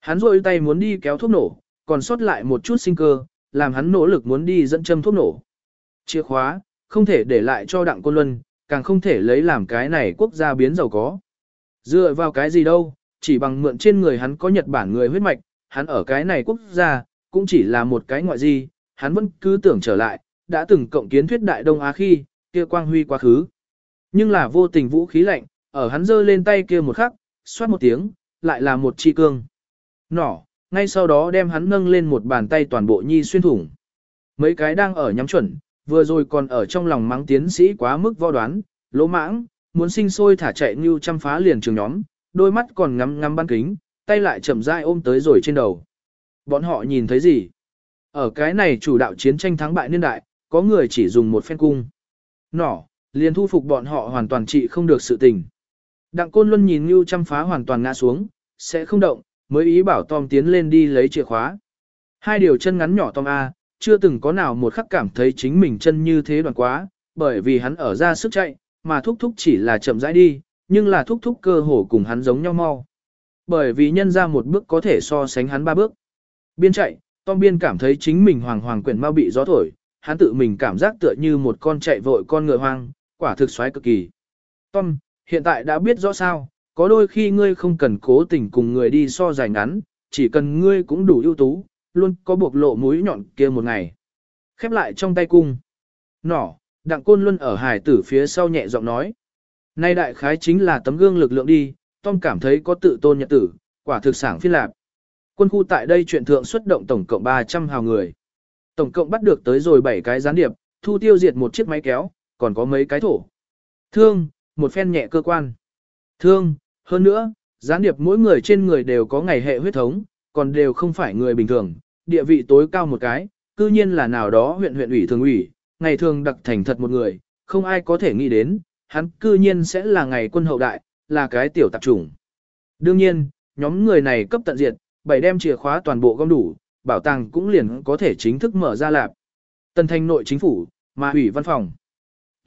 Hắn rôi tay muốn đi kéo thuốc nổ, còn sót lại một chút sinh cơ, làm hắn nỗ lực muốn đi dẫn châm thuốc nổ. Chìa khóa, không thể để lại cho Đặng Côn Luân, càng không thể lấy làm cái này quốc gia biến giàu có. Dựa vào cái gì đâu, chỉ bằng mượn trên người hắn có Nhật Bản người huyết mạch, hắn ở cái này quốc gia, cũng chỉ là một cái ngoại gì, hắn vẫn cứ tưởng trở lại, đã từng cộng kiến thuyết đại Đông Á khi, kia quang huy quá khứ. Nhưng là vô tình vũ khí lạnh, ở hắn giơ lên tay kia một khắc, xoát một tiếng, lại là một chi cương. Nỏ, ngay sau đó đem hắn nâng lên một bàn tay toàn bộ nhi xuyên thủng. Mấy cái đang ở nhắm chuẩn, vừa rồi còn ở trong lòng mắng tiến sĩ quá mức vo đoán, lỗ mãng, muốn sinh sôi thả chạy như chăm phá liền trường nhóm, đôi mắt còn ngắm ngắm ban kính, tay lại chậm rãi ôm tới rồi trên đầu. Bọn họ nhìn thấy gì? Ở cái này chủ đạo chiến tranh thắng bại niên đại, có người chỉ dùng một phen cung. Nỏ, liền thu phục bọn họ hoàn toàn trị không được sự tình. Đặng Côn Luân nhìn Ngưu chăm phá hoàn toàn ngã xuống, sẽ không động, mới ý bảo Tom tiến lên đi lấy chìa khóa. Hai điều chân ngắn nhỏ Tom A, chưa từng có nào một khắc cảm thấy chính mình chân như thế đoạn quá, bởi vì hắn ở ra sức chạy, mà thúc thúc chỉ là chậm rãi đi, nhưng là thúc thúc cơ hồ cùng hắn giống nhau mau. Bởi vì nhân ra một bước có thể so sánh hắn ba bước. Biên chạy, Tom biên cảm thấy chính mình hoàng hoàng quyển mau bị gió thổi, hắn tự mình cảm giác tựa như một con chạy vội con ngựa hoang, quả thực xoáy cực kỳ. Tom, hiện tại đã biết rõ sao, có đôi khi ngươi không cần cố tình cùng người đi so dài ngắn, chỉ cần ngươi cũng đủ ưu tú, luôn có buộc lộ mũi nhọn kia một ngày. Khép lại trong tay cung. Nỏ, đặng côn luôn ở hải tử phía sau nhẹ giọng nói. Nay đại khái chính là tấm gương lực lượng đi, Tom cảm thấy có tự tôn nhật tử, quả thực sản phiên lạp. Quân khu tại đây chuyện thượng xuất động tổng cộng 300 hào người. Tổng cộng bắt được tới rồi 7 cái gián điệp, thu tiêu diệt một chiếc máy kéo, còn có mấy cái thổ. Thương, một phen nhẹ cơ quan. Thương, hơn nữa, gián điệp mỗi người trên người đều có ngày hệ huyết thống, còn đều không phải người bình thường, địa vị tối cao một cái, cư nhiên là nào đó huyện huyện ủy thường ủy, ngày thường đặc thành thật một người, không ai có thể nghĩ đến, hắn cư nhiên sẽ là ngày quân hậu đại, là cái tiểu tạp chủng. Đương nhiên, nhóm người này cấp tận diệt, bảy đem chìa khóa toàn bộ gom đủ, bảo tàng cũng liền có thể chính thức mở ra lạp. Tân thanh nội chính phủ, mà ủy văn phòng.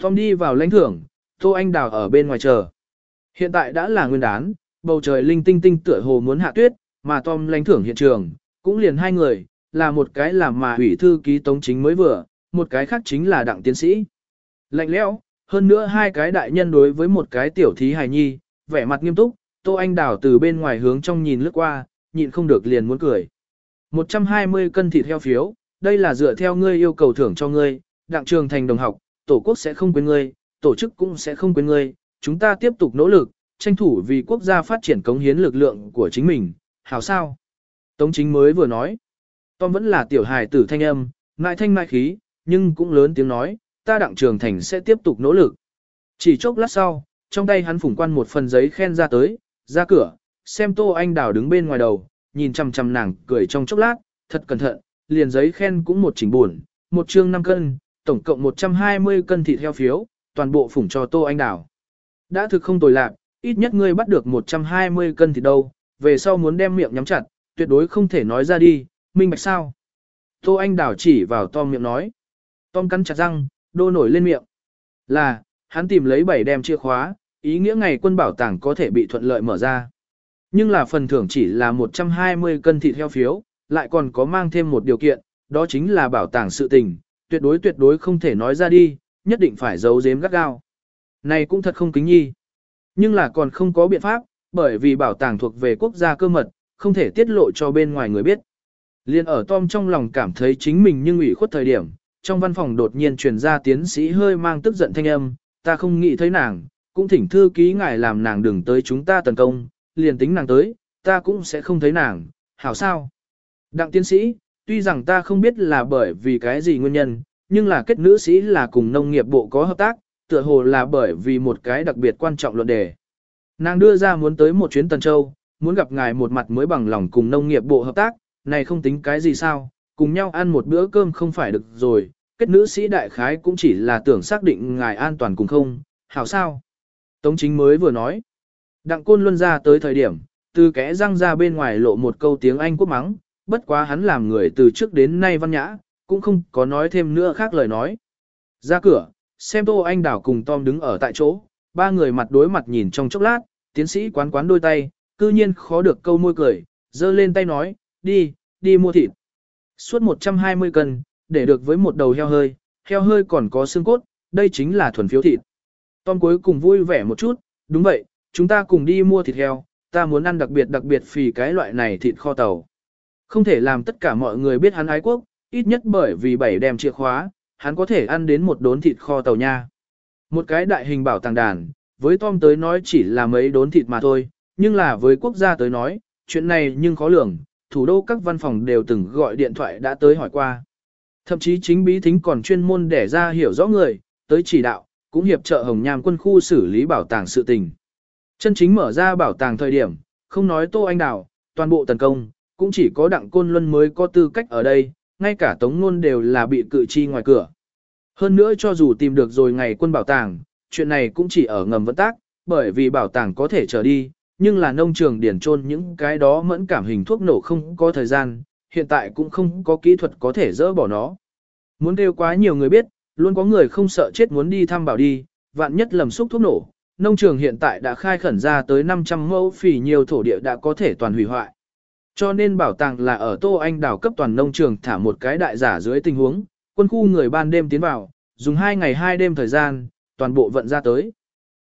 Tom đi vào lãnh thưởng, Tô Anh Đào ở bên ngoài chờ. Hiện tại đã là nguyên đán, bầu trời linh tinh tinh tựa hồ muốn hạ tuyết, mà Tom lãnh thưởng hiện trường, cũng liền hai người, là một cái là mà ủy thư ký tống chính mới vừa, một cái khác chính là đặng tiến sĩ. Lạnh lẽo, hơn nữa hai cái đại nhân đối với một cái tiểu thí hài nhi, vẻ mặt nghiêm túc, Tô Anh đảo từ bên ngoài hướng trong nhìn lướt qua, nhịn không được liền muốn cười. 120 cân thịt heo phiếu, đây là dựa theo ngươi yêu cầu thưởng cho ngươi, đặng trường thành đồng học, tổ quốc sẽ không quên ngươi, tổ chức cũng sẽ không quên ngươi, chúng ta tiếp tục nỗ lực, tranh thủ vì quốc gia phát triển cống hiến lực lượng của chính mình, hảo sao? Tống chính mới vừa nói, Tom vẫn là tiểu hài tử thanh âm, ngại thanh ngại khí, nhưng cũng lớn tiếng nói, ta đặng trường thành sẽ tiếp tục nỗ lực. Chỉ chốc lát sau, trong tay hắn phủng quan một phần giấy khen ra tới, ra cửa, xem Tô Anh Đào đứng bên ngoài đầu, nhìn chằm chằm nàng cười trong chốc lát, thật cẩn thận, liền giấy khen cũng một chỉnh buồn, một chương 5 cân, tổng cộng 120 cân thịt heo phiếu, toàn bộ phủng cho Tô Anh Đào. Đã thực không tồi lạc, ít nhất ngươi bắt được 120 cân thịt đâu, về sau muốn đem miệng nhắm chặt, tuyệt đối không thể nói ra đi, minh bạch sao. Tô Anh đảo chỉ vào Tom miệng nói. Tom cắn chặt răng, đô nổi lên miệng. Là, hắn tìm lấy bảy đem chìa khóa, ý nghĩa ngày quân bảo tàng có thể bị thuận lợi mở ra. Nhưng là phần thưởng chỉ là 120 cân thịt heo phiếu, lại còn có mang thêm một điều kiện, đó chính là bảo tàng sự tình, tuyệt đối tuyệt đối không thể nói ra đi, nhất định phải giấu giếm gắt gao. Này cũng thật không kính nhi. Nhưng là còn không có biện pháp, bởi vì bảo tàng thuộc về quốc gia cơ mật, không thể tiết lộ cho bên ngoài người biết. Liên ở Tom trong lòng cảm thấy chính mình nhưng ủy khuất thời điểm, trong văn phòng đột nhiên truyền ra tiến sĩ hơi mang tức giận thanh âm, ta không nghĩ thấy nàng, cũng thỉnh thư ký ngài làm nàng đừng tới chúng ta tấn công, liền tính nàng tới, ta cũng sẽ không thấy nàng, hảo sao? Đặng tiến sĩ, tuy rằng ta không biết là bởi vì cái gì nguyên nhân, nhưng là kết nữ sĩ là cùng nông nghiệp bộ có hợp tác, tựa hồ là bởi vì một cái đặc biệt quan trọng luận đề. Nàng đưa ra muốn tới một chuyến Tần Châu, muốn gặp ngài một mặt mới bằng lòng cùng nông nghiệp bộ hợp tác, này không tính cái gì sao, cùng nhau ăn một bữa cơm không phải được rồi, kết nữ sĩ đại khái cũng chỉ là tưởng xác định ngài an toàn cùng không, hảo sao? Tống chính mới vừa nói. Đặng côn luân ra tới thời điểm, từ kẽ răng ra bên ngoài lộ một câu tiếng Anh quốc mắng, bất quá hắn làm người từ trước đến nay văn nhã, cũng không có nói thêm nữa khác lời nói. Ra cửa, xem Tô Anh Đảo cùng Tom đứng ở tại chỗ, ba người mặt đối mặt nhìn trong chốc lát, tiến sĩ quán quán đôi tay, cư nhiên khó được câu môi cười, giơ lên tay nói, đi, đi mua thịt. Suốt 120 cân, để được với một đầu heo hơi, heo hơi còn có xương cốt, đây chính là thuần phiếu thịt. Tom cuối cùng vui vẻ một chút, đúng vậy, chúng ta cùng đi mua thịt heo, ta muốn ăn đặc biệt đặc biệt phì cái loại này thịt kho tàu. Không thể làm tất cả mọi người biết hắn ái quốc, ít nhất bởi vì bảy đem chìa khóa, hắn có thể ăn đến một đốn thịt kho tàu nha. Một cái đại hình bảo tàng đàn, với Tom tới nói chỉ là mấy đốn thịt mà thôi, nhưng là với quốc gia tới nói, chuyện này nhưng khó lường, thủ đô các văn phòng đều từng gọi điện thoại đã tới hỏi qua. Thậm chí chính bí thính còn chuyên môn để ra hiểu rõ người, tới chỉ đạo, cũng hiệp trợ Hồng Nham quân khu xử lý bảo tàng sự tình. Chân chính mở ra bảo tàng thời điểm, không nói Tô Anh Đào, toàn bộ tấn công, cũng chỉ có Đặng Côn Luân mới có tư cách ở đây, ngay cả Tống Nôn đều là bị cự chi ngoài cửa. Hơn nữa cho dù tìm được rồi ngày quân bảo tàng, chuyện này cũng chỉ ở ngầm vận tác, bởi vì bảo tàng có thể trở đi, nhưng là nông trường điển trôn những cái đó mẫn cảm hình thuốc nổ không có thời gian, hiện tại cũng không có kỹ thuật có thể dỡ bỏ nó. Muốn kêu quá nhiều người biết, luôn có người không sợ chết muốn đi thăm bảo đi, vạn nhất lầm xúc thuốc nổ, nông trường hiện tại đã khai khẩn ra tới 500 mẫu phỉ nhiều thổ địa đã có thể toàn hủy hoại. Cho nên bảo tàng là ở Tô Anh đảo cấp toàn nông trường thả một cái đại giả dưới tình huống, quân khu người ban đêm tiến vào, dùng 2 ngày 2 đêm thời gian, toàn bộ vận ra tới.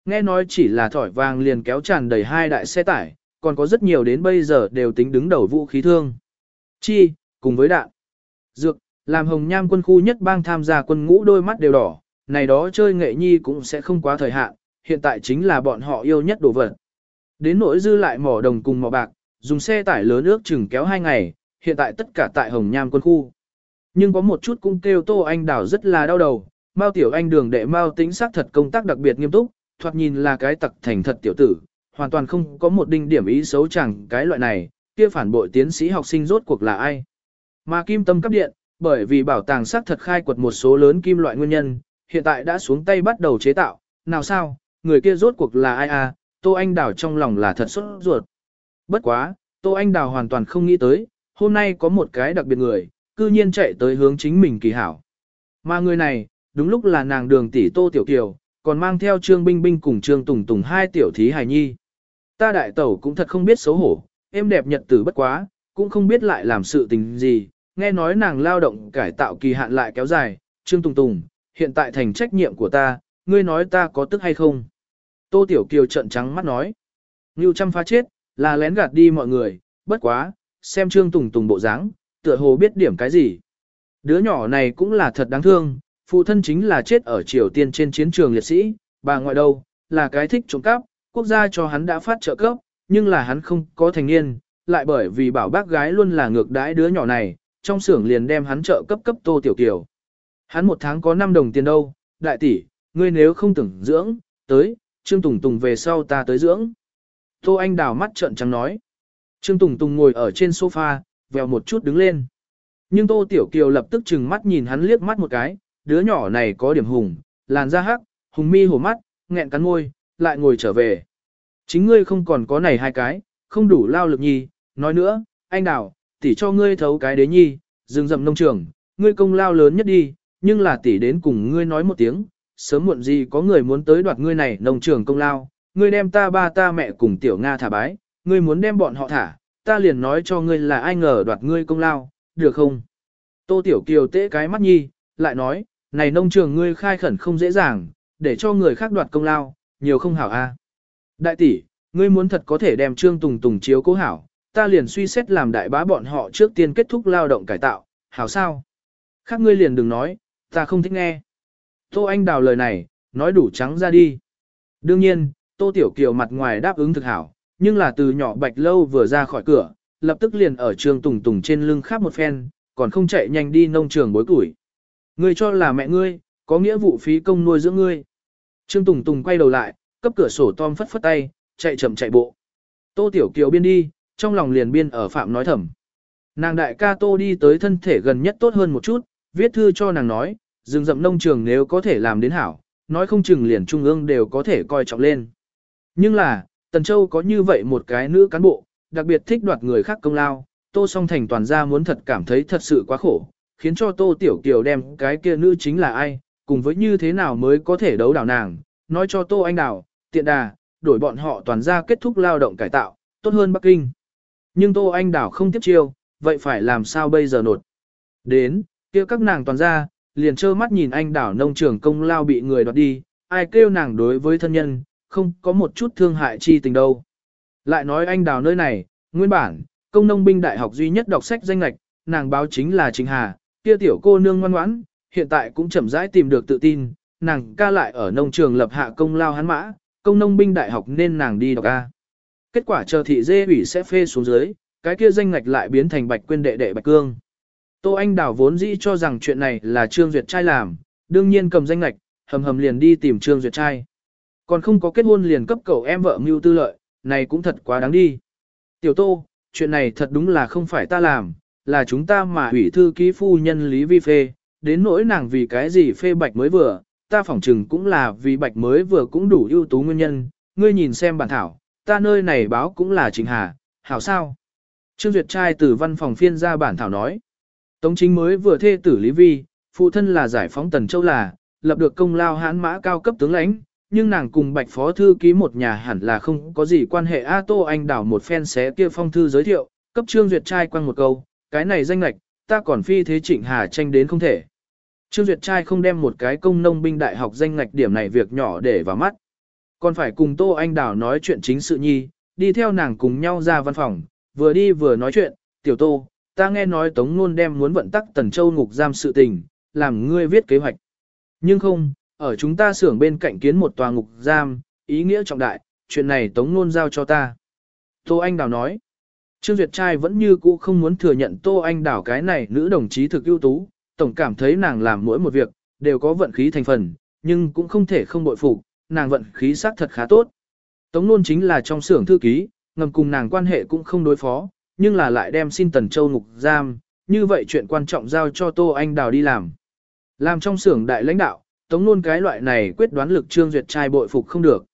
Nghe nói chỉ là thỏi vàng liền kéo tràn đầy hai đại xe tải, còn có rất nhiều đến bây giờ đều tính đứng đầu vũ khí thương. Chi, cùng với đạn. Dược, làm hồng nham quân khu nhất bang tham gia quân ngũ đôi mắt đều đỏ, này đó chơi nghệ nhi cũng sẽ không quá thời hạn, hiện tại chính là bọn họ yêu nhất đồ vật. Đến nỗi dư lại mỏ đồng cùng mỏ bạc, dùng xe tải lớn ước chừng kéo hai ngày, hiện tại tất cả tại hồng nham quân khu. Nhưng có một chút cũng kêu Tô Anh Đảo rất là đau đầu, Mao Tiểu Anh đường đệ Mao tính xác thật công tác đặc biệt nghiêm túc, thoạt nhìn là cái tặc thành thật tiểu tử, hoàn toàn không có một đinh điểm ý xấu chẳng cái loại này, kia phản bội tiến sĩ học sinh rốt cuộc là ai. Mà kim tâm cấp điện, bởi vì bảo tàng xác thật khai quật một số lớn kim loại nguyên nhân, hiện tại đã xuống tay bắt đầu chế tạo, nào sao, người kia rốt cuộc là ai à, Tô Anh đảo trong lòng là thật sốt ruột. Bất quá, Tô Anh Đào hoàn toàn không nghĩ tới, hôm nay có một cái đặc biệt người, cư nhiên chạy tới hướng chính mình kỳ hảo. Mà người này, đúng lúc là nàng đường tỷ Tô Tiểu Kiều, còn mang theo Trương Binh Binh cùng Trương Tùng Tùng hai tiểu thí hài nhi. Ta đại tẩu cũng thật không biết xấu hổ, em đẹp nhật tử bất quá, cũng không biết lại làm sự tình gì, nghe nói nàng lao động cải tạo kỳ hạn lại kéo dài, Trương Tùng Tùng, hiện tại thành trách nhiệm của ta, ngươi nói ta có tức hay không? Tô Tiểu Kiều trợn trắng mắt nói. Ngưu chăm phá chết, là lén gạt đi mọi người, bất quá, xem Trương Tùng Tùng bộ dáng, tựa hồ biết điểm cái gì. Đứa nhỏ này cũng là thật đáng thương, phụ thân chính là chết ở Triều Tiên trên chiến trường liệt sĩ, bà ngoại đâu, là cái thích trộm cắp, quốc gia cho hắn đã phát trợ cấp, nhưng là hắn không có thành niên, lại bởi vì bảo bác gái luôn là ngược đãi đứa nhỏ này, trong xưởng liền đem hắn trợ cấp cấp Tô Tiểu Kiều. Hắn một tháng có 5 đồng tiền đâu, đại tỷ, ngươi nếu không tưởng dưỡng, tới, Trương Tùng Tùng về sau ta tới dưỡng. Tô Anh đào mắt trợn trắng nói. Trương Tùng Tùng ngồi ở trên sofa, vèo một chút đứng lên. Nhưng Tô Tiểu Kiều lập tức chừng mắt nhìn hắn liếc mắt một cái, đứa nhỏ này có điểm hùng, làn da hắc, hùng mi hổ mắt, nghẹn cắn môi, lại ngồi trở về. Chính ngươi không còn có này hai cái, không đủ lao lực nhi, nói nữa, anh đào, tỷ cho ngươi thấu cái đế nhi, dừng dậm nông trường, ngươi công lao lớn nhất đi, nhưng là tỷ đến cùng ngươi nói một tiếng, sớm muộn gì có người muốn tới đoạt ngươi này nông trường công lao, ngươi đem ta ba ta mẹ cùng tiểu Nga thả bái, ngươi muốn đem bọn họ thả, ta liền nói cho ngươi là ai ngờ đoạt ngươi công lao, được không? Tô Tiểu Kiều tễ cái mắt nhi, lại nói, này nông trường ngươi khai khẩn không dễ dàng, để cho người khác đoạt công lao, nhiều không hảo a. Đại tỷ, ngươi muốn thật có thể đem Trương Tùng Tùng chiếu cố hảo, ta liền suy xét làm đại bá bọn họ trước tiên kết thúc lao động cải tạo, hảo sao? Khác ngươi liền đừng nói, ta không thích nghe. Tô Anh đào lời này, nói đủ trắng ra đi. Đương nhiên, Tô Tiểu Kiều mặt ngoài đáp ứng thực hảo, nhưng là từ nhỏ bạch lâu vừa ra khỏi cửa, lập tức liền ở trường tùng tùng trên lưng khắp một phen, còn không chạy nhanh đi nông trường bối củi. Ngươi cho là mẹ ngươi, có nghĩa vụ phí công nuôi dưỡng ngươi. Trương Tùng Tùng quay đầu lại, cấp cửa sổ Tom phất phất tay, chạy chậm chạy bộ. Tô Tiểu Kiều biên đi, trong lòng liền biên ở phạm nói thầm. Nàng đại ca Tô đi tới thân thể gần nhất tốt hơn một chút, viết thư cho nàng nói, rừng rậm nông trường nếu có thể làm đến hảo, nói không chừng liền trung ương đều có thể coi trọng lên. Nhưng là, Tần Châu có như vậy một cái nữ cán bộ, đặc biệt thích đoạt người khác công lao, Tô Song Thành toàn ra muốn thật cảm thấy thật sự quá khổ, khiến cho Tô Tiểu Kiều đem cái kia nữ chính là ai, cùng với như thế nào mới có thể đấu đảo nàng, nói cho Tô Anh Đào, tiện đà, đổi bọn họ toàn ra kết thúc lao động cải tạo, tốt hơn Bắc Kinh. Nhưng Tô Anh Đảo không tiếp chiêu, vậy phải làm sao bây giờ nột. Đến, kia các nàng toàn ra, liền trơ mắt nhìn anh đảo nông trường công lao bị người đoạt đi, ai kêu nàng đối với thân nhân, không có một chút thương hại chi tình đâu. Lại nói anh đào nơi này, nguyên bản, công nông binh đại học duy nhất đọc sách danh lạch, nàng báo chính là Trình Hà, kia tiểu cô nương ngoan ngoãn, hiện tại cũng chậm rãi tìm được tự tin, nàng ca lại ở nông trường lập hạ công lao hắn mã, công nông binh đại học nên nàng đi đọc ca. Kết quả chờ thị dê ủy sẽ phê xuống dưới, cái kia danh ngạch lại biến thành bạch quên đệ đệ bạch cương. Tô Anh Đào vốn dĩ cho rằng chuyện này là Trương Duyệt trai làm, đương nhiên cầm danh ngạch, hầm hầm liền đi tìm Trương Duyệt trai. Còn không có kết hôn liền cấp cậu em vợ mưu tư lợi, này cũng thật quá đáng đi. Tiểu Tô, chuyện này thật đúng là không phải ta làm, là chúng ta mà ủy thư ký phu nhân Lý Vi phê, đến nỗi nàng vì cái gì phê bạch mới vừa, ta phỏng chừng cũng là vì bạch mới vừa cũng đủ ưu tú nguyên nhân, ngươi nhìn xem bản thảo, ta nơi này báo cũng là Trình Hà, hảo sao? Trương Duyệt trai từ văn phòng phiên ra bản thảo nói. Tống chính mới vừa thê tử Lý Vi, phụ thân là giải phóng Tần Châu là, lập được công lao hãn mã cao cấp tướng lãnh, nhưng nàng cùng bạch phó thư ký một nhà hẳn là không có gì quan hệ A Tô Anh đảo một phen xé kia phong thư giới thiệu, cấp Trương Duyệt trai quăng một câu, cái này danh lạch, ta còn phi thế trịnh hà tranh đến không thể. Trương Duyệt trai không đem một cái công nông binh đại học danh ngạch điểm này việc nhỏ để vào mắt. Còn phải cùng Tô Anh Đảo nói chuyện chính sự nhi, đi theo nàng cùng nhau ra văn phòng, vừa đi vừa nói chuyện, tiểu Tô, ta nghe nói Tống Nôn đem muốn vận tắc Tần Châu ngục giam sự tình, làm ngươi viết kế hoạch. Nhưng không, ở chúng ta xưởng bên cạnh kiến một tòa ngục giam, ý nghĩa trọng đại, chuyện này Tống Nôn giao cho ta. Tô Anh Đào nói, Trương Duyệt trai vẫn như cũ không muốn thừa nhận Tô Anh Đào cái này nữ đồng chí thực ưu tú, tổng cảm thấy nàng làm mỗi một việc, đều có vận khí thành phần, nhưng cũng không thể không bội phục, nàng vận khí xác thật khá tốt. Tống Nôn chính là trong xưởng thư ký, ngầm cùng nàng quan hệ cũng không đối phó, nhưng là lại đem xin Tần Châu ngục giam, như vậy chuyện quan trọng giao cho Tô Anh Đào đi làm. Làm trong xưởng đại lãnh đạo, Tống Nôn cái loại này quyết đoán lực Trương Duyệt trai bội phục không được.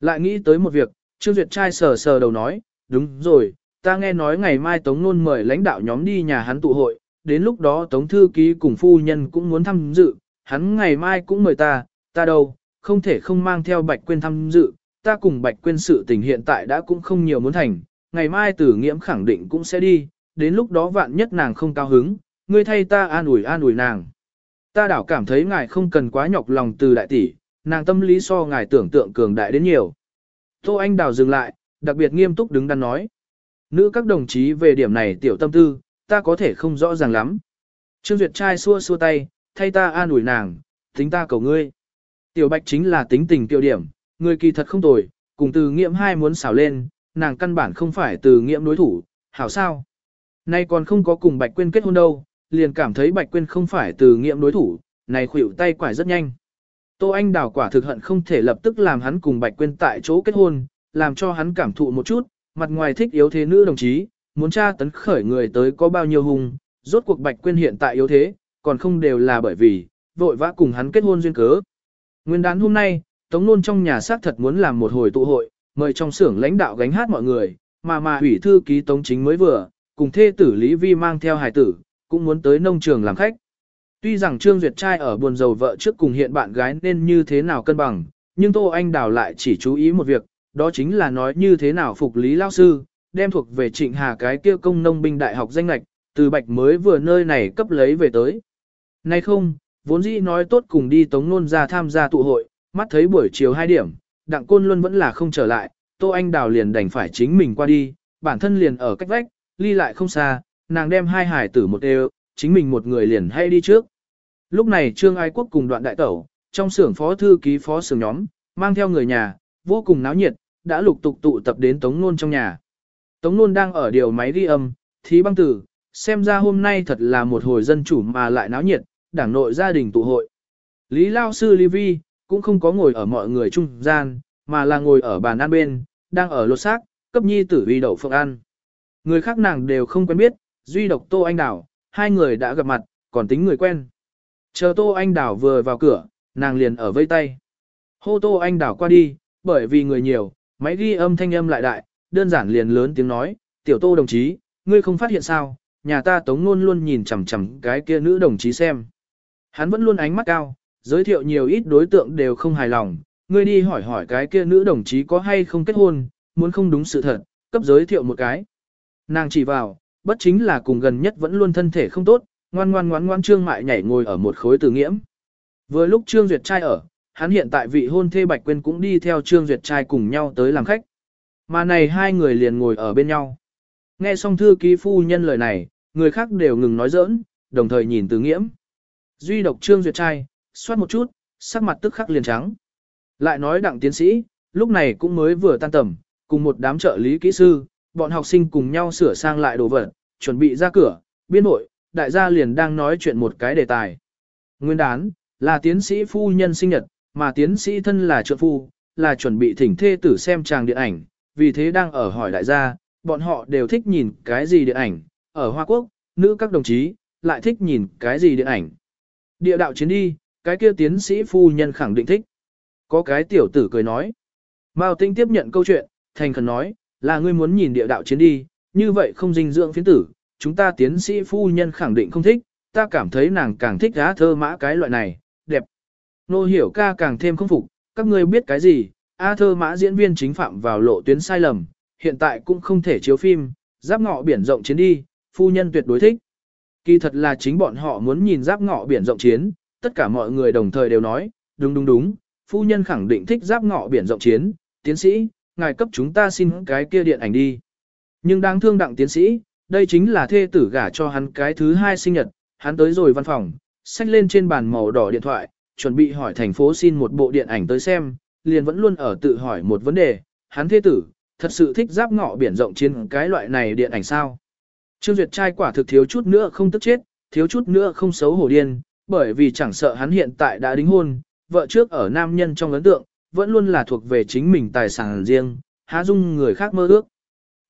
Lại nghĩ tới một việc, Trương Duyệt trai sờ sờ đầu nói, đúng rồi, ta nghe nói ngày mai Tống Nôn mời lãnh đạo nhóm đi nhà hắn tụ hội, đến lúc đó Tống Thư Ký cùng phu nhân cũng muốn tham dự, hắn ngày mai cũng mời ta, ta đâu, không thể không mang theo Bạch Quyên tham dự, ta cùng Bạch Quyên sự tình hiện tại đã cũng không nhiều muốn thành, ngày mai tử nghiễm khẳng định cũng sẽ đi, đến lúc đó vạn nhất nàng không cao hứng, ngươi thay ta an ủi an ủi nàng. Ta đảo cảm thấy ngài không cần quá nhọc lòng từ đại tỷ, nàng tâm lý so ngài tưởng tượng cường đại đến nhiều. Tô Anh Đào dừng lại, đặc biệt nghiêm túc đứng đắn nói. Nữ các đồng chí về điểm này tiểu tâm tư, ta có thể không rõ ràng lắm. Trương Duyệt trai xua xua tay, thay ta an ủi nàng, tính ta cầu ngươi. Tiểu Bạch chính là tính tình tiêu điểm, người kỳ thật không tồi, cùng từ nghiệm hai muốn xảo lên, nàng căn bản không phải từ nghiệm đối thủ, hảo sao. Nay còn không có cùng Bạch Quyên kết hôn đâu, liền cảm thấy Bạch Quyên không phải từ nghiệm đối thủ, này khuỷu tay quải rất nhanh. Tô Anh đảo quả thực hận không thể lập tức làm hắn cùng Bạch Quyên tại chỗ kết hôn, làm cho hắn cảm thụ một chút, mặt ngoài thích yếu thế nữ đồng chí, muốn tra tấn khởi người tới có bao nhiêu hung, rốt cuộc Bạch Quyên hiện tại yếu thế, còn không đều là bởi vì, vội vã cùng hắn kết hôn duyên cớ. Nguyên đán hôm nay, Tống Nôn trong nhà xác thật muốn làm một hồi tụ hội, mời trong xưởng lãnh đạo gánh hát mọi người, mà mà ủy thư ký Tống Chính mới vừa, cùng thê tử Lý Vi mang theo hài tử, cũng muốn tới nông trường làm khách. Tuy rằng Trương Duyệt trai ở buồn giàu vợ trước cùng hiện bạn gái nên như thế nào cân bằng, nhưng Tô Anh Đào lại chỉ chú ý một việc, đó chính là nói như thế nào phục lý lao sư, đem thuộc về trịnh hà cái kia công nông binh đại học danh lạch, từ bạch mới vừa nơi này cấp lấy về tới. Nay không, vốn dĩ nói tốt cùng đi tống nôn ra tham gia tụ hội, mắt thấy buổi chiều 2 điểm, đặng côn luân vẫn là không trở lại, Tô Anh Đào liền đành phải chính mình qua đi, bản thân liền ở cách vách, ly lại không xa, nàng đem hai hải tử một đều, chính mình một người liền hay đi trước. Lúc này Trương Ai Quốc cùng đoạn đại tẩu, trong xưởng phó thư ký phó xưởng nhóm, mang theo người nhà, vô cùng náo nhiệt, đã lục tục tụ tập đến Tống Nôn trong nhà. Tống Nôn đang ở điều máy ghi âm, thí băng tử, xem ra hôm nay thật là một hồi dân chủ mà lại náo nhiệt, đảng nội gia đình tụ hội. Lý Lao Sư Lý Vi, cũng không có ngồi ở mọi người trung gian, mà là ngồi ở bàn ăn bên, đang ở lột xác, cấp nhi tử vi đậu phượng ăn. Người khác nàng đều không quen biết, duy độc Tô Anh Đảo, hai người đã gặp mặt, còn tính người quen. Chờ Tô Anh Đảo vừa vào cửa, nàng liền ở vây tay. Hô Tô Anh Đảo qua đi, bởi vì người nhiều, máy ghi âm thanh âm lại đại, đơn giản liền lớn tiếng nói, tiểu Tô đồng chí, ngươi không phát hiện sao, nhà ta tống luôn luôn nhìn chằm chằm cái kia nữ đồng chí xem. Hắn vẫn luôn ánh mắt cao, giới thiệu nhiều ít đối tượng đều không hài lòng, ngươi đi hỏi hỏi cái kia nữ đồng chí có hay không kết hôn, muốn không đúng sự thật, cấp giới thiệu một cái. Nàng chỉ vào, bất chính là cùng gần nhất vẫn luôn thân thể không tốt, ngoan ngoan ngoan ngoan Trương Mại nhảy ngồi ở một khối từ nghiễm. Vừa lúc Trương Duyệt trai ở, hắn hiện tại vị hôn thê Bạch Quyên cũng đi theo Trương Duyệt trai cùng nhau tới làm khách. Mà này hai người liền ngồi ở bên nhau. Nghe xong thư ký phu nhân lời này, người khác đều ngừng nói giỡn, đồng thời nhìn từ nghiễm. Duy độc Trương Duyệt trai, xoát một chút, sắc mặt tức khắc liền trắng. Lại nói đặng tiến sĩ, lúc này cũng mới vừa tan tầm, cùng một đám trợ lý kỹ sư, bọn học sinh cùng nhau sửa sang lại đồ vật, chuẩn bị ra cửa, biên hội, đại gia liền đang nói chuyện một cái đề tài. Nguyên đán, là tiến sĩ phu nhân sinh nhật, mà tiến sĩ thân là trợ phu, là chuẩn bị thỉnh thê tử xem tràng điện ảnh, vì thế đang ở hỏi đại gia, bọn họ đều thích nhìn cái gì điện ảnh, ở Hoa Quốc, nữ các đồng chí, lại thích nhìn cái gì điện ảnh. Địa đạo chiến đi, cái kia tiến sĩ phu nhân khẳng định thích. Có cái tiểu tử cười nói. Mao Tinh tiếp nhận câu chuyện, thành khẩn nói, là ngươi muốn nhìn địa đạo chiến đi, như vậy không dinh dưỡng phiến tử, chúng ta tiến sĩ phu nhân khẳng định không thích, ta cảm thấy nàng càng thích giá thơ mã cái loại này, đẹp. Nô hiểu ca càng thêm không phục, các ngươi biết cái gì, A thơ mã diễn viên chính phạm vào lộ tuyến sai lầm, hiện tại cũng không thể chiếu phim, giáp ngọ biển rộng chiến đi, phu nhân tuyệt đối thích. Kỳ thật là chính bọn họ muốn nhìn giáp ngọ biển rộng chiến, tất cả mọi người đồng thời đều nói, đúng đúng đúng, phu nhân khẳng định thích giáp ngọ biển rộng chiến, tiến sĩ, ngài cấp chúng ta xin cái kia điện ảnh đi. Nhưng đáng thương đặng tiến sĩ, đây chính là thê tử gả cho hắn cái thứ hai sinh nhật, hắn tới rồi văn phòng, xách lên trên bàn màu đỏ điện thoại, chuẩn bị hỏi thành phố xin một bộ điện ảnh tới xem, liền vẫn luôn ở tự hỏi một vấn đề, hắn thê tử, thật sự thích giáp ngọ biển rộng trên cái loại này điện ảnh sao. Trương Duyệt trai quả thực thiếu chút nữa không tức chết, thiếu chút nữa không xấu hổ điên, bởi vì chẳng sợ hắn hiện tại đã đính hôn, vợ trước ở nam nhân trong ấn tượng, vẫn luôn là thuộc về chính mình tài sản riêng, há dung người khác mơ ước.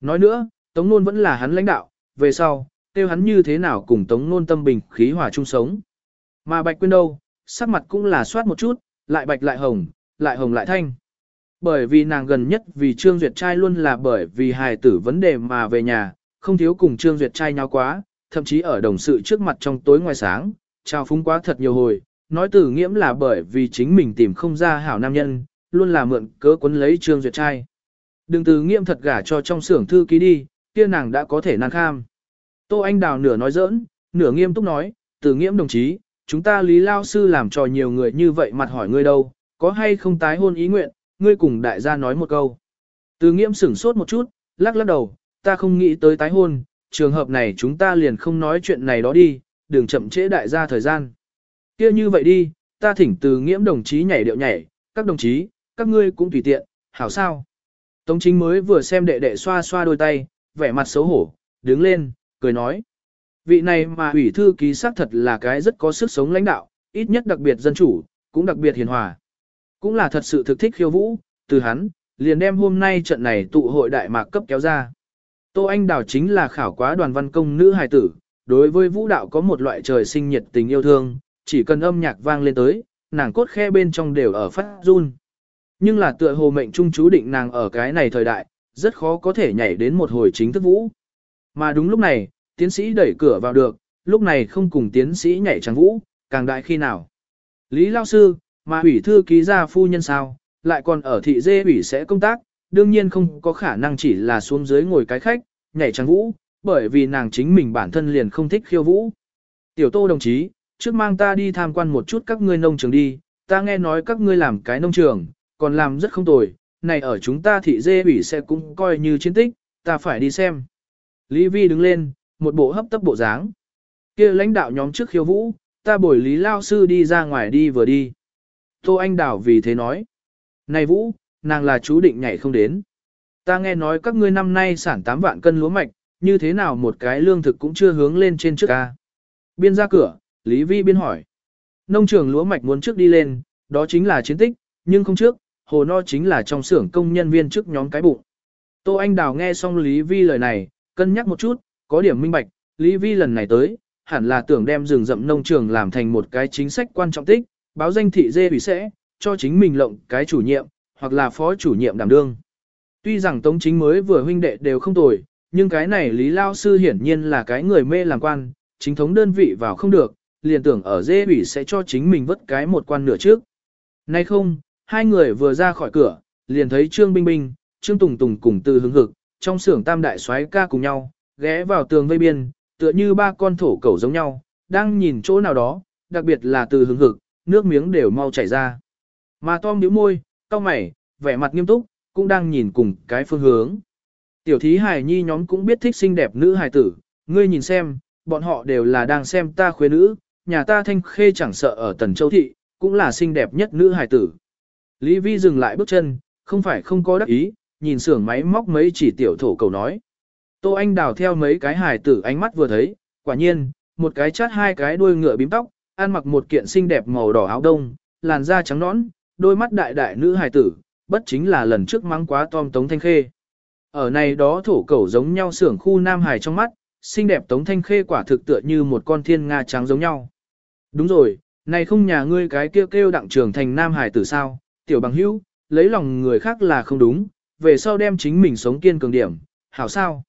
Nói nữa, Tống Nôn vẫn là hắn lãnh đạo, về sau, tiêu hắn như thế nào cùng Tống Nôn tâm bình khí hòa chung sống. Mà Bạch Quyên đâu, sắc mặt cũng là soát một chút, lại bạch lại hồng, lại hồng lại thanh. Bởi vì nàng gần nhất vì Trương Duyệt trai luôn là bởi vì hài tử vấn đề mà về nhà, không thiếu cùng Trương Duyệt trai nhau quá, thậm chí ở đồng sự trước mặt trong tối ngoài sáng, trao phúng quá thật nhiều hồi, nói tử nghiễm là bởi vì chính mình tìm không ra hảo nam nhân, luôn là mượn cớ quấn lấy Trương Duyệt trai. Đừng từ nghiêm thật gả cho trong xưởng thư ký đi, kia nàng đã có thể nàng kham. Tô Anh Đào nửa nói giỡn, nửa nghiêm túc nói, từ nghiêm đồng chí, chúng ta Lý Lao Sư làm trò nhiều người như vậy mặt hỏi ngươi đâu, có hay không tái hôn ý nguyện, ngươi cùng đại gia nói một câu. Từ nghiêm sửng sốt một chút, lắc lắc đầu, ta không nghĩ tới tái hôn, trường hợp này chúng ta liền không nói chuyện này đó đi, đừng chậm trễ đại gia thời gian. kia như vậy đi, ta thỉnh từ nghiễm đồng chí nhảy điệu nhảy, các đồng chí, các ngươi cũng tùy tiện, hảo sao. Tống chính mới vừa xem đệ đệ xoa xoa đôi tay, vẻ mặt xấu hổ, đứng lên, cười nói. Vị này mà ủy thư ký xác thật là cái rất có sức sống lãnh đạo, ít nhất đặc biệt dân chủ, cũng đặc biệt hiền hòa. Cũng là thật sự thực thích khiêu vũ, từ hắn, liền đem hôm nay trận này tụ hội đại mạc cấp kéo ra. Tô Anh Đào chính là khảo quá đoàn văn công nữ hài tử, đối với vũ đạo có một loại trời sinh nhiệt tình yêu thương, chỉ cần âm nhạc vang lên tới, nàng cốt khe bên trong đều ở phát run. Nhưng là tựa hồ mệnh trung chú định nàng ở cái này thời đại, rất khó có thể nhảy đến một hồi chính thức vũ. Mà đúng lúc này, tiến sĩ đẩy cửa vào được, lúc này không cùng tiến sĩ nhảy trắng vũ, càng đại khi nào. Lý Lao Sư, mà ủy thư ký gia phu nhân sao, lại còn ở thị dê ủy sẽ công tác, đương nhiên không có khả năng chỉ là xuống dưới ngồi cái khách, nhảy trắng vũ, bởi vì nàng chính mình bản thân liền không thích khiêu vũ. Tiểu tô đồng chí, trước mang ta đi tham quan một chút các ngươi nông trường đi, ta nghe nói các ngươi làm cái nông trường, còn làm rất không tồi, này ở chúng ta thị dê ủy sẽ cũng coi như chiến tích, ta phải đi xem. Lý Vi đứng lên, một bộ hấp tấp bộ dáng. kia lãnh đạo nhóm trước khiêu vũ, ta bồi Lý Lao Sư đi ra ngoài đi vừa đi. Tô Anh Đảo vì thế nói. Này Vũ, nàng là chú định nhảy không đến. Ta nghe nói các ngươi năm nay sản 8 vạn cân lúa mạch, như thế nào một cái lương thực cũng chưa hướng lên trên trước ca. Biên ra cửa, Lý Vi biên hỏi. Nông trường lúa mạch muốn trước đi lên, đó chính là chiến tích, nhưng không trước, hồ no chính là trong xưởng công nhân viên trước nhóm cái bụng. Tô Anh Đào nghe xong Lý Vi lời này, cân nhắc một chút, có điểm minh bạch, Lý Vi lần này tới, hẳn là tưởng đem rừng rậm nông trường làm thành một cái chính sách quan trọng tích, báo danh thị dê ủy sẽ, cho chính mình lộng cái chủ nhiệm, hoặc là phó chủ nhiệm đảm đương. Tuy rằng Tống Chính mới vừa huynh đệ đều không tồi, nhưng cái này Lý Lao Sư hiển nhiên là cái người mê làm quan, chính thống đơn vị vào không được, liền tưởng ở dê ủy sẽ cho chính mình vất cái một quan nửa trước. Nay không, hai người vừa ra khỏi cửa, liền thấy Trương Binh Binh, Trương Tùng Tùng cùng từ hứng hực, trong xưởng tam đại soái ca cùng nhau, ghé vào tường vây biên, tựa như ba con thổ cẩu giống nhau, đang nhìn chỗ nào đó, đặc biệt là từ hứng hực, nước miếng đều mau chảy ra. Mà Tom nhíu môi, cau mày, vẻ mặt nghiêm túc, cũng đang nhìn cùng cái phương hướng. Tiểu thí hài nhi nhóm cũng biết thích xinh đẹp nữ hài tử, ngươi nhìn xem, bọn họ đều là đang xem ta khuê nữ, nhà ta thanh khê chẳng sợ ở tần châu thị, cũng là xinh đẹp nhất nữ hài tử. Lý Vi dừng lại bước chân, không phải không có đắc ý, nhìn xưởng máy móc mấy chỉ tiểu thổ cầu nói. Tô Anh đào theo mấy cái hài tử ánh mắt vừa thấy, quả nhiên, một cái chát hai cái đuôi ngựa bím tóc, ăn mặc một kiện xinh đẹp màu đỏ áo đông, làn da trắng nõn, đôi mắt đại đại nữ hài tử, bất chính là lần trước mắng quá Tom Tống Thanh Khê. Ở này đó thổ cầu giống nhau xưởng khu Nam Hải trong mắt, xinh đẹp Tống Thanh Khê quả thực tựa như một con thiên nga trắng giống nhau. Đúng rồi, này không nhà ngươi cái kêu kêu đặng trường thành Nam Hải tử sao, tiểu bằng hữu, lấy lòng người khác là không đúng, về sau đem chính mình sống kiên cường điểm, hảo sao.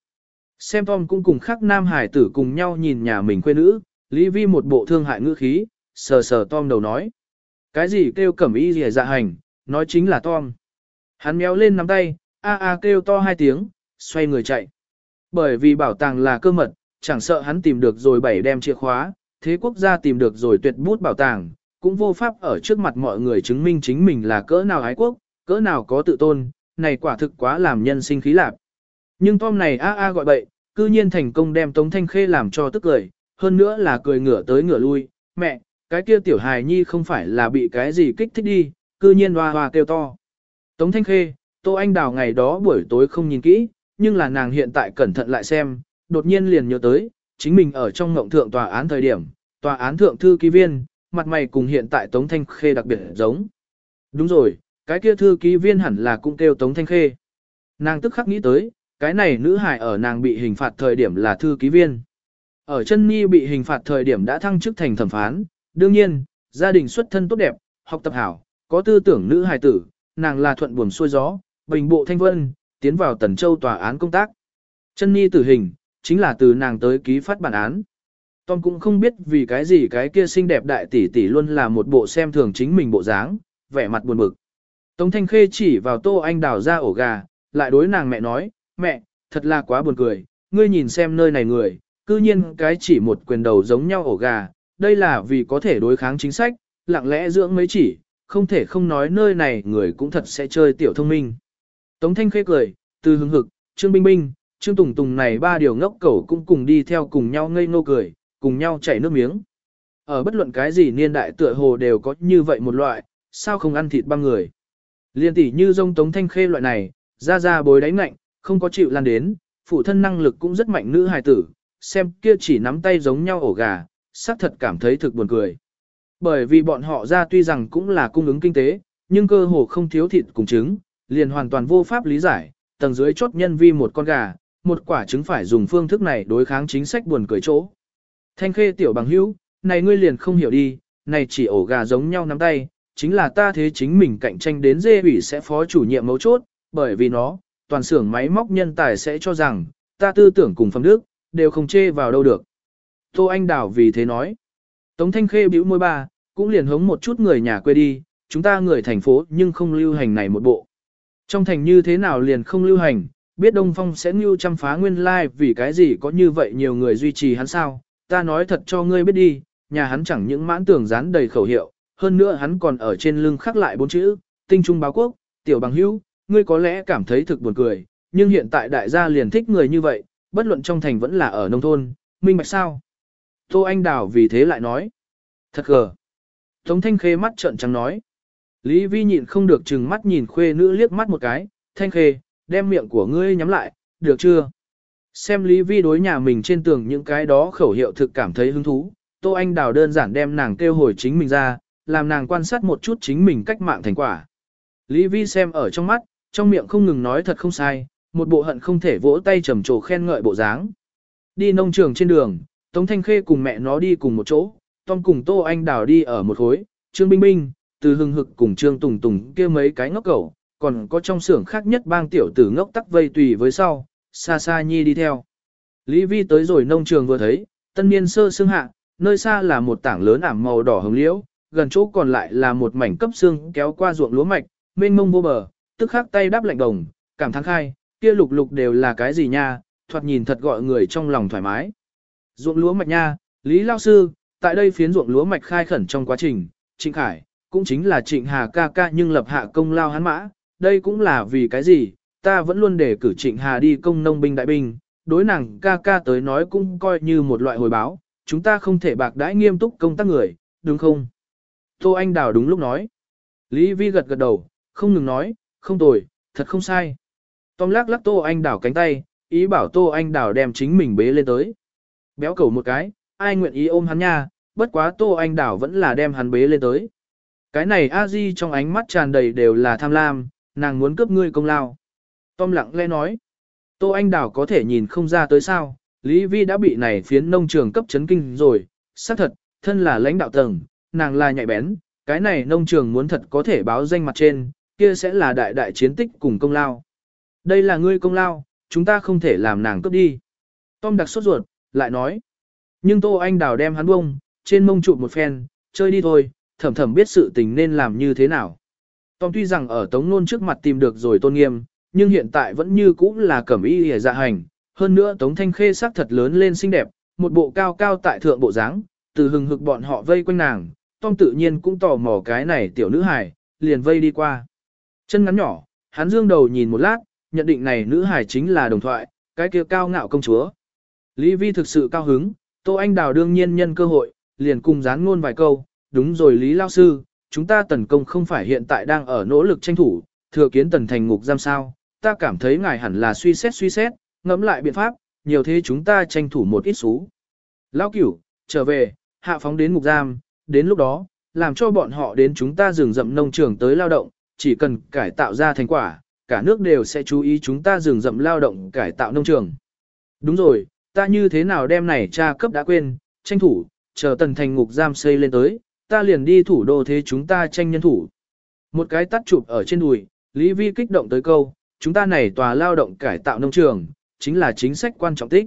Xem Tom cũng cùng khắc Nam Hải tử cùng nhau nhìn nhà mình quê nữ, Lý Vi một bộ thương hại ngữ khí, sờ sờ Tom đầu nói. Cái gì kêu cẩm y gì dạ hành, nói chính là Tom. Hắn méo lên nắm tay, a a kêu to hai tiếng, xoay người chạy. Bởi vì bảo tàng là cơ mật, chẳng sợ hắn tìm được rồi bảy đem chìa khóa, thế quốc gia tìm được rồi tuyệt bút bảo tàng, cũng vô pháp ở trước mặt mọi người chứng minh chính mình là cỡ nào ái quốc, cỡ nào có tự tôn, này quả thực quá làm nhân sinh khí lạc. Nhưng Tom này a a gọi bậy, cư nhiên thành công đem Tống Thanh Khê làm cho tức cười, hơn nữa là cười ngửa tới ngửa lui, mẹ, cái kia tiểu hài nhi không phải là bị cái gì kích thích đi, cư nhiên hoa hoa kêu to. Tống Thanh Khê, Tô Anh Đào ngày đó buổi tối không nhìn kỹ, nhưng là nàng hiện tại cẩn thận lại xem, đột nhiên liền nhớ tới, chính mình ở trong ngộng thượng tòa án thời điểm, tòa án thượng thư ký viên, mặt mày cùng hiện tại Tống Thanh Khê đặc biệt giống. Đúng rồi, cái kia thư ký viên hẳn là cũng kêu Tống Thanh Khê. Nàng tức khắc nghĩ tới, cái này nữ hài ở nàng bị hình phạt thời điểm là thư ký viên. Ở chân Nhi bị hình phạt thời điểm đã thăng chức thành thẩm phán, đương nhiên, gia đình xuất thân tốt đẹp, học tập hảo, có tư tưởng nữ hài tử, nàng là thuận buồm xuôi gió, bình bộ thanh vân, tiến vào tần châu tòa án công tác. Chân Nhi tử hình, chính là từ nàng tới ký phát bản án. Tom cũng không biết vì cái gì cái kia xinh đẹp đại tỷ tỷ luôn là một bộ xem thường chính mình bộ dáng, vẻ mặt buồn bực. Tống Thanh Khê chỉ vào Tô Anh đào ra ổ gà, lại đối nàng mẹ nói, mẹ, thật là quá buồn cười, ngươi nhìn xem nơi này người, cư nhiên cái chỉ một quyền đầu giống nhau ổ gà, đây là vì có thể đối kháng chính sách, lặng lẽ dưỡng mấy chỉ, không thể không nói nơi này người cũng thật sẽ chơi tiểu thông minh. Tống Thanh Khê cười, từ hứng hực, Trương Binh Binh, Trương Tùng Tùng này ba điều ngốc cẩu cũng cùng đi theo cùng nhau ngây ngô cười, cùng nhau chảy nước miếng. Ở bất luận cái gì niên đại tựa hồ đều có như vậy một loại, sao không ăn thịt băng người. Liên tỷ như dông Tống Thanh Khê loại này, ra ra bối đáy ngạnh, không có chịu lan đến, phụ thân năng lực cũng rất mạnh nữ hài tử, xem kia chỉ nắm tay giống nhau ổ gà, xác thật cảm thấy thực buồn cười. Bởi vì bọn họ ra tuy rằng cũng là cung ứng kinh tế, nhưng cơ hồ không thiếu thịt cùng trứng, liền hoàn toàn vô pháp lý giải, tầng dưới chốt nhân vi một con gà, một quả trứng phải dùng phương thức này đối kháng chính sách buồn cười chỗ. Thanh khê tiểu bằng hữu, này ngươi liền không hiểu đi, này chỉ ổ gà giống nhau nắm tay, chính là ta thế chính mình cạnh tranh đến dê ủy sẽ phó chủ nhiệm mấu chốt, bởi vì nó, toàn xưởng máy móc nhân tài sẽ cho rằng, ta tư tưởng cùng phẩm đức, đều không chê vào đâu được. Tô Anh Đào vì thế nói, Tống Thanh Khê bĩu môi ba, cũng liền hống một chút người nhà quê đi, chúng ta người thành phố nhưng không lưu hành này một bộ. Trong thành như thế nào liền không lưu hành, biết Đông Phong sẽ ngưu chăm phá nguyên lai like vì cái gì có như vậy nhiều người duy trì hắn sao, ta nói thật cho ngươi biết đi, nhà hắn chẳng những mãn tưởng dán đầy khẩu hiệu, hơn nữa hắn còn ở trên lưng khắc lại bốn chữ, tinh trung báo quốc, tiểu bằng hữu, ngươi có lẽ cảm thấy thực buồn cười, nhưng hiện tại đại gia liền thích người như vậy, bất luận trong thành vẫn là ở nông thôn, minh bạch sao. Tô Anh Đào vì thế lại nói, thật gờ. Tống Thanh Khê mắt trợn trắng nói. Lý Vi nhịn không được chừng mắt nhìn khuê nữ liếc mắt một cái, Thanh Khê, đem miệng của ngươi nhắm lại, được chưa? Xem Lý Vi đối nhà mình trên tường những cái đó khẩu hiệu thực cảm thấy hứng thú, Tô Anh Đào đơn giản đem nàng kêu hồi chính mình ra, làm nàng quan sát một chút chính mình cách mạng thành quả. Lý Vi xem ở trong mắt, trong miệng không ngừng nói thật không sai, một bộ hận không thể vỗ tay trầm trồ khen ngợi bộ dáng. Đi nông trường trên đường, Tống Thanh Khê cùng mẹ nó đi cùng một chỗ, Tom cùng Tô Anh Đào đi ở một khối, Trương Binh Binh, từ hưng hực cùng Trương Tùng Tùng kia mấy cái ngốc cẩu, còn có trong xưởng khác nhất bang tiểu tử ngốc tắc vây tùy với sau, xa xa nhi đi theo. Lý Vi tới rồi nông trường vừa thấy, tân niên sơ xương hạ, nơi xa là một tảng lớn ảm màu đỏ hồng liễu, gần chỗ còn lại là một mảnh cấp xương kéo qua ruộng lúa mạch, mênh mông vô bờ, tức khắc tay đáp lạnh đồng, cảm thắng khai, kia lục lục đều là cái gì nha, thoạt nhìn thật gọi người trong lòng thoải mái. Ruộng lúa mạch nha, Lý Lao Sư, tại đây phiến ruộng lúa mạch khai khẩn trong quá trình, Trịnh Khải, cũng chính là Trịnh Hà ca ca nhưng lập hạ công lao hắn mã, đây cũng là vì cái gì, ta vẫn luôn để cử Trịnh Hà đi công nông binh đại binh, đối nàng ca ca tới nói cũng coi như một loại hồi báo, chúng ta không thể bạc đãi nghiêm túc công tác người, đúng không? Tô Anh Đào đúng lúc nói. Lý Vi gật gật đầu, không ngừng nói, không tồi, thật không sai. Tom lắc lắc Tô Anh Đào cánh tay, ý bảo Tô Anh Đào đem chính mình bế lên tới. Béo cầu một cái, ai nguyện ý ôm hắn nha, bất quá Tô Anh Đào vẫn là đem hắn bế lên tới. Cái này a di trong ánh mắt tràn đầy đều là tham lam, nàng muốn cướp ngươi công lao. Tom lặng lẽ nói. Tô Anh Đào có thể nhìn không ra tới sao, Lý Vi đã bị này phiến nông trường cấp chấn kinh rồi, xác thật, thân là lãnh đạo tầng, nàng là nhạy bén, cái này nông trường muốn thật có thể báo danh mặt trên, kia sẽ là đại đại chiến tích cùng công lao. Đây là ngươi công lao, chúng ta không thể làm nàng cướp đi. Tom đặc sốt ruột, lại nói. Nhưng Tô Anh Đào đem hắn bông, trên mông trụ một phen, chơi đi thôi, thầm thầm biết sự tình nên làm như thế nào. Tom tuy rằng ở Tống Nôn trước mặt tìm được rồi tôn nghiêm, nhưng hiện tại vẫn như cũ là cẩm y hề dạ hành. Hơn nữa Tống Thanh Khê sắc thật lớn lên xinh đẹp, một bộ cao cao tại thượng bộ dáng, từ hừng hực bọn họ vây quanh nàng, Tom tự nhiên cũng tò mò cái này tiểu nữ hài, liền vây đi qua. Chân ngắn nhỏ, hắn dương đầu nhìn một lát, nhận định này nữ hài chính là đồng thoại, cái kia cao ngạo công chúa. Lý Vi thực sự cao hứng, Tô Anh Đào đương nhiên nhân cơ hội, liền cùng dán ngôn vài câu, đúng rồi Lý Lao Sư, chúng ta tấn công không phải hiện tại đang ở nỗ lực tranh thủ, thừa kiến tần thành ngục giam sao, ta cảm thấy ngài hẳn là suy xét suy xét, ngẫm lại biện pháp, nhiều thế chúng ta tranh thủ một ít xú. lão cửu, trở về, hạ phóng đến ngục giam, đến lúc đó, làm cho bọn họ đến chúng ta rừng rậm nông trường tới lao động, chỉ cần cải tạo ra thành quả, cả nước đều sẽ chú ý chúng ta rừng rậm lao động cải tạo nông trường. Đúng rồi, ta như thế nào đem này cha cấp đã quên, tranh thủ, chờ tần thành ngục giam xây lên tới, ta liền đi thủ đô thế chúng ta tranh nhân thủ. Một cái tắt chụp ở trên đùi, Lý Vi kích động tới câu, chúng ta này tòa lao động cải tạo nông trường, chính là chính sách quan trọng tích.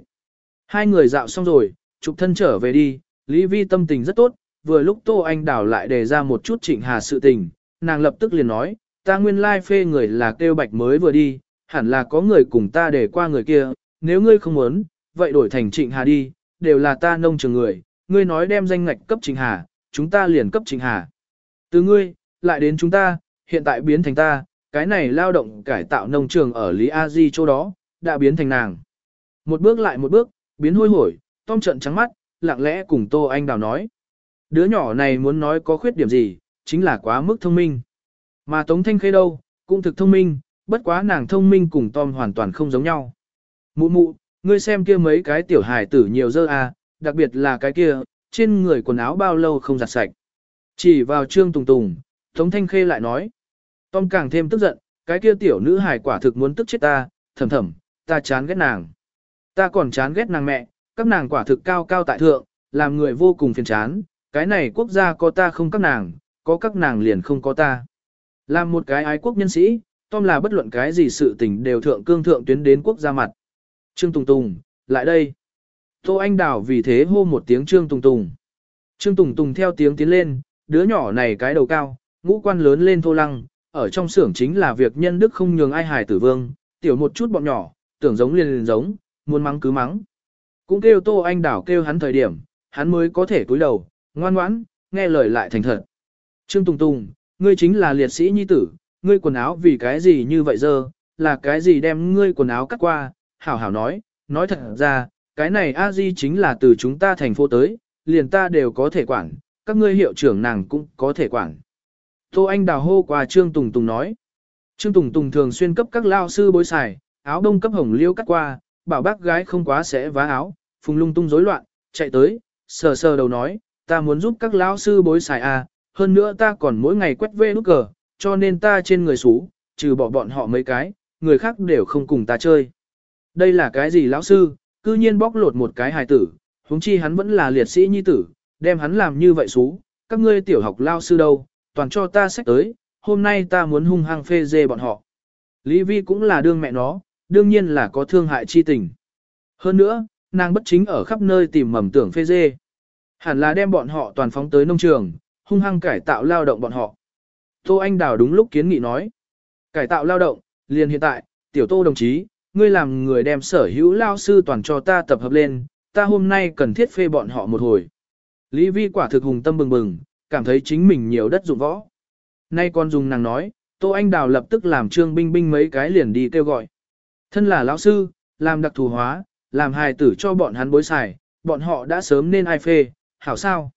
Hai người dạo xong rồi, chụp thân trở về đi, Lý Vi tâm tình rất tốt, vừa lúc Tô Anh Đào lại đề ra một chút trịnh hà sự tình, nàng lập tức liền nói, ta nguyên lai phê người là kêu bạch mới vừa đi, hẳn là có người cùng ta để qua người kia, nếu ngươi không muốn, vậy đổi thành trịnh hà đi, đều là ta nông trường người, ngươi nói đem danh ngạch cấp trịnh hà, chúng ta liền cấp trịnh hà. Từ ngươi, lại đến chúng ta, hiện tại biến thành ta, cái này lao động cải tạo nông trường ở Lý A Di chỗ đó, đã biến thành nàng. Một bước lại một bước, biến hôi hổi, Tom trận trắng mắt, lặng lẽ cùng Tô Anh Đào nói. Đứa nhỏ này muốn nói có khuyết điểm gì, chính là quá mức thông minh. Mà Tống Thanh Khê đâu, cũng thực thông minh, bất quá nàng thông minh cùng Tom hoàn toàn không giống nhau. Mụ mụ, ngươi xem kia mấy cái tiểu hài tử nhiều dơ à, đặc biệt là cái kia, trên người quần áo bao lâu không giặt sạch. Chỉ vào trương tùng tùng, Tống Thanh Khê lại nói. Tom càng thêm tức giận, cái kia tiểu nữ hài quả thực muốn tức chết ta, thầm thầm, ta chán ghét nàng. Ta còn chán ghét nàng mẹ, các nàng quả thực cao cao tại thượng, làm người vô cùng phiền chán, cái này quốc gia có ta không các nàng, có các nàng liền không có ta. Làm một cái ái quốc nhân sĩ, Tom là bất luận cái gì sự tình đều thượng cương thượng tuyến đến quốc gia mặt. Trương Tùng Tùng, lại đây. Tô Anh Đào vì thế hô một tiếng Trương Tùng Tùng. Trương Tùng Tùng theo tiếng tiến lên, đứa nhỏ này cái đầu cao, ngũ quan lớn lên thô lăng, ở trong xưởng chính là việc nhân đức không nhường ai hài tử vương, tiểu một chút bọn nhỏ, tưởng giống liền liền giống, muốn mắng cứ mắng. Cũng kêu Tô Anh đảo kêu hắn thời điểm, hắn mới có thể cúi đầu, ngoan ngoãn, nghe lời lại thành thật. Trương Tùng Tùng, ngươi chính là liệt sĩ nhi tử, ngươi quần áo vì cái gì như vậy dơ, là cái gì đem ngươi quần áo cắt qua, hảo hảo nói, nói thật ra, cái này a di chính là từ chúng ta thành phố tới, liền ta đều có thể quản, các ngươi hiệu trưởng nàng cũng có thể quản. Tô Anh đào hô qua Trương Tùng Tùng nói. Trương Tùng Tùng thường xuyên cấp các lao sư bối xài, áo đông cấp hồng liêu cắt qua, bảo bác gái không quá sẽ vá áo, phùng lung tung rối loạn, chạy tới, sờ sờ đầu nói, ta muốn giúp các lao sư bối xài à, hơn nữa ta còn mỗi ngày quét vê nút cờ, cho nên ta trên người xú, trừ bỏ bọn họ mấy cái, người khác đều không cùng ta chơi. Đây là cái gì lão sư, cư nhiên bóc lột một cái hài tử, huống chi hắn vẫn là liệt sĩ nhi tử, đem hắn làm như vậy xú, các ngươi tiểu học lao sư đâu, toàn cho ta sách tới, hôm nay ta muốn hung hăng phê dê bọn họ. Lý Vi cũng là đương mẹ nó, đương nhiên là có thương hại chi tình. Hơn nữa, nàng bất chính ở khắp nơi tìm mầm tưởng phê dê. Hẳn là đem bọn họ toàn phóng tới nông trường, hung hăng cải tạo lao động bọn họ. Tô Anh Đào đúng lúc kiến nghị nói. Cải tạo lao động, liền hiện tại, tiểu tô đồng chí, ngươi làm người đem sở hữu lao sư toàn cho ta tập hợp lên, ta hôm nay cần thiết phê bọn họ một hồi. Lý Vi quả thực hùng tâm bừng bừng, cảm thấy chính mình nhiều đất dụng võ. Nay con dùng nàng nói, Tô Anh Đào lập tức làm trương binh binh mấy cái liền đi kêu gọi. Thân là lão sư, làm đặc thù hóa, làm hài tử cho bọn hắn bối xài, bọn họ đã sớm nên ai phê, hảo sao.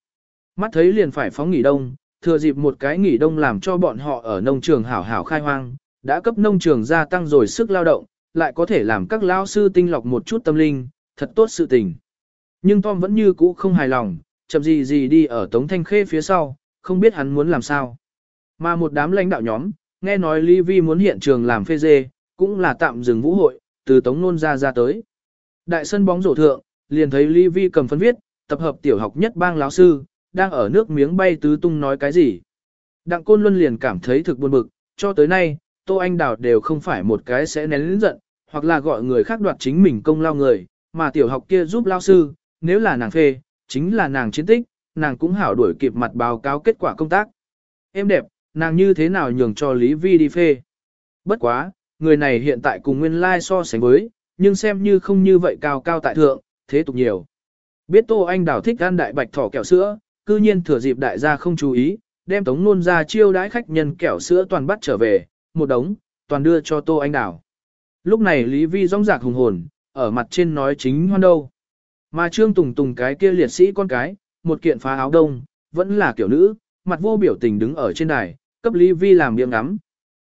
Mắt thấy liền phải phóng nghỉ đông, thừa dịp một cái nghỉ đông làm cho bọn họ ở nông trường hảo hảo khai hoang, đã cấp nông trường gia tăng rồi sức lao động, lại có thể làm các lão sư tinh lọc một chút tâm linh, thật tốt sự tình. Nhưng Tom vẫn như cũ không hài lòng, chậm gì gì đi ở Tống Thanh Khê phía sau, không biết hắn muốn làm sao. Mà một đám lãnh đạo nhóm, nghe nói Lý Vi muốn hiện trường làm phê dê, cũng là tạm dừng vũ hội, từ Tống Nôn ra ra tới. Đại sân bóng rổ thượng, liền thấy Lý Vi cầm phấn viết, tập hợp tiểu học nhất bang lão sư, đang ở nước miếng bay tứ tung nói cái gì. Đặng Côn Luân liền cảm thấy thực buồn bực, cho tới nay, Tô Anh Đào đều không phải một cái sẽ nén lĩnh giận, hoặc là gọi người khác đoạt chính mình công lao người, mà tiểu học kia giúp lao sư, nếu là nàng phê, chính là nàng chiến tích, nàng cũng hảo đuổi kịp mặt báo cáo kết quả công tác. Em đẹp, nàng như thế nào nhường cho Lý Vi đi phê. Bất quá, người này hiện tại cùng nguyên lai so sánh với, nhưng xem như không như vậy cao cao tại thượng, thế tục nhiều. Biết Tô Anh Đào thích ăn đại bạch thỏ kẹo sữa, cư nhiên thừa dịp đại gia không chú ý, đem tống nôn ra chiêu đãi khách nhân kẹo sữa toàn bắt trở về, một đống, toàn đưa cho Tô Anh Đào. Lúc này Lý Vi rong rạc hùng hồn, ở mặt trên nói chính hoan đâu. Mà Trương Tùng Tùng cái kia liệt sĩ con cái, một kiện phá áo đông, vẫn là kiểu nữ, mặt vô biểu tình đứng ở trên đài, cấp Lý Vi làm miệng ngắm.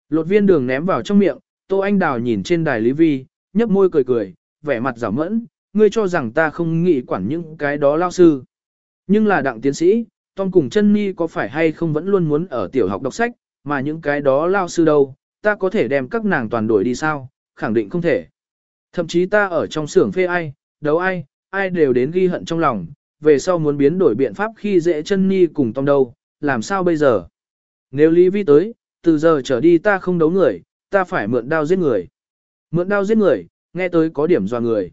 Lột viên đường ném vào trong miệng, Tô Anh Đào nhìn trên đài Lý Vi, nhấp môi cười cười, vẻ mặt giả mẫn, ngươi cho rằng ta không nghĩ quản những cái đó lao sư. Nhưng là đặng tiến sĩ, Tom cùng chân mi có phải hay không vẫn luôn muốn ở tiểu học đọc sách, mà những cái đó lao sư đâu, ta có thể đem các nàng toàn đổi đi sao, khẳng định không thể. Thậm chí ta ở trong xưởng phê ai, đấu ai, ai đều đến ghi hận trong lòng, về sau muốn biến đổi biện pháp khi dễ chân ni cùng tông đâu, làm sao bây giờ? Nếu Lý Vi tới, từ giờ trở đi ta không đấu người, ta phải mượn đao giết người. Mượn đao giết người, nghe tới có điểm dò người.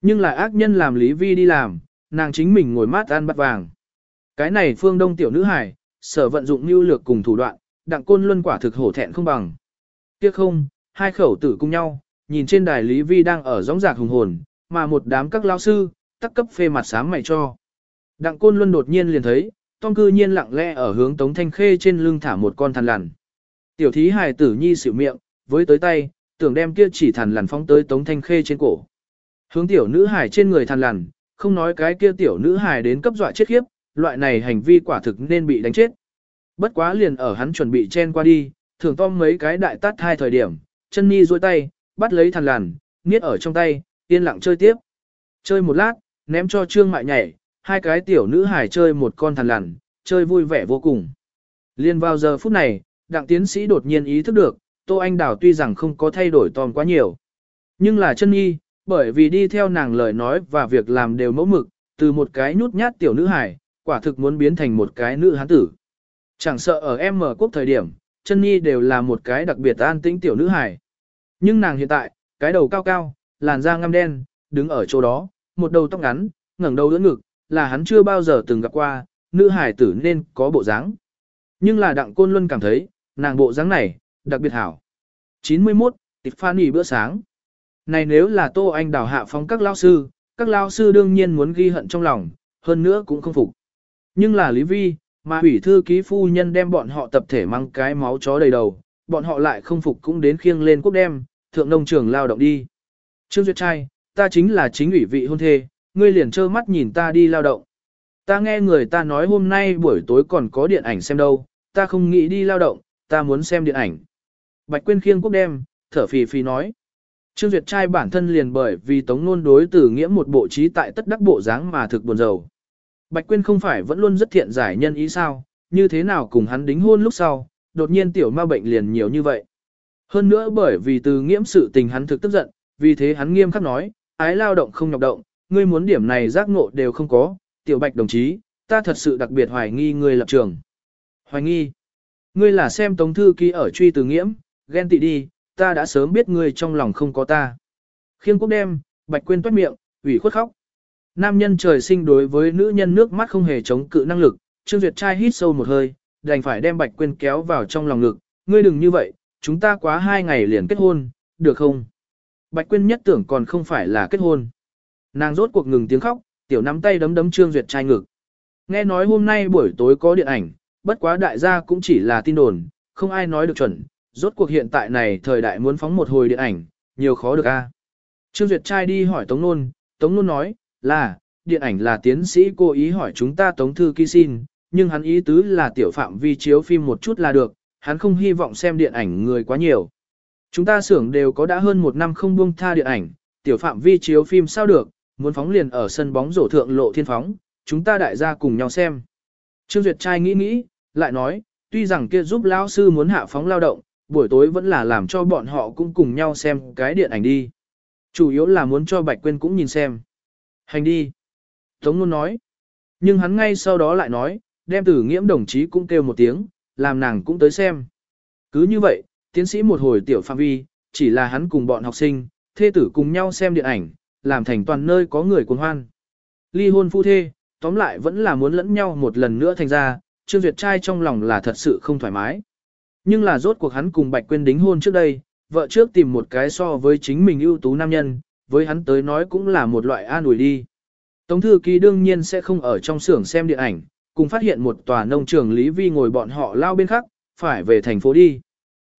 Nhưng là ác nhân làm Lý Vi đi làm, nàng chính mình ngồi mát ăn bắt vàng. Cái này phương đông tiểu nữ hải, sở vận dụng lưu lược cùng thủ đoạn, đặng côn luân quả thực hổ thẹn không bằng. Tiếc không, hai khẩu tử cùng nhau, nhìn trên đài Lý Vi đang ở gióng giạc hùng hồn, mà một đám các lao sư, tắc cấp phê mặt sáng mày cho. Đặng côn luân đột nhiên liền thấy, Tom cư nhiên lặng lẽ ở hướng Tống Thanh Khê trên lưng thả một con thằn lằn. Tiểu thí hài tử nhi xỉu miệng, với tới tay, tưởng đem kia chỉ thằn lằn phóng tới Tống Thanh Khê trên cổ. Hướng tiểu nữ hài trên người thằn lằn, không nói cái kia tiểu nữ hài đến cấp dọa chết khiếp, loại này hành vi quả thực nên bị đánh chết. Bất quá liền ở hắn chuẩn bị chen qua đi, thường Tom mấy cái đại tát hai thời điểm, chân nhi duỗi tay, bắt lấy thằn lằn, niết ở trong tay, yên lặng chơi tiếp. Chơi một lát, ném cho Trương Mại nhảy, hai cái tiểu nữ hài chơi một con thằn lằn, chơi vui vẻ vô cùng. Liên vào giờ phút này, đặng tiến sĩ đột nhiên ý thức được, Tô Anh Đào tuy rằng không có thay đổi Tom quá nhiều. Nhưng là chân nhi, bởi vì đi theo nàng lời nói và việc làm đều mẫu mực, từ một cái nhút nhát tiểu nữ hài, quả thực muốn biến thành một cái nữ hán tử. Chẳng sợ ở em mở quốc thời điểm, chân nhi đều là một cái đặc biệt an tĩnh tiểu nữ hài. Nhưng nàng hiện tại, cái đầu cao cao, làn da ngăm đen, đứng ở chỗ đó, một đầu tóc ngắn, ngẩng đầu đỡ ngực, là hắn chưa bao giờ từng gặp qua, nữ hải tử nên có bộ dáng. Nhưng là đặng côn luân cảm thấy, nàng bộ dáng này, đặc biệt hảo. 91, Tiffany bữa sáng. Này nếu là Tô Anh đào hạ phong các lao sư, các lao sư đương nhiên muốn ghi hận trong lòng, hơn nữa cũng không phục. Nhưng là Lý Vi, mà ủy thư ký phu nhân đem bọn họ tập thể mang cái máu chó đầy đầu, bọn họ lại không phục cũng đến khiêng lên quốc đem, thượng nông trường lao động đi. Trương Duyệt trai, ta chính là chính ủy vị hôn thê, ngươi liền trơ mắt nhìn ta đi lao động. Ta nghe người ta nói hôm nay buổi tối còn có điện ảnh xem đâu, ta không nghĩ đi lao động, ta muốn xem điện ảnh. Bạch Quyên khiêng quốc đem, thở phì phì nói. Trương Duyệt trai bản thân liền bởi vì tống nôn đối tử nghĩa một bộ trí tại tất đắc bộ dáng mà thực buồn rầu. Bạch Quyên không phải vẫn luôn rất thiện giải nhân ý sao, như thế nào cùng hắn đính hôn lúc sau, đột nhiên tiểu ma bệnh liền nhiều như vậy. Hơn nữa bởi vì từ nghiễm sự tình hắn thực tức giận, vì thế hắn nghiêm khắc nói, ái lao động không nhọc động, ngươi muốn điểm này giác ngộ đều không có, tiểu bạch đồng chí, ta thật sự đặc biệt hoài nghi ngươi lập trường. Hoài nghi, ngươi là xem tống thư ký ở truy từ nghiễm, ghen tị đi, ta đã sớm biết ngươi trong lòng không có ta. Khiêng quốc đem, bạch quên toát miệng, ủy khuất khóc. Nam nhân trời sinh đối với nữ nhân nước mắt không hề chống cự năng lực, Trương Duyệt trai hít sâu một hơi, đành phải đem bạch quyên kéo vào trong lòng ngực, ngươi đừng như vậy, chúng ta quá hai ngày liền kết hôn, được không? Bạch Quyên nhất tưởng còn không phải là kết hôn. Nàng rốt cuộc ngừng tiếng khóc, tiểu nắm tay đấm đấm Trương Duyệt trai ngực. Nghe nói hôm nay buổi tối có điện ảnh, bất quá đại gia cũng chỉ là tin đồn, không ai nói được chuẩn, rốt cuộc hiện tại này thời đại muốn phóng một hồi điện ảnh, nhiều khó được a. Trương Duyệt trai đi hỏi Tống Nôn, Tống Nôn nói, là, điện ảnh là tiến sĩ cố ý hỏi chúng ta Tống Thư Ký xin, nhưng hắn ý tứ là tiểu phạm vi chiếu phim một chút là được, hắn không hy vọng xem điện ảnh người quá nhiều. Chúng ta xưởng đều có đã hơn một năm không buông tha điện ảnh, tiểu phạm vi chiếu phim sao được, muốn phóng liền ở sân bóng rổ thượng lộ thiên phóng, chúng ta đại gia cùng nhau xem. Trương Duyệt trai nghĩ nghĩ, lại nói, tuy rằng kia giúp lão sư muốn hạ phóng lao động, buổi tối vẫn là làm cho bọn họ cũng cùng nhau xem cái điện ảnh đi. Chủ yếu là muốn cho Bạch Quyên cũng nhìn xem. Hành đi. Tống luôn nói. Nhưng hắn ngay sau đó lại nói, đem tử nghiễm đồng chí cũng kêu một tiếng, làm nàng cũng tới xem. Cứ như vậy, tiến sĩ một hồi tiểu phạm vi, chỉ là hắn cùng bọn học sinh, thê tử cùng nhau xem điện ảnh, làm thành toàn nơi có người cuồng hoan. Ly hôn phu thê, tóm lại vẫn là muốn lẫn nhau một lần nữa thành ra, Trương Duyệt trai trong lòng là thật sự không thoải mái. Nhưng là rốt cuộc hắn cùng Bạch Quyên đính hôn trước đây, vợ trước tìm một cái so với chính mình ưu tú nam nhân, với hắn tới nói cũng là một loại an ủi đi. Tống thư ký đương nhiên sẽ không ở trong xưởng xem điện ảnh, cùng phát hiện một tòa nông trường Lý Vi ngồi bọn họ lao bên khác, phải về thành phố đi.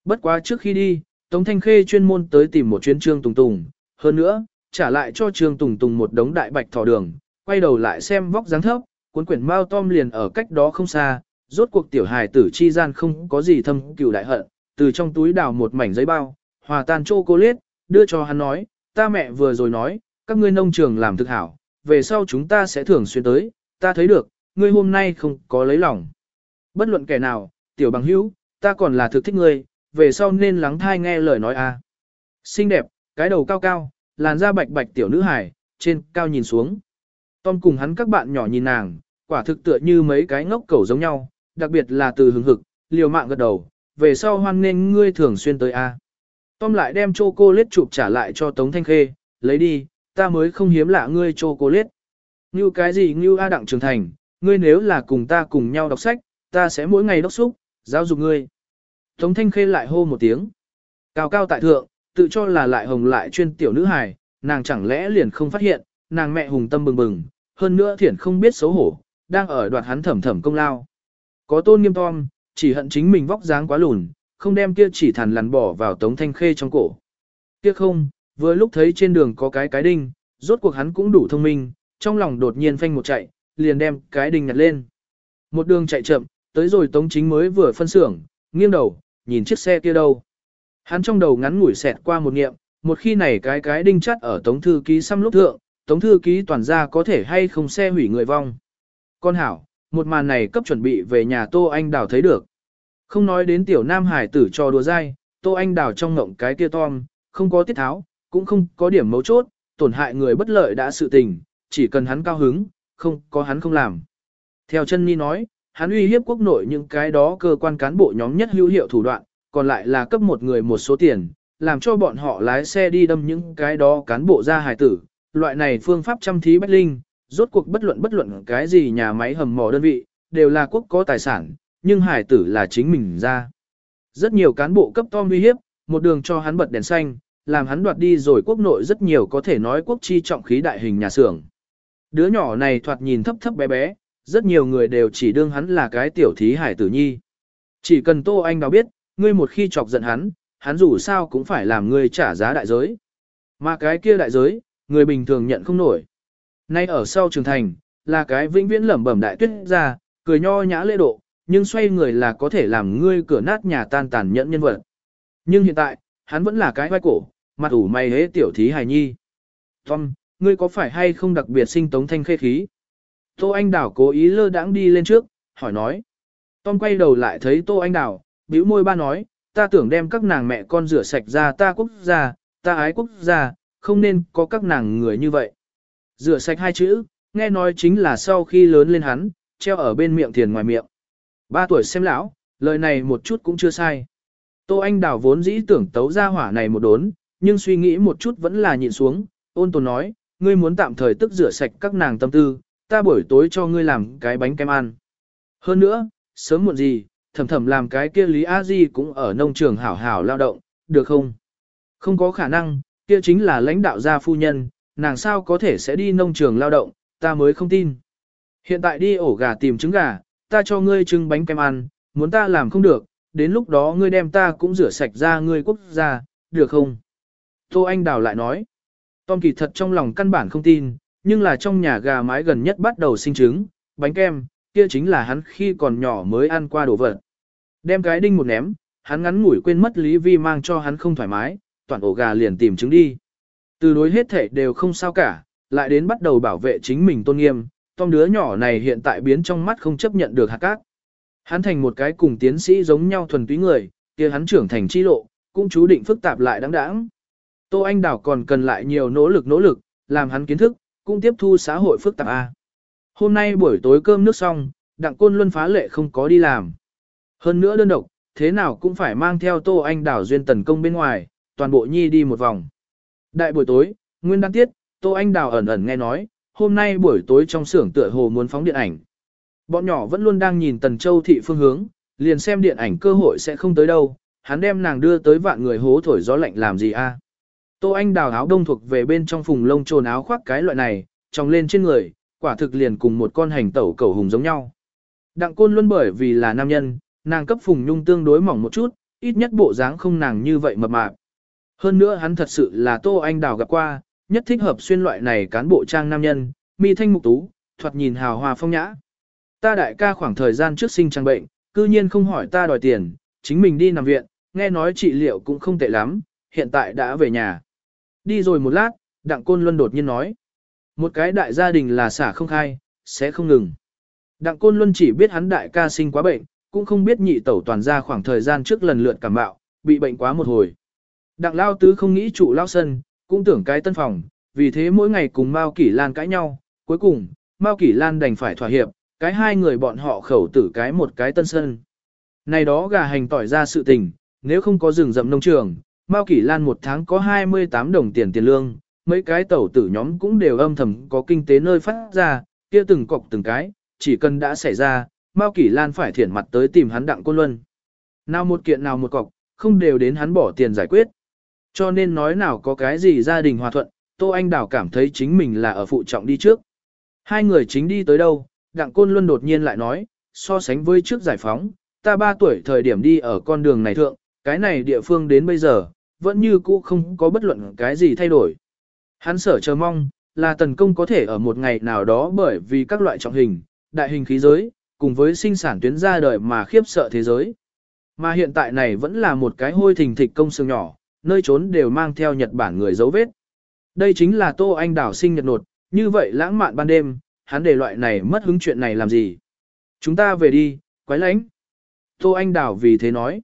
Bất quá trước khi đi, Tống Thanh Khê chuyên môn tới tìm một chuyến Trương Tùng Tùng, hơn nữa, trả lại cho Trương Tùng Tùng một đống đại bạch thỏ đường, quay đầu lại xem vóc dáng thấp, cuốn quyển Mao Tom liền ở cách đó không xa, rốt cuộc tiểu hài tử chi gian không có gì thâm cừu đại hận, từ trong túi đào một mảnh giấy bao, hòa tan chocolate, đưa cho hắn nói, ta mẹ vừa rồi nói, các ngươi nông trường làm thực hảo, về sau chúng ta sẽ thường xuyên tới, ta thấy được, ngươi hôm nay không có lấy lòng. Bất luận kẻ nào, tiểu bằng hữu, ta còn là thực thích ngươi, về sau nên lắng thai nghe lời nói a. Xinh đẹp, cái đầu cao cao, làn da bạch bạch tiểu nữ hải, trên cao nhìn xuống. Tom cùng hắn các bạn nhỏ nhìn nàng, quả thực tựa như mấy cái ngốc cẩu giống nhau, đặc biệt là từ hứng hực, liều mạng gật đầu, về sau hoan nên ngươi thường xuyên tới a. Tom lại đem chocolate chụp trả lại cho Tống Thanh Khê, lấy đi, ta mới không hiếm lạ ngươi chocolate. Như cái gì như A Đặng Trường Thành, ngươi nếu là cùng ta cùng nhau đọc sách, ta sẽ mỗi ngày đốc xúc, giáo dục ngươi. Tống Thanh Khê lại hô một tiếng. Cao cao tại thượng, tự cho là lại hồng lại chuyên tiểu nữ hài, nàng chẳng lẽ liền không phát hiện, nàng mẹ hùng tâm bừng bừng, hơn nữa thiển không biết xấu hổ, đang ở đoạt hắn thẩm thẩm công lao. Có tôn nghiêm tom, chỉ hận chính mình vóc dáng quá lùn, không đem kia chỉ thằn lằn bỏ vào tống thanh khê trong cổ. Kia không, vừa lúc thấy trên đường có cái cái đinh, rốt cuộc hắn cũng đủ thông minh, trong lòng đột nhiên phanh một chạy, liền đem cái đinh nhặt lên. Một đường chạy chậm, tới rồi tống chính mới vừa phân xưởng, nghiêng đầu, nhìn chiếc xe kia đâu. Hắn trong đầu ngắn ngủi xẹt qua một nghiệm, một khi này cái cái đinh chắt ở tống thư ký xăm lúc thượng, tống thư ký toàn ra có thể hay không xe hủy người vong. Con hảo, một màn này cấp chuẩn bị về nhà Tô Anh Đào thấy được. Không nói đến tiểu nam hải tử cho đùa dai, Tô Anh Đào trong ngộng cái kia tom, không có tiết tháo, cũng không có điểm mấu chốt, tổn hại người bất lợi đã sự tình, chỉ cần hắn cao hứng, không có hắn không làm. Theo chân Ni nói, hắn uy hiếp quốc nội những cái đó cơ quan cán bộ nhóm nhất hữu hiệu thủ đoạn, còn lại là cấp một người một số tiền, làm cho bọn họ lái xe đi đâm những cái đó cán bộ ra hài tử. Loại này phương pháp chăm thí bách linh, rốt cuộc bất luận bất luận cái gì nhà máy hầm mỏ đơn vị, đều là quốc có tài sản, nhưng hải tử là chính mình ra. Rất nhiều cán bộ cấp to uy hiếp, một đường cho hắn bật đèn xanh, làm hắn đoạt đi rồi quốc nội rất nhiều có thể nói quốc chi trọng khí đại hình nhà xưởng. Đứa nhỏ này thoạt nhìn thấp thấp bé bé, rất nhiều người đều chỉ đương hắn là cái tiểu thí hải tử nhi. Chỉ cần Tô Anh Đào biết, ngươi một khi chọc giận hắn, hắn dù sao cũng phải làm ngươi trả giá đại giới. Mà cái kia đại giới, người bình thường nhận không nổi. Nay ở sau trường thành, là cái vĩnh viễn lẩm bẩm đại tuyết ra, cười nho nhã lễ độ, nhưng xoay người là có thể làm ngươi cửa nát nhà tan tàn nhẫn nhân vật. Nhưng hiện tại, hắn vẫn là cái vai cổ, mặt ủ mày hế tiểu thí hài nhi. Tom, ngươi có phải hay không đặc biệt sinh tống thanh khê khí? Tô Anh Đào cố ý lơ đãng đi lên trước, hỏi nói. Tom quay đầu lại thấy Tô Anh Đào, bĩu môi ba nói, ta tưởng đem các nàng mẹ con rửa sạch ra ta quốc gia, ta ái quốc gia, không nên có các nàng người như vậy. Rửa sạch hai chữ, nghe nói chính là sau khi lớn lên hắn, treo ở bên miệng thiền ngoài miệng. Ba tuổi xem lão, lời này một chút cũng chưa sai. Tô Anh Đào vốn dĩ tưởng tấu ra hỏa này một đốn, nhưng suy nghĩ một chút vẫn là nhịn xuống, ôn tồn nói, ngươi muốn tạm thời tức rửa sạch các nàng tâm tư, ta buổi tối cho ngươi làm cái bánh kem ăn. Hơn nữa, sớm muộn gì, thầm thầm làm cái kia Lý A Di cũng ở nông trường hảo hảo lao động, được không? Không có khả năng, kia chính là lãnh đạo gia phu nhân, nàng sao có thể sẽ đi nông trường lao động, ta mới không tin. Hiện tại đi ổ gà tìm trứng gà, ta cho ngươi trứng bánh kem ăn, muốn ta làm không được, đến lúc đó ngươi đem ta cũng rửa sạch ra ngươi quốc gia, được không? Tô Anh Đào lại nói, Tom kỳ thật trong lòng căn bản không tin, nhưng là trong nhà gà mái gần nhất bắt đầu sinh trứng, bánh kem, kia chính là hắn khi còn nhỏ mới ăn qua đồ vật. Đem cái đinh một ném, hắn ngắn ngủi quên mất Lý Vi mang cho hắn không thoải mái, toàn ổ gà liền tìm trứng đi. Từ đối hết thể đều không sao cả, lại đến bắt đầu bảo vệ chính mình tôn nghiêm, Tom đứa nhỏ này hiện tại biến trong mắt không chấp nhận được hạt cát. Hắn thành một cái cùng tiến sĩ giống nhau thuần túy người, kia hắn trưởng thành chi lộ, cũng chú định phức tạp lại đáng đáng. Tô Anh Đào còn cần lại nhiều nỗ lực nỗ lực, làm hắn kiến thức, cũng tiếp thu xã hội phức tạp A. Hôm nay buổi tối cơm nước xong, Đặng Côn Luân phá lệ không có đi làm. Hơn nữa đơn độc, thế nào cũng phải mang theo Tô Anh Đào duyên tần công bên ngoài, toàn bộ nhi đi một vòng. Đại buổi tối, nguyên đan tiết, Tô Anh Đào ẩn ẩn nghe nói, hôm nay buổi tối trong xưởng tựa hồ muốn phóng điện ảnh. Bọn nhỏ vẫn luôn đang nhìn Tần Châu thị phương hướng, liền xem điện ảnh cơ hội sẽ không tới đâu, hắn đem nàng đưa tới vạn người hố thổi gió lạnh làm gì a? Tô Anh đào áo đông thuộc về bên trong phùng lông trồn áo khoác cái loại này, tròng lên trên người, quả thực liền cùng một con hành tẩu cẩu hùng giống nhau. Đặng côn luôn bởi vì là nam nhân, nàng cấp phùng nhung tương đối mỏng một chút, ít nhất bộ dáng không nàng như vậy mập mạp. Hơn nữa hắn thật sự là Tô Anh đào gặp qua, nhất thích hợp xuyên loại này cán bộ trang nam nhân, mi thanh mục tú, thoạt nhìn hào hoa phong nhã. Ta đại ca khoảng thời gian trước sinh trang bệnh, cư nhiên không hỏi ta đòi tiền, chính mình đi nằm viện, nghe nói trị liệu cũng không tệ lắm, hiện tại đã về nhà. Đi rồi một lát, Đặng Côn Luân đột nhiên nói. Một cái đại gia đình là xả không khai, sẽ không ngừng. Đặng Côn Luân chỉ biết hắn đại ca sinh quá bệnh, cũng không biết nhị tẩu toàn ra khoảng thời gian trước lần lượt cảm bạo, bị bệnh quá một hồi. Đặng Lao Tứ không nghĩ trụ Lao Sân, cũng tưởng cái tân phòng, vì thế mỗi ngày cùng Mao Kỷ Lan cãi nhau, cuối cùng, Mao Kỷ Lan đành phải thỏa hiệp, cái hai người bọn họ khẩu tử cái một cái tân sân. Này đó gà hành tỏi ra sự tình, nếu không có rừng rậm nông trường, Mao Kỷ Lan một tháng có 28 đồng tiền tiền lương, mấy cái tẩu tử nhóm cũng đều âm thầm có kinh tế nơi phát ra, kia từng cọc từng cái, chỉ cần đã xảy ra, Mao Kỷ Lan phải thiển mặt tới tìm hắn đặng côn luân. Nào một kiện nào một cọc, không đều đến hắn bỏ tiền giải quyết. Cho nên nói nào có cái gì gia đình hòa thuận, Tô Anh Đào cảm thấy chính mình là ở phụ trọng đi trước. Hai người chính đi tới đâu, đặng côn luân đột nhiên lại nói, so sánh với trước giải phóng, ta ba tuổi thời điểm đi ở con đường này thượng, cái này địa phương đến bây giờ, vẫn như cũ không có bất luận cái gì thay đổi. Hắn sở chờ mong, là tần công có thể ở một ngày nào đó bởi vì các loại trọng hình, đại hình khí giới, cùng với sinh sản tuyến ra đời mà khiếp sợ thế giới. Mà hiện tại này vẫn là một cái hôi thình thịch công xương nhỏ, nơi trốn đều mang theo Nhật Bản người dấu vết. Đây chính là Tô Anh đảo sinh nhật nột, như vậy lãng mạn ban đêm, hắn để loại này mất hứng chuyện này làm gì. Chúng ta về đi, quái lãnh. Tô Anh đảo vì thế nói.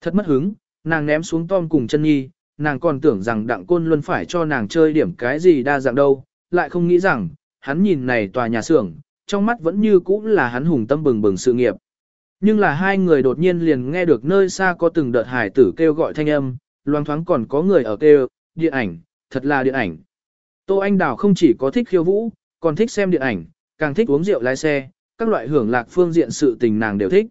Thật mất hứng, nàng ném xuống Tom cùng chân nhi, nàng còn tưởng rằng đặng côn luôn phải cho nàng chơi điểm cái gì đa dạng đâu, lại không nghĩ rằng, hắn nhìn này tòa nhà xưởng, trong mắt vẫn như cũ là hắn hùng tâm bừng bừng sự nghiệp. Nhưng là hai người đột nhiên liền nghe được nơi xa có từng đợt hải tử kêu gọi thanh âm, loang thoáng còn có người ở kêu, điện ảnh, thật là điện ảnh. Tô Anh Đào không chỉ có thích khiêu vũ, còn thích xem điện ảnh, càng thích uống rượu lái xe, các loại hưởng lạc phương diện sự tình nàng đều thích.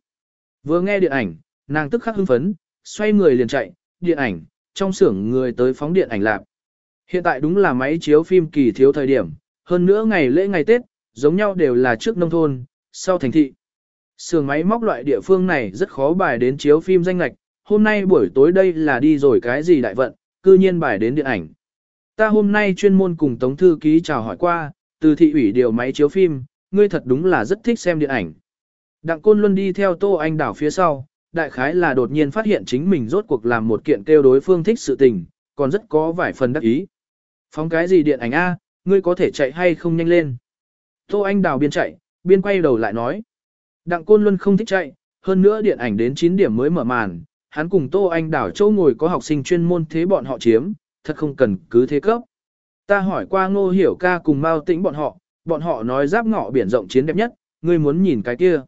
Vừa nghe điện ảnh, nàng tức khắc hưng phấn, xoay người liền chạy, điện ảnh, trong xưởng người tới phóng điện ảnh lạc. Hiện tại đúng là máy chiếu phim kỳ thiếu thời điểm, hơn nữa ngày lễ ngày Tết, giống nhau đều là trước nông thôn, sau thành thị. Sưởng máy móc loại địa phương này rất khó bài đến chiếu phim danh lạch, hôm nay buổi tối đây là đi rồi cái gì đại vận, cư nhiên bài đến điện ảnh. Ta hôm nay chuyên môn cùng Tống Thư Ký chào hỏi qua, từ thị ủy điều máy chiếu phim, ngươi thật đúng là rất thích xem điện ảnh. Đặng Côn Luân đi theo Tô Anh Đảo phía sau, đại khái là đột nhiên phát hiện chính mình rốt cuộc làm một kiện kêu đối phương thích sự tình, còn rất có vài phần đắc ý. Phóng cái gì điện ảnh A, ngươi có thể chạy hay không nhanh lên. Tô Anh Đào biên chạy, biên quay đầu lại nói. Đặng Côn Luân không thích chạy, hơn nữa điện ảnh đến 9 điểm mới mở màn, hắn cùng Tô Anh Đào châu ngồi có học sinh chuyên môn thế bọn họ chiếm, thật không cần cứ thế cấp. Ta hỏi qua ngô hiểu ca cùng Mao tĩnh bọn họ, bọn họ nói giáp ngọ biển rộng chiến đẹp nhất, ngươi muốn nhìn cái kia.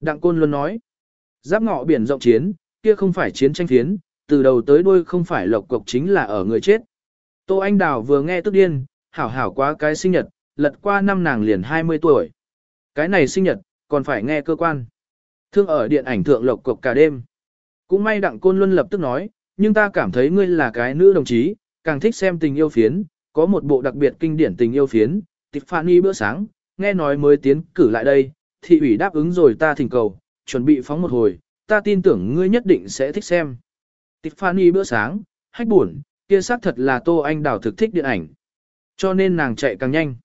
Đặng Côn Luân nói. Giáp ngọ biển rộng chiến, kia không phải chiến tranh thiến, từ đầu tới đuôi không phải lộc cộc chính là ở người chết. Tô Anh Đào vừa nghe tức điên, hảo hảo quá cái sinh nhật, lật qua năm nàng liền 20 tuổi. Cái này sinh nhật, còn phải nghe cơ quan. Thương ở điện ảnh thượng lộc cộc cả đêm. Cũng may đặng côn luân lập tức nói, nhưng ta cảm thấy ngươi là cái nữ đồng chí, càng thích xem tình yêu phiến, có một bộ đặc biệt kinh điển tình yêu phiến, Tiffany bữa sáng, nghe nói mới tiến cử lại đây, thị ủy đáp ứng rồi ta thỉnh cầu, chuẩn bị phóng một hồi, ta tin tưởng ngươi nhất định sẽ thích xem. Tiffany bữa sáng, hách buồn, kia xác thật là Tô Anh Đào thực thích điện ảnh. Cho nên nàng chạy càng nhanh.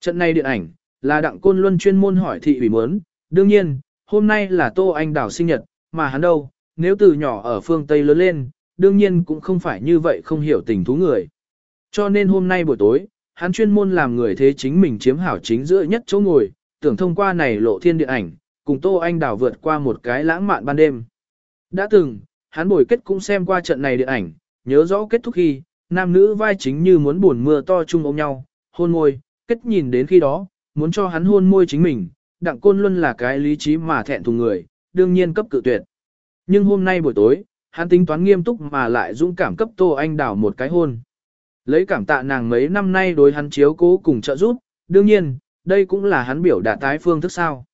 Trận này điện ảnh, là đặng côn luân chuyên môn hỏi thị ủy muốn, đương nhiên, hôm nay là Tô Anh Đào sinh nhật, mà hắn đâu, nếu từ nhỏ ở phương Tây lớn lên, đương nhiên cũng không phải như vậy không hiểu tình thú người. Cho nên hôm nay buổi tối, hắn chuyên môn làm người thế chính mình chiếm hảo chính giữa nhất chỗ ngồi, tưởng thông qua này lộ thiên điện ảnh, cùng Tô Anh Đào vượt qua một cái lãng mạn ban đêm. Đã từng, hắn bồi kết cũng xem qua trận này điện ảnh, nhớ rõ kết thúc khi, nam nữ vai chính như muốn buồn mưa to chung ôm nhau, hôn môi, kết nhìn đến khi đó, muốn cho hắn hôn môi chính mình, đặng côn luôn là cái lý trí mà thẹn thùng người, đương nhiên cấp cự tuyệt. Nhưng hôm nay buổi tối, hắn tính toán nghiêm túc mà lại dũng cảm cấp Tô Anh Đào một cái hôn. Lấy cảm tạ nàng mấy năm nay đối hắn chiếu cố cùng trợ giúp, đương nhiên, đây cũng là hắn biểu đạt tái phương thức sao.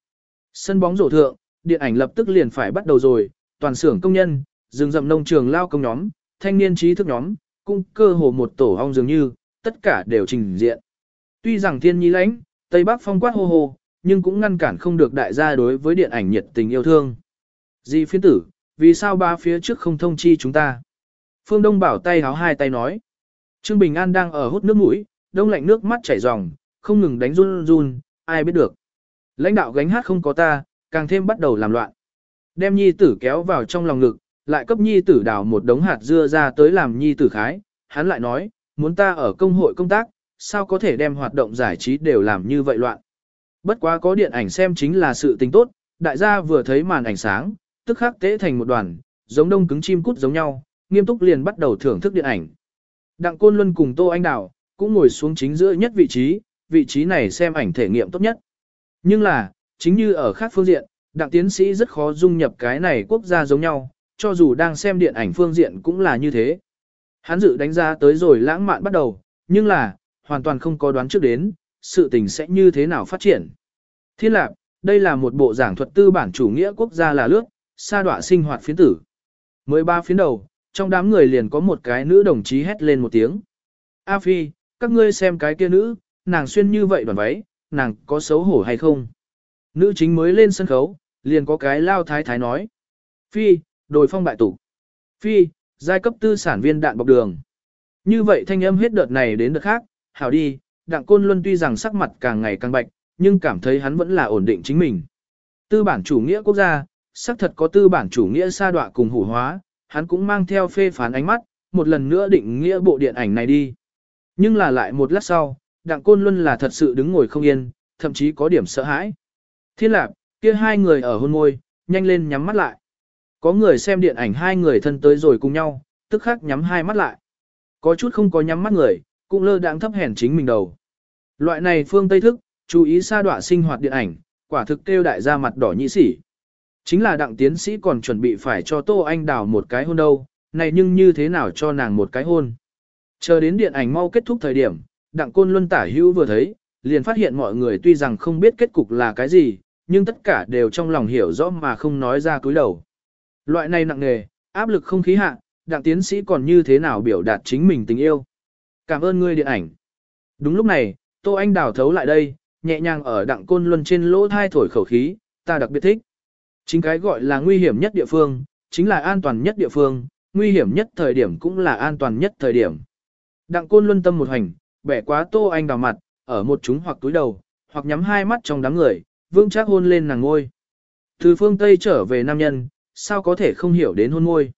Sân bóng rổ thượng, điện ảnh lập tức liền phải bắt đầu rồi, toàn xưởng công nhân, rừng rậm nông trường lao công nhóm, thanh niên trí thức nhóm, cung cơ hồ một tổ ong dường như, tất cả đều trình diện. Tuy rằng thiên nhi lãnh, Tây Bắc phong quát hô hô, nhưng cũng ngăn cản không được đại gia đối với điện ảnh nhiệt tình yêu thương. Di phiến tử, vì sao ba phía trước không thông chi chúng ta? Phương Đông bảo tay háo hai tay nói. Trương Bình An đang ở hút nước mũi, đông lạnh nước mắt chảy ròng, không ngừng đánh run run, ai biết được. Lãnh đạo gánh hát không có ta, càng thêm bắt đầu làm loạn. Đem nhi tử kéo vào trong lòng ngực, lại cấp nhi tử đào một đống hạt dưa ra tới làm nhi tử khái. Hắn lại nói, muốn ta ở công hội công tác, sao có thể đem hoạt động giải trí đều làm như vậy loạn. Bất quá có điện ảnh xem chính là sự tình tốt, đại gia vừa thấy màn ảnh sáng, tức khắc tế thành một đoàn, giống đông cứng chim cút giống nhau, nghiêm túc liền bắt đầu thưởng thức điện ảnh. Đặng Côn Luân cùng Tô Anh Đào, cũng ngồi xuống chính giữa nhất vị trí, vị trí này xem ảnh thể nghiệm tốt nhất. Nhưng là, chính như ở khác phương diện, đặng tiến sĩ rất khó dung nhập cái này quốc gia giống nhau, cho dù đang xem điện ảnh phương diện cũng là như thế. Hắn dự đánh giá tới rồi lãng mạn bắt đầu, nhưng là, hoàn toàn không có đoán trước đến, sự tình sẽ như thế nào phát triển. Thiên lạc, đây là một bộ giảng thuật tư bản chủ nghĩa quốc gia là lướt, sa đọa sinh hoạt phiến tử. Mới ba phiến đầu, trong đám người liền có một cái nữ đồng chí hét lên một tiếng. A Phi, các ngươi xem cái kia nữ, nàng xuyên như vậy đoàn váy, nàng có xấu hổ hay không? Nữ chính mới lên sân khấu, liền có cái lao thái thái nói. Phi, đồi phong bại tủ. Phi, giai cấp tư sản viên đạn bọc đường. Như vậy thanh âm hết đợt này đến đợt khác, hảo đi, đặng côn luân tuy rằng sắc mặt càng ngày càng bạch, nhưng cảm thấy hắn vẫn là ổn định chính mình. Tư bản chủ nghĩa quốc gia, xác thật có tư bản chủ nghĩa sa đọa cùng hủ hóa, hắn cũng mang theo phê phán ánh mắt, một lần nữa định nghĩa bộ điện ảnh này đi. Nhưng là lại một lát sau, đặng côn luân là thật sự đứng ngồi không yên, thậm chí có điểm sợ hãi. Thiên lạp, kia hai người ở hôn môi, nhanh lên nhắm mắt lại. Có người xem điện ảnh hai người thân tới rồi cùng nhau, tức khắc nhắm hai mắt lại. Có chút không có nhắm mắt người, cũng lơ đãng thấp hèn chính mình đầu. Loại này phương Tây thức, chú ý sa đọa sinh hoạt điện ảnh, quả thực kêu đại gia mặt đỏ nhĩ sỉ. Chính là đặng tiến sĩ còn chuẩn bị phải cho Tô Anh đào một cái hôn đâu, này nhưng như thế nào cho nàng một cái hôn. Chờ đến điện ảnh mau kết thúc thời điểm, đặng côn luân tả hữu vừa thấy, liền phát hiện mọi người tuy rằng không biết kết cục là cái gì, nhưng tất cả đều trong lòng hiểu rõ mà không nói ra cúi đầu. Loại này nặng nề, áp lực không khí hạ, đặng tiến sĩ còn như thế nào biểu đạt chính mình tình yêu. Cảm ơn ngươi điện ảnh. Đúng lúc này, Tô Anh đào thấu lại đây, nhẹ nhàng ở đặng côn luân trên lỗ thai thổi khẩu khí, ta đặc biệt thích. Chính cái gọi là nguy hiểm nhất địa phương, chính là an toàn nhất địa phương, nguy hiểm nhất thời điểm cũng là an toàn nhất thời điểm. Đặng côn luân tâm một hành, bẻ quá Tô Anh đào mặt, ở một chúng hoặc túi đầu, hoặc nhắm hai mắt trong đám người, vương chắc hôn lên nàng ngôi. Từ phương Tây trở về nam nhân, sao có thể không hiểu đến hôn ngôi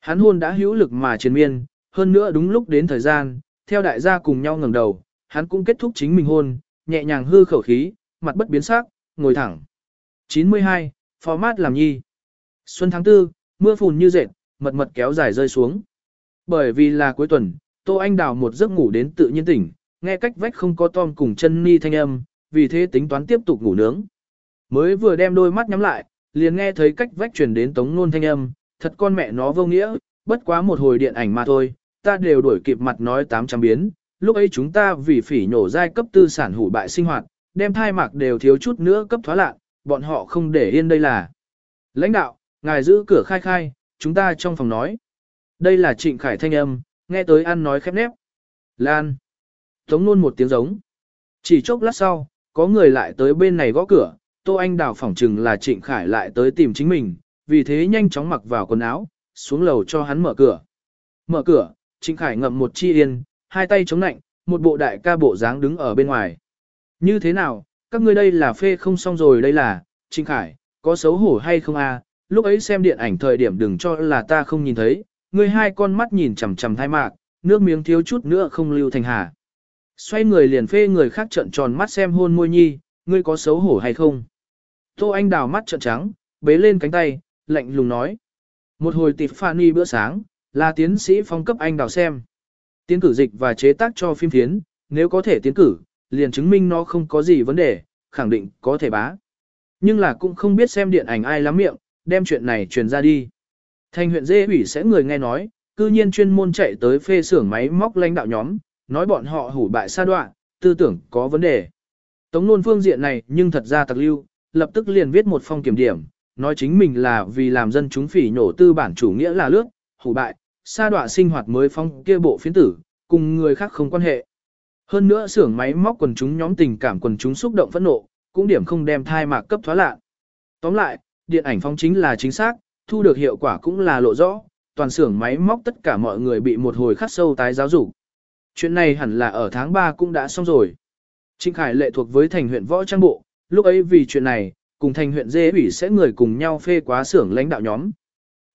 Hắn hôn đã hữu lực mà triền miên, hơn nữa đúng lúc đến thời gian, theo đại gia cùng nhau ngẩng đầu, hắn cũng kết thúc chính mình hôn, nhẹ nhàng hư khẩu khí, mặt bất biến sắc, ngồi thẳng. 92, format làm nhi. Xuân tháng 4, mưa phùn như dệt, mật mật kéo dài rơi xuống. Bởi vì là cuối tuần, Tô Anh đào một giấc ngủ đến tự nhiên tỉnh, nghe cách vách không có Tom cùng chân ni thanh âm, vì thế tính toán tiếp tục ngủ nướng. Mới vừa đem đôi mắt nhắm lại, liền nghe thấy cách vách truyền đến tống nôn thanh âm, thật con mẹ nó vô nghĩa, bất quá một hồi điện ảnh mà thôi, ta đều đuổi kịp mặt nói tám trăm biến, lúc ấy chúng ta vì phỉ nhổ giai cấp tư sản hủ bại sinh hoạt, đem thai mạc đều thiếu chút nữa cấp thoá lạ, bọn họ không để yên đây là. Lãnh đạo, ngài giữ cửa khai khai, chúng ta trong phòng nói. Đây là trịnh khải thanh âm, nghe tới ăn nói khép nép. Lan. Tống nôn một tiếng giống. Chỉ chốc lát sau, có người lại tới bên này gõ cửa, Tô Anh Đào phỏng chừng là Trịnh Khải lại tới tìm chính mình, vì thế nhanh chóng mặc vào quần áo, xuống lầu cho hắn mở cửa. Mở cửa, Trịnh Khải ngậm một chi yên, hai tay chống nạnh, một bộ đại ca bộ dáng đứng ở bên ngoài. Như thế nào, các ngươi đây là phê không xong rồi đây là, Trịnh Khải, có xấu hổ hay không a? lúc ấy xem điện ảnh thời điểm đừng cho là ta không nhìn thấy, ngươi hai con mắt nhìn chằm chằm thai mạc, nước miếng thiếu chút nữa không lưu thành hà. Xoay người liền phê người khác trợn tròn mắt xem hôn môi nhi, ngươi có xấu hổ hay không? Tô Anh đào mắt trợn trắng, bế lên cánh tay, lạnh lùng nói. Một hồi tịp Fanny bữa sáng, là tiến sĩ phong cấp anh đào xem. Tiến cử dịch và chế tác cho phim thiến, nếu có thể tiến cử, liền chứng minh nó không có gì vấn đề, khẳng định có thể bá. Nhưng là cũng không biết xem điện ảnh ai lắm miệng, đem chuyện này truyền ra đi. Thành huyện dê ủy sẽ người nghe nói, cư nhiên chuyên môn chạy tới phê xưởng máy móc lãnh đạo nhóm, nói bọn họ hủ bại sa đoạn, tư tưởng có vấn đề. Tống nôn phương diện này nhưng thật ra tặc lưu, lập tức liền viết một phong kiểm điểm, nói chính mình là vì làm dân chúng phỉ nhổ tư bản chủ nghĩa là lướt, hủ bại, sa đoạn sinh hoạt mới phong kia bộ phiến tử, cùng người khác không quan hệ. Hơn nữa xưởng máy móc quần chúng nhóm tình cảm quần chúng xúc động phẫn nộ, cũng điểm không đem thai mạc cấp thoá lạ. Tóm lại, điện ảnh phong chính là chính xác, thu được hiệu quả cũng là lộ rõ, toàn xưởng máy móc tất cả mọi người bị một hồi khắc sâu tái giáo dục. Chuyện này hẳn là ở tháng 3 cũng đã xong rồi. Trịnh Khải lệ thuộc với thành huyện võ trang bộ, lúc ấy vì chuyện này, cùng thành huyện dê ủy sẽ người cùng nhau phê quá xưởng lãnh đạo nhóm.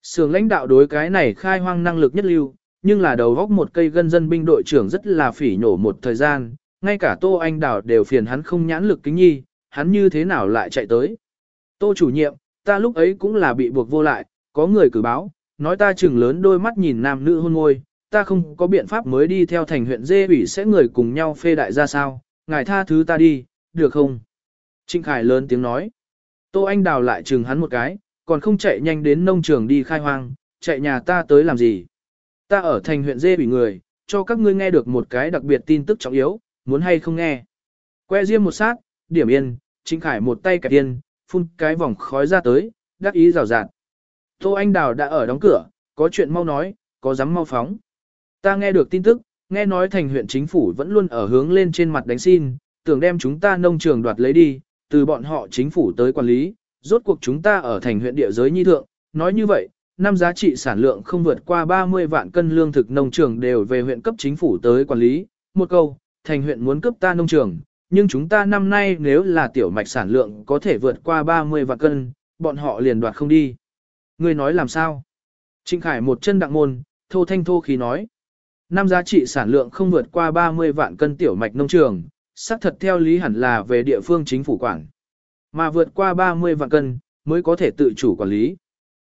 Xưởng lãnh đạo đối cái này khai hoang năng lực nhất lưu, nhưng là đầu góc một cây gân dân binh đội trưởng rất là phỉ nổ một thời gian, ngay cả Tô Anh Đào đều phiền hắn không nhãn lực kính nhi, hắn như thế nào lại chạy tới. Tô chủ nhiệm, ta lúc ấy cũng là bị buộc vô lại, có người cử báo, nói ta chừng lớn đôi mắt nhìn nam nữ hôn ngôi, ta không có biện pháp mới đi theo thành huyện dê ủy sẽ người cùng nhau phê đại ra sao, ngài tha thứ ta đi, được không? Trịnh Khải lớn tiếng nói. Tô Anh Đào lại chừng hắn một cái, còn không chạy nhanh đến nông trường đi khai hoang, chạy nhà ta tới làm gì? Ta ở thành huyện dê ủy người, cho các ngươi nghe được một cái đặc biệt tin tức trọng yếu, muốn hay không nghe? Que riêng một sát, điểm yên, Trịnh Khải một tay kẹp yên, phun cái vòng khói ra tới, đắc ý rào rạt. Tô Anh Đào đã ở đóng cửa, có chuyện mau nói, có dám mau phóng. Ta nghe được tin tức, nghe nói thành huyện chính phủ vẫn luôn ở hướng lên trên mặt đánh xin, tưởng đem chúng ta nông trường đoạt lấy đi, từ bọn họ chính phủ tới quản lý, rốt cuộc chúng ta ở thành huyện địa giới nhi thượng, nói như vậy, năm giá trị sản lượng không vượt qua 30 vạn cân lương thực nông trường đều về huyện cấp chính phủ tới quản lý, một câu, thành huyện muốn cấp ta nông trường, nhưng chúng ta năm nay nếu là tiểu mạch sản lượng có thể vượt qua 30 vạn cân, bọn họ liền đoạt không đi. Ngươi nói làm sao? Trịnh Khải một chân đặng môn, thô thanh thô khí nói. Năm giá trị sản lượng không vượt qua 30 vạn cân tiểu mạch nông trường, xác thật theo lý hẳn là về địa phương chính phủ quản. Mà vượt qua 30 vạn cân, mới có thể tự chủ quản lý.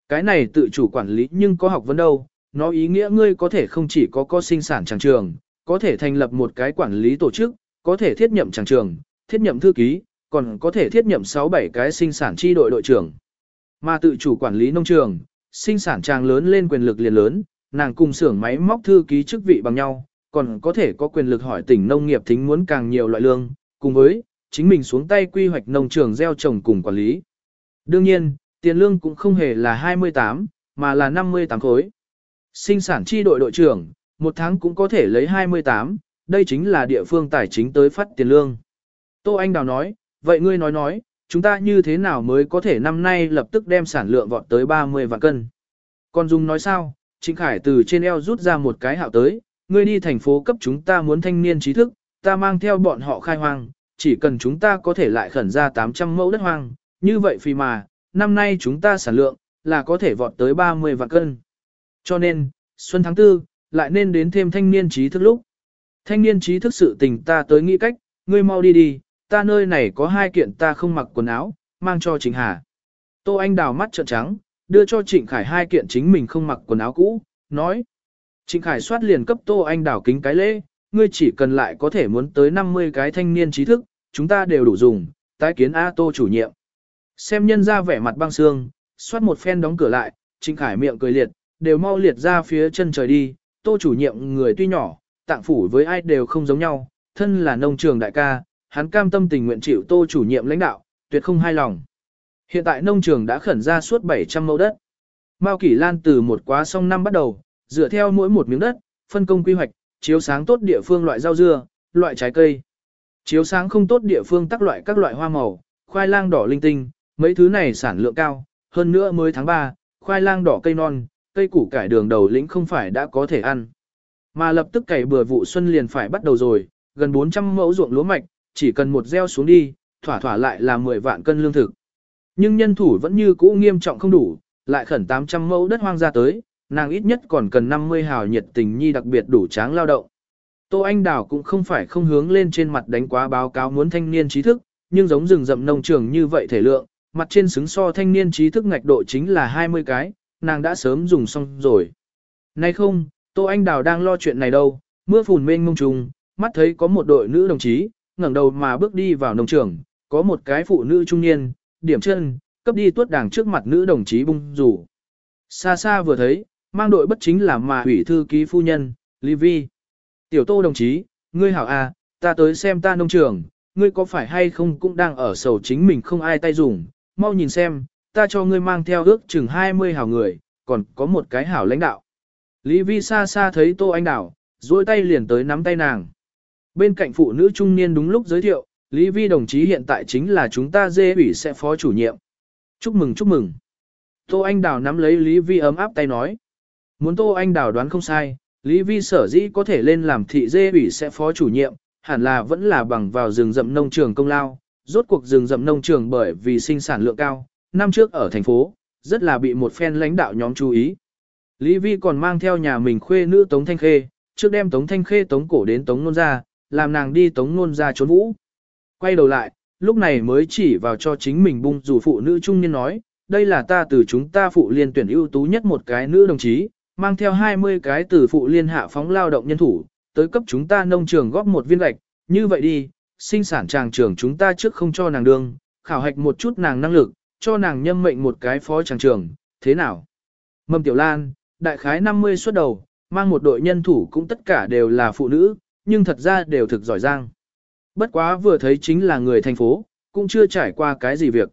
Cái này tự chủ quản lý nhưng có học vấn đâu, nó ý nghĩa ngươi có thể không chỉ có có sinh sản tràng trường, có thể thành lập một cái quản lý tổ chức, có thể thiết nhậm tràng trường, thiết nhậm thư ký, còn có thể thiết nhậm 6-7 cái sinh sản chi đội đội trưởng. Mà tự chủ quản lý nông trường, sinh sản tràng lớn lên quyền lực liền lớn, nàng cùng xưởng máy móc thư ký chức vị bằng nhau, còn có thể có quyền lực hỏi tỉnh nông nghiệp thính muốn càng nhiều loại lương, cùng với chính mình xuống tay quy hoạch nông trường gieo trồng cùng quản lý. Đương nhiên, tiền lương cũng không hề là 28, mà là 58 khối. Sinh sản chi đội đội trưởng, một tháng cũng có thể lấy 28, đây chính là địa phương tài chính tới phát tiền lương. Tô Anh Đào nói, vậy ngươi nói nói, chúng ta như thế nào mới có thể năm nay lập tức đem sản lượng vọt tới 30 vạn cân. Còn Dung nói sao, Trịnh Khải từ trên eo rút ra một cái hạo tới, ngươi đi thành phố cấp chúng ta muốn thanh niên trí thức, ta mang theo bọn họ khai hoang, chỉ cần chúng ta có thể lại khẩn ra 800 mẫu đất hoang, như vậy phi mà, năm nay chúng ta sản lượng, là có thể vọt tới 30 vạn cân. Cho nên, xuân tháng 4, lại nên đến thêm thanh niên trí thức lúc. Thanh niên trí thức sự tình ta tới nghĩ cách, ngươi mau đi đi, ta nơi này có hai kiện ta không mặc quần áo, mang cho Trịnh Hà. Tô Anh đào mắt trợn trắng, đưa cho Trịnh Khải hai kiện chính mình không mặc quần áo cũ, nói. Trịnh Khải soát liền cấp Tô Anh đào kính cái lễ, ngươi chỉ cần lại có thể muốn tới 50 cái thanh niên trí thức, chúng ta đều đủ dùng, tái kiến A Tô chủ nhiệm. Xem nhân ra vẻ mặt băng xương, soát một phen đóng cửa lại, Trịnh Khải miệng cười liệt, đều mau liệt ra phía chân trời đi, Tô chủ nhiệm người tuy nhỏ, tạng phủ với ai đều không giống nhau, thân là nông trường đại ca, hắn cam tâm tình nguyện chịu tô chủ nhiệm lãnh đạo, tuyệt không hai lòng. Hiện tại nông trường đã khẩn ra suốt 700 mẫu đất. Mao Kỷ Lan từ một quá song năm bắt đầu, dựa theo mỗi một miếng đất, phân công quy hoạch, chiếu sáng tốt địa phương loại rau dưa, loại trái cây. Chiếu sáng không tốt địa phương tác loại các loại hoa màu, khoai lang đỏ linh tinh, mấy thứ này sản lượng cao, hơn nữa mới tháng 3, khoai lang đỏ cây non, cây củ cải đường đầu lĩnh không phải đã có thể ăn. Mà lập tức cày bừa vụ xuân liền phải bắt đầu rồi, gần 400 mẫu ruộng lúa mạch, chỉ cần một gieo xuống đi, thỏa thỏa lại là 10 vạn cân lương thực. Nhưng nhân thủ vẫn như cũ nghiêm trọng không đủ, lại khẩn 800 mẫu đất hoang ra tới, nàng ít nhất còn cần 50 hào nhiệt tình nhi đặc biệt đủ tráng lao động. Tô Anh Đào cũng không phải không hướng lên trên mặt đánh quá báo cáo muốn thanh niên trí thức, nhưng giống rừng rậm nông trường như vậy thể lượng, mặt trên xứng so thanh niên trí thức ngạch độ chính là 20 cái, nàng đã sớm dùng xong rồi. Nay không, Tô Anh Đào đang lo chuyện này đâu, mưa phùn mênh mông trùng, mắt thấy có một đội nữ đồng chí, ngẩng đầu mà bước đi vào nông trường, có một cái phụ nữ trung niên, điểm chân, cấp đi tuốt đảng trước mặt nữ đồng chí bung rủ. Xa xa vừa thấy, mang đội bất chính là mà ủy thư ký phu nhân, Lý Vi. Tiểu tô đồng chí, ngươi hảo à, ta tới xem ta nông trường, ngươi có phải hay không cũng đang ở sầu chính mình không ai tay dùng, mau nhìn xem, ta cho ngươi mang theo ước chừng 20 hảo người, còn có một cái hảo lãnh đạo. Lý Vi xa xa thấy Tô Anh Đảo, duỗi tay liền tới nắm tay nàng. Bên cạnh phụ nữ trung niên đúng lúc giới thiệu, Lý Vi đồng chí hiện tại chính là chúng ta dê ủy sẽ phó chủ nhiệm. Chúc mừng chúc mừng. Tô Anh Đào nắm lấy Lý Vi ấm áp tay nói. Muốn Tô Anh Đào đoán không sai, Lý Vi sở dĩ có thể lên làm thị dê ủy sẽ phó chủ nhiệm, hẳn là vẫn là bằng vào rừng rậm nông trường công lao. Rốt cuộc rừng rậm nông trường bởi vì sinh sản lượng cao, năm trước ở thành phố, rất là bị một phen lãnh đạo nhóm chú ý. Lý Vi còn mang theo nhà mình khuê nữ Tống Thanh Khê, trước đem Tống Thanh Khê tống cổ đến Tống Nôn ra, làm nàng đi Tống Nôn ra trốn vũ. Quay đầu lại, lúc này mới chỉ vào cho chính mình bung dù phụ nữ trung niên nói, đây là ta từ chúng ta phụ liên tuyển ưu tú nhất một cái nữ đồng chí, mang theo 20 cái từ phụ liên hạ phóng lao động nhân thủ, tới cấp chúng ta nông trường góp một viên gạch, như vậy đi, sinh sản tràng trường chúng ta trước không cho nàng đương, khảo hạch một chút nàng năng lực, cho nàng nhâm mệnh một cái phó tràng trường, thế nào? Mầm Tiểu Lan, đại khái 50 xuất đầu, mang một đội nhân thủ cũng tất cả đều là phụ nữ, nhưng thật ra đều thực giỏi giang. Bất quá vừa thấy chính là người thành phố, cũng chưa trải qua cái gì việc.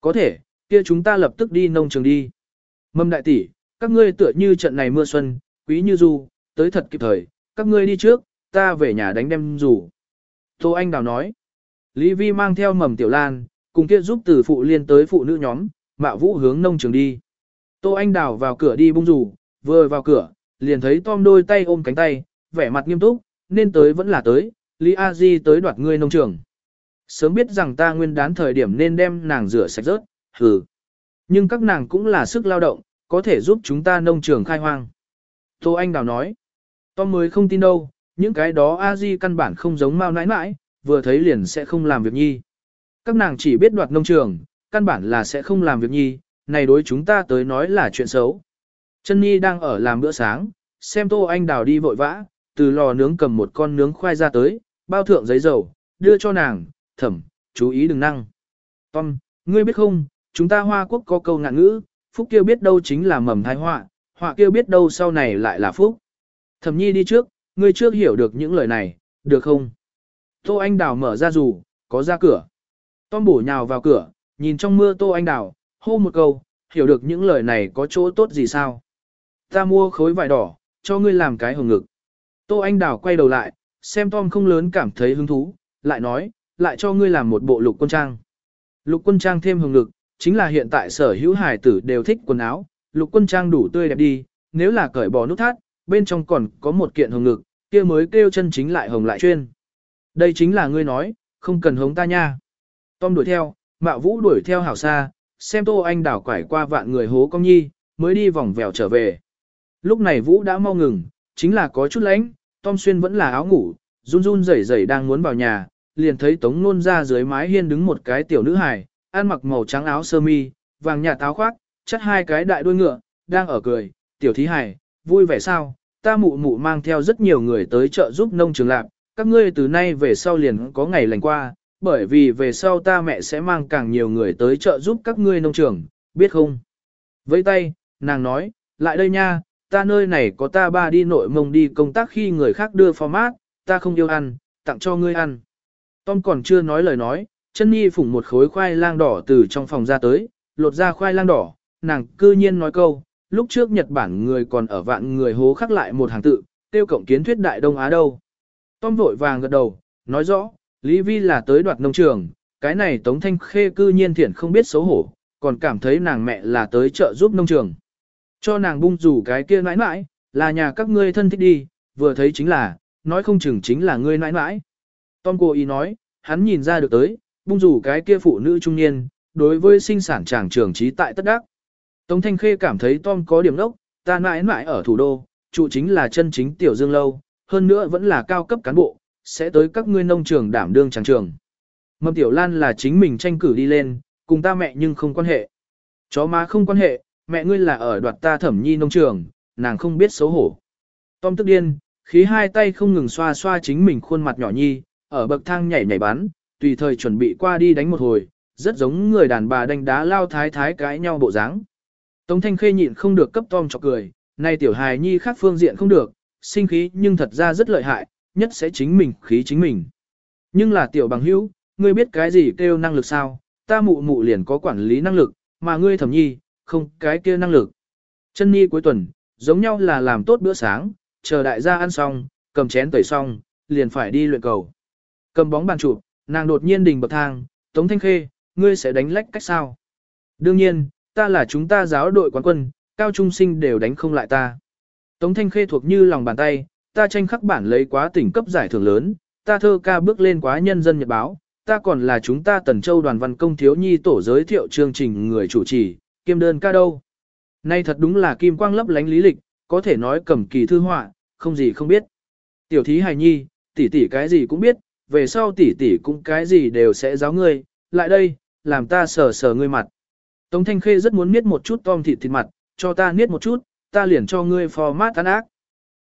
Có thể, kia chúng ta lập tức đi nông trường đi. Mâm đại tỷ, các ngươi tựa như trận này mưa xuân, quý như du, tới thật kịp thời, các ngươi đi trước, ta về nhà đánh đem dù. Tô Anh Đào nói, Lý Vi mang theo mầm tiểu lan, cùng kia giúp từ phụ liên tới phụ nữ nhóm, mạo vũ hướng nông trường đi. Tô Anh Đào vào cửa đi bung rủ, vừa vào cửa, liền thấy Tom đôi tay ôm cánh tay, vẻ mặt nghiêm túc, nên tới vẫn là tới, Lý A Di tới đoạt ngươi nông trường. Sớm biết rằng ta nguyên đán thời điểm nên đem nàng rửa sạch rớt, hừ. Nhưng các nàng cũng là sức lao động, có thể giúp chúng ta nông trường khai hoang. Tô Anh Đào nói, Tom mới không tin đâu, những cái đó A Di căn bản không giống mau nãi nãi, vừa thấy liền sẽ không làm việc nhi. Các nàng chỉ biết đoạt nông trường, căn bản là sẽ không làm việc nhi, này đối chúng ta tới nói là chuyện xấu. Chân Nhi đang ở làm bữa sáng, xem Tô Anh Đào đi vội vã, từ lò nướng cầm một con nướng khoai ra tới, bao thượng giấy dầu, đưa cho nàng, thẩm, chú ý đừng năng. Tom, ngươi biết không, chúng ta Hoa Quốc có câu ngạn ngữ, phúc kia biết đâu chính là mầm thái họa, họa kia biết đâu sau này lại là phúc. Thẩm nhi đi trước, ngươi trước hiểu được những lời này, được không? Tô Anh Đào mở ra dù, có ra cửa. Tom bổ nhào vào cửa, nhìn trong mưa Tô Anh Đào, hô một câu, hiểu được những lời này có chỗ tốt gì sao? Ta mua khối vải đỏ, cho ngươi làm cái hồng ngực. Tô Anh Đào quay đầu lại, xem Tom không lớn cảm thấy hứng thú, lại nói, lại cho ngươi làm một bộ lục quân trang. Lục quân trang thêm hồng ngực, chính là hiện tại sở hữu hải tử đều thích quần áo, lục quân trang đủ tươi đẹp đi, nếu là cởi bỏ nút thắt, bên trong còn có một kiện hồng ngực, kia mới kêu chân chính lại hồng lại chuyên. Đây chính là ngươi nói, không cần hống ta nha. Tom đuổi theo, Mạo Vũ đuổi theo hảo xa, xem Tô Anh đảo quải qua vạn người hố công nhi, mới đi vòng vèo trở về. Lúc này Vũ đã mau ngừng, chính là có chút lạnh, Tom Xuyên vẫn là áo ngủ, run run rẩy rẩy đang muốn vào nhà, liền thấy Tống Nôn ra dưới mái hiên đứng một cái tiểu nữ hài, ăn mặc màu trắng áo sơ mi, vàng nhạt áo khoác, chất hai cái đại đuôi ngựa, đang ở cười, tiểu thí hài, vui vẻ sao, ta mụ mụ mang theo rất nhiều người tới chợ giúp nông trường lạc, các ngươi từ nay về sau liền có ngày lành qua, bởi vì về sau ta mẹ sẽ mang càng nhiều người tới chợ giúp các ngươi nông trường, biết không? Với tay, nàng nói, lại đây nha, ta nơi này có ta ba đi nội mông đi công tác khi người khác đưa format, ta không yêu ăn, tặng cho ngươi ăn. Tom còn chưa nói lời nói, chân nhi phủng một khối khoai lang đỏ từ trong phòng ra tới, lột ra khoai lang đỏ, nàng cư nhiên nói câu, lúc trước Nhật Bản người còn ở vạn người hố khắc lại một hàng tự, tiêu cộng kiến thuyết Đại Đông Á đâu. Tom vội vàng gật đầu, nói rõ, Lý Vi là tới đoạt nông trường, cái này Tống Thanh Khê cư nhiên thiện không biết xấu hổ, còn cảm thấy nàng mẹ là tới trợ giúp nông trường. Cho nàng bung rủ cái kia nãi nãi, là nhà các ngươi thân thích đi, vừa thấy chính là, nói không chừng chính là ngươi nãi nãi. Tom cô ý nói, hắn nhìn ra được tới, bung rủ cái kia phụ nữ trung niên, đối với sinh sản tràng trường trí tại tất đắc. Tống Thanh Khê cảm thấy Tom có điểm đốc, ta mãi mãi ở thủ đô, trụ chính là chân chính tiểu dương lâu, hơn nữa vẫn là cao cấp cán bộ, sẽ tới các ngươi nông trường đảm đương tràng trường. Mầm tiểu lan là chính mình tranh cử đi lên, cùng ta mẹ nhưng không quan hệ. Chó má không quan hệ, mẹ ngươi là ở đoạt ta thẩm nhi nông trường, nàng không biết xấu hổ. Tom tức điên, khí hai tay không ngừng xoa xoa chính mình khuôn mặt nhỏ nhi, ở bậc thang nhảy nhảy bắn, tùy thời chuẩn bị qua đi đánh một hồi, rất giống người đàn bà đánh đá lao thái thái cãi nhau bộ dáng. Tống Thanh Khê nhịn không được cấp Tom chọc cười, nay tiểu hài nhi khác phương diện không được, sinh khí nhưng thật ra rất lợi hại, nhất sẽ chính mình khí chính mình. Nhưng là tiểu bằng hữu, ngươi biết cái gì kêu năng lực sao, ta mụ mụ liền có quản lý năng lực, mà ngươi thẩm nhi, không cái kia năng lực. Chân nhi cuối tuần, giống nhau là làm tốt bữa sáng, chờ đại gia ăn xong, cầm chén tẩy xong, liền phải đi luyện cầu. Cầm bóng bàn chụp, nàng đột nhiên đình bậc thang, Tống Thanh Khê, ngươi sẽ đánh lách cách sao? Đương nhiên, ta là chúng ta giáo đội quán quân, cao trung sinh đều đánh không lại ta. Tống Thanh Khê thuộc như lòng bàn tay, ta tranh khắc bản lấy quá tỉnh cấp giải thưởng lớn, ta thơ ca bước lên quá nhân dân nhật báo, ta còn là chúng ta Tần Châu đoàn văn công thiếu nhi tổ giới thiệu chương trình người chủ trì, kiêm đơn ca đâu. Nay thật đúng là kim quang lấp lánh lý lịch, có thể nói cầm kỳ thư họa, không gì không biết. Tiểu thí hài nhi, tỷ tỷ cái gì cũng biết, về sau tỷ tỷ cũng cái gì đều sẽ giáo ngươi, lại đây, làm ta sờ sờ ngươi mặt. Tống Thanh Khê rất muốn niết một chút tom thịt thịt mặt, cho ta niết một chút, ta liền cho ngươi format tán ác.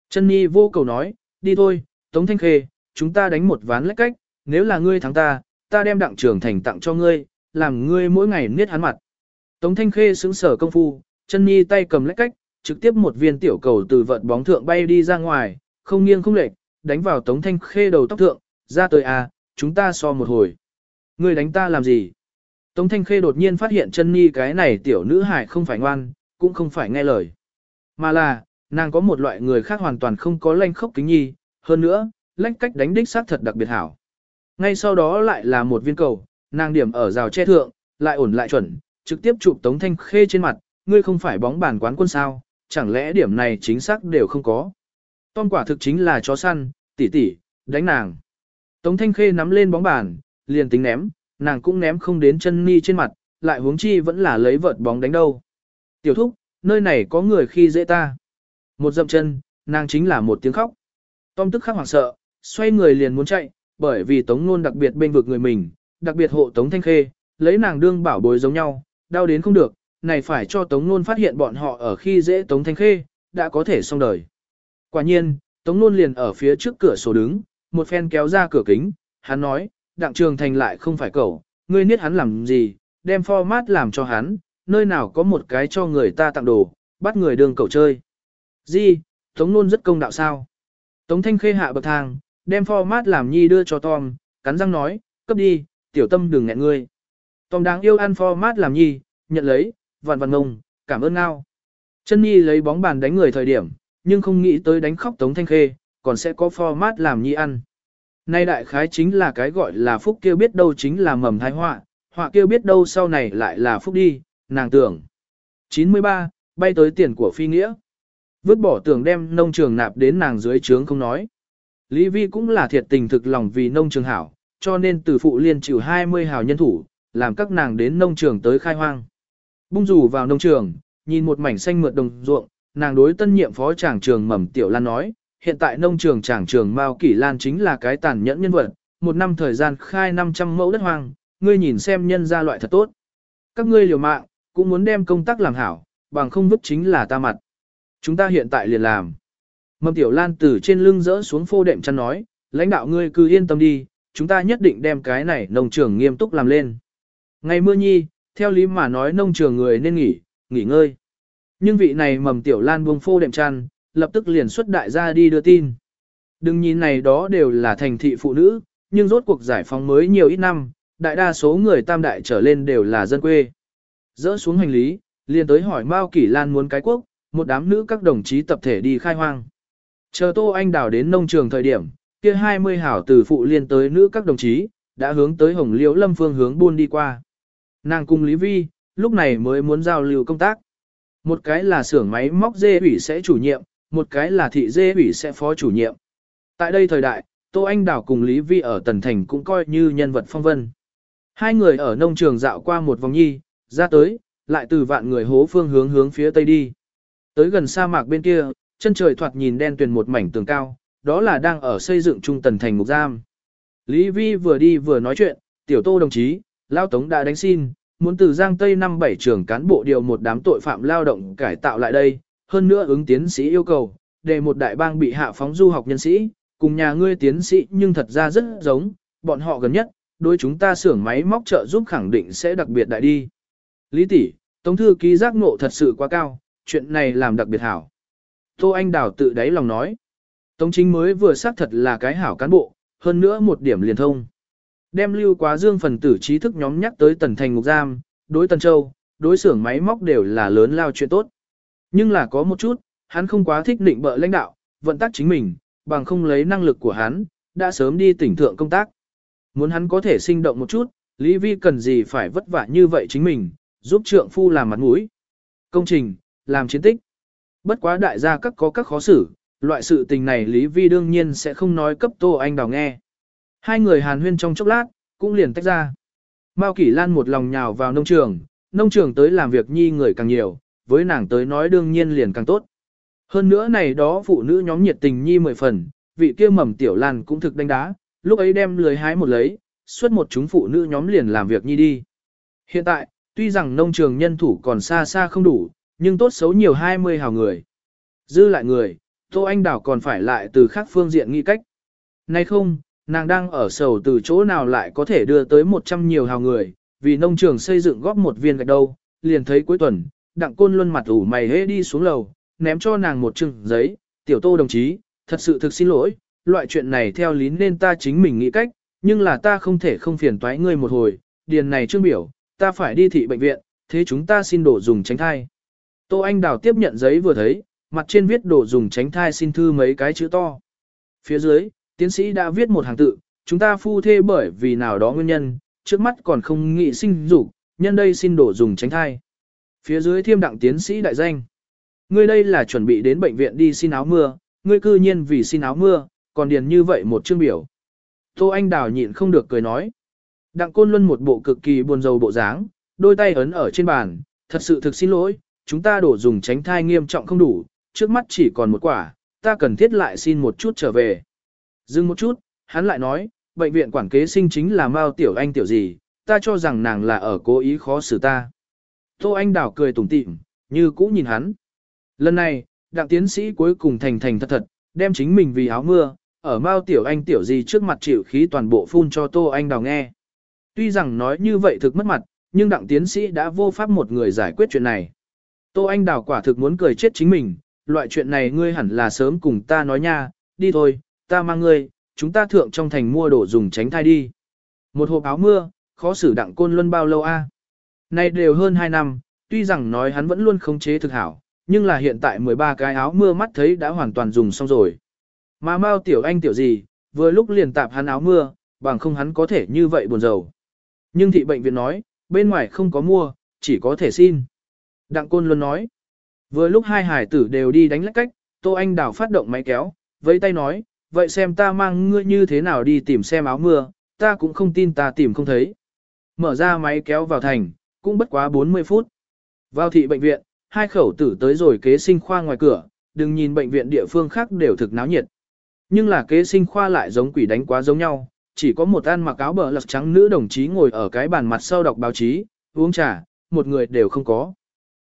Chân Nhi vô cầu nói, đi thôi, Tống Thanh Khê, chúng ta đánh một ván lách cách, nếu là ngươi thắng ta, ta đem đặng trưởng thành tặng cho ngươi, làm ngươi mỗi ngày niết hắn mặt. Tống Thanh Khê xứng sở công phu, chân Nhi tay cầm lách cách, trực tiếp một viên tiểu cầu từ vợt bóng thượng bay đi ra ngoài, không nghiêng không lệch, đánh vào Tống Thanh Khê đầu tóc thượng, ra tới à, chúng ta so một hồi. Ngươi đánh ta làm gì? Tống Thanh Khê đột nhiên phát hiện chân Nhi cái này tiểu nữ hải không phải ngoan, cũng không phải nghe lời. Mà là, nàng có một loại người khác hoàn toàn không có lanh khốc kính nhi, hơn nữa, lách cách đánh đích xác thật đặc biệt hảo. Ngay sau đó lại là một viên cầu, nàng điểm ở rào che thượng, lại ổn lại chuẩn, trực tiếp chụp Tống Thanh Khê trên mặt, ngươi không phải bóng bàn quán quân sao, chẳng lẽ điểm này chính xác đều không có. Tom quả thực chính là chó săn, tỷ tỷ, đánh nàng. Tống Thanh Khê nắm lên bóng bàn, liền tính ném, nàng cũng ném không đến chân ni trên mặt, lại huống chi vẫn là lấy vợt bóng đánh đâu. Tiểu thúc, nơi này có người khi dễ ta. Một dậm chân, nàng chính là một tiếng khóc. Tom tức khắc hoảng sợ, xoay người liền muốn chạy, bởi vì Tống Nôn đặc biệt bên vực người mình, đặc biệt hộ Tống Thanh Khê, lấy nàng đương bảo bối giống nhau, đau đến không được, này phải cho Tống Nôn phát hiện bọn họ ở khi dễ Tống Thanh Khê, đã có thể xong đời. Quả nhiên, Tống Nôn liền ở phía trước cửa sổ đứng, một phen kéo ra cửa kính, hắn nói, đặng trường thành lại không phải cậu, ngươi niết hắn làm gì, đem format làm cho hắn, nơi nào có một cái cho người ta tặng đồ, bắt người đường cậu chơi. Gì, Tống Nôn rất công đạo sao. Tống Thanh Khê hạ bậc thang, đem format làm nhi đưa cho Tom, cắn răng nói, cấp đi, tiểu tâm đừng ngẹn ngươi. Tom đáng yêu ăn format làm nhi, nhận lấy, vặn vặn ngông, cảm ơn ngao. Chân nhi lấy bóng bàn đánh người thời điểm, nhưng không nghĩ tới đánh khóc Tống Thanh Khê, còn sẽ có format làm nhi ăn. Nay đại khái chính là cái gọi là phúc kêu biết đâu chính là mầm thái họa, họa kêu biết đâu sau này lại là phúc đi, nàng tưởng. 93, bay tới tiền của phi nghĩa. Vứt bỏ tưởng đem nông trường nạp đến nàng dưới trướng không nói. Lý Vi cũng là thiệt tình thực lòng vì nông trường hảo, cho nên từ phụ liên chịu 20 hào nhân thủ, làm các nàng đến nông trường tới khai hoang. Bung rủ vào nông trường, nhìn một mảnh xanh mượt đồng ruộng, nàng đối tân nhiệm phó tràng trường mầm tiểu lan nói, hiện tại nông trường tràng trường Mao Kỷ Lan chính là cái tàn nhẫn nhân vật, một năm thời gian khai 500 mẫu đất hoang, ngươi nhìn xem nhân ra loại thật tốt. Các ngươi liều mạng, cũng muốn đem công tác làm hảo, bằng không vứt chính là ta mặt. Chúng ta hiện tại liền làm. Mầm tiểu lan từ trên lưng rỡ xuống phô đệm chăn nói, lãnh đạo ngươi cứ yên tâm đi, chúng ta nhất định đem cái này nông trường nghiêm túc làm lên. Ngày mưa nhi, theo lý mà nói nông trường người nên nghỉ, nghỉ ngơi. Nhưng vị này mầm tiểu lan buông phô đệm chăn, lập tức liền xuất đại gia đi đưa tin. Đừng nhìn này đó đều là thành thị phụ nữ, nhưng rốt cuộc giải phóng mới nhiều ít năm, đại đa số người tam đại trở lên đều là dân quê. Dỡ xuống hành lý, liền tới hỏi Mao Kỷ Lan muốn cái quốc, một đám nữ các đồng chí tập thể đi khai hoang. Chờ Tô Anh Đào đến nông trường thời điểm, kia 20 hảo từ phụ liên tới nữ các đồng chí, đã hướng tới Hồng Liễu Lâm phương hướng buôn đi qua. Nàng cùng Lý Vi, lúc này mới muốn giao lưu công tác. Một cái là xưởng máy móc dê ủy sẽ chủ nhiệm, một cái là thị dê ủy sẽ phó chủ nhiệm. Tại đây thời đại, Tô Anh Đảo cùng Lý Vi ở Tần Thành cũng coi như nhân vật phong vân. Hai người ở nông trường dạo qua một vòng nhi, ra tới, lại từ vạn người hố phương hướng hướng phía tây đi. Tới gần sa mạc bên kia, chân trời thoạt nhìn đen tuyền một mảnh tường cao, đó là đang ở xây dựng trung tần thành ngục giam. Lý Vi vừa đi vừa nói chuyện, tiểu tô đồng chí, Lao Tống đã đánh xin, muốn từ Giang Tây năm bảy trường cán bộ điều một đám tội phạm lao động cải tạo lại đây, hơn nữa ứng tiến sĩ yêu cầu, để một đại bang bị hạ phóng du học nhân sĩ, cùng nhà ngươi tiến sĩ nhưng thật ra rất giống, bọn họ gần nhất, đối chúng ta xưởng máy móc trợ giúp khẳng định sẽ đặc biệt đại đi. Lý tỷ, Tống thư ký giác ngộ thật sự quá cao, chuyện này làm đặc biệt hảo. Tô Anh Đào tự đáy lòng nói. Tống chính mới vừa xác thật là cái hảo cán bộ, hơn nữa một điểm liền thông. Đem lưu quá dương phần tử trí thức nhóm nhắc tới tần thành ngục giam, đối tần châu, đối xưởng máy móc đều là lớn lao chuyện tốt. Nhưng là có một chút, hắn không quá thích định bợ lãnh đạo, vận tác chính mình, bằng không lấy năng lực của hắn, đã sớm đi tỉnh thượng công tác. Muốn hắn có thể sinh động một chút, Lý Vi cần gì phải vất vả như vậy chính mình, giúp trượng phu làm mặt mũi. Công trình, làm chiến tích. Bất quá đại gia các có các khó xử, loại sự tình này Lý Vi đương nhiên sẽ không nói cấp Tô Anh Đào nghe. Hai người hàn huyên trong chốc lát, cũng liền tách ra. Mao Kỷ Lan một lòng nhào vào nông trường, nông trường tới làm việc nhi người càng nhiều, với nàng tới nói đương nhiên liền càng tốt. Hơn nữa này đó phụ nữ nhóm nhiệt tình nhi mười phần, vị kia mầm tiểu lan cũng thực đánh đá, lúc ấy đem lười hái một lấy, xuất một chúng phụ nữ nhóm liền làm việc nhi đi. Hiện tại, tuy rằng nông trường nhân thủ còn xa xa không đủ, nhưng tốt xấu nhiều 20 hào người. Dư lại người, Tô Anh Đảo còn phải lại từ khác phương diện nghi cách. Nay không, nàng đang ở sầu từ chỗ nào lại có thể đưa tới 100 nhiều hào người, vì nông trường xây dựng góp một viên gạch đâu, liền thấy cuối tuần, đặng côn luân mặt ủ mày hế đi xuống lầu, ném cho nàng một chừng giấy, tiểu tô đồng chí, thật sự thực xin lỗi, loại chuyện này theo lý nên ta chính mình nghĩ cách, nhưng là ta không thể không phiền toái ngươi một hồi, điền này trương biểu, ta phải đi thị bệnh viện, thế chúng ta xin đổ dùng tránh thai. Tô Anh Đào tiếp nhận giấy vừa thấy, mặt trên viết đổ dùng tránh thai xin thư mấy cái chữ to. Phía dưới, tiến sĩ đã viết một hàng tự, chúng ta phu thê bởi vì nào đó nguyên nhân, trước mắt còn không nghị sinh dục, nhân đây xin đổ dùng tránh thai. Phía dưới thiêm đặng tiến sĩ đại danh. Ngươi đây là chuẩn bị đến bệnh viện đi xin áo mưa, ngươi cư nhiên vì xin áo mưa, còn điền như vậy một chương biểu. Tô Anh Đào nhịn không được cười nói. Đặng Côn Luân một bộ cực kỳ buồn rầu bộ dáng, đôi tay ấn ở trên bàn, thật sự thực xin lỗi, chúng ta đổ dùng tránh thai nghiêm trọng không đủ, trước mắt chỉ còn một quả, ta cần thiết lại xin một chút trở về. Dừng một chút, hắn lại nói, bệnh viện quản kế sinh chính là Mao Tiểu Anh tiểu gì, ta cho rằng nàng là ở cố ý khó xử ta. Tô Anh Đảo cười tủm tỉm, như cũ nhìn hắn. Lần này, đặng tiến sĩ cuối cùng thành thành thật thật, đem chính mình vì áo mưa, ở Mao Tiểu Anh tiểu gì trước mặt chịu khí toàn bộ phun cho Tô Anh Đào nghe. Tuy rằng nói như vậy thực mất mặt, nhưng đặng tiến sĩ đã vô pháp một người giải quyết chuyện này. Tô Anh Đào quả thực muốn cười chết chính mình, loại chuyện này ngươi hẳn là sớm cùng ta nói nha, đi thôi, ta mang ngươi, chúng ta thượng trong thành mua đồ dùng tránh thai đi. Một hộp áo mưa, khó xử đặng côn luân bao lâu a? Nay đều hơn 2 năm, tuy rằng nói hắn vẫn luôn khống chế thực hảo, nhưng là hiện tại 13 cái áo mưa mắt thấy đã hoàn toàn dùng xong rồi. Mà Mao tiểu anh tiểu gì, vừa lúc liền tạp hắn áo mưa, bằng không hắn có thể như vậy buồn rầu. Nhưng thị bệnh viện nói, bên ngoài không có mua, chỉ có thể xin. Đặng Côn luôn nói. Vừa lúc hai hải tử đều đi đánh lách cách, Tô Anh Đào phát động máy kéo, với tay nói, vậy xem ta mang ngươi như thế nào đi tìm xem áo mưa, ta cũng không tin ta tìm không thấy. Mở ra máy kéo vào thành, cũng bất quá 40 phút. Vào thị bệnh viện, hai khẩu tử tới rồi kế sinh khoa ngoài cửa, đừng nhìn bệnh viện địa phương khác đều thực náo nhiệt. Nhưng là kế sinh khoa lại giống quỷ đánh quá giống nhau, chỉ có một ăn mặc áo bờ lật trắng nữ đồng chí ngồi ở cái bàn mặt sau đọc báo chí, uống trà, một người đều không có.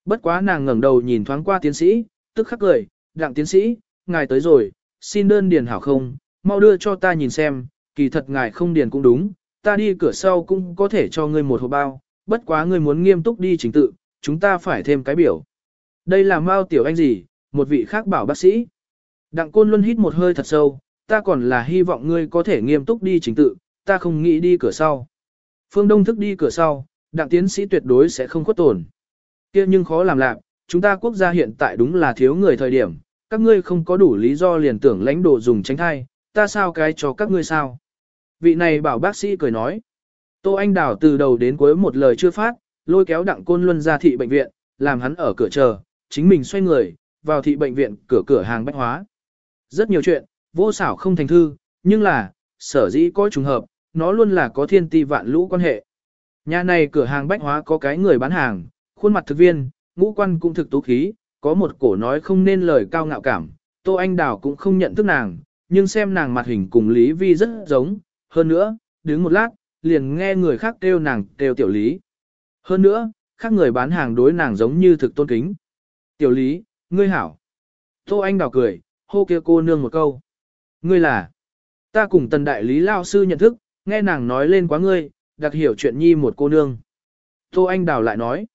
Bất quá nàng ngẩng đầu nhìn thoáng qua tiến sĩ, tức khắc cười, đặng tiến sĩ, ngài tới rồi, xin đơn điền hảo không, mau đưa cho ta nhìn xem, kỳ thật ngài không điền cũng đúng, ta đi cửa sau cũng có thể cho ngươi một hộp bao, bất quá ngươi muốn nghiêm túc đi chính tự, chúng ta phải thêm cái biểu. Đây là Mao Tiểu Anh gì, một vị khác bảo bác sĩ. Đặng Côn Luân hít một hơi thật sâu, ta còn là hy vọng ngươi có thể nghiêm túc đi chính tự, ta không nghĩ đi cửa sau. Phương Đông thức đi cửa sau, đặng tiến sĩ tuyệt đối sẽ không khuất tổn kia nhưng khó làm lạc, chúng ta quốc gia hiện tại đúng là thiếu người thời điểm, các ngươi không có đủ lý do liền tưởng lãnh đồ dùng tránh thai, ta sao cái cho các ngươi sao. Vị này bảo bác sĩ cười nói. Tô Anh Đào từ đầu đến cuối một lời chưa phát, lôi kéo đặng côn luân ra thị bệnh viện, làm hắn ở cửa chờ, chính mình xoay người, vào thị bệnh viện cửa cửa hàng bách hóa. Rất nhiều chuyện, vô xảo không thành thư, nhưng là, sở dĩ có trùng hợp, nó luôn là có thiên ti vạn lũ quan hệ. Nhà này cửa hàng bách hóa có cái người bán hàng, khuôn mặt thực viên, ngũ quan cũng thực tú khí, có một cổ nói không nên lời cao ngạo cảm, Tô Anh Đào cũng không nhận thức nàng, nhưng xem nàng mặt hình cùng Lý Vi rất giống, hơn nữa, đứng một lát, liền nghe người khác kêu nàng kêu tiểu Lý. Hơn nữa, khác người bán hàng đối nàng giống như thực tôn kính. Tiểu Lý, ngươi hảo. Tô Anh Đào cười, hô kia cô nương một câu. Ngươi là, ta cùng tần đại lý lao sư nhận thức, nghe nàng nói lên quá ngươi, đặc hiểu chuyện nhi một cô nương. Tô Anh Đào lại nói,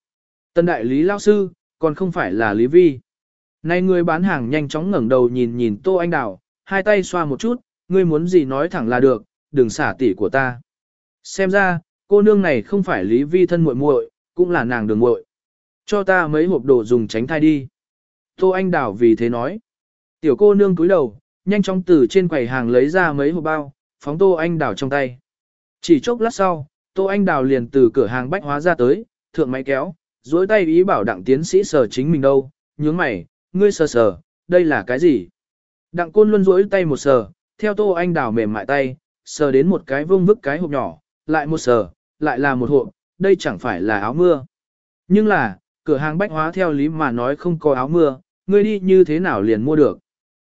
tần đại lý lao sư, còn không phải là Lý Vi. Này người bán hàng nhanh chóng ngẩng đầu nhìn nhìn Tô Anh Đào, hai tay xoa một chút, ngươi muốn gì nói thẳng là được, đừng xả tỉ của ta. Xem ra, cô nương này không phải Lý Vi thân muội muội, cũng là nàng đường muội. Cho ta mấy hộp đồ dùng tránh thai đi. Tô Anh Đào vì thế nói. Tiểu cô nương cúi đầu, nhanh chóng từ trên quầy hàng lấy ra mấy hộp bao, phóng Tô Anh Đào trong tay. Chỉ chốc lát sau, Tô Anh Đào liền từ cửa hàng bách hóa ra tới, thượng máy kéo, duỗi tay ý bảo đặng tiến sĩ sờ chính mình đâu, nhướng mày, ngươi sờ sờ, đây là cái gì? Đặng côn luôn duỗi tay một sờ, theo Tô Anh Đào mềm mại tay, sờ đến một cái vương vức cái hộp nhỏ, lại một sờ, lại là một hộp, đây chẳng phải là áo mưa. Nhưng là, cửa hàng bách hóa theo lý mà nói không có áo mưa, ngươi đi như thế nào liền mua được.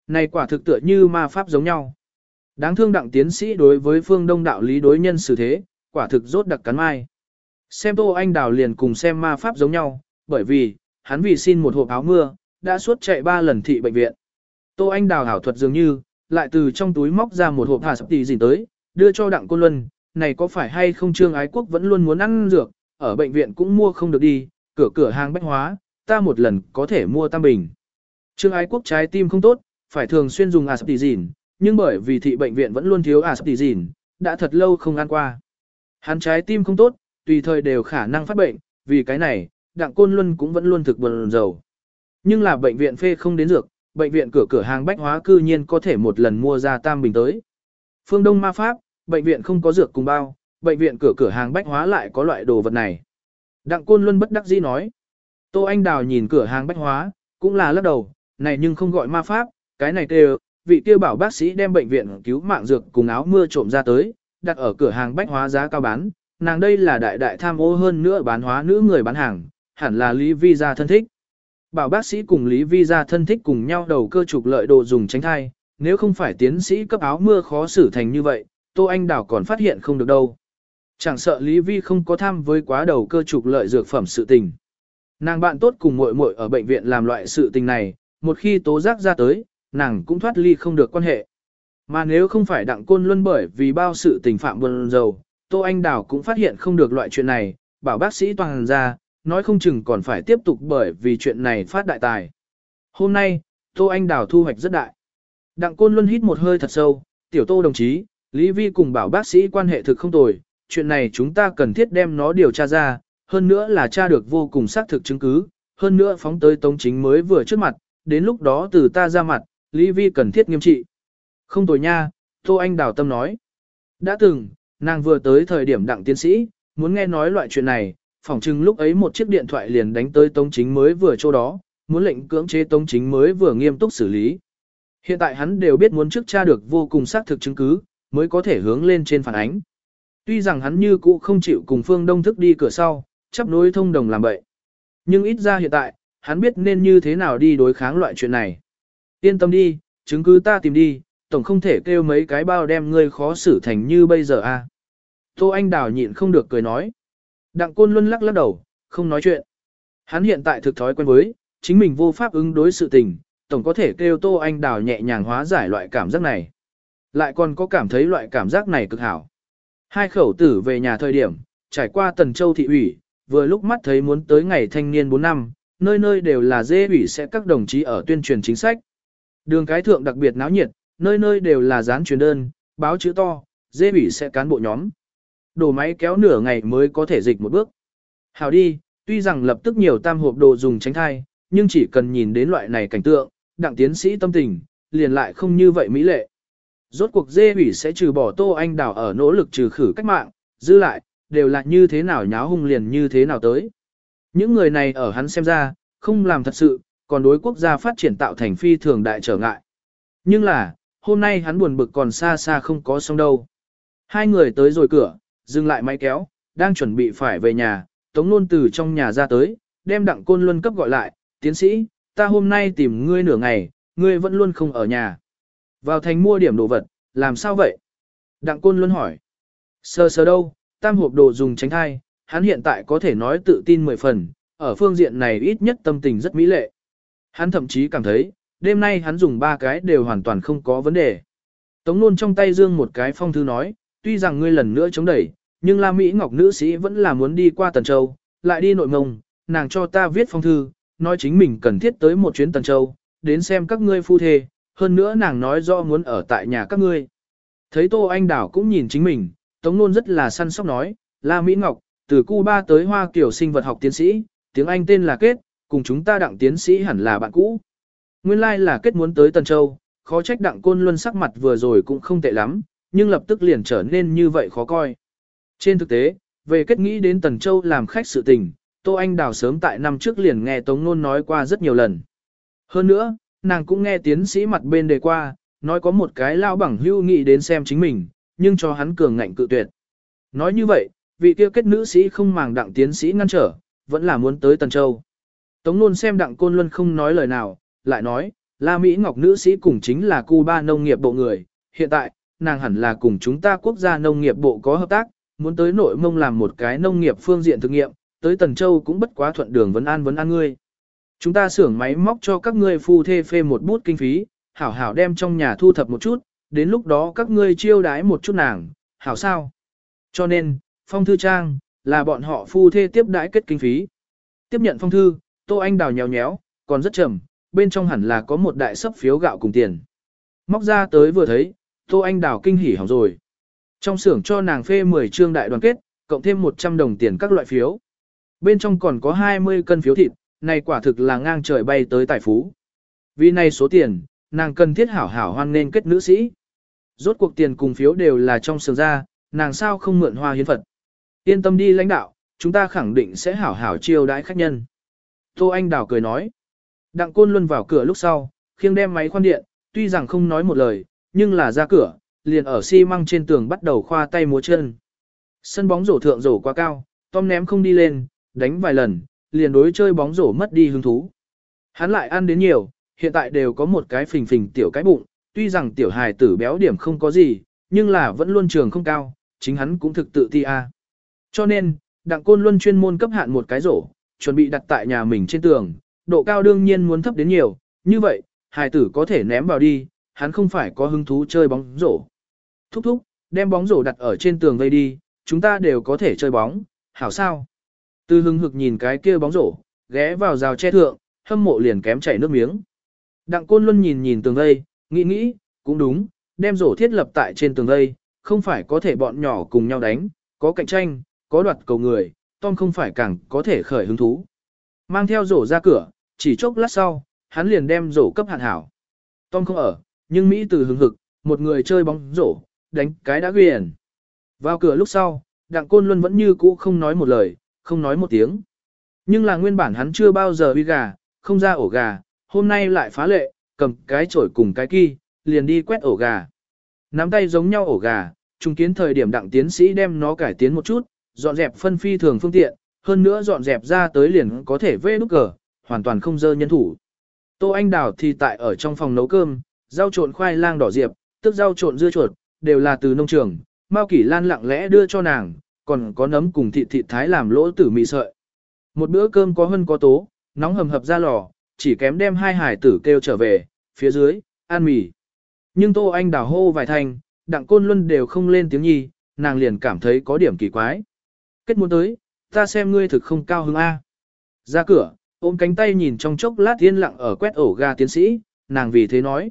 Này quả thực tựa như ma pháp giống nhau. Đáng thương đặng tiến sĩ đối với phương đông đạo lý đối nhân xử thế, quả thực rốt đặc cắn mai. Xem Tô Anh Đào liền cùng xem ma pháp giống nhau, bởi vì, hắn vì xin một hộp áo mưa, đã suốt chạy ba lần thị bệnh viện. Tô Anh Đào hảo thuật dường như, lại từ trong túi móc ra một hộp hà sắp tỷ gì tới, đưa cho đặng côn luân, này có phải hay không trương ái quốc vẫn luôn muốn ăn dược, ở bệnh viện cũng mua không được đi, cửa cửa hàng bách hóa, ta một lần có thể mua tam bình. Trương ái quốc trái tim không tốt, phải thường xuyên dùng aspizin, nhưng bởi vì thị bệnh viện vẫn luôn thiếu aspizin, đã thật lâu không ăn qua. Hắn trái tim không tốt, tùy thời đều khả năng phát bệnh, vì cái này, đặng côn luân cũng vẫn luôn thực buồn dầu. Nhưng là bệnh viện phê không đến dược, bệnh viện cửa cửa hàng bách hóa cư nhiên có thể một lần mua ra tam bình tới. Phương Đông ma pháp, bệnh viện không có dược cùng bao, bệnh viện cửa cửa hàng bách hóa lại có loại đồ vật này. Đặng Côn Luân bất đắc dĩ nói. Tô Anh Đào nhìn cửa hàng bách hóa, cũng là lắc đầu, này nhưng không gọi ma pháp, cái này kêu, vị kia bảo bác sĩ đem bệnh viện cứu mạng dược cùng áo mưa trộm ra tới, đặt ở cửa hàng bách hóa giá cao bán, nàng đây là đại đại tham ô hơn nữa bán hóa nữ người bán hàng, hẳn là Lý Vi gia thân thích. Bảo bác sĩ cùng Lý Vi gia thân thích cùng nhau đầu cơ trục lợi đồ dùng tránh thai, nếu không phải tiến sĩ cấp áo mưa khó xử thành như vậy, Tô Anh Đào còn phát hiện không được đâu. Chẳng sợ Lý Vi không có tham với quá đầu cơ trục lợi dược phẩm sự tình. Nàng bạn tốt cùng muội muội ở bệnh viện làm loại sự tình này, một khi tố giác ra tới, nàng cũng thoát ly không được quan hệ. Mà nếu không phải đặng côn luân bởi vì bao sự tình phạm buồn dầu, Tô Anh Đào cũng phát hiện không được loại chuyện này, bảo bác sĩ toàn ra, nói không chừng còn phải tiếp tục bởi vì chuyện này phát đại tài. Hôm nay, Tô Anh Đào thu hoạch rất đại. Đặng Côn Luân hít một hơi thật sâu, tiểu Tô đồng chí, Lý Vi cùng bảo bác sĩ quan hệ thực không tồi, chuyện này chúng ta cần thiết đem nó điều tra ra, hơn nữa là tra được vô cùng xác thực chứng cứ, hơn nữa phóng tới tống chính mới vừa trước mặt, đến lúc đó từ ta ra mặt, Lý Vi cần thiết nghiêm trị. Không tồi nha, Tô Anh Đào Tâm nói. Đã từng, nàng vừa tới thời điểm đặng tiến sĩ, muốn nghe nói loại chuyện này, phỏng chừng lúc ấy một chiếc điện thoại liền đánh tới tống chính mới vừa chỗ đó, muốn lệnh cưỡng chế tống chính mới vừa nghiêm túc xử lý. Hiện tại hắn đều biết muốn trước tra được vô cùng xác thực chứng cứ, mới có thể hướng lên trên phản ánh. Tuy rằng hắn như cũ không chịu cùng phương đông thức đi cửa sau, chấp nối thông đồng làm bậy. Nhưng ít ra hiện tại, hắn biết nên như thế nào đi đối kháng loại chuyện này. Yên tâm đi, chứng cứ ta tìm đi, tổng không thể kêu mấy cái bao đem ngươi khó xử thành như bây giờ a. À. Tô Anh Đào nhịn không được cười nói. Đặng Côn Luân lắc lắc đầu, không nói chuyện. Hắn hiện tại thực thói quen với, chính mình vô pháp ứng đối sự tình, tổng có thể kêu Tô Anh Đào nhẹ nhàng hóa giải loại cảm giác này. Lại còn có cảm thấy loại cảm giác này cực hảo. Hai khẩu tử về nhà thời điểm, trải qua Tần Châu thị ủy, vừa lúc mắt thấy muốn tới ngày thanh niên 4 năm, nơi nơi đều là dê ủy sẽ các đồng chí ở tuyên truyền chính sách. Đường cái thượng đặc biệt náo nhiệt, nơi nơi đều là dán truyền đơn, báo chữ to, dê bỉ sẽ cán bộ nhóm. Đồ máy kéo nửa ngày mới có thể dịch một bước. Hào đi, tuy rằng lập tức nhiều tam hộp đồ dùng tránh thai, nhưng chỉ cần nhìn đến loại này cảnh tượng, đặng tiến sĩ tâm tình, liền lại không như vậy mỹ lệ. Rốt cuộc dê bỉ sẽ trừ bỏ Tô Anh Đào ở nỗ lực trừ khử cách mạng, giữ lại, đều là như thế nào nháo hung liền như thế nào tới. Những người này ở hắn xem ra, không làm thật sự, còn đối quốc gia phát triển tạo thành phi thường đại trở ngại. Nhưng là, hôm nay hắn buồn bực còn xa xa không có xong đâu. Hai người tới rồi cửa, dừng lại máy kéo, đang chuẩn bị phải về nhà, Tống Nôn từ trong nhà ra tới, đem Đặng Côn Luân cấp gọi lại, tiến sĩ, ta hôm nay tìm ngươi nửa ngày, ngươi vẫn luôn không ở nhà. Vào thành mua điểm đồ vật, làm sao vậy? Đặng Côn Luân hỏi. Sơ sơ đâu, tam hộp đồ dùng tránh thai, hắn hiện tại có thể nói tự tin mười phần, ở phương diện này ít nhất tâm tình rất mỹ lệ. Hắn thậm chí cảm thấy, đêm nay hắn dùng ba cái đều hoàn toàn không có vấn đề. Tống nôn trong tay dương một cái phong thư nói, tuy rằng ngươi lần nữa chống đẩy, nhưng La Mỹ Ngọc nữ sĩ vẫn là muốn đi qua Tần Châu, lại đi nội mông, nàng cho ta viết phong thư, nói chính mình cần thiết tới một chuyến Tần Châu, đến xem các ngươi phu thê, hơn nữa nàng nói do muốn ở tại nhà các ngươi. Thấy Tô Anh Đảo cũng nhìn chính mình, Tống Nôn rất là săn sóc nói, La Mỹ Ngọc, từ Cuba tới Hoa Kiều sinh vật học tiến sĩ, tiếng Anh tên là Kết, cùng chúng ta đặng tiến sĩ hẳn là bạn cũ. Nguyên lai like là Kết muốn tới Tần Châu, khó trách đặng côn luân sắc mặt vừa rồi cũng không tệ lắm, nhưng lập tức liền trở nên như vậy khó coi. Trên thực tế, về Kết nghĩ đến Tần Châu làm khách sự tình, Tô Anh Đào sớm tại năm trước liền nghe Tống Nôn nói qua rất nhiều lần. Hơn nữa, nàng cũng nghe tiến sĩ mặt bên đề qua, nói có một cái lao bằng hưu nghị đến xem chính mình, nhưng cho hắn cường ngạnh cự tuyệt. Nói như vậy, vị kia kết nữ sĩ không màng đặng tiến sĩ ngăn trở, vẫn là muốn tới Tần Châu. Tống Nôn xem đặng côn luân không nói lời nào, lại nói, La Mỹ Ngọc nữ sĩ cùng chính là Cuba nông nghiệp bộ người, hiện tại, nàng hẳn là cùng chúng ta quốc gia nông nghiệp bộ có hợp tác, muốn tới nội mông làm một cái nông nghiệp phương diện thực nghiệm, tới Tần Châu cũng bất quá thuận đường vấn an vấn an ngươi. Chúng ta xưởng máy móc cho các ngươi phu thê phê một bút kinh phí, hảo hảo đem trong nhà thu thập một chút, đến lúc đó các ngươi chiêu đái một chút nàng, hảo sao. Cho nên, phong thư trang, là bọn họ phu thê tiếp đãi kết kinh phí. Tiếp nhận phong thư, Tô Anh đào nhéo nhéo, còn rất chậm, bên trong hẳn là có một đại sấp phiếu gạo cùng tiền. Móc ra tới vừa thấy, Tô Anh đào kinh hỉ hỏng rồi. Trong xưởng cho nàng phê 10 trương đại đoàn kết, cộng thêm 100 đồng tiền các loại phiếu. Bên trong còn có 20 cân phiếu thịt, này quả thực là ngang trời bay tới tài phú. Vì này số tiền, nàng cần thiết hảo hảo hoan nên kết nữ sĩ. Rốt cuộc tiền cùng phiếu đều là trong xưởng ra, nàng sao không mượn hoa hiến Phật. Yên tâm đi lãnh đạo, chúng ta khẳng định sẽ hảo hảo chiêu đãi khách nhân. Tô Anh Đào cười nói. Đặng Côn Luân vào cửa lúc sau, khiêng đem máy khoan điện, tuy rằng không nói một lời, nhưng là ra cửa, liền ở xi măng trên tường bắt đầu khoa tay múa chân. Sân bóng rổ thượng rổ quá cao, Tom ném không đi lên, đánh vài lần, liền đối chơi bóng rổ mất đi hứng thú. Hắn lại ăn đến nhiều, hiện tại đều có một cái phình phình tiểu cái bụng, tuy rằng tiểu hài tử béo điểm không có gì, nhưng là vẫn luôn trường không cao, chính hắn cũng thực tự ti a. Cho nên, Đặng Côn Luân chuyên môn cấp hạn một cái rổ, chuẩn bị đặt tại nhà mình trên tường, độ cao đương nhiên muốn thấp đến nhiều, như vậy, hài tử có thể ném vào đi, hắn không phải có hứng thú chơi bóng rổ. Thúc thúc, đem bóng rổ đặt ở trên tường vây đi, chúng ta đều có thể chơi bóng, hảo sao? Từ hưng hực nhìn cái kia bóng rổ, ghé vào rào che thượng, hâm mộ liền kém chảy nước miếng. Đặng Côn Luân nhìn nhìn tường vây, nghĩ nghĩ, cũng đúng, đem rổ thiết lập tại trên tường vây, không phải có thể bọn nhỏ cùng nhau đánh, có cạnh tranh, có đoạt cầu người, Tom không phải càng có thể khởi hứng thú. Mang theo rổ ra cửa, chỉ chốc lát sau, hắn liền đem rổ cấp hạn hảo. Tom không ở, nhưng Mỹ từ hứng hực, một người chơi bóng rổ, đánh cái đã quyền. Vào cửa lúc sau, Đặng Côn Luân vẫn như cũ không nói một lời, không nói một tiếng. Nhưng là nguyên bản hắn chưa bao giờ uy gà, không ra ổ gà, hôm nay lại phá lệ, cầm cái chổi cùng cái kia, liền đi quét ổ gà. Nắm tay giống nhau ổ gà, trung kiến thời điểm đặng tiến sĩ đem nó cải tiến một chút, dọn dẹp phân phi thường phương tiện, hơn nữa dọn dẹp ra tới liền có thể vê nút cờ, hoàn toàn không dơ nhân thủ. Tô Anh Đào thì tại ở trong phòng nấu cơm, rau trộn khoai lang đỏ diệp, tức rau trộn dưa chuột, đều là từ nông trường, Mao Kỷ Lan lặng lẽ đưa cho nàng, còn có nấm cùng thịt thịt thái làm lỗ tử mì sợi. Một bữa cơm có hơn có tố, nóng hầm hập ra lò, chỉ kém đem hai hải tử kêu trở về, phía dưới, ăn mì. Nhưng Tô Anh đào hô vài thanh, đặng côn luân đều không lên tiếng nhi, nàng liền cảm thấy có điểm kỳ quái. Kết muốn tới, ta xem ngươi thực không cao hứng A. Ra cửa, ôm cánh tay nhìn trong chốc lát yên lặng ở quét ổ ga tiến sĩ, nàng vì thế nói.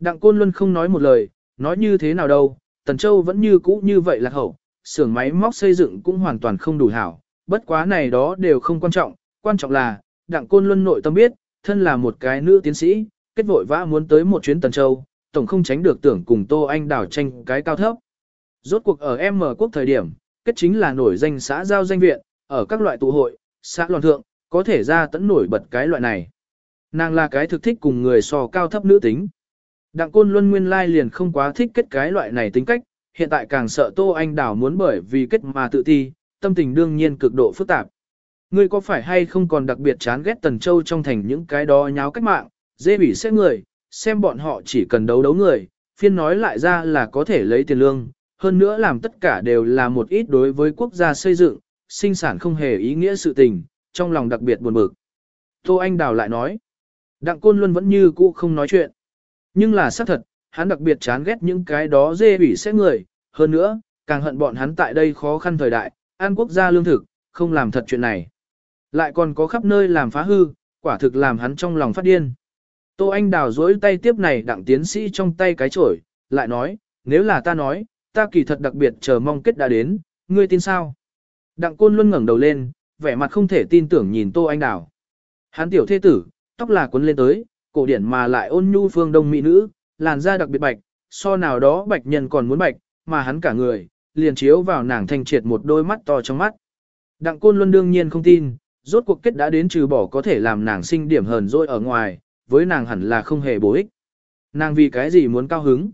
Đặng côn luân không nói một lời, nói như thế nào đâu, Tần Châu vẫn như cũ như vậy lạc hậu, xưởng máy móc xây dựng cũng hoàn toàn không đủ hảo, bất quá này đó đều không quan trọng, quan trọng là, đặng côn luân nội tâm biết, thân là một cái nữ tiến sĩ, kết vội vã muốn tới một chuyến Tần Châu, tổng không tránh được tưởng cùng Tô Anh đảo tranh cái cao thấp. Rốt cuộc ở M quốc thời điểm, kết chính là nổi danh xã giao danh viện, ở các loại tụ hội, xã loạn thượng, có thể ra tẫn nổi bật cái loại này. Nàng là cái thực thích cùng người so cao thấp nữ tính. Đặng Côn Luân nguyên lai liền không quá thích kết cái loại này tính cách, hiện tại càng sợ Tô Anh Đào muốn bởi vì kết mà tự ti, tâm tình đương nhiên cực độ phức tạp. Ngươi có phải hay không còn đặc biệt chán ghét Tần Châu trong thành những cái đó nháo cách mạng, dễ bị xét người, xem bọn họ chỉ cần đấu đấu người, phiên nói lại ra là có thể lấy tiền lương, hơn nữa làm tất cả đều là một ít đối với quốc gia xây dựng, sinh sản không hề ý nghĩa sự tình, trong lòng đặc biệt buồn bực. Tô Anh Đào lại nói, Đặng Côn Luân vẫn như cũ không nói chuyện. Nhưng là xác thật, hắn đặc biệt chán ghét những cái đó dê ủy sẽ người, hơn nữa, càng hận bọn hắn tại đây khó khăn thời đại, an quốc gia lương thực, không làm thật chuyện này. Lại còn có khắp nơi làm phá hư, quả thực làm hắn trong lòng phát điên. Tô Anh Đào dối tay tiếp này đặng tiến sĩ trong tay cái chổi, lại nói, nếu là ta nói, ta kỳ thật đặc biệt chờ mong kết đã đến, ngươi tin sao? Đặng Côn luân ngẩng đầu lên, vẻ mặt không thể tin tưởng nhìn Tô Anh Đào. Hắn tiểu thế tử, tóc là cuốn lên tới, cổ điển mà lại ôn nhu phương đông mỹ nữ, làn da đặc biệt bạch, so nào đó bạch nhân còn muốn bạch, mà hắn cả người, liền chiếu vào nàng thanh triệt một đôi mắt to trong mắt. Đặng Côn Luân đương nhiên không tin, rốt cuộc kết đã đến trừ bỏ có thể làm nàng sinh điểm hờn dỗi ở ngoài, với nàng hẳn là không hề bổ ích. Nàng vì cái gì muốn cao hứng?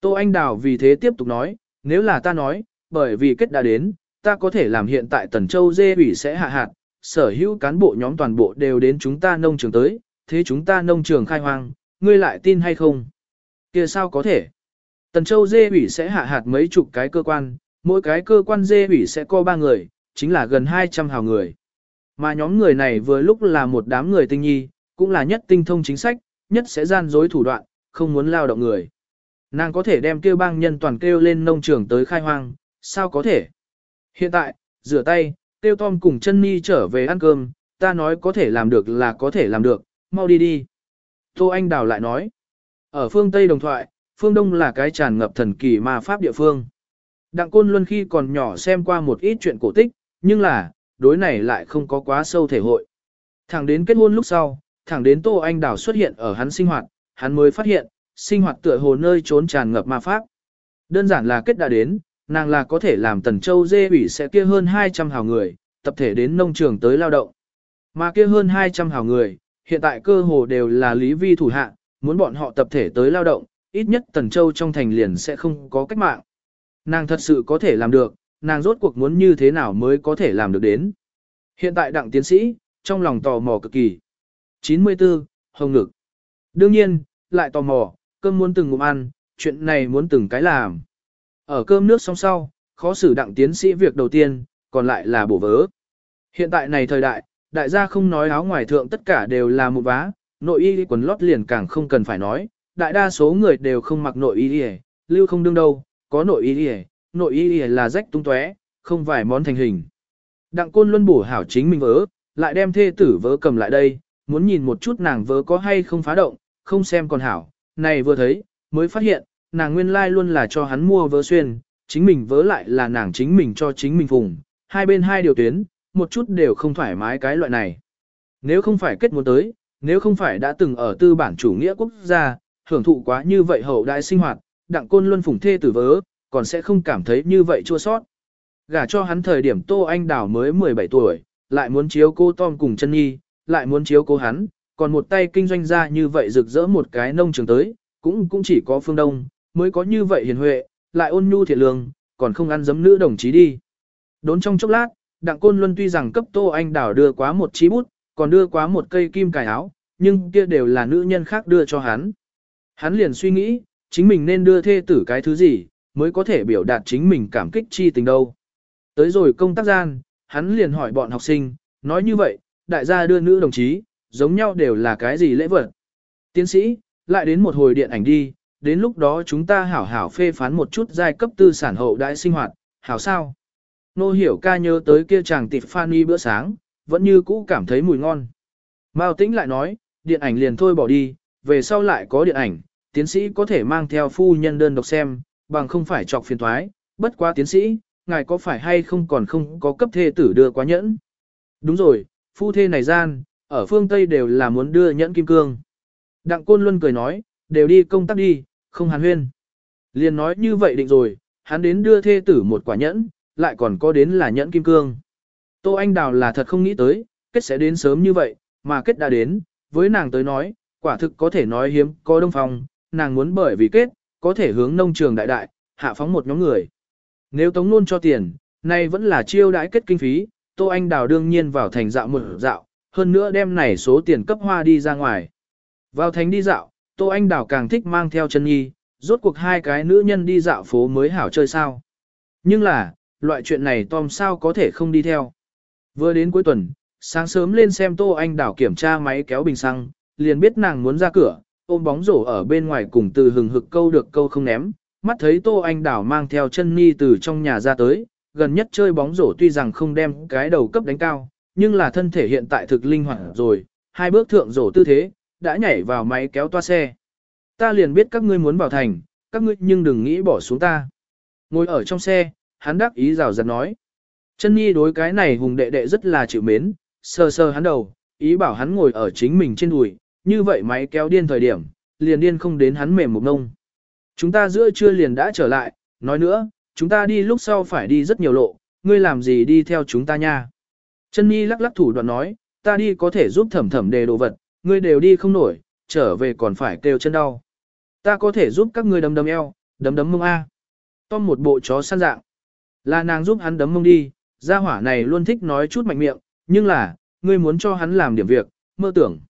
Tô Anh Đào vì thế tiếp tục nói, nếu là ta nói, bởi vì kết đã đến, ta có thể làm hiện tại Tần Châu dê ủy sẽ hạ hạt, sở hữu cán bộ nhóm toàn bộ đều đến chúng ta nông trường tới, thế chúng ta nông trường khai hoang, ngươi lại tin hay không? kia sao có thể? Tần Châu dê ủy sẽ hạ hạt mấy chục cái cơ quan, mỗi cái cơ quan dê ủy sẽ có ba người, chính là gần 200 hào người. Mà nhóm người này vừa lúc là một đám người tinh nhi, cũng là nhất tinh thông chính sách, nhất sẽ gian dối thủ đoạn, không muốn lao động người. Nàng có thể đem kêu bang nhân toàn kêu lên nông trường tới khai hoang, sao có thể? Hiện tại, rửa tay, tiêu Tom cùng chân mi trở về ăn cơm, ta nói có thể làm được là có thể làm được, mau đi đi. Tô Anh Đào lại nói, ở phương Tây đồng thoại, phương Đông là cái tràn ngập thần kỳ ma pháp địa phương. Đặng Côn Luân khi còn nhỏ xem qua một ít chuyện cổ tích, nhưng là, đối này lại không có quá sâu thể hội. Thẳng đến kết hôn lúc sau, thẳng đến Tô Anh Đào xuất hiện ở hắn sinh hoạt, hắn mới phát hiện, sinh hoạt tựa hồ nơi trốn tràn ngập ma pháp. Đơn giản là kết đã đến, nàng là có thể làm tần châu dê ủy sẽ kia hơn 200 hào người, tập thể đến nông trường tới lao động. Mà kia hơn 200 hào người, hiện tại cơ hồ đều là lý vi thủ hạ, muốn bọn họ tập thể tới lao động, ít nhất tần châu trong thành liền sẽ không có cách mạng. Nàng thật sự có thể làm được, nàng rốt cuộc muốn như thế nào mới có thể làm được đến. Hiện tại đặng tiến sĩ, trong lòng tò mò cực kỳ. 94. Hồng ngực. Đương nhiên, lại tò mò, cơm muốn từng ngụm ăn, chuyện này muốn từng cái làm. Ở cơm nước xong sau, khó xử đặng tiến sĩ việc đầu tiên, còn lại là bổ vớ. Hiện tại này thời đại, đại gia không nói áo ngoài thượng tất cả đều là một vá, nội y quần lót liền càng không cần phải nói, đại đa số người đều không mặc nội y lưu không đương đâu, có nội y nội y là rách tung tóe, không vài món thành hình. Đặng côn luân bổ hảo chính mình vớ, lại đem thê tử vớ cầm lại đây, muốn nhìn một chút nàng vớ có hay không phá động, không xem còn hảo, này vừa thấy, mới phát hiện, nàng nguyên lai luôn là cho hắn mua vớ xuyên, chính mình vớ lại là nàng chính mình cho chính mình phùng, hai bên hai điều tuyến, một chút đều không thoải mái cái loại này. Nếu không phải kết muốn tới, nếu không phải đã từng ở tư bản chủ nghĩa quốc gia, hưởng thụ quá như vậy hậu đại sinh hoạt, đặng côn luân phùng thê tử vớ, còn sẽ không cảm thấy như vậy chua sót. Gả cho hắn thời điểm Tô Anh Đào mới 17 tuổi, lại muốn chiếu cô Tom cùng chân nhi, lại muốn chiếu cô hắn, còn một tay kinh doanh ra như vậy rực rỡ một cái nông trường tới, cũng cũng chỉ có phương đông, mới có như vậy hiền huệ, lại ôn nhu thiệt lương, còn không ăn dấm nữ đồng chí đi. Đốn trong chốc lát, Đặng Côn Luân tuy rằng cấp Tô Anh đảo đưa quá một chí bút, còn đưa quá một cây kim cài áo, nhưng kia đều là nữ nhân khác đưa cho hắn. Hắn liền suy nghĩ, chính mình nên đưa thê tử cái thứ gì, mới có thể biểu đạt chính mình cảm kích chi tình đâu. Tới rồi công tác gian, hắn liền hỏi bọn học sinh, nói như vậy, đại gia đưa nữ đồng chí, giống nhau đều là cái gì lễ vật. Tiến sĩ, lại đến một hồi điện ảnh đi, đến lúc đó chúng ta hảo hảo phê phán một chút giai cấp tư sản hậu đại sinh hoạt, hảo sao? Nô hiểu ca nhớ tới kia chàng tịp Fanny bữa sáng, vẫn như cũ cảm thấy mùi ngon. Mao tĩnh lại nói, điện ảnh liền thôi bỏ đi, về sau lại có điện ảnh, tiến sĩ có thể mang theo phu nhân đơn độc xem, bằng không phải chọc phiền thoái, bất quá tiến sĩ, ngài có phải hay không còn không có cấp thê tử đưa quá nhẫn. Đúng rồi, phu thê này gian, ở phương Tây đều là muốn đưa nhẫn kim cương. Đặng Côn Luân cười nói, đều đi công tác đi, không hàn huyên. Liền nói như vậy định rồi, hắn đến đưa thê tử một quả nhẫn, lại còn có đến là nhẫn kim cương. Tô Anh Đào là thật không nghĩ tới, kết sẽ đến sớm như vậy, mà kết đã đến, với nàng tới nói, quả thực có thể nói hiếm có đông phòng, nàng muốn bởi vì kết, có thể hướng nông trường đại đại, hạ phóng một nhóm người. Nếu tống luôn cho tiền, nay vẫn là chiêu đãi kết kinh phí, Tô Anh Đào đương nhiên vào thành dạo một dạo, hơn nữa đem này số tiền cấp hoa đi ra ngoài. Vào thành đi dạo, Tô Anh Đào càng thích mang theo chân nhi, rốt cuộc hai cái nữ nhân đi dạo phố mới hảo chơi sao. Nhưng là, loại chuyện này Tom sao có thể không đi theo. Vừa đến cuối tuần, sáng sớm lên xem Tô Anh Đào kiểm tra máy kéo bình xăng, liền biết nàng muốn ra cửa, ôm bóng rổ ở bên ngoài cùng từ hừng hực câu được câu không ném. Mắt thấy Tô Anh Đào mang theo chân nhi từ trong nhà ra tới, gần nhất chơi bóng rổ tuy rằng không đem cái đầu cấp đánh cao, nhưng là thân thể hiện tại thực linh hoạt rồi, hai bước thượng rổ tư thế, đã nhảy vào máy kéo toa xe. Ta liền biết các ngươi muốn vào thành, các ngươi nhưng đừng nghĩ bỏ xuống ta. Ngồi ở trong xe, hắn đắc ý rào rạt nói. Chân nhi đối cái này hùng đệ đệ rất là chịu mến, Sờ sờ hắn đầu, ý bảo hắn ngồi ở chính mình trên đùi, như vậy máy kéo điên thời điểm, liền điên không đến hắn mềm một ngông. Chúng ta giữa trưa liền đã trở lại, nói nữa, chúng ta đi lúc sau phải đi rất nhiều lộ, ngươi làm gì đi theo chúng ta nha. Chân Nhi lắc lắc thủ đoạn nói, ta đi có thể giúp thẩm thẩm đề đồ vật, ngươi đều đi không nổi, trở về còn phải kêu chân đau. Ta có thể giúp các ngươi đấm đấm eo, đấm đấm mông A. Tom một bộ chó săn dạng. Là nàng giúp hắn đấm mông đi, gia hỏa này luôn thích nói chút mạnh miệng, nhưng là, ngươi muốn cho hắn làm điểm việc, mơ tưởng.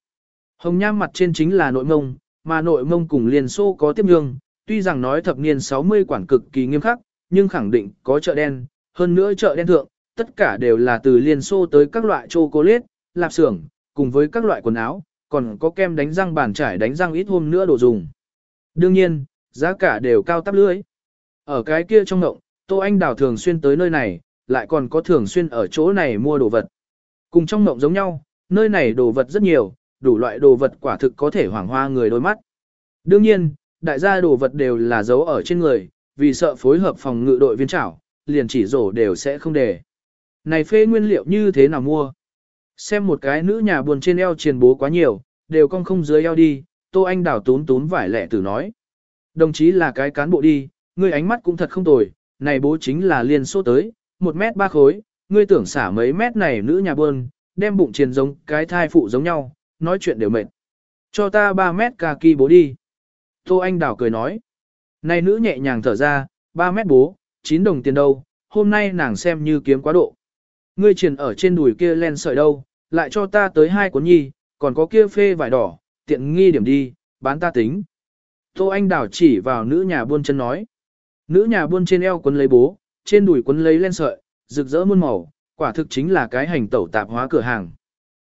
Hồng nham mặt trên chính là nội mông, mà nội mông cùng liền xô có tiếp nhương, tuy rằng nói thập niên 60 quản cực kỳ nghiêm khắc, nhưng khẳng định có chợ đen, hơn nữa chợ đen thượng, tất cả đều là từ liên xô tới các loại chocolate, lạp xưởng, cùng với các loại quần áo, còn có kem đánh răng bàn trải đánh răng ít hôm nữa đồ dùng. Đương nhiên, giá cả đều cao tắp lưới. Ở cái kia trong ngộng, Tô Anh Đào thường xuyên tới nơi này, lại còn có thường xuyên ở chỗ này mua đồ vật. Cùng trong ngộng giống nhau, nơi này đồ vật rất nhiều, đủ loại đồ vật quả thực có thể hoảng hoa người đôi mắt. Đương nhiên, đại gia đồ vật đều là giấu ở trên người, vì sợ phối hợp phòng ngự đội viên trảo, liền chỉ rổ đều sẽ không để. Này phê nguyên liệu như thế nào mua? Xem một cái nữ nhà buồn trên eo truyền bố quá nhiều, đều cong không dưới eo đi, Tô Anh đảo tún tún vải lẻ tử nói. Đồng chí là cái cán bộ đi, ngươi ánh mắt cũng thật không tồi, này bố chính là liên số tới, một mét ba khối, ngươi tưởng xả mấy mét này nữ nhà buồn, đem bụng truyền giống cái thai phụ giống nhau, nói chuyện đều mệt. Cho ta 3 mét cà kỳ bố đi. Tô Anh Đào cười nói. Này nữ nhẹ nhàng thở ra, 3 mét bố, 9 đồng tiền đâu, hôm nay nàng xem như kiếm quá độ. Ngươi truyền ở trên đùi kia len sợi đâu, lại cho ta tới hai cuốn nhi, còn có kia phê vải đỏ, tiện nghi điểm đi, bán ta tính. Tô Anh Đào chỉ vào nữ nhà buôn chân nói. Nữ nhà buôn trên eo quấn lấy bố, trên đùi quấn lấy len sợi, rực rỡ muôn màu, quả thực chính là cái hành tẩu tạp hóa cửa hàng.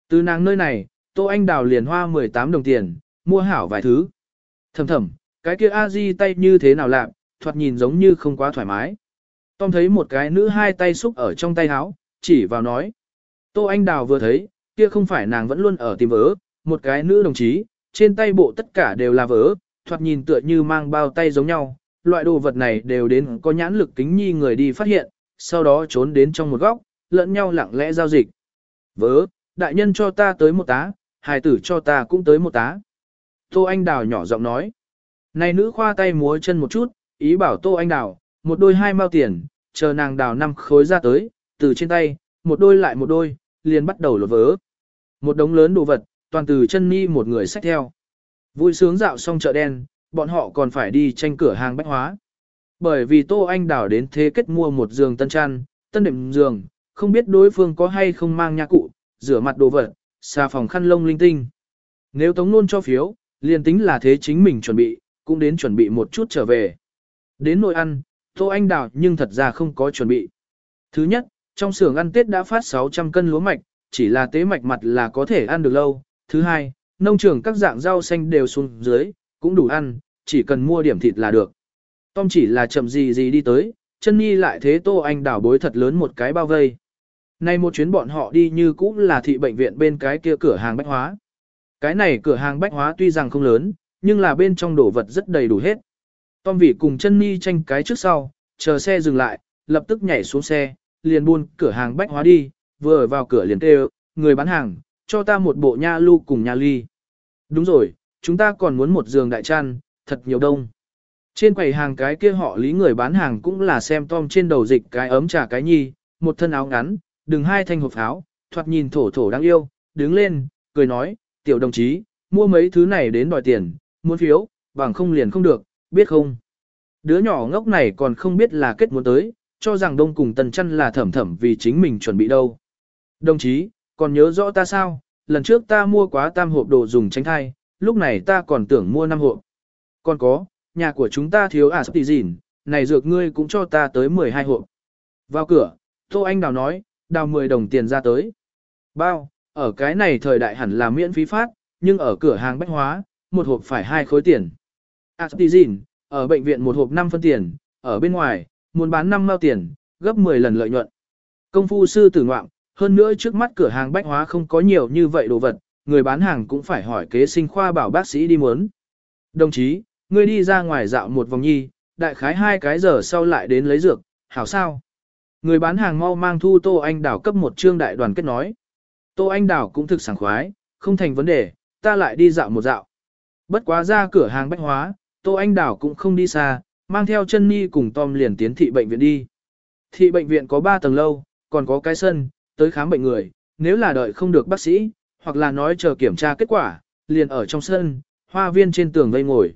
Từ nàng nơi này, Tô Anh Đào liền hoa 18 đồng tiền, mua hảo vài thứ. Thầm thầm, cái kia a di tay như thế nào lạc, thoạt nhìn giống như không quá thoải mái. Tom thấy một cái nữ hai tay xúc ở trong tay áo, chỉ vào nói. Tô Anh Đào vừa thấy, kia không phải nàng vẫn luôn ở tìm vớ, một cái nữ đồng chí, trên tay bộ tất cả đều là vớ, thoạt nhìn tựa như mang bao tay giống nhau, loại đồ vật này đều đến có nhãn lực kính nhi người đi phát hiện, sau đó trốn đến trong một góc, lẫn nhau lặng lẽ giao dịch. Vớ, đại nhân cho ta tới một tá, hài tử cho ta cũng tới một tá. Tô Anh Đào nhỏ giọng nói. Này nữ khoa tay múa chân một chút, ý bảo Tô Anh Đào, một đôi hai mao tiền, chờ nàng đào năm khối ra tới, từ trên tay, một đôi lại một đôi, liền bắt đầu lột vớ. Một đống lớn đồ vật, toàn từ chân ni một người xách theo. Vui sướng dạo xong chợ đen, bọn họ còn phải đi tranh cửa hàng bách hóa. Bởi vì Tô Anh Đào đến thế kết mua một giường tân chăn, tân đệm giường, không biết đối phương có hay không mang nha cụ, rửa mặt đồ vật, xà phòng khăn lông linh tinh. Nếu Tống Nôn cho phiếu, liền tính là thế chính mình chuẩn bị, cũng đến chuẩn bị một chút trở về. Đến nội ăn, Tô Anh Đào nhưng thật ra không có chuẩn bị. Thứ nhất, trong xưởng ăn Tết đã phát 600 cân lúa mạch, chỉ là tế mạch mặt là có thể ăn được lâu. Thứ hai, nông trường các dạng rau xanh đều xuống dưới, cũng đủ ăn, chỉ cần mua điểm thịt là được. Tom chỉ là chậm gì gì đi tới, chân nhi lại thế Tô Anh đảo bối thật lớn một cái bao vây. Nay một chuyến bọn họ đi như cũng là thị bệnh viện bên cái kia cửa hàng bách hóa. Cái này cửa hàng bách hóa tuy rằng không lớn, nhưng là bên trong đồ vật rất đầy đủ hết. Tom vị cùng chân nhi tranh cái trước sau, chờ xe dừng lại, lập tức nhảy xuống xe, liền buôn cửa hàng bách hóa đi, vừa ở vào cửa liền kêu, người bán hàng, cho ta một bộ nha lu cùng nha ly. Đúng rồi, chúng ta còn muốn một giường đại chăn, thật nhiều đông. Trên quầy hàng cái kia họ lý người bán hàng cũng là xem Tom trên đầu dịch cái ấm trà cái nhi, một thân áo ngắn, đừng hai thanh hộp áo, thoạt nhìn thổ thổ đáng yêu, đứng lên, cười nói, tiểu đồng chí, mua mấy thứ này đến đòi tiền, muốn phiếu, bằng không liền không được, biết không? Đứa nhỏ ngốc này còn không biết là kết muốn tới, cho rằng đông cùng tần chăn là thẩm thẩm vì chính mình chuẩn bị đâu. Đồng chí, còn nhớ rõ ta sao, lần trước ta mua quá tam hộp đồ dùng tránh thai, lúc này ta còn tưởng mua năm hộp. Còn có, nhà của chúng ta thiếu à sắp tỷ gìn, này dược ngươi cũng cho ta tới 12 hộp. Vào cửa, Tô Anh Đào nói, đào 10 đồng tiền ra tới. Bao, ở cái này thời đại hẳn là miễn phí phát, nhưng ở cửa hàng bách hóa, một hộp phải hai khối tiền. À, Astizin, ở bệnh viện một hộp 5 phân tiền, ở bên ngoài, muốn bán 5 mao tiền, gấp 10 lần lợi nhuận. Công phu sư tử ngoạm, hơn nữa trước mắt cửa hàng bách hóa không có nhiều như vậy đồ vật, người bán hàng cũng phải hỏi kế sinh khoa bảo bác sĩ đi muốn. Đồng chí, ngươi đi ra ngoài dạo một vòng nhi, đại khái hai cái giờ sau lại đến lấy dược, hảo sao? Người bán hàng mau mang thu Tô Anh Đảo cấp một trương đại đoàn kết nói. Tô Anh Đảo cũng thực sảng khoái, không thành vấn đề, ta lại đi dạo một dạo. Bất quá ra cửa hàng bách hóa, Tô Anh Đảo cũng không đi xa, mang theo chân ni cùng Tom liền tiến thị bệnh viện đi. Thị bệnh viện có 3 tầng lâu, còn có cái sân, tới khám bệnh người, nếu là đợi không được bác sĩ, hoặc là nói chờ kiểm tra kết quả, liền ở trong sân, hoa viên trên tường vây ngồi.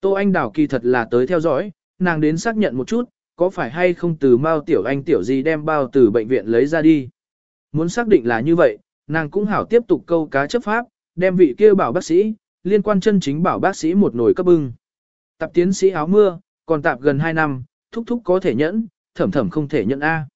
Tô Anh Đảo kỳ thật là tới theo dõi, nàng đến xác nhận một chút, có phải hay không từ Mao Tiểu Anh Tiểu gì đem bao từ bệnh viện lấy ra đi. Muốn xác định là như vậy, nàng cũng hảo tiếp tục câu cá chấp pháp, đem vị kia bảo bác sĩ, liên quan chân chính bảo bác sĩ một nồi cấp bưng. Tập tiến sĩ áo mưa, còn tạp gần 2 năm, thúc thúc có thể nhẫn, thẩm thẩm không thể nhẫn A.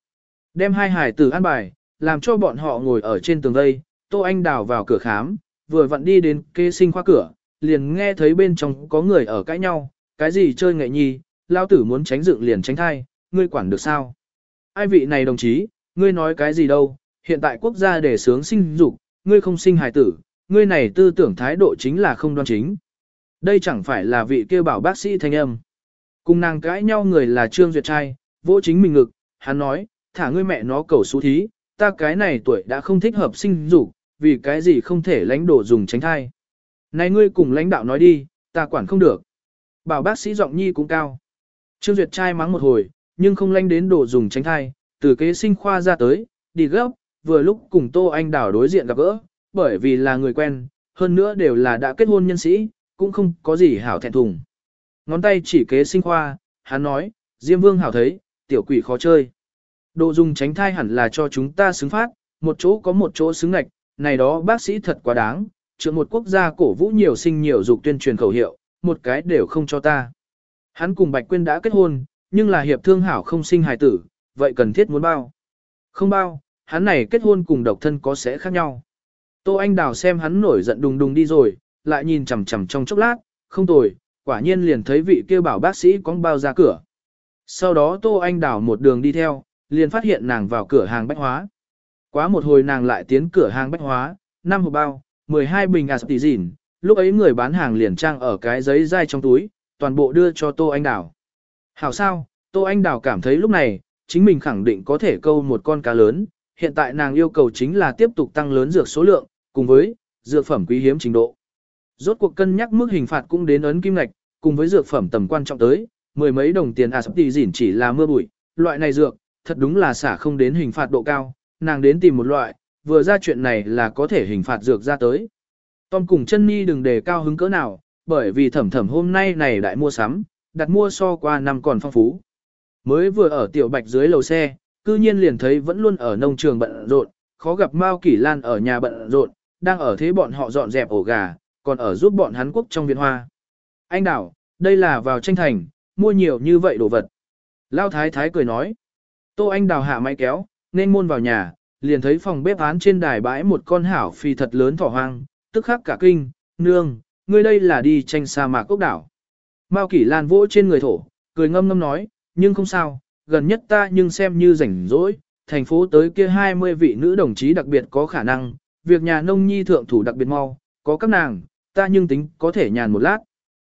Đem hai hải tử an bài, làm cho bọn họ ngồi ở trên tường đây. Tô Anh đào vào cửa khám, vừa vặn đi đến kê sinh khoa cửa, liền nghe thấy bên trong có người ở cãi nhau, cái gì chơi nghệ nhi, lao tử muốn tránh dựng liền tránh thai, ngươi quản được sao? Ai vị này đồng chí, ngươi nói cái gì đâu, hiện tại quốc gia để sướng sinh dục, ngươi không sinh hài tử, ngươi này tư tưởng thái độ chính là không đoan chính. Đây chẳng phải là vị kêu bảo bác sĩ thanh âm. Cùng nàng cãi nhau người là Trương Duyệt trai, vỗ chính mình ngực, hắn nói, thả ngươi mẹ nó cầu xú thí, ta cái này tuổi đã không thích hợp sinh dục, vì cái gì không thể lãnh đổ dùng tránh thai. Này ngươi cùng lãnh đạo nói đi, ta quản không được. Bảo bác sĩ giọng nhi cũng cao. Trương Duyệt trai mắng một hồi, nhưng không lãnh đến đổ dùng tránh thai, từ kế sinh khoa ra tới, đi gấp, vừa lúc cùng Tô Anh Đảo đối diện gặp gỡ, bởi vì là người quen, hơn nữa đều là đã kết hôn nhân sĩ, cũng không có gì hảo thẹn thùng. Ngón tay chỉ kế sinh khoa, hắn nói, Diêm Vương hảo thấy, tiểu quỷ khó chơi. Đồ dùng tránh thai hẳn là cho chúng ta xứng phát, một chỗ có một chỗ xứng ngạch, này đó bác sĩ thật quá đáng, trưởng một quốc gia cổ vũ nhiều sinh nhiều dục tuyên truyền khẩu hiệu, một cái đều không cho ta. Hắn cùng Bạch Quyên đã kết hôn, nhưng là hiệp thương hảo không sinh hài tử, vậy cần thiết muốn bao. Không bao, hắn này kết hôn cùng độc thân có sẽ khác nhau. Tô Anh Đào xem hắn nổi giận đùng đùng đi rồi, lại nhìn chằm chằm trong chốc lát, không tồi, quả nhiên liền thấy vị kia bảo bác sĩ có bao ra cửa. Sau đó Tô Anh Đào một đường đi theo, liền phát hiện nàng vào cửa hàng bách hóa. Quá một hồi nàng lại tiến cửa hàng bách hóa, năm hộp bao, 12 bình tỷ aspizin, lúc ấy người bán hàng liền trang ở cái giấy dai trong túi, toàn bộ đưa cho Tô Anh Đào. Hảo sao, Tô Anh Đào cảm thấy lúc này, chính mình khẳng định có thể câu một con cá lớn, hiện tại nàng yêu cầu chính là tiếp tục tăng lớn dược số lượng, cùng với dược phẩm quý hiếm trình độ. Rốt cuộc cân nhắc mức hình phạt cũng đến ấn kim ngạch, cùng với dược phẩm tầm quan trọng tới, mười mấy đồng tiền à, aspizin chỉ là mưa bụi, loại này dược, thật đúng là xả không đến hình phạt độ cao, nàng đến tìm một loại, vừa ra chuyện này là có thể hình phạt dược ra tới. Tom cùng chân mi đừng đề cao hứng cỡ nào, bởi vì thẩm thẩm hôm nay này đại mua sắm, đặt mua so qua năm còn phong phú. Mới vừa ở tiểu bạch dưới lầu xe, cư nhiên liền thấy vẫn luôn ở nông trường bận rộn, khó gặp Mao Kỷ Lan ở nhà bận rộn, đang ở thế bọn họ dọn dẹp ổ gà, còn ở giúp bọn hắn quốc trong viện hoa. Anh đảo, đây là vào tranh thành, mua nhiều như vậy đồ vật. Lao thái thái cười nói. Tô Anh đào hạ máy kéo, nên môn vào nhà, liền thấy phòng bếp án trên đài bãi một con hảo phi thật lớn thỏ hoang, tức khắc cả kinh, nương, ngươi đây là đi tranh sa mạc cốc đảo. Mao Kỷ Lan vỗ trên người thổ, cười ngâm ngâm nói, nhưng không sao, gần nhất ta nhưng xem như rảnh rỗi, thành phố tới kia 20 vị nữ đồng chí đặc biệt có khả năng, việc nhà nông nhi thượng thủ đặc biệt mau, có các nàng, ta nhưng tính có thể nhàn một lát.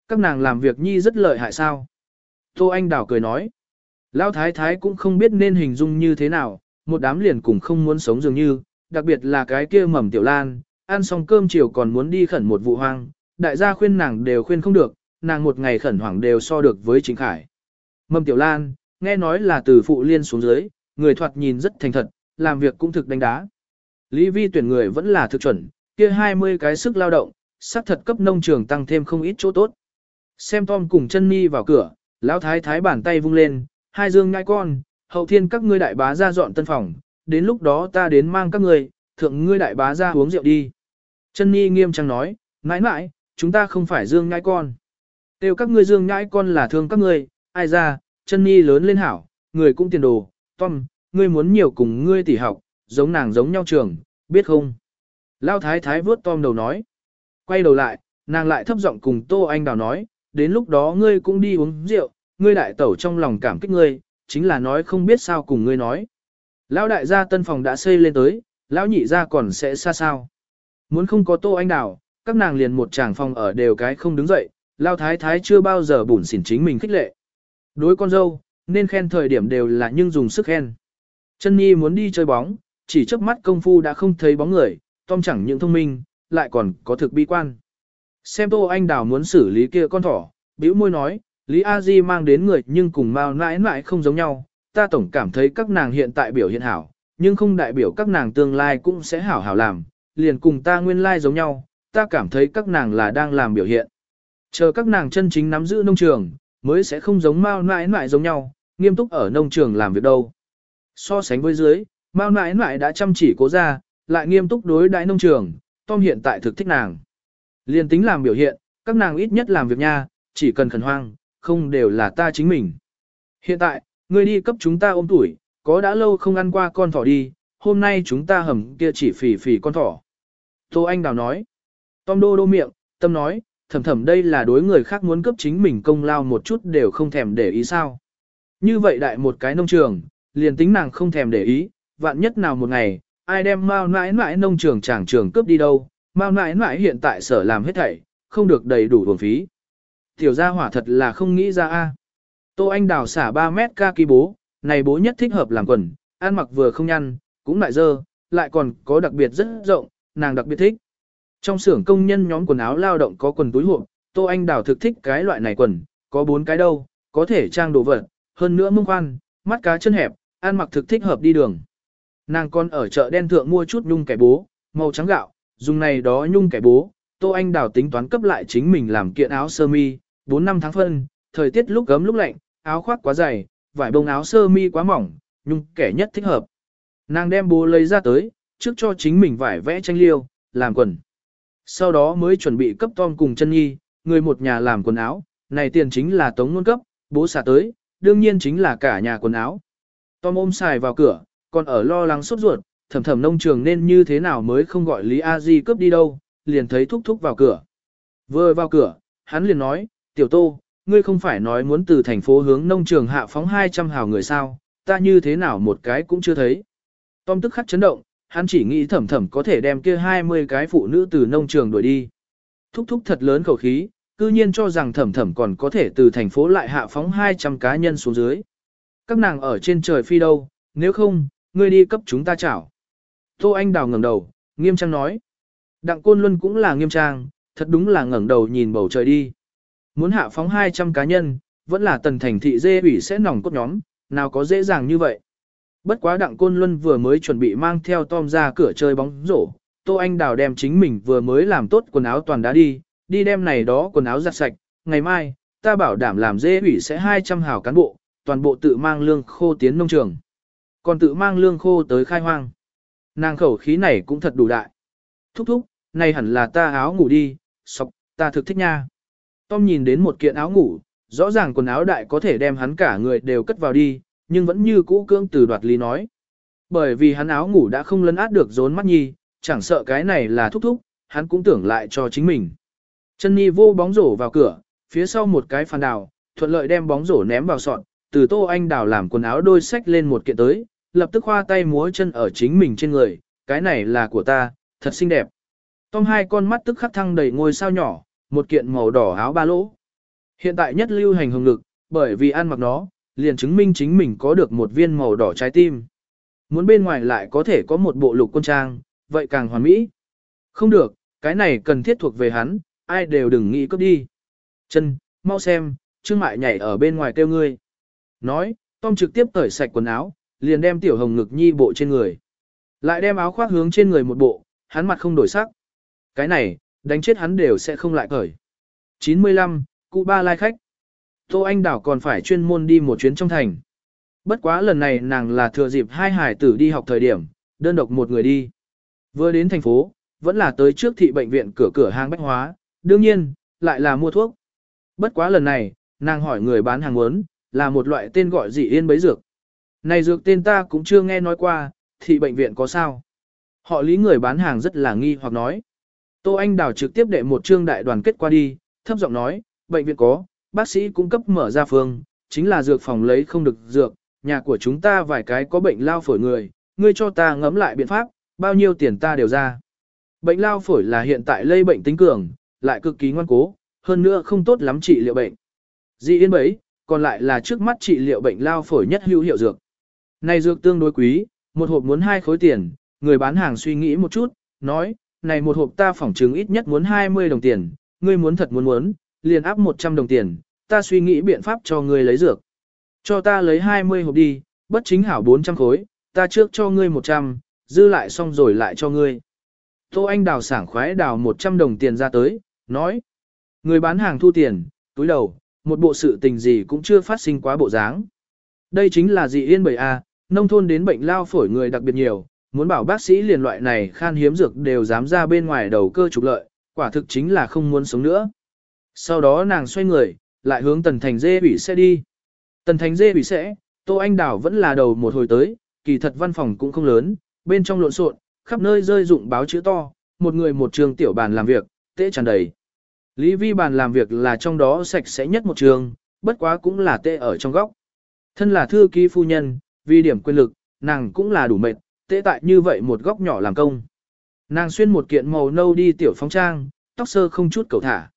Các nàng làm việc nhi rất lợi hại sao? Tô Anh Đào cười nói, Lão Thái Thái cũng không biết nên hình dung như thế nào, một đám liền cùng không muốn sống dường như, đặc biệt là cái kia mầm tiểu lan, ăn xong cơm chiều còn muốn đi khẩn một vụ hoang, đại gia khuyên nàng đều khuyên không được, nàng một ngày khẩn hoảng đều so được với chính Khải. Mâm Tiểu Lan, nghe nói là từ phụ liên xuống dưới, người thoạt nhìn rất thành thật, làm việc cũng thực đánh đá. Lý Vi tuyển người vẫn là thực chuẩn, kia 20 cái sức lao động, xác thật cấp nông trường tăng thêm không ít chỗ tốt. Xem Tom cùng chân ni vào cửa, lão thái thái bàn tay vung lên, hai dương ngai con, hậu thiên các ngươi đại bá ra dọn tân phòng, đến lúc đó ta đến mang các ngươi, thượng ngươi đại bá ra uống rượu đi. Chân ni nghiêm trang nói, mãi mãi, chúng ta không phải dương ngai con. Tiêu các ngươi dương ngai con là thương các ngươi, ai ra, chân ni lớn lên hảo, người cũng tiền đồ, Tom, ngươi muốn nhiều cùng ngươi tỉ học, giống nàng giống nhau trường, biết không? Lao thái thái vớt Tom đầu nói. Quay đầu lại, nàng lại thấp giọng cùng Tô Anh Đào nói, đến lúc đó ngươi cũng đi uống rượu, ngươi đại tẩu trong lòng cảm kích ngươi, chính là nói không biết sao cùng ngươi nói. Lão đại gia tân phòng đã xây lên tới, lão nhị gia còn sẽ xa sao. Muốn không có Tô Anh Đào, các nàng liền một tràng phòng ở đều cái không đứng dậy, Lao thái thái chưa bao giờ bủn xỉn chính mình khích lệ. Đối con dâu, nên khen thời điểm đều là nhưng dùng sức khen. Chân Nhi muốn đi chơi bóng, chỉ chớp mắt công phu đã không thấy bóng người, Tom chẳng những thông minh, lại còn có thực bi quan. Xem Tô Anh Đào muốn xử lý kia con thỏ, bĩu môi nói, Lý A Di mang đến người nhưng cùng Mao nãi nãi không giống nhau, ta tổng cảm thấy các nàng hiện tại biểu hiện hảo, nhưng không đại biểu các nàng tương lai cũng sẽ hảo hảo làm, liền cùng ta nguyên lai giống nhau, ta cảm thấy các nàng là đang làm biểu hiện. Chờ các nàng chân chính nắm giữ nông trường, mới sẽ không giống Mao nãi nãi giống nhau, nghiêm túc ở nông trường làm việc đâu. So sánh với dưới, Mao nãi nãi đã chăm chỉ cố ra, lại nghiêm túc đối đãi nông trường, Tom hiện tại thực thích nàng. Liên tính làm biểu hiện, các nàng ít nhất làm việc nha, chỉ cần khẩn hoang, không đều là ta chính mình. Hiện tại, người đi cấp chúng ta ôm tuổi, có đã lâu không ăn qua con thỏ đi, hôm nay chúng ta hầm kia chỉ phỉ phỉ con thỏ. Tô Anh Đào nói. Tom đô đô miệng, tâm nói, thầm thầm đây là đối người khác muốn cấp chính mình công lao một chút đều không thèm để ý sao. Như vậy đại một cái nông trường, liền tính nàng không thèm để ý, vạn nhất nào một ngày, ai đem Mao nãi nãi nông trường tràng trường cướp đi đâu, Mao nãi nãi hiện tại sở làm hết thảy, không được đầy đủ nguồn phí. Tiểu gia hỏa thật là không nghĩ ra a. Tô Anh đào xả 3 mét ca kỳ bố, này bố nhất thích hợp làm quần, ăn mặc vừa không nhăn, cũng lại dơ, lại còn có đặc biệt rất rộng, nàng đặc biệt thích. Trong xưởng công nhân nhóm quần áo lao động có quần túi hộp, Tô Anh đào thực thích cái loại này quần, có bốn cái đâu, có thể trang đồ vật, hơn nữa mông khoan, mắt cá chân hẹp, ăn mặc thực thích hợp đi đường. Nàng còn ở chợ đen thượng mua chút nhung kẻ bố, màu trắng gạo, dùng này đó nhung kẻ bố, Tô Anh Đào tính toán cấp lại chính mình làm kiện áo sơ mi, 4 năm tháng phân, thời tiết lúc gấm lúc lạnh, áo khoác quá dày, vải bông áo sơ mi quá mỏng, nhung kẻ nhất thích hợp. Nàng đem bố lấy ra tới, trước cho chính mình vải vẽ tranh liêu, làm quần. Sau đó mới chuẩn bị cấp Tom cùng chân nhi, người một nhà làm quần áo, này tiền chính là tống nguồn cấp, bố xả tới, đương nhiên chính là cả nhà quần áo. Tom ôm xài vào cửa, còn ở lo lắng sốt ruột, thầm thầm nông trường nên như thế nào mới không gọi Lý A Di cướp đi đâu, liền thấy thúc thúc vào cửa. Vừa vào cửa, hắn liền nói, tiểu tô, ngươi không phải nói muốn từ thành phố hướng nông trường hạ phóng 200 hào người sao, ta như thế nào một cái cũng chưa thấy. Tom tức khắc chấn động, hắn chỉ nghĩ thầm thầm có thể đem kia 20 cái phụ nữ từ nông trường đuổi đi. Thúc thúc thật lớn khẩu khí, cư nhiên cho rằng thầm thầm còn có thể từ thành phố lại hạ phóng 200 cá nhân xuống dưới. Các nàng ở trên trời phi đâu, nếu không, ngươi đi cấp chúng ta chảo. Tô Anh Đào ngẩng đầu, nghiêm trang nói. Đặng Côn Luân cũng là nghiêm trang, thật đúng là ngẩng đầu nhìn bầu trời đi. Muốn hạ phóng 200 cá nhân, vẫn là tần thành thị dê ủy sẽ nòng cốt nhóm, nào có dễ dàng như vậy. Bất quá Đặng Côn Luân vừa mới chuẩn bị mang theo Tom ra cửa chơi bóng rổ, Tô Anh Đào đem chính mình vừa mới làm tốt quần áo toàn đã đi, đi đem này đó quần áo giặt sạch, ngày mai, ta bảo đảm làm dê ủy sẽ 200 hào cán bộ, toàn bộ tự mang lương khô tiến nông trường. Còn tự mang lương khô tới khai hoang. Nàng khẩu khí này cũng thật đủ đại. Thúc thúc, này hẳn là ta áo ngủ đi, sọc, ta thực thích nha. Tom nhìn đến một kiện áo ngủ, rõ ràng quần áo đại có thể đem hắn cả người đều cất vào đi, nhưng vẫn như cũ cưỡng từ đoạt lý nói. Bởi vì hắn áo ngủ đã không lấn át được rốn mắt nhi, chẳng sợ cái này là thúc thúc, hắn cũng tưởng lại cho chính mình. Chân Nhi vô bóng rổ vào cửa, phía sau một cái phàn đào, thuận lợi đem bóng rổ ném vào sọt từ Tô Anh Đào làm quần áo đôi sách lên một kiện tới, lập tức khoa tay múa chân ở chính mình trên người, cái này là của ta, thật xinh đẹp. Tom hai con mắt tức khắc thăng đầy ngôi sao nhỏ, một kiện màu đỏ áo ba lỗ. Hiện tại nhất lưu hành hồng lực, bởi vì ăn mặc nó, liền chứng minh chính mình có được một viên màu đỏ trái tim. Muốn bên ngoài lại có thể có một bộ lục quân trang, vậy càng hoàn mỹ. Không được, cái này cần thiết thuộc về hắn, ai đều đừng nghĩ cướp đi. Chân, mau xem, Trương Mại nhảy ở bên ngoài kêu ngươi. Nói, Tom trực tiếp tởi sạch quần áo, liền đem tiểu hồng ngực nhi bộ trên người. Lại đem áo khoác hướng trên người một bộ, hắn mặt không đổi sắc. Cái này, đánh chết hắn đều sẽ không lại cởi. 95, cụ ba lai khách. Tô Anh Đảo còn phải chuyên môn đi một chuyến trong thành. Bất quá lần này nàng là thừa dịp hai hải tử đi học thời điểm, đơn độc một người đi. Vừa đến thành phố, vẫn là tới trước thị bệnh viện cửa cửa hàng bách hóa, đương nhiên, lại là mua thuốc. Bất quá lần này, nàng hỏi người bán hàng muốn, là một loại tên gọi dị yên bấy dược. Này dược tên ta cũng chưa nghe nói qua, thị bệnh viện có sao? Họ lý người bán hàng rất là nghi hoặc nói. Tô Anh Đào trực tiếp đệ một trương đại đoàn kết qua đi, thấp giọng nói, bệnh viện có, bác sĩ cung cấp mở ra phương, chính là dược phòng lấy không được dược, nhà của chúng ta vài cái có bệnh lao phổi người, ngươi cho ta ngẫm lại biện pháp, bao nhiêu tiền ta đều ra. Bệnh lao phổi là hiện tại lây bệnh tính cường, lại cực kỳ ngoan cố, hơn nữa không tốt lắm trị liệu bệnh. Dị yên bấy, còn lại là trước mắt trị liệu bệnh lao phổi nhất hữu hiệu dược. Này dược tương đối quý, một hộp muốn hai khối tiền, người bán hàng suy nghĩ một chút, nói, này một hộp ta phỏng chứng ít nhất muốn 20 đồng tiền, ngươi muốn thật muốn muốn, liền áp 100 đồng tiền, ta suy nghĩ biện pháp cho ngươi lấy dược. Cho ta lấy 20 hộp đi, bất chính hảo 400 khối, ta trước cho ngươi 100, dư lại xong rồi lại cho ngươi. Tô Anh đào sảng khoái đào 100 đồng tiền ra tới, nói. Người bán hàng thu tiền, túi đầu, một bộ sự tình gì cũng chưa phát sinh quá bộ dáng. Đây chính là dị yên bởi A, nông thôn đến bệnh lao phổi người đặc biệt nhiều, muốn bảo bác sĩ liền loại này khan hiếm dược đều dám ra bên ngoài đầu cơ trục lợi, quả thực chính là không muốn sống nữa. Sau đó nàng xoay người, lại hướng tần thành dê bị xe đi. Tần thành dê bị sẽ, Tô Anh đảo vẫn là đầu một hồi tới, kỳ thật văn phòng cũng không lớn, bên trong lộn xộn, khắp nơi rơi dụng báo chữ to, một người một trường tiểu bàn làm việc, tễ tràn đầy. Lý vi bàn làm việc là trong đó sạch sẽ nhất một trường, bất quá cũng là tệ ở trong góc. Thân là thư ký phu nhân, vì điểm quyền lực, nàng cũng là đủ mệt, tệ tại như vậy một góc nhỏ làm công. Nàng xuyên một kiện màu nâu đi tiểu phong trang, tóc sơ không chút cầu thả.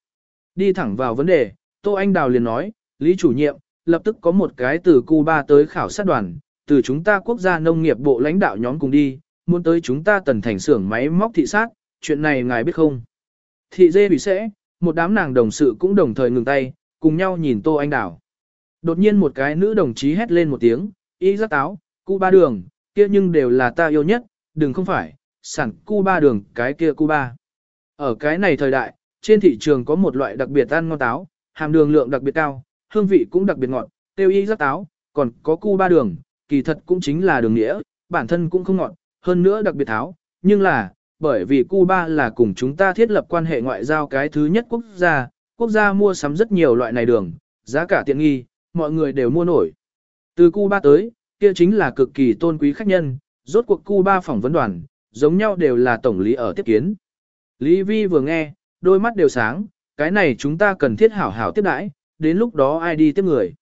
Đi thẳng vào vấn đề, Tô Anh Đào liền nói, Lý chủ nhiệm, lập tức có một cái từ Cuba tới khảo sát đoàn, từ chúng ta quốc gia nông nghiệp bộ lãnh đạo nhóm cùng đi, muốn tới chúng ta tần thành xưởng máy móc thị sát, chuyện này ngài biết không? Thị dê bị sẽ, một đám nàng đồng sự cũng đồng thời ngừng tay, cùng nhau nhìn Tô Anh Đào. Đột nhiên một cái nữ đồng chí hét lên một tiếng, y giác táo, cu ba đường, kia nhưng đều là ta yêu nhất, đừng không phải, sản cu ba đường, cái kia cu ba. Ở cái này thời đại, trên thị trường có một loại đặc biệt ăn ngon táo, hàm đường lượng đặc biệt cao, hương vị cũng đặc biệt ngọt, tiêu y giác táo, còn có cu ba đường, kỳ thật cũng chính là đường nghĩa, bản thân cũng không ngọt, hơn nữa đặc biệt tháo, nhưng là, bởi vì Cuba là cùng chúng ta thiết lập quan hệ ngoại giao cái thứ nhất quốc gia, quốc gia mua sắm rất nhiều loại này đường, giá cả tiện nghi, mọi người đều mua nổi. Từ Cuba tới, kia chính là cực kỳ tôn quý khách nhân, rốt cuộc Cuba phỏng vấn đoàn, giống nhau đều là tổng lý ở tiếp kiến. Lý Vi vừa nghe, đôi mắt đều sáng, cái này chúng ta cần thiết hảo hảo tiếp đãi, đến lúc đó ai đi tiếp người.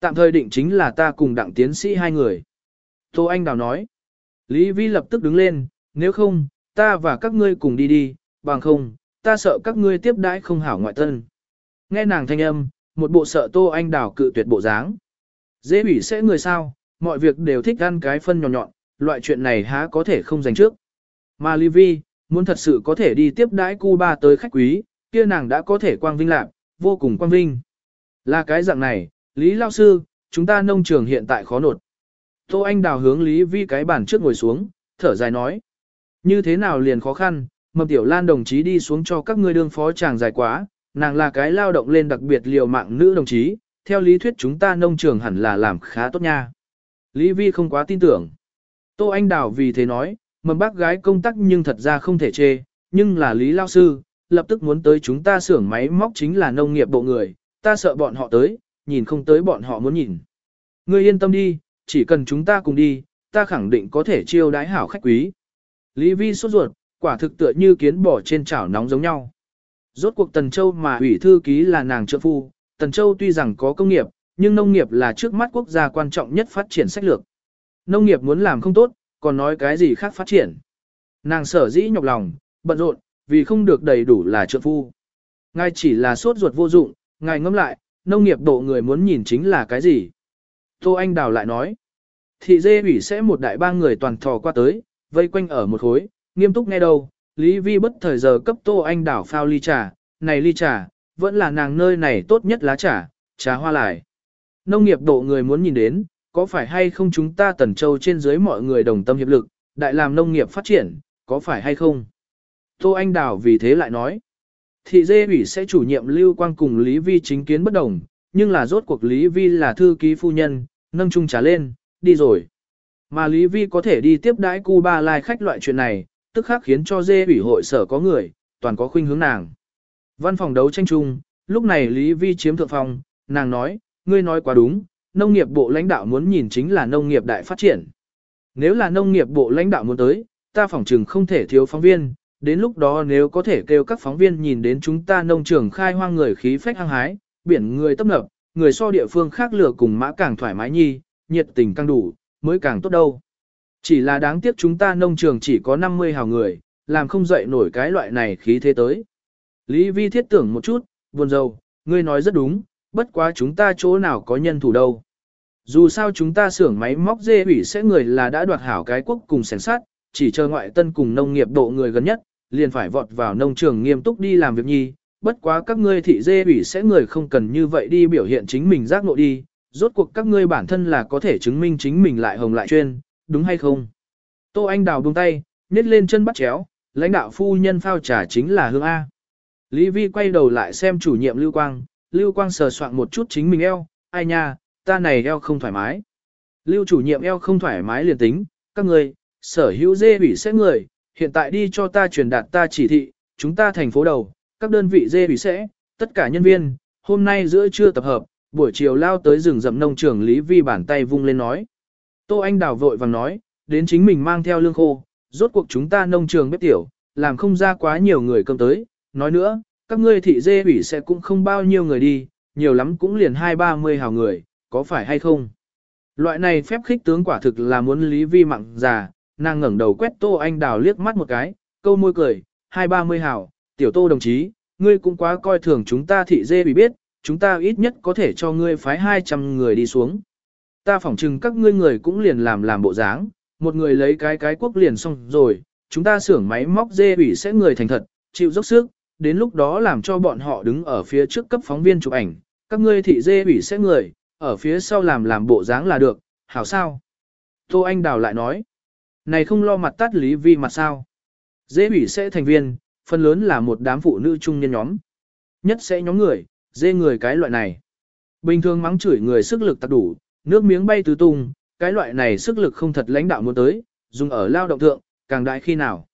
Tạm thời định chính là ta cùng đặng tiến sĩ hai người. Tô Anh Đào nói. Lý Vi lập tức đứng lên, nếu không, ta và các ngươi cùng đi đi, bằng không, ta sợ các ngươi tiếp đãi không hảo ngoại tân. Nghe nàng thanh âm, một bộ sợ Tô Anh Đào cự tuyệt bộ dáng. Dễ bị sẽ người sao, mọi việc đều thích ăn cái phân nhỏ nhọn, loại chuyện này há có thể không dành trước. Mà Lý Vi, muốn thật sự có thể đi tiếp đãi Cuba tới khách quý, kia nàng đã có thể quang vinh lạc, vô cùng quang vinh. Là cái dạng này, Lý Lao Sư, chúng ta nông trường hiện tại khó nột. Tô Anh Đào hướng Lý Vi cái bàn trước ngồi xuống, thở dài nói. Như thế nào liền khó khăn, mầm tiểu lan đồng chí đi xuống cho các ngươi đương phó chàng dài quá, nàng là cái lao động lên đặc biệt liều mạng nữ đồng chí, theo lý thuyết chúng ta nông trường hẳn là làm khá tốt nha. Lý Vi không quá tin tưởng. Tô Anh Đào vì thế nói, mầm bác gái công tác nhưng thật ra không thể chê, nhưng là Lý Lao Sư, lập tức muốn tới chúng ta xưởng máy móc chính là nông nghiệp bộ người, ta sợ bọn họ tới, nhìn không tới bọn họ muốn nhìn. Ngươi yên tâm đi, chỉ cần chúng ta cùng đi, ta khẳng định có thể chiêu đái hảo khách quý. Lý Vi sốt ruột, quả thực tựa như kiến bỏ trên chảo nóng giống nhau. Rốt cuộc Tần Châu mà ủy thư ký là nàng trợ phu, Tần Châu tuy rằng có công nghiệp, nhưng nông nghiệp là trước mắt quốc gia quan trọng nhất phát triển sách lược. Nông nghiệp muốn làm không tốt, còn nói cái gì khác phát triển. Nàng sở dĩ nhọc lòng, bận rộn, vì không được đầy đủ là trợ phu. Ngài chỉ là sốt ruột vô dụng, ngài ngẫm lại, nông nghiệp độ người muốn nhìn chính là cái gì. Tô Anh Đào lại nói, thị dê ủy sẽ một đại ba người toàn thò qua tới, vây quanh ở một khối, nghiêm túc nghe đâu, Lý Vi bất thời giờ cấp Tô Anh Đảo phao ly trà, này ly trà, vẫn là nàng nơi này tốt nhất lá trà, trà hoa lại. Nông nghiệp độ người muốn nhìn đến, có phải hay không chúng ta tần châu trên dưới mọi người đồng tâm hiệp lực, đại làm nông nghiệp phát triển, có phải hay không? Tô Anh Đào vì thế lại nói, thị dê ủy sẽ chủ nhiệm Lưu Quang cùng Lý Vi chính kiến bất đồng, nhưng là rốt cuộc Lý Vi là thư ký phu nhân, nâng chung trà lên, đi rồi. Mà Lý Vi có thể đi tiếp đãi Cuba lai khách loại chuyện này, tức khắc khiến cho dê ủy hội sở có người, toàn có khuynh hướng nàng. Văn phòng đấu tranh chung, lúc này Lý Vi chiếm thượng phòng, nàng nói, ngươi nói quá đúng, nông nghiệp bộ lãnh đạo muốn nhìn chính là nông nghiệp đại phát triển. Nếu là nông nghiệp bộ lãnh đạo muốn tới, ta phỏng chừng không thể thiếu phóng viên, đến lúc đó nếu có thể kêu các phóng viên nhìn đến chúng ta nông trường khai hoang người khí phách hăng hái, biển người tấp nập, người so địa phương khác lửa cùng mã càng thoải mái nhi, nhiệt tình càng đủ, mới càng tốt đâu. Chỉ là đáng tiếc chúng ta nông trường chỉ có 50 hào người, làm không dậy nổi cái loại này khí thế tới. Lý Vi thiết tưởng một chút, buồn rầu, ngươi nói rất đúng, bất quá chúng ta chỗ nào có nhân thủ đâu. Dù sao chúng ta xưởng máy móc dê ủy sẽ người là đã đoạt hảo cái quốc cùng sản sát, chỉ chờ ngoại tân cùng nông nghiệp độ người gần nhất, liền phải vọt vào nông trường nghiêm túc đi làm việc nhi, bất quá các ngươi thị dê ủy sẽ người không cần như vậy đi biểu hiện chính mình giác ngộ đi, rốt cuộc các ngươi bản thân là có thể chứng minh chính mình lại hồng lại chuyên, đúng hay không? Tô Anh đào buông tay, nhét lên chân bắt chéo, lãnh đạo phu nhân phao trà chính là hương A. Lý Vi quay đầu lại xem chủ nhiệm Lưu Quang, Lưu Quang sờ soạn một chút chính mình eo, ai nha, ta này eo không thoải mái. Lưu chủ nhiệm eo không thoải mái liền tính, các người, sở hữu dê ủy sẽ người, hiện tại đi cho ta truyền đạt ta chỉ thị, chúng ta thành phố đầu, các đơn vị dê ủy sẽ, tất cả nhân viên, hôm nay giữa trưa tập hợp, buổi chiều lao tới rừng rậm nông trường Lý Vi bàn tay vung lên nói. Tô Anh Đào vội vàng nói, đến chính mình mang theo lương khô, rốt cuộc chúng ta nông trường bếp tiểu, làm không ra quá nhiều người cơm tới, nói nữa, các ngươi thị dê ủy sẽ cũng không bao nhiêu người đi, nhiều lắm cũng liền hai ba mươi hào người, có phải hay không? Loại này phép khích tướng quả thực là muốn Lý Vi mặn già, nàng ngẩng đầu quét Tô Anh Đào liếc mắt một cái, câu môi cười, hai ba mươi hào, tiểu Tô đồng chí, ngươi cũng quá coi thường chúng ta thị dê bị biết, chúng ta ít nhất có thể cho ngươi phái 200 người đi xuống. Ta phỏng chừng các ngươi người cũng liền làm làm bộ dáng, một người lấy cái cái quốc liền xong rồi, chúng ta xưởng máy móc dê bị sẽ người thành thật, chịu dốc sức, đến lúc đó làm cho bọn họ đứng ở phía trước cấp phóng viên chụp ảnh, các ngươi thị dê bị sẽ người, ở phía sau làm làm bộ dáng là được, hảo sao? Tô Anh Đào lại nói, này không lo mặt tắt lý vi mặt sao? Dê bị sẽ thành viên, phần lớn là một đám phụ nữ trung nhân nhóm. Nhất sẽ nhóm người, dê người cái loại này. Bình thường mắng chửi người sức lực tặc đủ, nước miếng bay tứ tung, cái loại này sức lực không thật lãnh đạo muốn tới, dùng ở lao động thượng, càng đại khi nào.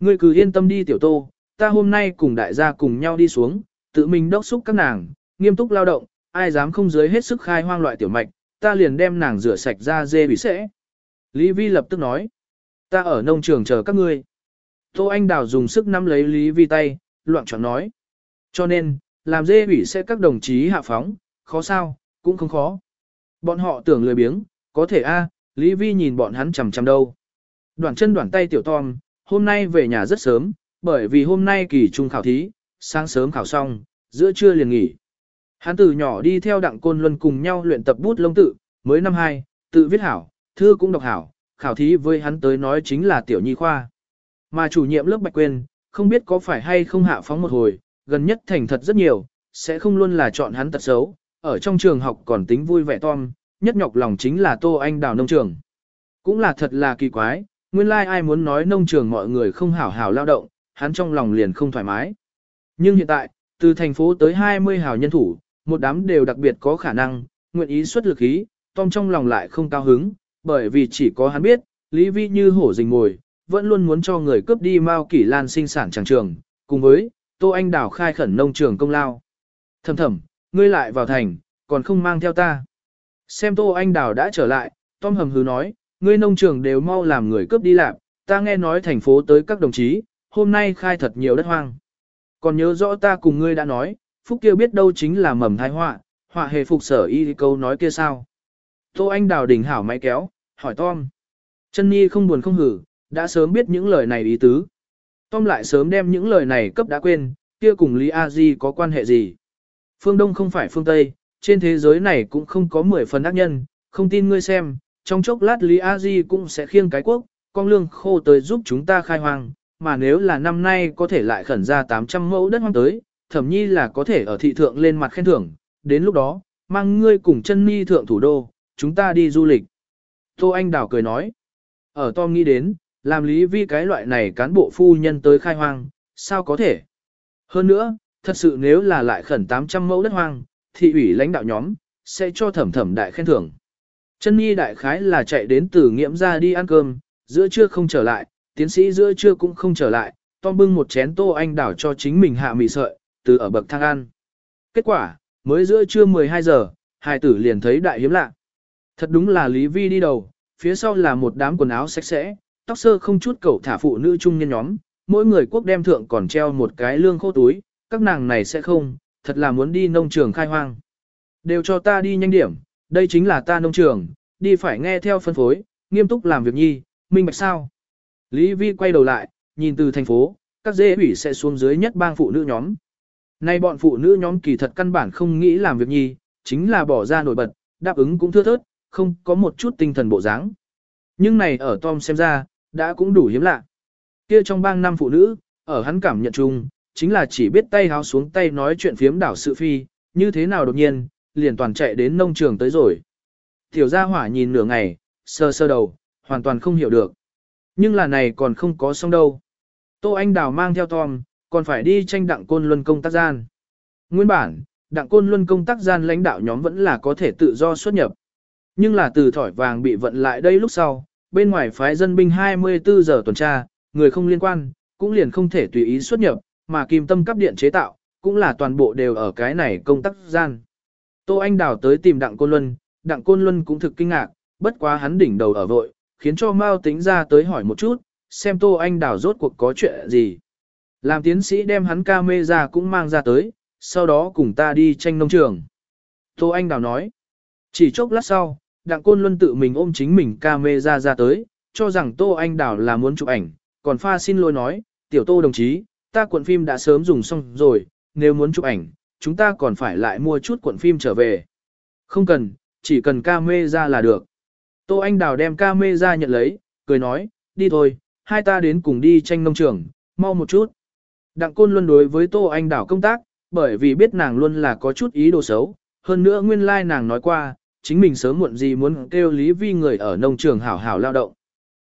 Ngươi cứ yên tâm đi tiểu tô, ta hôm nay cùng đại gia cùng nhau đi xuống, tự mình đốc xúc các nàng, nghiêm túc lao động, ai dám không giới hết sức khai hoang loại tiểu mạch, ta liền đem nàng rửa sạch ra dê bị sẽ. Lý Vi lập tức nói, ta ở nông trường chờ các ngươi. Tô Anh Đào dùng sức nắm lấy Lý Vi tay, loạn choạng nói. Cho nên, làm dê bị sẽ các đồng chí hạ phóng, khó sao, cũng không khó. Bọn họ tưởng lười biếng, có thể a, Lý Vi nhìn bọn hắn chằm chằm đâu. Đoạn chân đoạn tay tiểu Tom, hôm nay về nhà rất sớm, bởi vì hôm nay kỳ trung khảo thí, sáng sớm khảo xong, giữa trưa liền nghỉ. Hắn từ nhỏ đi theo đặng côn luân cùng nhau luyện tập bút lông tự, mới năm 2, tự viết hảo, thư cũng đọc hảo, khảo thí với hắn tới nói chính là tiểu nhi khoa. Mà chủ nhiệm lớp Bạch Quyên, không biết có phải hay không hạ phóng một hồi, gần nhất thành thật rất nhiều, sẽ không luôn là chọn hắn tật xấu, ở trong trường học còn tính vui vẻ Tom, nhất nhọc lòng chính là Tô Anh đào nông trường. Cũng là thật là kỳ quái, nguyên lai like ai muốn nói nông trường mọi người không hảo hảo lao động, hắn trong lòng liền không thoải mái. Nhưng hiện tại, từ thành phố tới 20 hảo nhân thủ, một đám đều đặc biệt có khả năng, nguyện ý xuất lực ý, Tom trong lòng lại không cao hứng, bởi vì chỉ có hắn biết, Lý Vi như hổ rình mồi, vẫn luôn muốn cho người cướp đi Mao Kỷ Lan sinh sản tràng trường, cùng với Tô Anh Đào khai khẩn nông trường công lao. Thầm thầm, ngươi lại vào thành, còn không mang theo ta. Xem Tô Anh Đào đã trở lại, Tom hầm hứ nói, ngươi nông trường đều mau làm người cướp đi làm, ta nghe nói thành phố tới các đồng chí, hôm nay khai thật nhiều đất hoang. Còn nhớ rõ ta cùng ngươi đã nói, Phúc kia biết đâu chính là mầm thai họa, họa hề phục sở y câu nói kia sao. Tô Anh Đào đỉnh hảo máy kéo, hỏi Tom. Chân Nhi không buồn không hử, đã sớm biết những lời này ý tứ. Tom lại sớm đem những lời này cấp đã quên, kia cùng Lý A Di có quan hệ gì. Phương Đông không phải phương Tây, trên thế giới này cũng không có 10 phần ác nhân, không tin ngươi xem, trong chốc lát Lý A Di cũng sẽ khiêng cái quốc, con lương khô tới giúp chúng ta khai hoang, mà nếu là năm nay có thể lại khẩn ra 800 mẫu đất hoang tới, thẩm nhi là có thể ở thị thượng lên mặt khen thưởng, đến lúc đó, mang ngươi cùng chân ni thượng thủ đô, chúng ta đi du lịch. Tô Anh Đào cười nói, ở Tom nghĩ đến, làm lý vi cái loại này cán bộ phu nhân tới khai hoang, sao có thể? Hơn nữa, thật sự nếu là lại khẩn 800 mẫu đất hoang, thị ủy lãnh đạo nhóm, sẽ cho thẩm thẩm đại khen thưởng. Chân nhi đại khái là chạy đến từ nghiễm ra đi ăn cơm, giữa trưa không trở lại, tiến sĩ giữa trưa cũng không trở lại, Tom bưng một chén tô anh đảo cho chính mình hạ mì sợi, từ ở bậc thang ăn. Kết quả, mới giữa trưa 12 giờ, hai tử liền thấy đại hiếm lạ. Thật đúng là Lý Vi đi đầu, phía sau là một đám quần áo sạch sẽ, tóc sơ không chút cậu thả phụ nữ trung nhân nhóm, mỗi người quốc đem thượng còn treo một cái lương khô túi, các nàng này sẽ không, thật là muốn đi nông trường khai hoang. Đều cho ta đi nhanh điểm, đây chính là ta nông trường, đi phải nghe theo phân phối, nghiêm túc làm việc nhi, minh bạch sao. Lý Vi quay đầu lại, nhìn từ thành phố, các dê ủy sẽ xuống dưới nhất bang phụ nữ nhóm. Nay bọn phụ nữ nhóm kỳ thật căn bản không nghĩ làm việc nhi, chính là bỏ ra nổi bật, đáp ứng cũng thưa thớt, không có một chút tinh thần bộ dáng. Nhưng này ở Tom xem ra, đã cũng đủ hiếm lạ. Kia trong bang năm phụ nữ, ở hắn cảm nhận chung, chính là chỉ biết tay háo xuống tay nói chuyện phiếm đảo sự phi, như thế nào đột nhiên, liền toàn chạy đến nông trường tới rồi. Tiểu gia hỏa nhìn nửa ngày, sơ sơ đầu, hoàn toàn không hiểu được. Nhưng là này còn không có xong đâu. Tô Anh Đào mang theo Tom, còn phải đi tranh đặng côn luân công tác gian. Nguyên bản, đặng côn luân công tác gian lãnh đạo nhóm vẫn là có thể tự do xuất nhập. Nhưng là từ thỏi vàng bị vận lại đây lúc sau, bên ngoài phái dân binh 24 giờ tuần tra, người không liên quan, cũng liền không thể tùy ý xuất nhập, mà kim tâm cấp điện chế tạo, cũng là toàn bộ đều ở cái này công tác gian. Tô Anh Đào tới tìm Đặng Côn Luân, Đặng Côn Luân cũng thực kinh ngạc, bất quá hắn đỉnh đầu ở vội, khiến cho Mao tính ra tới hỏi một chút, xem Tô Anh Đào rốt cuộc có chuyện gì. Làm tiến sĩ đem hắn ca mê ra cũng mang ra tới, sau đó cùng ta đi tranh nông trường. Tô Anh Đào nói, chỉ chốc lát sau, Đặng Côn Luân tự mình ôm chính mình camera ra ra tới, cho rằng Tô Anh Đào là muốn chụp ảnh, còn pha xin lỗi nói, tiểu Tô đồng chí, ta cuộn phim đã sớm dùng xong rồi, nếu muốn chụp ảnh, chúng ta còn phải lại mua chút cuộn phim trở về. Không cần, chỉ cần camera là được. Tô Anh Đào đem camera nhận lấy, cười nói, đi thôi, hai ta đến cùng đi tranh nông trường, mau một chút. Đặng Côn Luân đối với Tô Anh Đào công tác, bởi vì biết nàng luôn là có chút ý đồ xấu, hơn nữa nguyên lai like nàng nói qua, chính mình sớm muộn gì muốn kêu Lý Vi người ở nông trường hảo hảo lao động.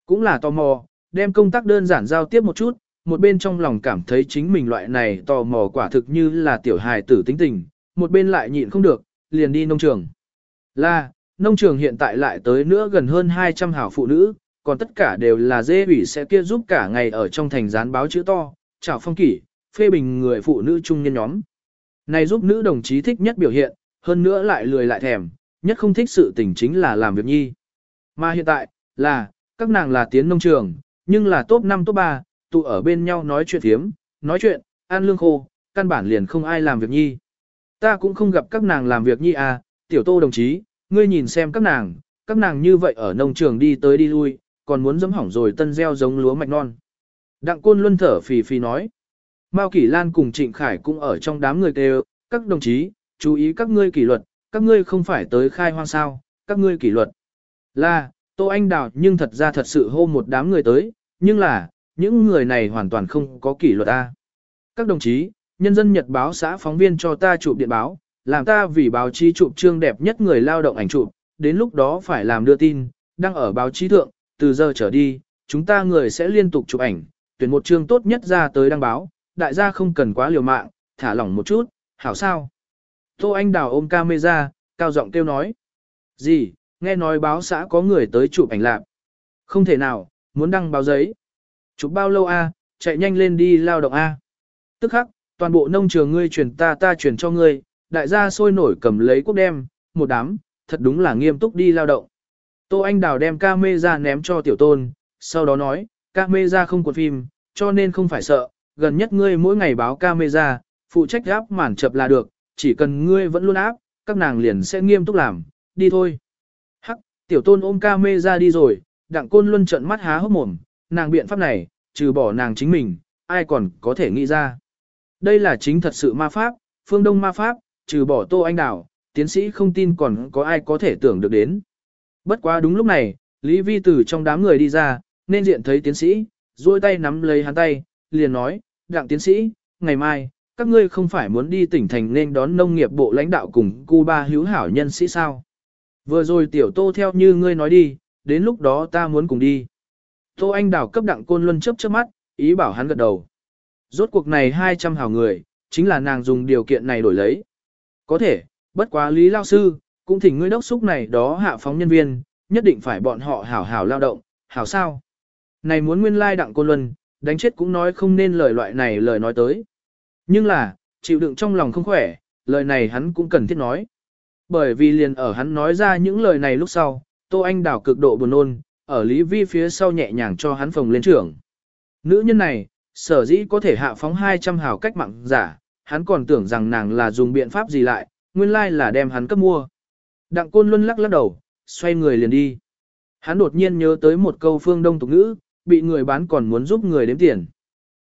Cũng là tò mò, đem công tác đơn giản giao tiếp một chút, một bên trong lòng cảm thấy chính mình loại này tò mò quả thực như là tiểu hài tử tính tình, một bên lại nhịn không được, liền đi nông trường. Là, nông trường hiện tại lại tới nữa gần hơn 200 hảo phụ nữ, còn tất cả đều là dê ủy sẽ kia giúp cả ngày ở trong thành gián báo chữ to, chào phong kỷ, phê bình người phụ nữ trung nhân nhóm. Này giúp nữ đồng chí thích nhất biểu hiện, hơn nữa lại lười lại thèm, nhất không thích sự tình chính là làm việc nhi. Mà hiện tại, là, các nàng là tiến nông trường, nhưng là top 5 top 3, tụ ở bên nhau nói chuyện thiếm, nói chuyện, ăn lương khô, căn bản liền không ai làm việc nhi. Ta cũng không gặp các nàng làm việc nhi à, tiểu tô đồng chí, ngươi nhìn xem các nàng, các nàng như vậy ở nông trường đi tới đi lui, còn muốn dẫm hỏng rồi tân gieo giống lúa mạch non. Đặng côn luân thở phì phì nói. Mao Kỷ Lan cùng Trịnh Khải cũng ở trong đám người kêu, các đồng chí, chú ý các ngươi kỷ luật, các ngươi không phải tới khai hoang sao, các ngươi kỷ luật. Là, Tô Anh Đào nhưng thật ra thật sự hô một đám người tới, nhưng là, những người này hoàn toàn không có kỷ luật A. Các đồng chí, nhân dân nhật báo xã phóng viên cho ta chụp điện báo, làm ta vì báo chí chụp trương đẹp nhất người lao động ảnh chụp, đến lúc đó phải làm đưa tin, đăng ở báo chí thượng, từ giờ trở đi, chúng ta người sẽ liên tục chụp ảnh, tuyển một chương tốt nhất ra tới đăng báo, đại gia không cần quá liều mạng, thả lỏng một chút, hảo sao. Tô Anh Đào ôm camera, cao giọng kêu nói. Gì, nghe nói báo xã có người tới chụp ảnh lạc. Không thể nào, muốn đăng báo giấy. Chụp bao lâu a? chạy nhanh lên đi lao động a. Tức khắc, toàn bộ nông trường ngươi truyền ta ta truyền cho ngươi, đại gia sôi nổi cầm lấy quốc đem, một đám, thật đúng là nghiêm túc đi lao động. Tô Anh Đào đem ca mê ra ném cho tiểu tôn, sau đó nói, ca mê ra không cuộn phim, cho nên không phải sợ, gần nhất ngươi mỗi ngày báo ca mê ra, phụ trách gáp màn chập là được, chỉ cần ngươi vẫn luôn áp, các nàng liền sẽ nghiêm túc làm, đi thôi. Hắc, tiểu tôn ôm ca mê ra đi rồi, đặng côn luân trợn mắt há hốc mồm, nàng biện pháp này, trừ bỏ nàng chính mình, ai còn có thể nghĩ ra. Đây là chính thật sự ma pháp, phương đông ma pháp, trừ bỏ tô anh đảo, tiến sĩ không tin còn có ai có thể tưởng được đến. Bất quá đúng lúc này, Lý Vi từ trong đám người đi ra, nên diện thấy tiến sĩ, duỗi tay nắm lấy hắn tay, liền nói, đặng tiến sĩ, ngày mai, các ngươi không phải muốn đi tỉnh thành nên đón nông nghiệp bộ lãnh đạo cùng Cuba hữu hảo nhân sĩ sao? Vừa rồi tiểu tô theo như ngươi nói đi, đến lúc đó ta muốn cùng đi. Tô Anh Đào cấp đặng côn luân chớp chớp mắt, ý bảo hắn gật đầu. Rốt cuộc này 200 hảo người, chính là nàng dùng điều kiện này đổi lấy. Có thể, bất quá lý lao sư, cũng thỉnh ngươi đốc xúc này đó hạ phóng nhân viên, nhất định phải bọn họ hảo hảo lao động, hảo sao. Này muốn nguyên lai đặng côn luân, đánh chết cũng nói không nên lời loại này lời nói tới. Nhưng là, chịu đựng trong lòng không khỏe, lời này hắn cũng cần thiết nói. Bởi vì liền ở hắn nói ra những lời này lúc sau, Tô Anh đảo cực độ buồn nôn, ở Lý Vi phía sau nhẹ nhàng cho hắn phòng lên trưởng. Nữ nhân này, sở dĩ có thể hạ phóng 200 hào cách mạng giả, hắn còn tưởng rằng nàng là dùng biện pháp gì lại, nguyên lai là đem hắn cấp mua. Đặng Côn Luân lắc lắc đầu, xoay người liền đi. Hắn đột nhiên nhớ tới một câu phương đông tục ngữ, bị người bán còn muốn giúp người đếm tiền.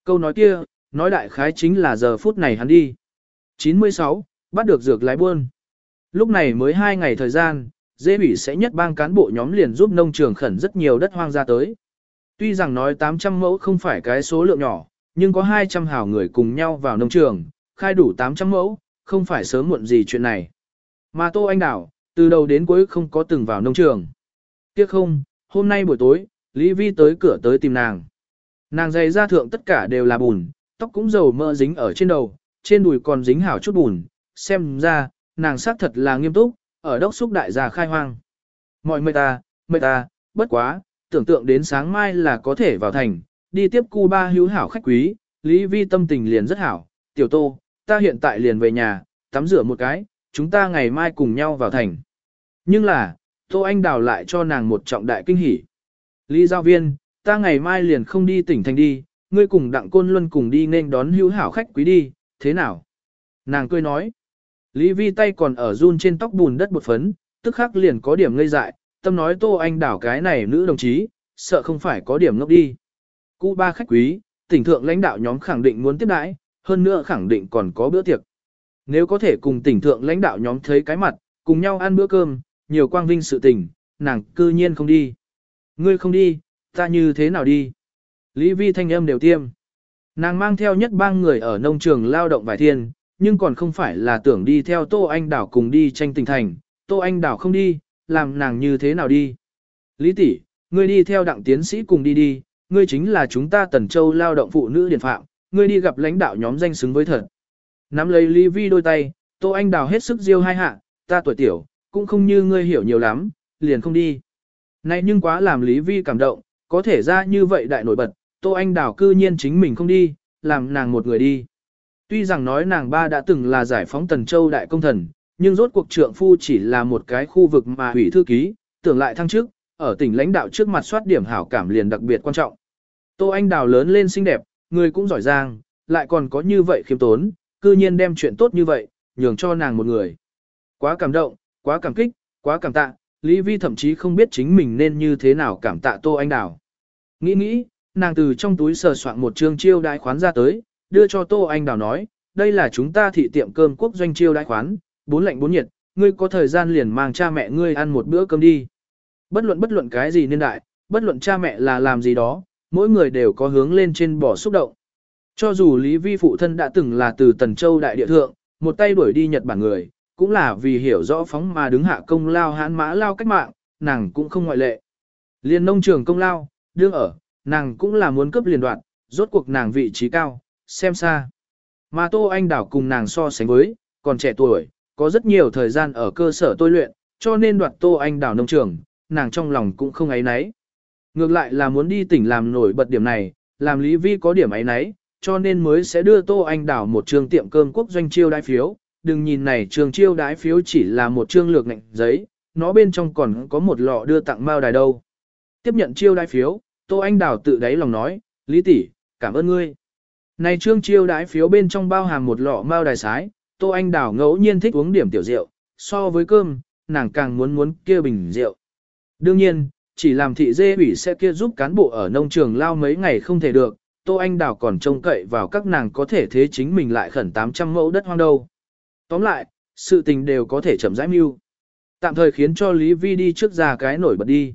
Câu nói kia, nói đại khái chính là giờ phút này hắn đi. 96, bắt được dược lái buôn. Lúc này mới 2 ngày thời gian, dễ bị sẽ nhất bang cán bộ nhóm liền giúp nông trường khẩn rất nhiều đất hoang ra tới. Tuy rằng nói 800 mẫu không phải cái số lượng nhỏ, nhưng có 200 hào người cùng nhau vào nông trường, khai đủ 800 mẫu, không phải sớm muộn gì chuyện này. Mà Tô Anh Đảo, từ đầu đến cuối không có từng vào nông trường. Tiếc không, hôm nay buổi tối, Lý Vi tới cửa tới tìm nàng. Nàng giày ra thượng tất cả đều là bùn, tóc cũng dầu mỡ dính ở trên đầu, trên đùi còn dính hảo chút bùn, xem ra, nàng xác thật là nghiêm túc, ở đốc xúc đại gia khai hoang. Mọi người ta, mệt à, ta, à, bất quá, tưởng tượng đến sáng mai là có thể vào thành, đi tiếp cu ba hữu hảo khách quý, Lý Vi tâm tình liền rất hảo, tiểu tô, ta hiện tại liền về nhà, tắm rửa một cái, chúng ta ngày mai cùng nhau vào thành. Nhưng là, Tô Anh đào lại cho nàng một trọng đại kinh hỉ. Lý giáo viên, ta ngày mai liền không đi tỉnh thành đi, ngươi cùng đặng côn luân cùng đi nên đón hữu hảo khách quý đi, thế nào? Nàng cười nói. Lý Vi tay còn ở run trên tóc bùn đất bột phấn, tức khắc liền có điểm ngây dại, tâm nói Tô Anh đảo cái này nữ đồng chí, sợ không phải có điểm ngốc đi. Cụ ba khách quý, tỉnh thượng lãnh đạo nhóm khẳng định muốn tiếp đãi, hơn nữa khẳng định còn có bữa tiệc. Nếu có thể cùng tỉnh thượng lãnh đạo nhóm thấy cái mặt, cùng nhau ăn bữa cơm, nhiều quang vinh sự tình, nàng cư nhiên không đi. Ngươi không đi, ta như thế nào đi? Lý vi thanh âm đều tiêm. Nàng mang theo nhất bang người ở nông trường lao động vài thiên, nhưng còn không phải là tưởng đi theo Tô Anh Đảo cùng đi tranh tình thành. Tô Anh Đảo không đi, làm nàng như thế nào đi? Lý tỷ, ngươi đi theo đặng tiến sĩ cùng đi đi, ngươi chính là chúng ta Tần Châu lao động phụ nữ điển phạm, ngươi đi gặp lãnh đạo nhóm danh xứng với thật. Nắm lấy Lý Vi đôi tay, Tô Anh Đào hết sức diêu hai hạ, ta tuổi tiểu, cũng không như ngươi hiểu nhiều lắm, liền không đi. Này nhưng quá làm Lý Vi cảm động, có thể ra như vậy đại nổi bật, Tô Anh Đào cư nhiên chính mình không đi, làm nàng một người đi. Tuy rằng nói nàng ba đã từng là giải phóng Tần Châu đại công thần, nhưng rốt cuộc trượng phu chỉ là một cái khu vực mà hủy thư ký, tưởng lại thăng chức, ở tỉnh lãnh đạo trước mặt soát điểm hảo cảm liền đặc biệt quan trọng. Tô Anh Đào lớn lên xinh đẹp, người cũng giỏi giang, lại còn có như vậy khiêm tốn, cư nhiên đem chuyện tốt như vậy, nhường cho nàng một người. Quá cảm động, quá cảm kích, quá cảm tạ, Lý Vi thậm chí không biết chính mình nên như thế nào cảm tạ Tô Anh Đào. Nghĩ nghĩ, nàng từ trong túi sờ soạn một trương chiêu đãi khoán ra tới, đưa cho Tô Anh Đào nói, đây là chúng ta thị tiệm cơm quốc doanh chiêu đãi khoán, bốn lạnh bốn nhiệt, ngươi có thời gian liền mang cha mẹ ngươi ăn một bữa cơm đi. Bất luận bất luận cái gì niên đại, bất luận cha mẹ là làm gì đó, mỗi người đều có hướng lên trên bỏ xúc động. Cho dù Lý Vi phụ thân đã từng là từ Tần Châu đại địa thượng, một tay đuổi đi Nhật Bản người, cũng là vì hiểu rõ phóng mà đứng hạ công lao hãn mã lao cách mạng, nàng cũng không ngoại lệ. Liên nông trường công lao, đương ở, nàng cũng là muốn cấp liền đoạn, rốt cuộc nàng vị trí cao, xem xa. Mà Tô Anh Đảo cùng nàng so sánh với, còn trẻ tuổi, có rất nhiều thời gian ở cơ sở tôi luyện, cho nên đoạt Tô Anh Đảo nông trường, nàng trong lòng cũng không ấy náy. Ngược lại là muốn đi tỉnh làm nổi bật điểm này, làm Lý Vi có điểm ấy náy, cho nên mới sẽ đưa Tô Anh Đảo một trường tiệm cơm quốc doanh chiêu đái phiếu. Đừng nhìn này trường chiêu đái phiếu chỉ là một trương lược ngạnh giấy, nó bên trong còn có một lọ đưa tặng mao đài đâu. Tiếp nhận chiêu đái phiếu, Tô Anh Đào tự đáy lòng nói, Lý tỷ, cảm ơn ngươi. Này trương chiêu đái phiếu bên trong bao hàm một lọ mao đài sái, Tô Anh Đào ngẫu nhiên thích uống điểm tiểu rượu, so với cơm, nàng càng muốn muốn kia bình rượu. Đương nhiên, chỉ làm thị dê ủy sẽ kia giúp cán bộ ở nông trường lao mấy ngày không thể được, Tô Anh Đào còn trông cậy vào các nàng có thể thế chính mình lại khẩn 800 mẫu đất hoang đâu. Tóm lại, sự tình đều có thể chậm rãi mưu. Tạm thời khiến cho Lý Vi đi trước ra cái nổi bật đi.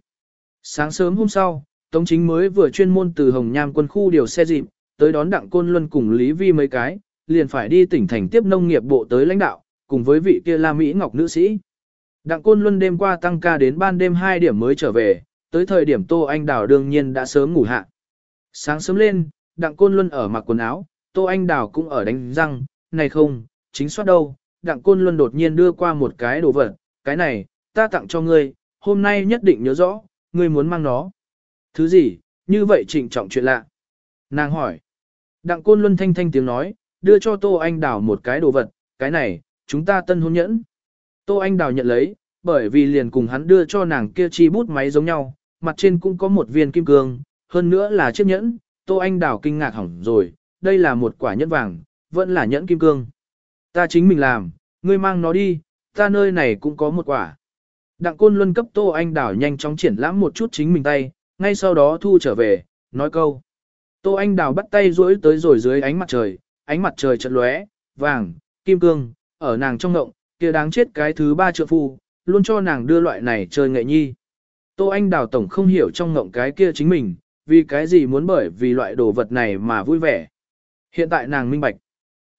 Sáng sớm hôm sau, Tống Chính mới vừa chuyên môn từ Hồng Nham quân khu điều xe dịp, tới đón Đặng Côn Luân cùng Lý Vi mấy cái, liền phải đi tỉnh thành tiếp nông nghiệp bộ tới lãnh đạo, cùng với vị kia La Mỹ Ngọc nữ sĩ. Đặng Côn Luân đêm qua tăng ca đến ban đêm 2 điểm mới trở về, tới thời điểm Tô Anh Đào đương nhiên đã sớm ngủ hạ. Sáng sớm lên, Đặng Côn Luân ở mặc quần áo, Tô Anh Đào cũng ở đánh răng, này không, chính soát đâu, Đặng Côn Luân đột nhiên đưa qua một cái đồ vật, cái này, ta tặng cho ngươi, hôm nay nhất định nhớ rõ, ngươi muốn mang nó. Thứ gì, như vậy trịnh trọng chuyện lạ. Nàng hỏi. Đặng Côn Luân thanh thanh tiếng nói, đưa cho Tô Anh Đào một cái đồ vật, cái này, chúng ta tân hôn nhẫn. Tô Anh Đào nhận lấy, bởi vì liền cùng hắn đưa cho nàng kia chi bút máy giống nhau, mặt trên cũng có một viên kim cương, hơn nữa là chiếc nhẫn, Tô Anh Đào kinh ngạc hỏng rồi, đây là một quả nhẫn vàng, vẫn là nhẫn kim cương. Ta chính mình làm, ngươi mang nó đi, ta nơi này cũng có một quả. Đặng Côn Luân cấp Tô Anh Đào nhanh chóng triển lãm một chút chính mình tay, ngay sau đó thu trở về, nói câu. Tô Anh Đào bắt tay duỗi tới rồi dưới ánh mặt trời, ánh mặt trời chợt lóe, vàng, kim cương, ở nàng trong ngộng, kia đáng chết cái thứ ba trượng phu, luôn cho nàng đưa loại này chơi nghệ nhi. Tô Anh Đào tổng không hiểu trong ngộng cái kia chính mình, vì cái gì muốn bởi vì loại đồ vật này mà vui vẻ. Hiện tại nàng minh bạch.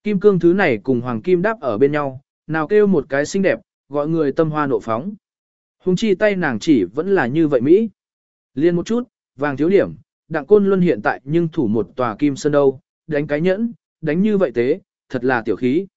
Kim cương thứ này cùng hoàng kim đáp ở bên nhau, nào kêu một cái xinh đẹp, gọi người tâm hoa nộ phóng. Hùng chi tay nàng chỉ vẫn là như vậy Mỹ. Liên một chút, vàng thiếu điểm, đặng côn luân hiện tại nhưng thủ một tòa kim sơn đâu, đánh cái nhẫn, đánh như vậy thế, thật là tiểu khí.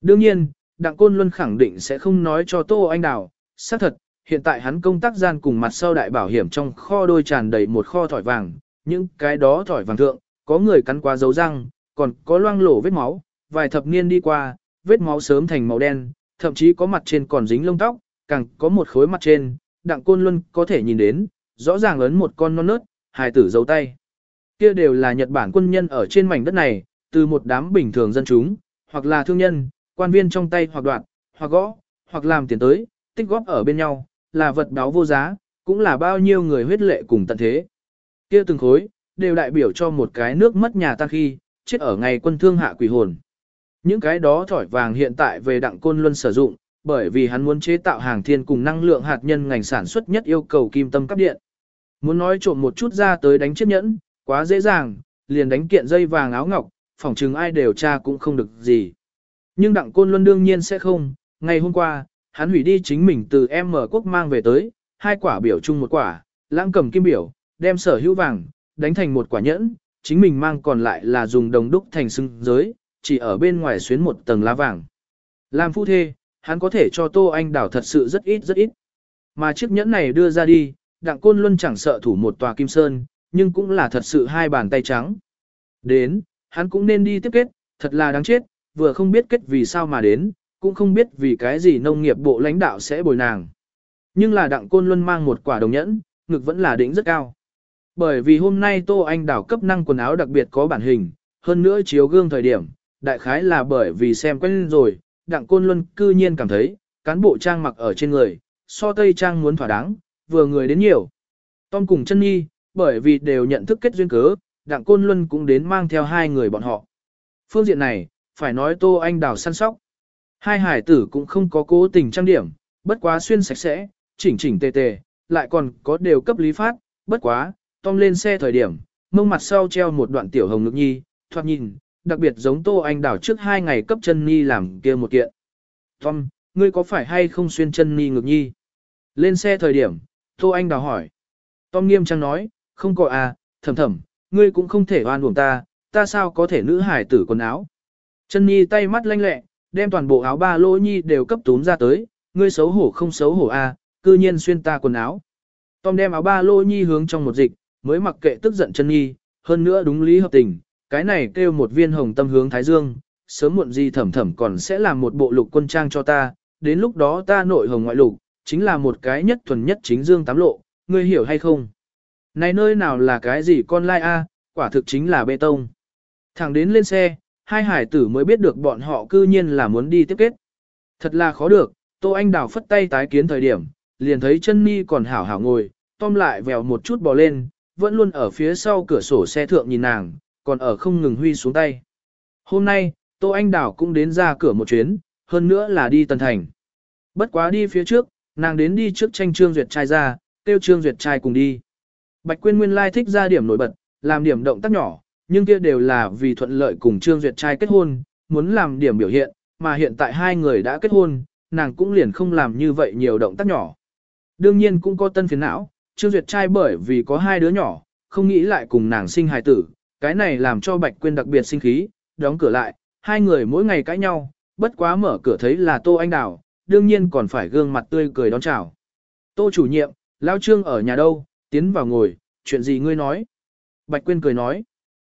Đương nhiên, đặng côn luân khẳng định sẽ không nói cho Tô Anh Đào, xác thật, hiện tại hắn công tác gian cùng mặt sau đại bảo hiểm trong kho đôi tràn đầy một kho thỏi vàng, những cái đó thỏi vàng thượng, có người cắn qua dấu răng, còn có loang lổ vết máu, vài thập niên đi qua, vết máu sớm thành màu đen, thậm chí có mặt trên còn dính lông tóc, càng có một khối mặt trên, đặng côn luân có thể nhìn đến, rõ ràng ấn một con non nớt, hài tử giấu tay. Kia đều là Nhật Bản quân nhân ở trên mảnh đất này, từ một đám bình thường dân chúng, hoặc là thương nhân, quan viên trong tay hoặc đoạn, hoặc gõ, hoặc làm tiền tới, tích góp ở bên nhau, là vật báo vô giá, cũng là bao nhiêu người huyết lệ cùng tận thế. Kia từng khối, đều đại biểu cho một cái nước mất nhà tan khi, chết ở ngày quân thương hạ quỷ hồn. Những cái đó thỏi vàng hiện tại về đặng côn luân sử dụng, bởi vì hắn muốn chế tạo hàng thiên cùng năng lượng hạt nhân ngành sản xuất nhất yêu cầu kim tâm cấp điện. Muốn nói trộm một chút ra tới đánh chiếc nhẫn, quá dễ dàng, liền đánh kiện dây vàng áo ngọc, phỏng chừng ai đều tra cũng không được gì. Nhưng đặng côn luân đương nhiên sẽ không, ngày hôm qua, hắn hủy đi chính mình từ M quốc mang về tới, hai quả biểu chung một quả, lãng cầm kim biểu, đem sở hữu vàng, đánh thành một quả nhẫn, chính mình mang còn lại là dùng đồng đúc thành xưng giới, chỉ ở bên ngoài xuyến một tầng lá vàng. Làm phu thê, hắn có thể cho Tô Anh đảo thật sự rất ít rất ít. Mà chiếc nhẫn này đưa ra đi, đặng côn luân chẳng sợ thủ một tòa kim sơn, nhưng cũng là thật sự hai bàn tay trắng. Đến, hắn cũng nên đi tiếp kết, thật là đáng chết, vừa không biết kết vì sao mà đến, cũng không biết vì cái gì nông nghiệp bộ lãnh đạo sẽ bồi nàng. Nhưng là đặng côn luân mang một quả đồng nhẫn, ngực vẫn là đỉnh rất cao. Bởi vì hôm nay Tô Anh đảo cấp năng quần áo đặc biệt có bản hình, hơn nữa chiếu gương thời điểm, đại khái là bởi vì xem quen rồi, đặng côn luân cư nhiên cảm thấy, cán bộ trang mặc ở trên người, so tây trang muốn thỏa đáng, vừa người đến nhiều. Tom cùng chân nhi, bởi vì đều nhận thức kết duyên cớ, đặng côn luân cũng đến mang theo hai người bọn họ. Phương diện này, phải nói Tô Anh đảo săn sóc. Hai hải tử cũng không có cố tình trang điểm, bất quá xuyên sạch sẽ, chỉnh chỉnh tề tề, lại còn có đều cấp lý phát, bất quá, Tom lên xe thời điểm, mông mặt sau treo một đoạn tiểu hồng ngực nhi, thoạt nhìn, đặc biệt giống Tô Anh đảo trước hai ngày cấp chân nhi làm kia một kiện. Tom, ngươi có phải hay không xuyên chân nhi ngực nhi? Lên xe thời điểm, Tô Anh đào hỏi. Tom nghiêm trang nói, không có à, thầm thầm, ngươi cũng không thể oan uổng ta, ta sao có thể nữ hải tử quần áo. Chân nhi tay mắt lanh lẹ, đem toàn bộ áo ba lô nhi đều cấp túm ra tới, ngươi xấu hổ không xấu hổ à, cư nhiên xuyên ta quần áo. Tom đem áo ba lô nhi hướng trong một dịch, mới mặc kệ tức giận chân nhi, hơn nữa đúng lý hợp tình, cái này kêu một viên hồng tâm hướng thái dương, sớm muộn gì thẩm thẩm còn sẽ làm một bộ lục quân trang cho ta, đến lúc đó ta nội hồng ngoại lục, chính là một cái nhất thuần nhất chính dương tám lộ, ngươi hiểu hay không? Này nơi nào là cái gì con lai a, quả thực chính là bê tông. Thẳng đến lên xe, hai hải tử mới biết được bọn họ cư nhiên là muốn đi tiếp kết. Thật là khó được, Tô Anh Đào phất tay tái kiến thời điểm, liền thấy chân ni còn hảo hảo ngồi, Tom lại vèo một chút bò lên, vẫn luôn ở phía sau cửa sổ xe thượng nhìn nàng, còn ở không ngừng huy xuống tay. Hôm nay, Tô Anh Đào cũng đến ra cửa một chuyến, hơn nữa là đi Tân Thành. Bất quá đi phía trước, nàng đến đi trước tranh Trương Duyệt trai ra, tiêu Trương Duyệt trai cùng đi. Bạch Quyên nguyên lai thích ra điểm nổi bật, làm điểm động tác nhỏ, nhưng kia đều là vì thuận lợi cùng Trương Duyệt trai kết hôn, muốn làm điểm biểu hiện, mà hiện tại hai người đã kết hôn, nàng cũng liền không làm như vậy nhiều động tác nhỏ. Đương nhiên cũng có tân phiền não, Trương Duyệt trai bởi vì có hai đứa nhỏ, không nghĩ lại cùng nàng sinh hài tử, cái này làm cho Bạch Quyên đặc biệt sinh khí, đóng cửa lại, hai người mỗi ngày cãi nhau, bất quá mở cửa thấy là Tô Anh Đào, đương nhiên còn phải gương mặt tươi cười đón chào. Tô chủ nhiệm, Lao Trương ở nhà đâu, tiến vào ngồi, chuyện gì ngươi nói? Bạch Quyên cười nói,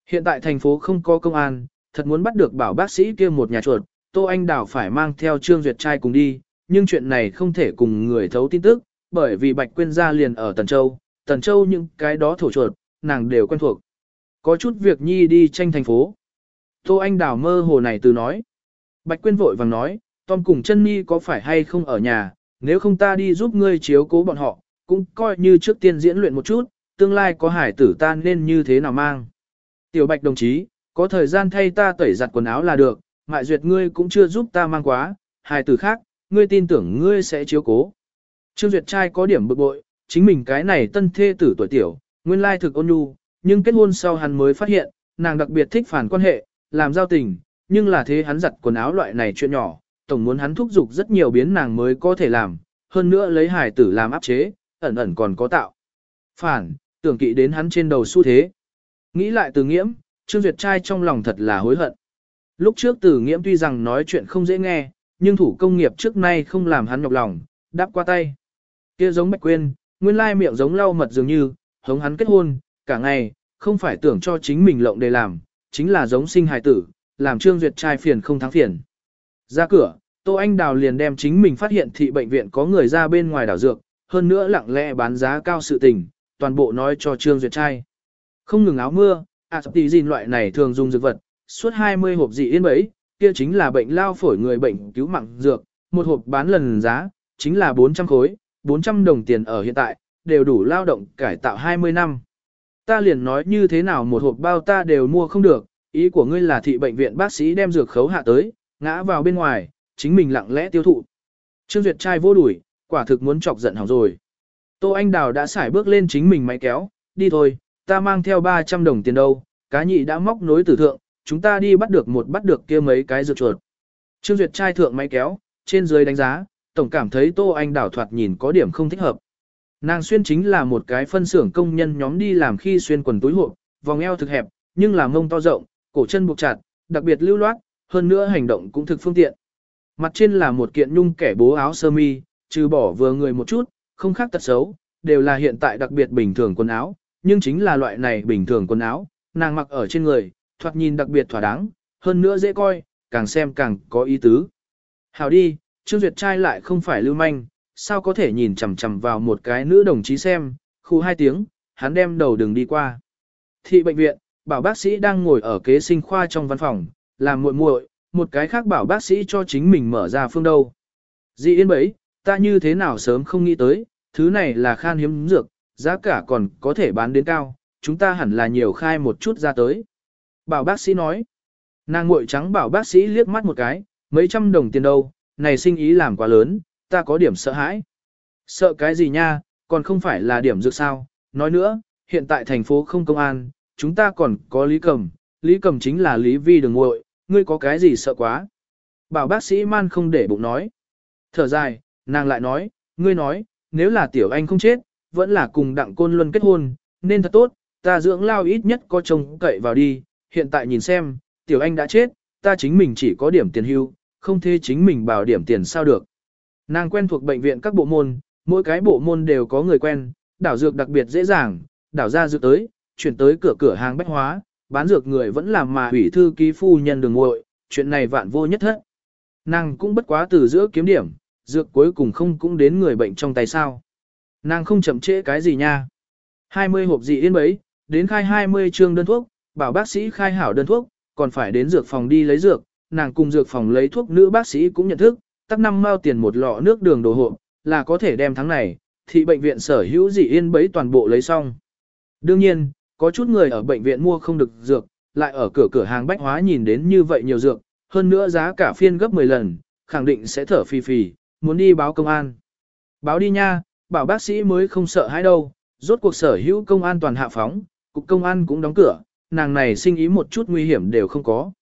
hiện tại thành phố không có công an, thật muốn bắt được bảo bác sĩ kia một nhà chuột, Tô Anh Đào phải mang theo Trương Duyệt trai cùng đi, nhưng chuyện này không thể cùng người thấu tin tức, bởi vì Bạch Quyên gia liền ở Tần Châu, Tần Châu những cái đó thổ chuột, nàng đều quen thuộc. Có chút việc nhi đi tranh thành phố. Tô Anh Đào mơ hồ này từ nói. Bạch Quyên vội vàng nói, Tom cùng chân mi có phải hay không ở nhà, nếu không ta đi giúp ngươi chiếu cố bọn họ, cũng coi như trước tiên diễn luyện một chút, tương lai có hải tử ta nên như thế nào mang. Tiểu Bạch đồng chí, có thời gian thay ta tẩy giặt quần áo là được, mại duyệt ngươi cũng chưa giúp ta mang quá, hải tử khác, ngươi tin tưởng ngươi sẽ chiếu cố. Trương Duyệt trai có điểm bực bội, chính mình cái này tân thê tử tuổi tiểu, nguyên lai thực ôn nhu, nhưng kết hôn sau hắn mới phát hiện, nàng đặc biệt thích phản quan hệ, làm giao tình, nhưng là thế hắn giặt quần áo loại này chuyện nhỏ, tổng muốn hắn thúc giục rất nhiều biến nàng mới có thể làm, hơn nữa lấy hải tử làm áp chế, ẩn ẩn còn có tạo. Phản, tưởng kỵ đến hắn trên đầu xu thế. Nghĩ lại từ nghiễm, Trương Duyệt trai trong lòng thật là hối hận. Lúc trước từ nghiễm tuy rằng nói chuyện không dễ nghe, nhưng thủ công nghiệp trước nay không làm hắn nhọc lòng, đáp qua tay. Kia giống bạch quên, nguyên lai miệng giống lau mật dường như, hống hắn kết hôn, cả ngày, không phải tưởng cho chính mình lộng để làm, chính là giống sinh hài tử, làm Trương Duyệt trai phiền không thắng phiền. Ra cửa, Tô Anh Đào liền đem chính mình phát hiện thị bệnh viện có người ra bên ngoài đảo dược, hơn nữa lặng lẽ bán giá cao sự tình, toàn bộ nói cho Trương Duyệt trai. Không ngừng áo mưa, à tỷ gìn loại này thường dùng dược vật, suốt 20 hộp dị yên bấy, kia chính là bệnh lao phổi người bệnh cứu mạng dược, một hộp bán lần giá, chính là 400 khối, 400 đồng tiền ở hiện tại, đều đủ lao động cải tạo 20 năm. Ta liền nói như thế nào một hộp bao ta đều mua không được, ý của ngươi là thị bệnh viện bác sĩ đem dược khấu hạ tới, ngã vào bên ngoài, chính mình lặng lẽ tiêu thụ. Trương Duyệt trai vô đuổi, quả thực muốn chọc giận hỏng rồi. Tô Anh Đào đã xài bước lên chính mình máy kéo, đi thôi, ta mang theo 300 đồng tiền đâu, cá nhị đã móc nối tử thượng, chúng ta đi bắt được một bắt được kia mấy cái dược chuột. Trương Duyệt trai thượng máy kéo, trên dưới đánh giá, tổng cảm thấy Tô Anh Đào thoạt nhìn có điểm không thích hợp. Nàng xuyên chính là một cái phân xưởng công nhân nhóm đi làm khi xuyên quần túi hộp, vòng eo thực hẹp, nhưng là mông to rộng, cổ chân buộc chặt, đặc biệt lưu loát, hơn nữa hành động cũng thực phương tiện. Mặt trên là một kiện nhung kẻ bố áo sơ mi, trừ bỏ vừa người một chút, không khác tật xấu, đều là hiện tại đặc biệt bình thường quần áo, nhưng chính là loại này bình thường quần áo, nàng mặc ở trên người, thoạt nhìn đặc biệt thỏa đáng, hơn nữa dễ coi, càng xem càng có ý tứ. Hào đi, Trương Duyệt trai lại không phải lưu manh, sao có thể nhìn chằm chằm vào một cái nữ đồng chí xem, khu hai tiếng, hắn đem đầu đường đi qua. Thị bệnh viện, bảo bác sĩ đang ngồi ở kế sinh khoa trong văn phòng, làm muội muội, một cái khác bảo bác sĩ cho chính mình mở ra phương đâu. Dị yên bấy, ta như thế nào sớm không nghĩ tới, thứ này là khan hiếm dược, giá cả còn có thể bán đến cao, chúng ta hẳn là nhiều khai một chút ra tới. Bảo bác sĩ nói, nàng muội trắng bảo bác sĩ liếc mắt một cái, mấy trăm đồng tiền đâu, này sinh ý làm quá lớn, ta có điểm sợ hãi. Sợ cái gì nha, còn không phải là điểm dược sao, nói nữa, hiện tại thành phố không công an, chúng ta còn có Lý Cầm, Lý Cầm chính là Lý Vi đường Muội ngươi có cái gì sợ quá. Bảo bác sĩ man không để bụng nói. Thở dài, nàng lại nói, ngươi nói, nếu là tiểu anh không chết, vẫn là cùng đặng côn luân kết hôn, nên thật tốt, ta dưỡng lao ít nhất có chồng cậy vào đi, hiện tại nhìn xem, tiểu anh đã chết, ta chính mình chỉ có điểm tiền hưu, không thế chính mình bảo điểm tiền sao được. Nàng quen thuộc bệnh viện các bộ môn, mỗi cái bộ môn đều có người quen, đảo dược đặc biệt dễ dàng, đảo ra dược tới, chuyển tới cửa cửa hàng bách hóa, bán dược người vẫn làm mà ủy thư ký phu nhân đường ngội, chuyện này vạn vô nhất thất. Nàng cũng bất quá từ giữa kiếm điểm, dược cuối cùng không cũng đến người bệnh trong tay sao. Nàng không chậm trễ cái gì nha. 20 hộp dị yên bấy, đến khai 20 chương đơn thuốc, bảo bác sĩ khai hảo đơn thuốc, còn phải đến dược phòng đi lấy dược, nàng cùng dược phòng lấy thuốc nữ bác sĩ cũng nhận thức, tắt năm mao tiền một lọ nước đường đồ hộp, là có thể đem tháng này, thì bệnh viện sở hữu dị yên bấy toàn bộ lấy xong. Đương nhiên, có chút người ở bệnh viện mua không được dược, lại ở cửa cửa hàng bách hóa nhìn đến như vậy nhiều dược, hơn nữa giá cả phiên gấp 10 lần, khẳng định sẽ thở phì phì, muốn đi báo công an. Báo đi nha, bảo bác sĩ mới không sợ hãi đâu, rốt cuộc sở hữu công an toàn hạ phóng, cục công an cũng đóng cửa, nàng này sinh ý một chút nguy hiểm đều không có.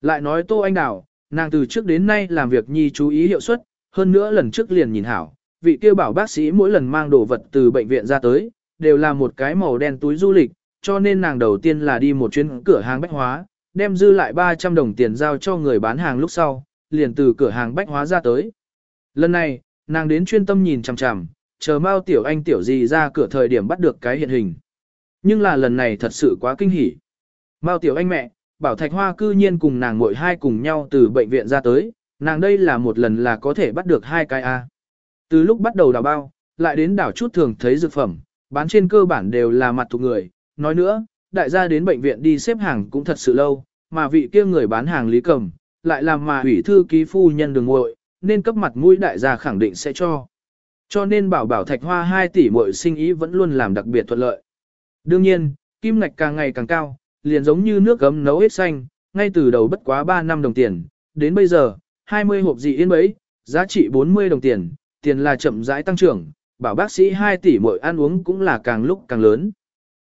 Lại nói Tô Anh Đào, nàng từ trước đến nay làm việc nhi chú ý hiệu suất, hơn nữa lần trước liền nhìn hảo, vị kia bảo bác sĩ mỗi lần mang đồ vật từ bệnh viện ra tới, đều là một cái màu đen túi du lịch, cho nên nàng đầu tiên là đi một chuyến cửa hàng bách hóa, đem dư lại 300 đồng tiền giao cho người bán hàng lúc sau, liền từ cửa hàng bách hóa ra tới. Lần này, nàng đến chuyên tâm nhìn chằm chằm, chờ Mao Tiểu Anh Tiểu gì ra cửa thời điểm bắt được cái hiện hình. Nhưng là lần này thật sự quá kinh hỉ. Mao Tiểu Anh mẹ, Bảo Thạch Hoa cư nhiên cùng nàng muội hai cùng nhau từ bệnh viện ra tới, nàng đây là một lần là có thể bắt được hai cái A. Từ lúc bắt đầu đào bao, lại đến đảo chút thường thấy dược phẩm, bán trên cơ bản đều là mặt thuộc người. Nói nữa, đại gia đến bệnh viện đi xếp hàng cũng thật sự lâu, mà vị kia người bán hàng lý cầm, lại làm mà ủy thư ký phu nhân đường muội nên cấp mặt mũi đại gia khẳng định sẽ cho. Cho nên bảo bảo thạch hoa 2 tỷ muội sinh ý vẫn luôn làm đặc biệt thuận lợi. Đương nhiên, kim ngạch càng ngày càng cao, liền giống như nước gấm nấu hết xanh, ngay từ đầu bất quá 3 năm đồng tiền, đến bây giờ, 20 hộp dị yên bấy, giá trị 40 đồng tiền, tiền là chậm rãi tăng trưởng, bảo bác sĩ 2 tỷ mỗi ăn uống cũng là càng lúc càng lớn.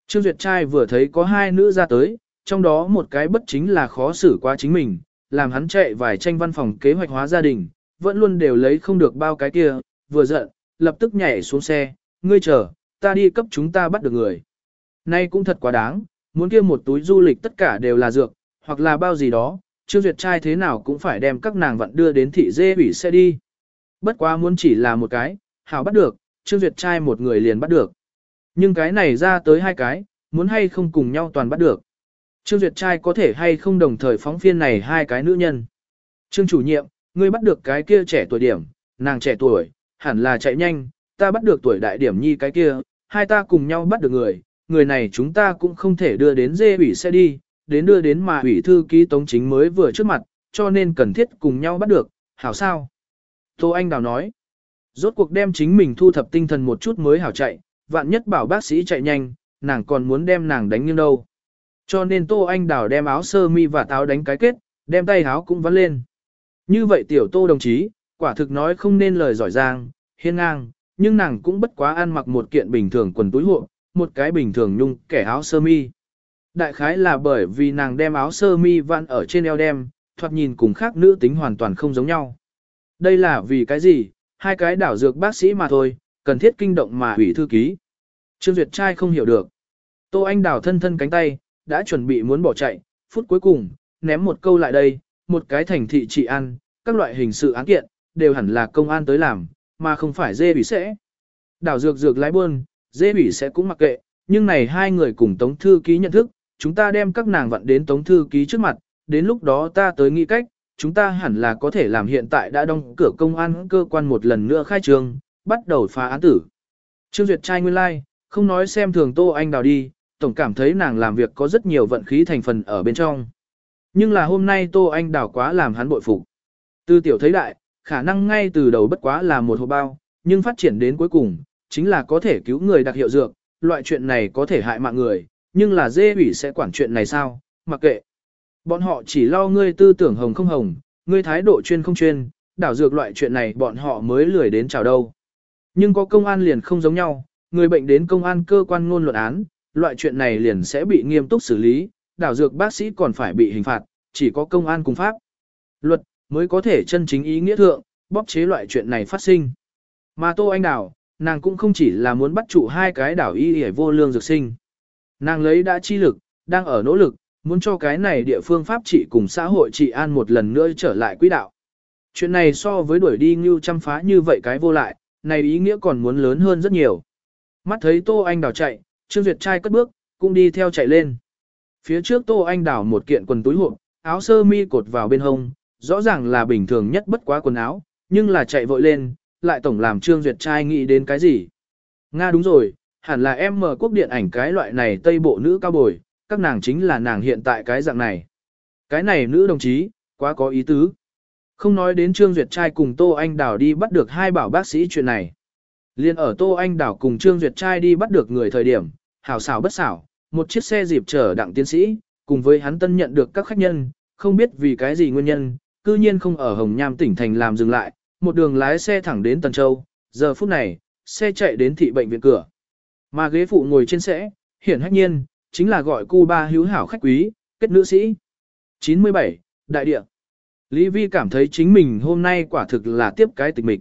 Trương Duyệt trai vừa thấy có hai nữ ra tới, trong đó một cái bất chính là khó xử quá chính mình, làm hắn chạy vài tranh văn phòng kế hoạch hóa gia đình, vẫn luôn đều lấy không được bao cái kia, vừa giận, lập tức nhảy xuống xe, ngươi chờ, ta đi cấp chúng ta bắt được người. Nay cũng thật quá đáng, muốn kia một túi du lịch tất cả đều là dược, hoặc là bao gì đó, Trương Duyệt trai thế nào cũng phải đem các nàng vận đưa đến thị dê ủy xe đi. Bất quá muốn chỉ là một cái, hảo bắt được, Trương Duyệt trai một người liền bắt được. Nhưng cái này ra tới hai cái, muốn hay không cùng nhau toàn bắt được. Trương Duyệt trai có thể hay không đồng thời phóng phiên này hai cái nữ nhân. Trương chủ nhiệm, ngươi bắt được cái kia trẻ tuổi điểm, nàng trẻ tuổi, hẳn là chạy nhanh, ta bắt được tuổi đại điểm nhi cái kia, hai ta cùng nhau bắt được người, người này chúng ta cũng không thể đưa đến dê ủy xe đi, đến đưa đến mà ủy thư ký tống chính mới vừa trước mặt, cho nên cần thiết cùng nhau bắt được, hảo sao? Tô Anh Đào nói, rốt cuộc đem chính mình thu thập tinh thần một chút mới hảo chạy, vạn nhất bảo bác sĩ chạy nhanh, nàng còn muốn đem nàng đánh như đâu. Cho nên Tô Anh Đào đem áo sơ mi và táo đánh cái kết, đem tay áo cũng vắn lên. Như vậy tiểu Tô đồng chí, quả thực nói không nên lời giỏi giang, hiên ngang, nhưng nàng cũng bất quá ăn mặc một kiện bình thường quần túi hộ, một cái bình thường nhung kẻ áo sơ mi. Đại khái là bởi vì nàng đem áo sơ mi vặn ở trên eo đem, thoạt nhìn cùng khác nữ tính hoàn toàn không giống nhau. Đây là vì cái gì, hai cái đảo dược bác sĩ mà thôi, cần thiết kinh động mà hủy thư ký. Trương Duyệt trai không hiểu được. Tô Anh đảo thân thân cánh tay, đã chuẩn bị muốn bỏ chạy, phút cuối cùng, ném một câu lại đây, một cái thành thị trị an các loại hình sự án kiện, đều hẳn là công an tới làm, mà không phải dê bị sẽ. Đảo dược dược lái buôn, dê bị sẽ cũng mặc kệ, nhưng này hai người cùng Tống Thư Ký nhận thức, chúng ta đem các nàng vận đến Tống Thư Ký trước mặt, đến lúc đó ta tới nghĩ cách, chúng ta hẳn là có thể làm hiện tại đã đóng cửa công an cơ quan một lần nữa khai trương, bắt đầu phá án tử. Trương Duyệt trai nguyên lai, like, không nói xem thường Tô Anh Đào đi, tổng cảm thấy nàng làm việc có rất nhiều vận khí thành phần ở bên trong. Nhưng là hôm nay Tô Anh Đào quá làm hắn bội phục. Từ tiểu thấy đại, khả năng ngay từ đầu bất quá là một hộp bao, nhưng phát triển đến cuối cùng, chính là có thể cứu người đặc hiệu dược, loại chuyện này có thể hại mạng người, nhưng là dê ủy sẽ quản chuyện này sao, mặc kệ. Bọn họ chỉ lo ngươi tư tưởng hồng không hồng, ngươi thái độ chuyên không chuyên, đảo dược loại chuyện này bọn họ mới lười đến chào đâu. Nhưng có công an liền không giống nhau, người bệnh đến công an cơ quan ngôn luận án, loại chuyện này liền sẽ bị nghiêm túc xử lý, đảo dược bác sĩ còn phải bị hình phạt, chỉ có công an cùng pháp. Luật, mới có thể chân chính ý nghĩa thượng, bóp chế loại chuyện này phát sinh. Mà Tô Anh Đảo, nàng cũng không chỉ là muốn bắt trụ hai cái đảo y hề vô lương dược sinh. Nàng lấy đã chi lực, đang ở nỗ lực, muốn cho cái này địa phương pháp trị cùng xã hội trị an một lần nữa trở lại quỹ đạo. Chuyện này so với đuổi đi như chăm phá như vậy cái vô lại, này ý nghĩa còn muốn lớn hơn rất nhiều. Mắt thấy Tô Anh Đào chạy, Trương Duyệt trai cất bước, cũng đi theo chạy lên. Phía trước Tô Anh Đào một kiện quần túi hộp, áo sơ mi cột vào bên hông, rõ ràng là bình thường nhất bất quá quần áo, nhưng là chạy vội lên, lại tổng làm Trương Duyệt trai nghĩ đến cái gì. Nga đúng rồi, hẳn là em mở quốc điện ảnh cái loại này tây bộ nữ cao bồi, các nàng chính là nàng hiện tại cái dạng này. Cái này nữ đồng chí, quá có ý tứ. Không nói đến Trương Duyệt trai cùng Tô Anh Đảo đi bắt được hai bảo bác sĩ chuyện này. Liên ở Tô Anh Đảo cùng Trương Duyệt trai đi bắt được người thời điểm, hảo xảo bất xảo, một chiếc xe dịp chở đặng tiến sĩ, cùng với hắn tân nhận được các khách nhân, không biết vì cái gì nguyên nhân, cư nhiên không ở Hồng Nham tỉnh thành làm dừng lại, một đường lái xe thẳng đến Tần Châu, giờ phút này, xe chạy đến thị bệnh viện cửa. Mà ghế phụ ngồi trên xe, hiển hách nhiên, chính là gọi cu ba hữu hảo khách quý, kết nữ sĩ. 97, đại địa. Lý Vi cảm thấy chính mình hôm nay quả thực là tiếp cái tịch mịch.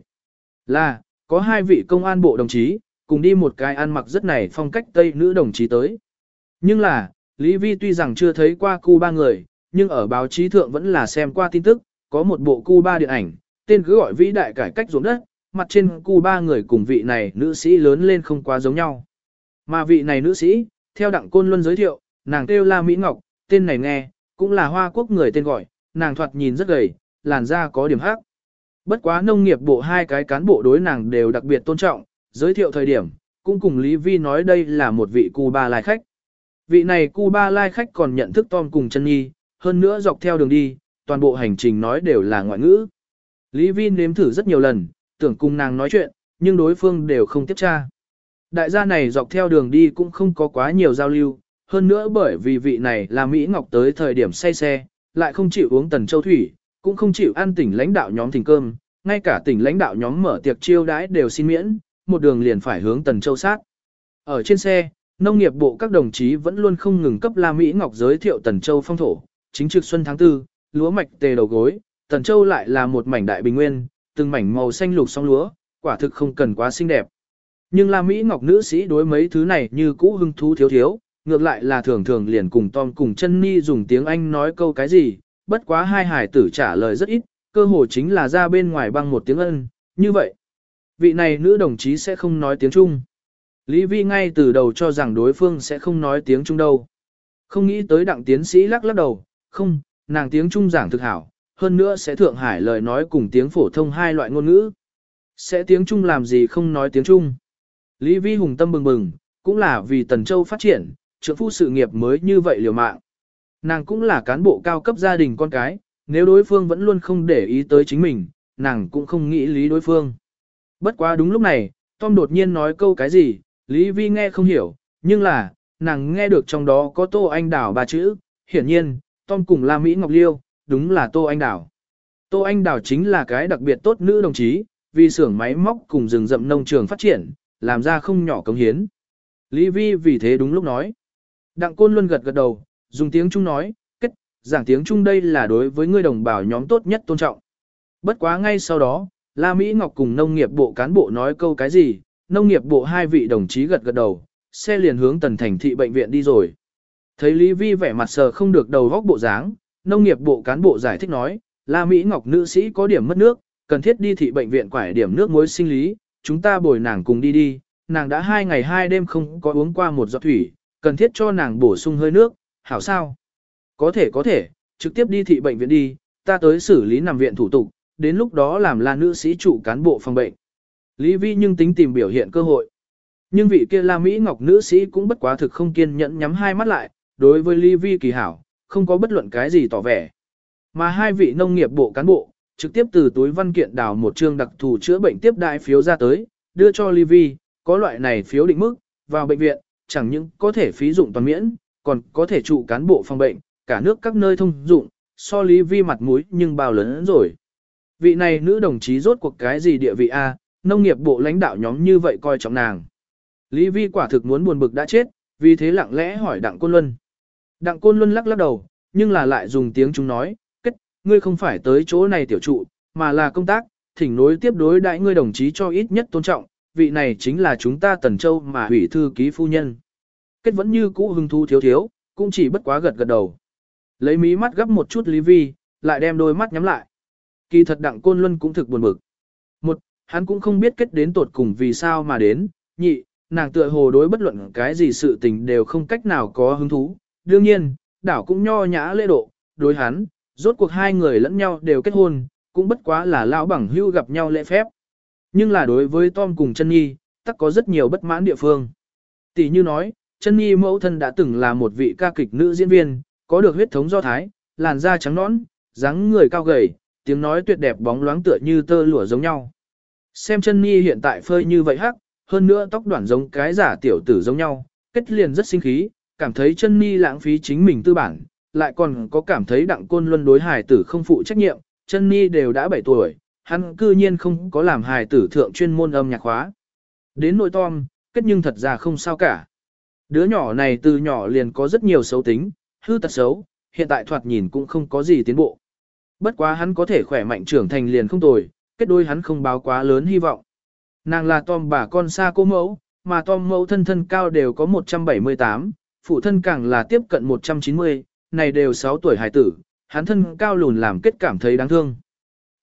Là, có hai vị công an bộ đồng chí, cùng đi một cái ăn mặc rất này phong cách Tây nữ đồng chí tới. Nhưng là, Lý Vi tuy rằng chưa thấy qua Cuba người, nhưng ở báo chí thượng vẫn là xem qua tin tức, có một bộ Cuba điện ảnh, tên cứ gọi vĩ đại cải cách ruộng đất, mặt trên Cuba người cùng vị này nữ sĩ lớn lên không quá giống nhau. Mà vị này nữ sĩ, theo đặng côn luân giới thiệu, nàng kêu La Mỹ Ngọc, tên này nghe, cũng là hoa quốc người tên gọi, nàng thoạt nhìn rất gầy, làn da có điểm hắc. Bất quá nông nghiệp bộ hai cái cán bộ đối nàng đều đặc biệt tôn trọng, giới thiệu thời điểm, cũng cùng Lý Vi nói đây là một vị Cuba lai khách. Vị này Cuba lai khách còn nhận thức Tom cùng chân nhi, hơn nữa dọc theo đường đi, toàn bộ hành trình nói đều là ngoại ngữ. Lý Vi nếm thử rất nhiều lần, tưởng cùng nàng nói chuyện, nhưng đối phương đều không tiếp tra. Đại gia này dọc theo đường đi cũng không có quá nhiều giao lưu, hơn nữa bởi vì vị này là Mỹ Ngọc tới thời điểm say xe, lại không chịu uống tần châu thủy, cũng không chịu ăn tỉnh lãnh đạo nhóm thỉnh cơm, ngay cả tỉnh lãnh đạo nhóm mở tiệc chiêu đãi đều xin miễn, một đường liền phải hướng tần châu sát. Ở trên xe, nông nghiệp bộ các đồng chí vẫn luôn không ngừng cấp La Mỹ Ngọc giới thiệu tần châu phong thổ, chính trực xuân tháng 4, lúa mạch tề đầu gối, tần châu lại là một mảnh đại bình nguyên, từng mảnh màu xanh lục song lúa, quả thực không cần quá xinh đẹp. Nhưng La Mỹ Ngọc nữ sĩ đối mấy thứ này như cũ hưng thú thiếu thiếu, ngược lại là thường thường liền cùng Tom cùng chân Ni dùng tiếng Anh nói câu cái gì, bất quá hai hải tử trả lời rất ít, cơ hồ chính là ra bên ngoài băng một tiếng ân, như vậy. Vị này nữ đồng chí sẽ không nói tiếng Trung. Lý Vi ngay từ đầu cho rằng đối phương sẽ không nói tiếng Trung đâu. Không nghĩ tới đặng tiến sĩ lắc lắc đầu, không, nàng tiếng Trung giảng thực hảo, hơn nữa sẽ Thượng Hải lời nói cùng tiếng phổ thông hai loại ngôn ngữ. Sẽ tiếng Trung làm gì không nói tiếng Trung. Lý Vi hùng tâm bừng bừng, cũng là vì Tần Châu phát triển, trượng phu sự nghiệp mới như vậy liều mạng. Nàng cũng là cán bộ cao cấp gia đình con cái, nếu đối phương vẫn luôn không để ý tới chính mình, nàng cũng không nghĩ lý đối phương. Bất quá đúng lúc này, Tom đột nhiên nói câu cái gì, Lý Vi nghe không hiểu, nhưng là, nàng nghe được trong đó có Tô Anh Đảo ba chữ, hiển nhiên, Tom cùng La Mỹ Ngọc Liêu, đúng là Tô Anh Đảo. Tô Anh Đảo chính là cái đặc biệt tốt nữ đồng chí, vì xưởng máy móc cùng rừng rậm nông trường phát triển, làm ra không nhỏ công hiến. Lý Vi vì thế đúng lúc nói. Đặng Côn Luân gật gật đầu, dùng tiếng Trung nói, kết, giảng tiếng Trung đây là đối với người đồng bào nhóm tốt nhất tôn trọng. Bất quá ngay sau đó, La Mỹ Ngọc cùng nông nghiệp bộ cán bộ nói câu cái gì, nông nghiệp bộ hai vị đồng chí gật gật đầu, xe liền hướng tần thành thị bệnh viện đi rồi. Thấy Lý Vi vẻ mặt sờ không được đầu góc bộ dáng, nông nghiệp bộ cán bộ giải thích nói, La Mỹ Ngọc nữ sĩ có điểm mất nước, cần thiết đi thị bệnh viện quải điểm nước muối sinh lý, chúng ta bồi nàng cùng đi đi, nàng đã hai ngày hai đêm không có uống qua một giọt thủy, cần thiết cho nàng bổ sung hơi nước, hảo sao? Có thể có thể, trực tiếp đi thị bệnh viện đi, ta tới xử lý nằm viện thủ tục, đến lúc đó làm là nữ sĩ chủ cán bộ phòng bệnh. Lý Vi nhưng tính tìm biểu hiện cơ hội. Nhưng vị kia La Mỹ Ngọc nữ sĩ cũng bất quá thực không kiên nhẫn nhắm hai mắt lại, đối với Lý Vi kỳ hảo, không có bất luận cái gì tỏ vẻ. Mà hai vị nông nghiệp bộ cán bộ, trực tiếp từ túi văn kiện đào một chương đặc thù chữa bệnh tiếp đại phiếu ra tới, đưa cho Lý Vi, có loại này phiếu định mức, vào bệnh viện, chẳng những có thể phí dụng toàn miễn, còn có thể trụ cán bộ phòng bệnh, cả nước các nơi thông dụng, so Lý Vi mặt mũi nhưng bao lớn rồi. Vị này nữ đồng chí rốt cuộc cái gì địa vị A, nông nghiệp bộ lãnh đạo nhóm như vậy coi trọng nàng. Lý Vi quả thực muốn buồn bực đã chết, vì thế lặng lẽ hỏi Đặng Côn Luân. Đặng Côn Luân lắc lắc đầu, nhưng là lại dùng tiếng chúng nói, kết, ngươi không phải tới chỗ này tiểu trụ, mà là công tác, thỉnh nối tiếp đối đại ngươi đồng chí cho ít nhất tôn trọng, vị này chính là chúng ta Tần Châu mà hủy thư ký phu nhân. Kết vẫn như cũ hưng thu thiếu thiếu, cũng chỉ bất quá gật gật đầu. Lấy mí mắt gấp một chút Lý Vi, lại đem đôi mắt nhắm lại. Kỳ thật Đặng Côn Luân cũng thực buồn bực. Một, hắn cũng không biết kết đến tột cùng vì sao mà đến. Nhị, nàng tựa hồ đối bất luận cái gì sự tình đều không cách nào có hứng thú. Đương nhiên, đảo cũng nho nhã lễ độ, đối hắn, rốt cuộc hai người lẫn nhau đều kết hôn, cũng bất quá là lão bằng hưu gặp nhau lễ phép. Nhưng là đối với Tom cùng chân nhi, tắc có rất nhiều bất mãn địa phương. Tỷ như nói, chân nhi mẫu thân đã từng là một vị ca kịch nữ diễn viên, có được huyết thống do thái, làn da trắng nõn, dáng người cao gầy, tiếng nói tuyệt đẹp bóng loáng tựa như tơ lụa giống nhau. Xem chân nhi hiện tại phơi như vậy hắc, hơn nữa tóc đoạn giống cái giả tiểu tử giống nhau, kết liền rất sinh khí, cảm thấy chân nhi lãng phí chính mình tư bản, lại còn có cảm thấy đặng côn luân đối hải tử không phụ trách nhiệm, chân nhi đều đã 7 tuổi, hắn cư nhiên không có làm hài tử thượng chuyên môn âm nhạc khóa. Đến nội Tom, kết nhưng thật ra không sao cả. Đứa nhỏ này từ nhỏ liền có rất nhiều xấu tính, hư tật xấu, hiện tại thoạt nhìn cũng không có gì tiến bộ. Bất quá hắn có thể khỏe mạnh trưởng thành liền không tồi, kết đôi hắn không báo quá lớn hy vọng. Nàng là Tom bà con xa cô mẫu, mà Tom mẫu thân thân cao đều có 178, phụ thân càng là tiếp cận 190, này đều 6 tuổi hài tử, hắn thân cao lùn làm kết cảm thấy đáng thương.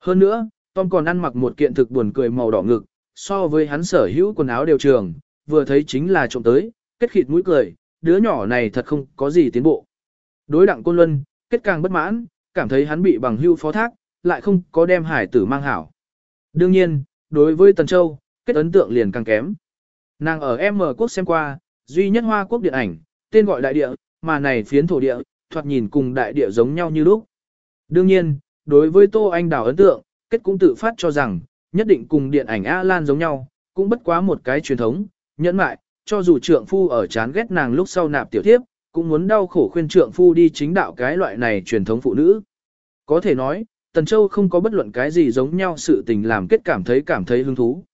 Hơn nữa, Tom còn ăn mặc một kiện thực buồn cười màu đỏ ngực, so với hắn sở hữu quần áo đều trường, vừa thấy chính là trộm tới, kết khịt mũi cười, đứa nhỏ này thật không có gì tiến bộ. Đối đặng côn luân, kết càng bất mãn, cảm thấy hắn bị bằng hưu phó thác, lại không có đem hải tử mang hảo. Đương nhiên, đối với Tần Châu, kết ấn tượng liền càng kém. Nàng ở M quốc xem qua, duy nhất Hoa quốc điện ảnh, tên gọi đại địa, mà này phiến thổ địa, thoạt nhìn cùng đại địa giống nhau như lúc. Đương nhiên, đối với Tô Anh Đào ấn tượng, kết cũng tự phát cho rằng, nhất định cùng điện ảnh A Lan giống nhau, cũng bất quá một cái truyền thống, nhẫn mại, cho dù trượng phu ở chán ghét nàng lúc sau nạp tiểu thiếp, cũng muốn đau khổ khuyên trượng phu đi chính đạo cái loại này truyền thống phụ nữ. Có thể nói, Tần Châu không có bất luận cái gì giống nhau sự tình làm kết cảm thấy cảm thấy hứng thú.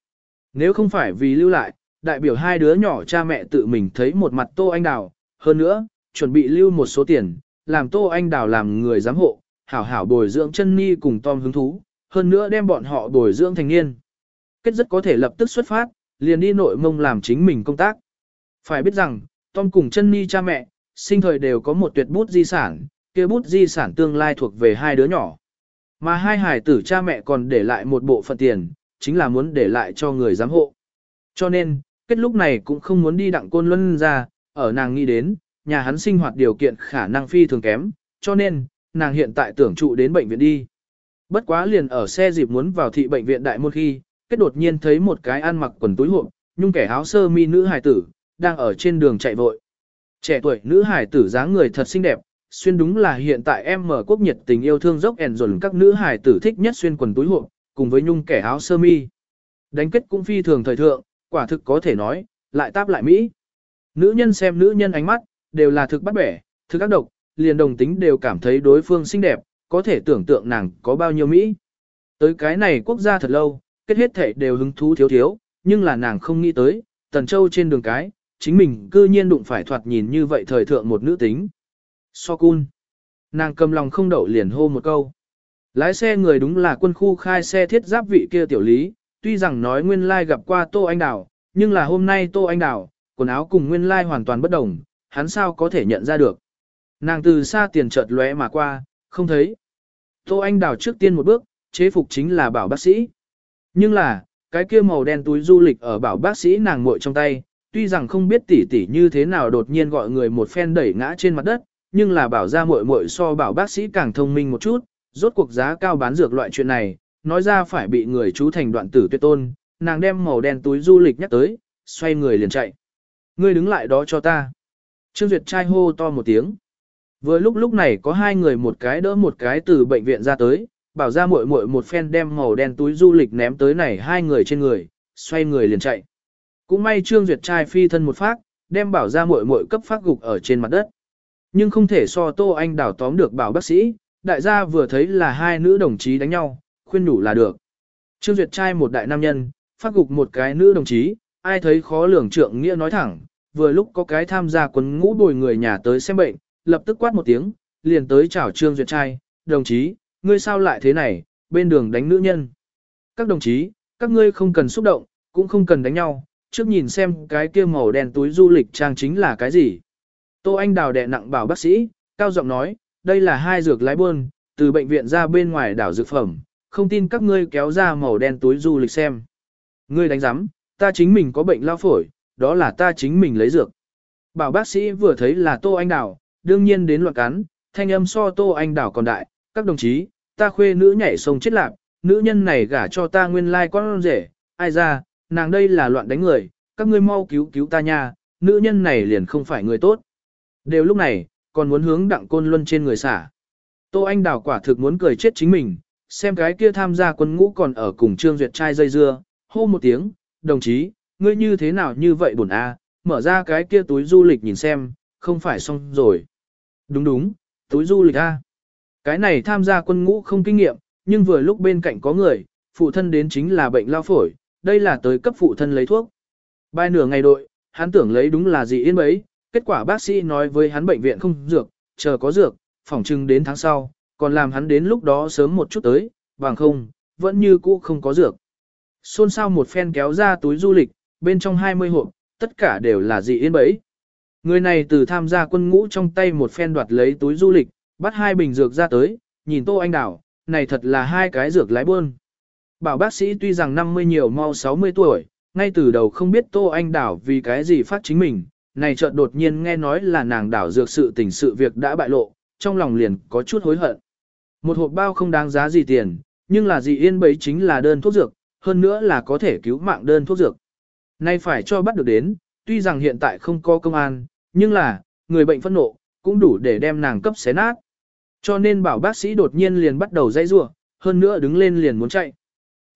Nếu không phải vì lưu lại, đại biểu hai đứa nhỏ cha mẹ tự mình thấy một mặt Tô Anh Đào, hơn nữa, chuẩn bị lưu một số tiền, làm Tô Anh Đào làm người giám hộ, hảo hảo bồi dưỡng chân ni cùng Tom hứng thú, hơn nữa đem bọn họ bồi dưỡng thành niên. Kết rất có thể lập tức xuất phát, liền đi nội mông làm chính mình công tác. Phải biết rằng, Tom cùng chân ni cha mẹ, sinh thời đều có một tuyệt bút di sản, kia bút di sản tương lai thuộc về hai đứa nhỏ. Mà hai hải tử cha mẹ còn để lại một bộ phận tiền, chính là muốn để lại cho người giám hộ. Cho nên, kết lúc này cũng không muốn đi đặng côn luân ra, ở nàng nghĩ đến, nhà hắn sinh hoạt điều kiện khả năng phi thường kém, cho nên, nàng hiện tại tưởng trụ đến bệnh viện đi. Bất quá liền ở xe dịp muốn vào thị bệnh viện đại môn khi, kết đột nhiên thấy một cái ăn mặc quần túi hộp, nhung kẻ áo sơ mi nữ hài tử, đang ở trên đường chạy vội. Trẻ tuổi nữ hài tử dáng người thật xinh đẹp, xuyên đúng là hiện tại em mở quốc nhiệt tình yêu thương dốc ẻn dồn các nữ hài tử thích nhất xuyên quần túi hộp, cùng với nhung kẻ áo sơ mi. Đánh kết cũng phi thường thời thượng, quả thực có thể nói, lại táp lại Mỹ. Nữ nhân xem nữ nhân ánh mắt, đều là thực bắt bẻ, thực các độc, liền đồng tính đều cảm thấy đối phương xinh đẹp, có thể tưởng tượng nàng có bao nhiêu Mỹ. Tới cái này quốc gia thật lâu, kết hết thể đều hứng thú thiếu thiếu, nhưng là nàng không nghĩ tới, Tần Châu trên đường cái, chính mình cư nhiên đụng phải thoạt nhìn như vậy thời thượng một nữ tính. So cun. Nàng cầm lòng không đậu liền hô một câu. Lái xe người đúng là quân khu khai xe thiết giáp vị kia tiểu lý, tuy rằng nói nguyên lai gặp qua Tô Anh Đào, nhưng là hôm nay Tô Anh Đào, quần áo cùng nguyên lai hoàn toàn bất đồng, hắn sao có thể nhận ra được. Nàng từ xa tiền chợt lóe mà qua, không thấy. Tô Anh Đào trước tiên một bước, chế phục chính là bảo bác sĩ. Nhưng là, cái kia màu đen túi du lịch ở bảo bác sĩ nàng muội trong tay, tuy rằng không biết tỉ tỉ như thế nào đột nhiên gọi người một phen đẩy ngã trên mặt đất, nhưng là bảo ra muội muội so bảo bác sĩ càng thông minh một chút, rốt cuộc giá cao bán dược loại chuyện này, nói ra phải bị người chú thành đoạn tử tuyệt tôn, nàng đem màu đen túi du lịch nhắc tới, xoay người liền chạy. Ngươi đứng lại đó cho ta. Trương Duyệt trai hô to một tiếng. Vừa lúc lúc này có hai người một cái đỡ một cái từ bệnh viện ra tới, bảo ra muội muội một phen đem màu đen túi du lịch ném tới này hai người trên người, xoay người liền chạy. Cũng may Trương Duyệt trai phi thân một phát, đem bảo ra muội muội cấp phát gục ở trên mặt đất. Nhưng không thể so Tô Anh đảo tóm được bảo bác sĩ, đại gia vừa thấy là hai nữ đồng chí đánh nhau, khuyên nhủ là được. Trương Duyệt trai một đại nam nhân, phát gục một cái nữ đồng chí, ai thấy khó lường trượng nghĩa nói thẳng, vừa lúc có cái tham gia quấn ngũ bồi người nhà tới xem bệnh, lập tức quát một tiếng, liền tới chào Trương Duyệt trai, đồng chí, ngươi sao lại thế này, bên đường đánh nữ nhân. Các đồng chí, các ngươi không cần xúc động, cũng không cần đánh nhau, trước nhìn xem cái kia màu đen túi du lịch trang chính là cái gì. Tô Anh Đào đè nặng bảo bác sĩ, cao giọng nói, đây là hai dược lái buôn, từ bệnh viện ra bên ngoài đảo dược phẩm, không tin các ngươi kéo ra màu đen túi du lịch xem. Ngươi đánh giám, ta chính mình có bệnh lao phổi, đó là ta chính mình lấy dược. Bảo bác sĩ vừa thấy là Tô Anh Đào, đương nhiên đến loạn cắn, thanh âm so Tô Anh Đào còn đại, các đồng chí, ta khuê nữ nhảy sông chết lạc, nữ nhân này gả cho ta nguyên lai like con rể, ai ra, nàng đây là loạn đánh người, các ngươi mau cứu cứu ta nha, nữ nhân này liền không phải người tốt. Đều lúc này, còn muốn hướng đặng côn luân trên người xả. Tô Anh Đào quả thực muốn cười chết chính mình, xem cái kia tham gia quân ngũ còn ở cùng Trương Duyệt trai dây dưa, hô một tiếng, đồng chí, ngươi như thế nào như vậy buồn a, mở ra cái kia túi du lịch nhìn xem, không phải xong rồi. Đúng đúng, túi du lịch a. Cái này tham gia quân ngũ không kinh nghiệm, nhưng vừa lúc bên cạnh có người, phụ thân đến chính là bệnh lao phổi, đây là tới cấp phụ thân lấy thuốc. Bài nửa ngày đội, hắn tưởng lấy đúng là gì yên bấy, kết quả bác sĩ nói với hắn bệnh viện không dược, chờ có dược, phỏng chừng đến tháng sau, còn làm hắn đến lúc đó sớm một chút tới, bằng không, vẫn như cũ không có dược. Xôn xao một phen kéo ra túi du lịch, bên trong 20 hộp, tất cả đều là dị yên bấy Người này từ tham gia quân ngũ trong tay một phen đoạt lấy túi du lịch, bắt hai bình dược ra tới, nhìn Tô Anh Đảo, này thật là hai cái dược lái buôn. Bảo bác sĩ tuy rằng 50 nhiều mau 60 tuổi, ngay từ đầu không biết Tô Anh Đảo vì cái gì phát chính mình, này chợt đột nhiên nghe nói là nàng đảo dược sự tình sự việc đã bại lộ, trong lòng liền có chút hối hận. Một hộp bao không đáng giá gì tiền, nhưng là dị yên bấy chính là đơn thuốc dược, hơn nữa là có thể cứu mạng đơn thuốc dược. Nay phải cho bắt được đến, tuy rằng hiện tại không có công an, nhưng là, người bệnh phẫn nộ, cũng đủ để đem nàng cấp xé nát. Cho nên bảo bác sĩ đột nhiên liền bắt đầu dây rua, hơn nữa đứng lên liền muốn chạy.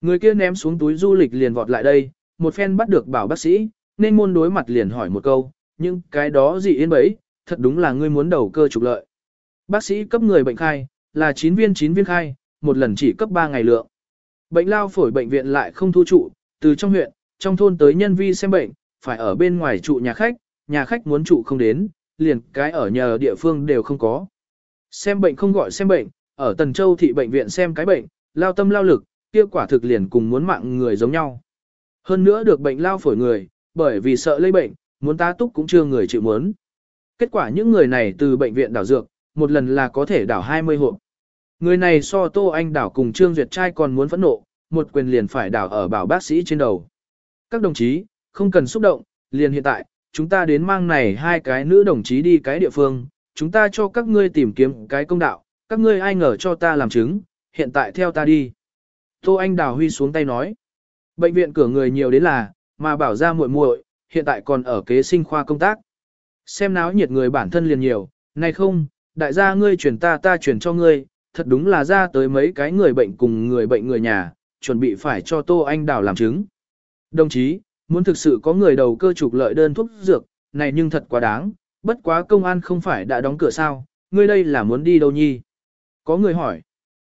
Người kia ném xuống túi du lịch liền vọt lại đây, một phen bắt được bảo bác sĩ, nên môn đối mặt liền hỏi một câu, nhưng cái đó gì yên bấy, thật đúng là ngươi muốn đầu cơ trục lợi. Bác sĩ cấp người bệnh khai, là 9 viên 9 viên khai, một lần chỉ cấp 3 ngày lượng. Bệnh lao phổi bệnh viện lại không thu trụ, từ trong huyện, trong thôn tới nhân vi xem bệnh, phải ở bên ngoài trụ nhà khách, nhà khách muốn trụ không đến, liền cái ở nhờ địa phương đều không có. Xem bệnh không gọi xem bệnh, ở Tần Châu thị bệnh viện xem cái bệnh, lao tâm lao lực, kia quả thực liền cùng muốn mạng người giống nhau. Hơn nữa được bệnh lao phổi người, bởi vì sợ lây bệnh, muốn tá túc cũng chưa người chịu muốn. Kết quả những người này từ bệnh viện đảo dược, một lần là có thể đảo 20 hộp. Người này so Tô Anh đảo cùng Trương Duyệt trai còn muốn phẫn nộ, một quyền liền phải đảo ở bảo bác sĩ trên đầu. Các đồng chí, không cần xúc động, liền hiện tại, chúng ta đến mang này hai cái nữ đồng chí đi cái địa phương, chúng ta cho các ngươi tìm kiếm cái công đạo, các ngươi ai ngờ cho ta làm chứng, hiện tại theo ta đi. Tô Anh Đào Huy xuống tay nói, bệnh viện cửa người nhiều đến là, mà bảo ra muội muội, hiện tại còn ở kế sinh khoa công tác. Xem náo nhiệt người bản thân liền nhiều, này không, đại gia ngươi chuyển ta ta chuyển cho ngươi, thật đúng là ra tới mấy cái người bệnh cùng người bệnh người nhà, chuẩn bị phải cho Tô Anh Đào làm chứng. Đồng chí, muốn thực sự có người đầu cơ trục lợi đơn thuốc dược, này nhưng thật quá đáng, bất quá công an không phải đã đóng cửa sao, ngươi đây là muốn đi đâu nhi? Có người hỏi.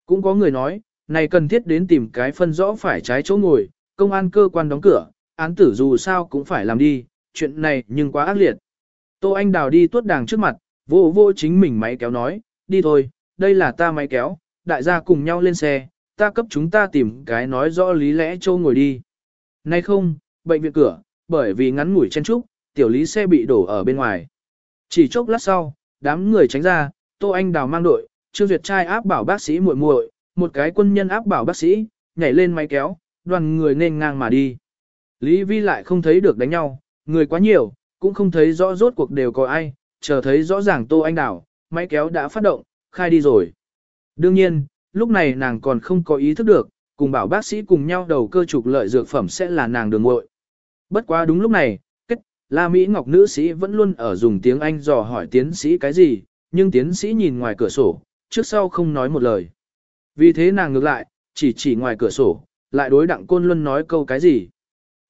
Cũng có người nói, này cần thiết đến tìm cái phân rõ phải trái chỗ ngồi, công an cơ quan đóng cửa, án tử dù sao cũng phải làm đi, chuyện này nhưng quá ác liệt. Tô Anh Đào đi tuốt đàng trước mặt, vô vô chính mình máy kéo nói, đi thôi, đây là ta máy kéo, đại gia cùng nhau lên xe, ta cấp chúng ta tìm cái nói rõ lý lẽ châu ngồi đi. Nay không, bệnh viện cửa, bởi vì ngắn ngủi chen trúc, tiểu lý xe bị đổ ở bên ngoài. Chỉ chốc lát sau, đám người tránh ra, Tô Anh Đào mang đội, Trương Duyệt trai áp bảo bác sĩ muội muội, một cái quân nhân áp bảo bác sĩ, nhảy lên máy kéo, đoàn người nên ngang mà đi. Lý Vi lại không thấy được đánh nhau, người quá nhiều, cũng không thấy rõ rốt cuộc đều có ai, chờ thấy rõ ràng Tô Anh Đào, máy kéo đã phát động, khai đi rồi. Đương nhiên, lúc này nàng còn không có ý thức được, cùng bảo bác sĩ cùng nhau đầu cơ trục lợi dược phẩm sẽ là nàng đường muội. Bất quá đúng lúc này, kết, La Mỹ Ngọc nữ sĩ vẫn luôn ở dùng tiếng Anh dò hỏi tiến sĩ cái gì, nhưng tiến sĩ nhìn ngoài cửa sổ, trước sau không nói một lời. Vì thế nàng ngược lại, chỉ chỉ ngoài cửa sổ, lại đối Đặng Côn Luân nói câu cái gì.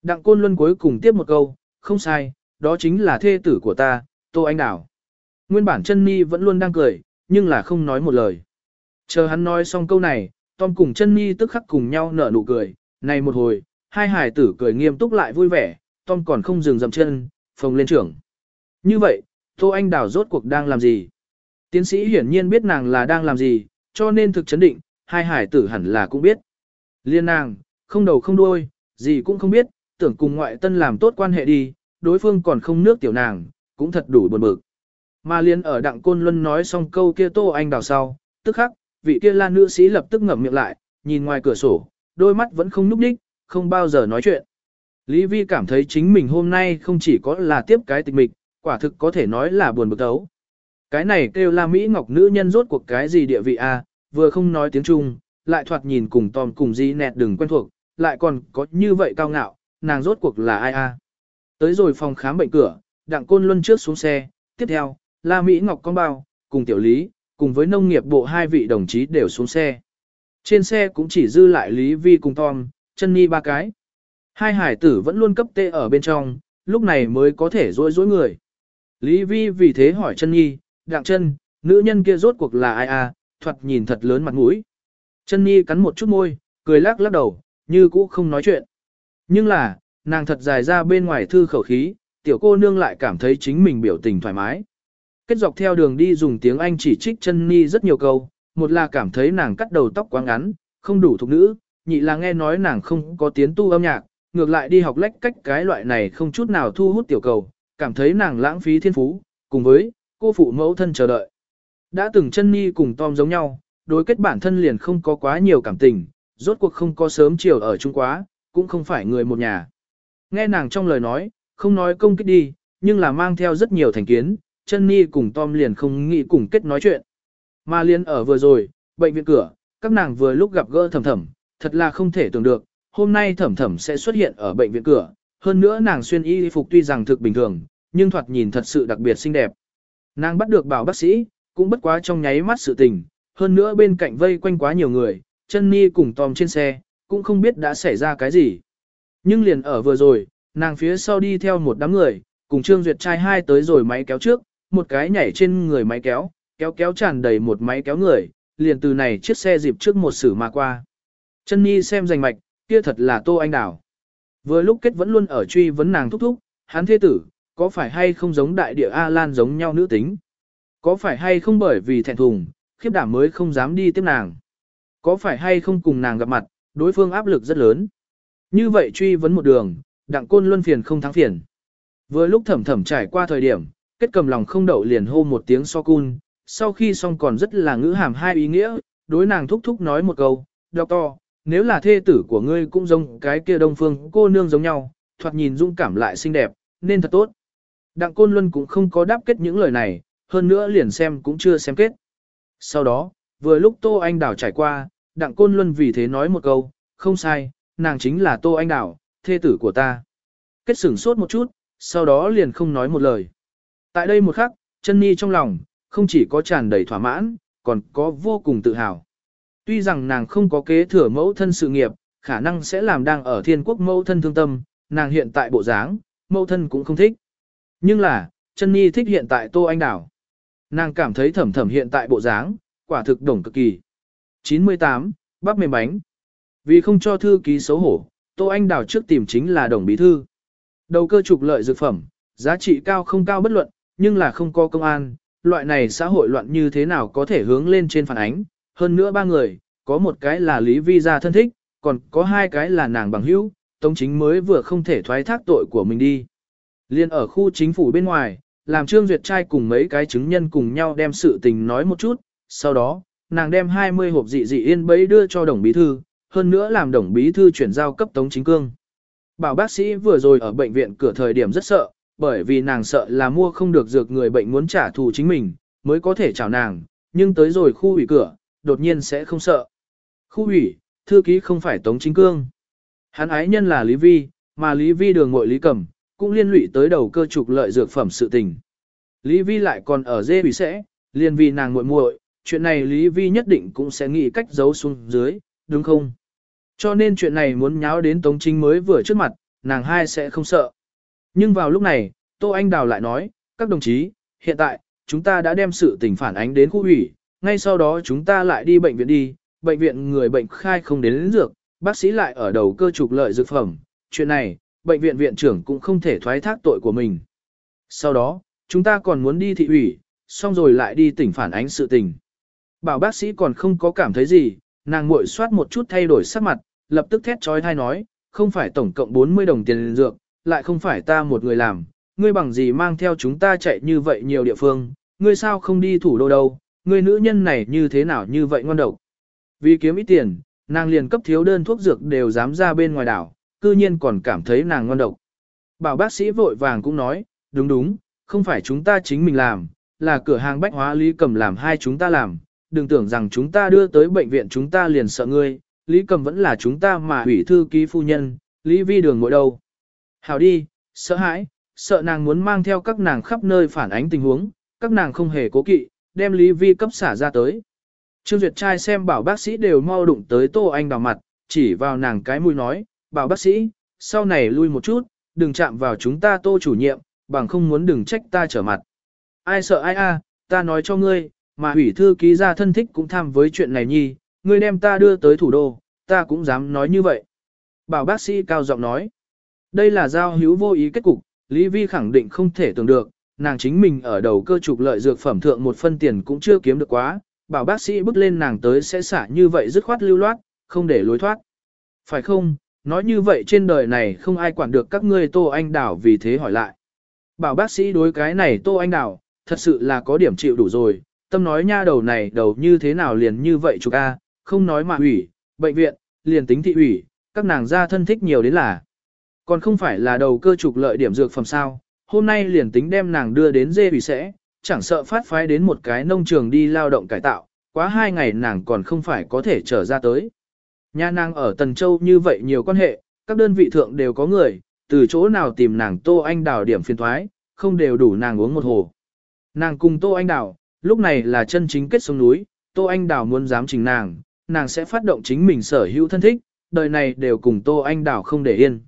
Đặng Côn Luân cuối cùng tiếp một câu, không sai, đó chính là thê tử của ta, Tô Anh Đảo. Nguyên bản chân Ni vẫn luôn đang cười, nhưng là không nói một lời. Chờ hắn nói xong câu này, Tom cùng chân Ni tức khắc cùng nhau nở nụ cười, này một hồi, hai hải tử cười nghiêm túc lại vui vẻ, Tom còn không dừng dầm chân, phồng lên trưởng. Như vậy, Tô Anh Đào rốt cuộc đang làm gì? Tiến sĩ hiển nhiên biết nàng là đang làm gì, cho nên thực chấn định, hai hải tử hẳn là cũng biết. Liên nàng, không đầu không đuôi, gì cũng không biết, tưởng cùng ngoại tân làm tốt quan hệ đi, đối phương còn không nước tiểu nàng, cũng thật đủ buồn bực. Mà liên ở đặng côn luân nói xong câu kia Tô Anh Đào sau, tức khắc, vị kia la nữ sĩ lập tức ngậm miệng lại, nhìn ngoài cửa sổ, đôi mắt vẫn không núp đích, không bao giờ nói chuyện. Lý Vi cảm thấy chính mình hôm nay không chỉ có là tiếp cái tịch mịch, quả thực có thể nói là buồn bực tấu. Cái này kêu là Mỹ Ngọc nữ nhân rốt cuộc cái gì địa vị a vừa không nói tiếng Trung, lại thoạt nhìn cùng Tom cùng Di nẹt đừng quen thuộc, lại còn có như vậy cao ngạo, nàng rốt cuộc là ai a Tới rồi phòng khám bệnh cửa, đặng côn luân trước xuống xe, tiếp theo, la Mỹ Ngọc con bao, cùng tiểu lý, cùng với nông nghiệp bộ hai vị đồng chí đều xuống xe. Trên xe cũng chỉ dư lại Lý Vi cùng Tom, chân ni ba cái. Hai hải tử vẫn luôn cấp tê ở bên trong, lúc này mới có thể rối rối người. Lý Vi vì thế hỏi chân nhi, đặng chân, nữ nhân kia rốt cuộc là ai à, thoạt nhìn thật lớn mặt mũi. Chân nhi cắn một chút môi, cười lắc lắc đầu, như cũ không nói chuyện. Nhưng là, nàng thật dài ra bên ngoài thư khẩu khí, tiểu cô nương lại cảm thấy chính mình biểu tình thoải mái. Kết dọc theo đường đi dùng tiếng Anh chỉ trích chân Nhi rất nhiều câu, một là cảm thấy nàng cắt đầu tóc quá ngắn, không đủ thục nữ, nhị là nghe nói nàng không có tiến tu âm nhạc, ngược lại đi học lách cách cái loại này không chút nào thu hút tiểu cầu, cảm thấy nàng lãng phí thiên phú, cùng với cô phụ mẫu thân chờ đợi. Đã từng chân ni cùng Tom giống nhau, đối kết bản thân liền không có quá nhiều cảm tình, rốt cuộc không có sớm chiều ở chung quá, cũng không phải người một nhà. Nghe nàng trong lời nói, không nói công kích đi, nhưng là mang theo rất nhiều thành kiến, chân ni cùng Tom liền không nghĩ cùng kết nói chuyện. Mà liên ở vừa rồi, bệnh viện cửa, các nàng vừa lúc gặp gỡ thầm thầm, thật là không thể tưởng được, hôm nay thẩm thẩm sẽ xuất hiện ở bệnh viện cửa, hơn nữa nàng xuyên y phục tuy rằng thực bình thường, nhưng thoạt nhìn thật sự đặc biệt xinh đẹp. Nàng bắt được bảo bác sĩ, cũng bất quá trong nháy mắt sự tình, hơn nữa bên cạnh vây quanh quá nhiều người, chân ni cùng tòm trên xe, cũng không biết đã xảy ra cái gì. Nhưng liền ở vừa rồi, nàng phía sau đi theo một đám người, cùng Trương Duyệt trai hai tới rồi máy kéo trước, một cái nhảy trên người máy kéo, kéo kéo tràn đầy một máy kéo người, liền từ này chiếc xe dịp trước một sử mà qua. Chân Nhi xem rành mạch, kia thật là Tô Anh Đào. Vừa lúc kết vẫn luôn ở truy vấn nàng thúc thúc, hắn thế tử, có phải hay không giống đại địa A Lan giống nhau nữ tính? Có phải hay không bởi vì thẹn thùng, khiếp đảm mới không dám đi tiếp nàng? Có phải hay không cùng nàng gặp mặt, đối phương áp lực rất lớn? Như vậy truy vấn một đường, đặng côn luân phiền không thắng phiền. Vừa lúc thẩm thẩm trải qua thời điểm, kết cầm lòng không đậu liền hô một tiếng so cun, sau khi xong còn rất là ngữ hàm hai ý nghĩa, đối nàng thúc thúc nói một câu, đọc to, nếu là thê tử của ngươi cũng giống cái kia đông phương cô nương giống nhau, thoạt nhìn dung cảm lại xinh đẹp, nên thật tốt. Đặng Côn Luân cũng không có đáp kết những lời này, hơn nữa liền xem cũng chưa xem kết. Sau đó, vừa lúc Tô Anh Đảo trải qua, Đặng Côn Luân vì thế nói một câu, không sai, nàng chính là Tô Anh Đảo, thê tử của ta. Kết sửng sốt một chút, sau đó liền không nói một lời. Tại đây một khắc, chân ni trong lòng, không chỉ có tràn đầy thỏa mãn, còn có vô cùng tự hào. Tuy rằng nàng không có kế thừa mẫu thân sự nghiệp, khả năng sẽ làm đang ở thiên quốc mẫu thân thương tâm, nàng hiện tại bộ dáng, mẫu thân cũng không thích. Nhưng là, chân nhi thích hiện tại Tô Anh Đảo. Nàng cảm thấy thẩm thẩm hiện tại bộ dáng, quả thực đồng cực kỳ. 98. Bắp mềm bánh. Vì không cho thư ký xấu hổ, Tô Anh Đảo trước tìm chính là đồng bí thư. Đầu cơ trục lợi dược phẩm, giá trị cao không cao bất luận, nhưng là không có công an, loại này xã hội loạn như thế nào có thể hướng lên trên phản ánh, hơn nữa ba người, có một cái là Lý Vi gia thân thích, còn có hai cái là nàng bằng hữu, Tống Chính mới vừa không thể thoái thác tội của mình đi. Liên ở khu chính phủ bên ngoài, làm Trương Duyệt trai cùng mấy cái chứng nhân cùng nhau đem sự tình nói một chút, sau đó, nàng đem 20 hộp dị dị yên bấy đưa cho đồng bí thư, hơn nữa làm đồng bí thư chuyển giao cấp Tống Chính Cương. Bảo bác sĩ vừa rồi ở bệnh viện cửa thời điểm rất sợ, bởi vì nàng sợ là mua không được dược người bệnh muốn trả thù chính mình, mới có thể chào nàng, nhưng tới rồi khu ủy cửa, đột nhiên sẽ không sợ. Khu ủy, thư ký không phải Tống Chính Cương. Hắn ái nhân là Lý Vi, mà Lý Vi đường ngội Lý Cẩm, cũng liên lụy tới đầu cơ trục lợi dược phẩm sự tình. Lý Vi lại còn ở dê bị sẽ, liên vì nàng muội muội, chuyện này Lý Vi nhất định cũng sẽ nghĩ cách giấu xuống dưới, đúng không? Cho nên chuyện này muốn nháo đến Tống Chính mới vừa trước mặt, nàng hai sẽ không sợ. Nhưng vào lúc này, Tô Anh Đào lại nói, các đồng chí, hiện tại, chúng ta đã đem sự tình phản ánh đến khu ủy, ngay sau đó chúng ta lại đi bệnh viện đi, bệnh viện người bệnh khai không đến, đến dược, bác sĩ lại ở đầu cơ trục lợi dược phẩm, chuyện này, bệnh viện viện trưởng cũng không thể thoái thác tội của mình. Sau đó, chúng ta còn muốn đi thị ủy, xong rồi lại đi tỉnh phản ánh sự tình. Bảo bác sĩ còn không có cảm thấy gì, nàng muội soát một chút thay đổi sắc mặt, lập tức thét trói thai nói, không phải tổng cộng 40 đồng tiền dược, lại không phải ta một người làm, ngươi bằng gì mang theo chúng ta chạy như vậy nhiều địa phương, ngươi sao không đi thủ đô đâu, Người nữ nhân này như thế nào như vậy ngon độc. Vì kiếm ít tiền, nàng liền cấp thiếu đơn thuốc dược đều dám ra bên ngoài đảo, cư nhiên còn cảm thấy nàng ngon độc. Bảo bác sĩ vội vàng cũng nói, đúng đúng, không phải chúng ta chính mình làm, là cửa hàng bách hóa Lý Cầm làm hai chúng ta làm, đừng tưởng rằng chúng ta đưa tới bệnh viện chúng ta liền sợ ngươi, Lý Cầm vẫn là chúng ta mà hủy thư ký phu nhân, Lý Vi đường ngồi đâu. Hảo đi, sợ hãi, sợ nàng muốn mang theo các nàng khắp nơi phản ánh tình huống, các nàng không hề cố kỵ, đem Lý Vi cấp xả ra tới. Trương Duyệt trai xem bảo bác sĩ đều mau đụng tới Tô Anh đào mặt, chỉ vào nàng cái mũi nói, bảo bác sĩ, sau này lui một chút, đừng chạm vào chúng ta Tô chủ nhiệm, bằng không muốn đừng trách ta trở mặt. Ai sợ ai a, ta nói cho ngươi, mà hủy thư ký ra thân thích cũng tham với chuyện này nhi, ngươi đem ta đưa tới thủ đô, ta cũng dám nói như vậy. Bảo bác sĩ cao giọng nói, đây là giao hữu vô ý kết cục, Lý Vi khẳng định không thể tưởng được, nàng chính mình ở đầu cơ trục lợi dược phẩm thượng một phân tiền cũng chưa kiếm được quá, bảo bác sĩ bước lên nàng tới sẽ xả như vậy dứt khoát lưu loát, không để lối thoát. Phải không, nói như vậy trên đời này không ai quản được các ngươi Tô Anh Đảo vì thế hỏi lại. Bảo bác sĩ đối cái này Tô Anh Đảo, thật sự là có điểm chịu đủ rồi, tâm nói nha đầu này đầu như thế nào liền như vậy chục A, không nói mà ủy, bệnh viện, liền tính thị ủy, các nàng gia thân thích nhiều đến là. Còn không phải là đầu cơ trục lợi điểm dược phẩm sao, hôm nay liền tính đem nàng đưa đến dê bị sẽ, chẳng sợ phát phái đến một cái nông trường đi lao động cải tạo, quá hai ngày nàng còn không phải có thể trở ra tới. Nhà nàng ở Tần Châu như vậy nhiều quan hệ, các đơn vị thượng đều có người, từ chỗ nào tìm nàng Tô Anh Đào điểm phiền thoái, không đều đủ nàng uống một hồ. Nàng cùng Tô Anh Đào, lúc này là chân chính kết sông núi, Tô Anh Đào muốn dám trình nàng, nàng sẽ phát động chính mình sở hữu thân thích, đời này đều cùng Tô Anh Đào không để yên.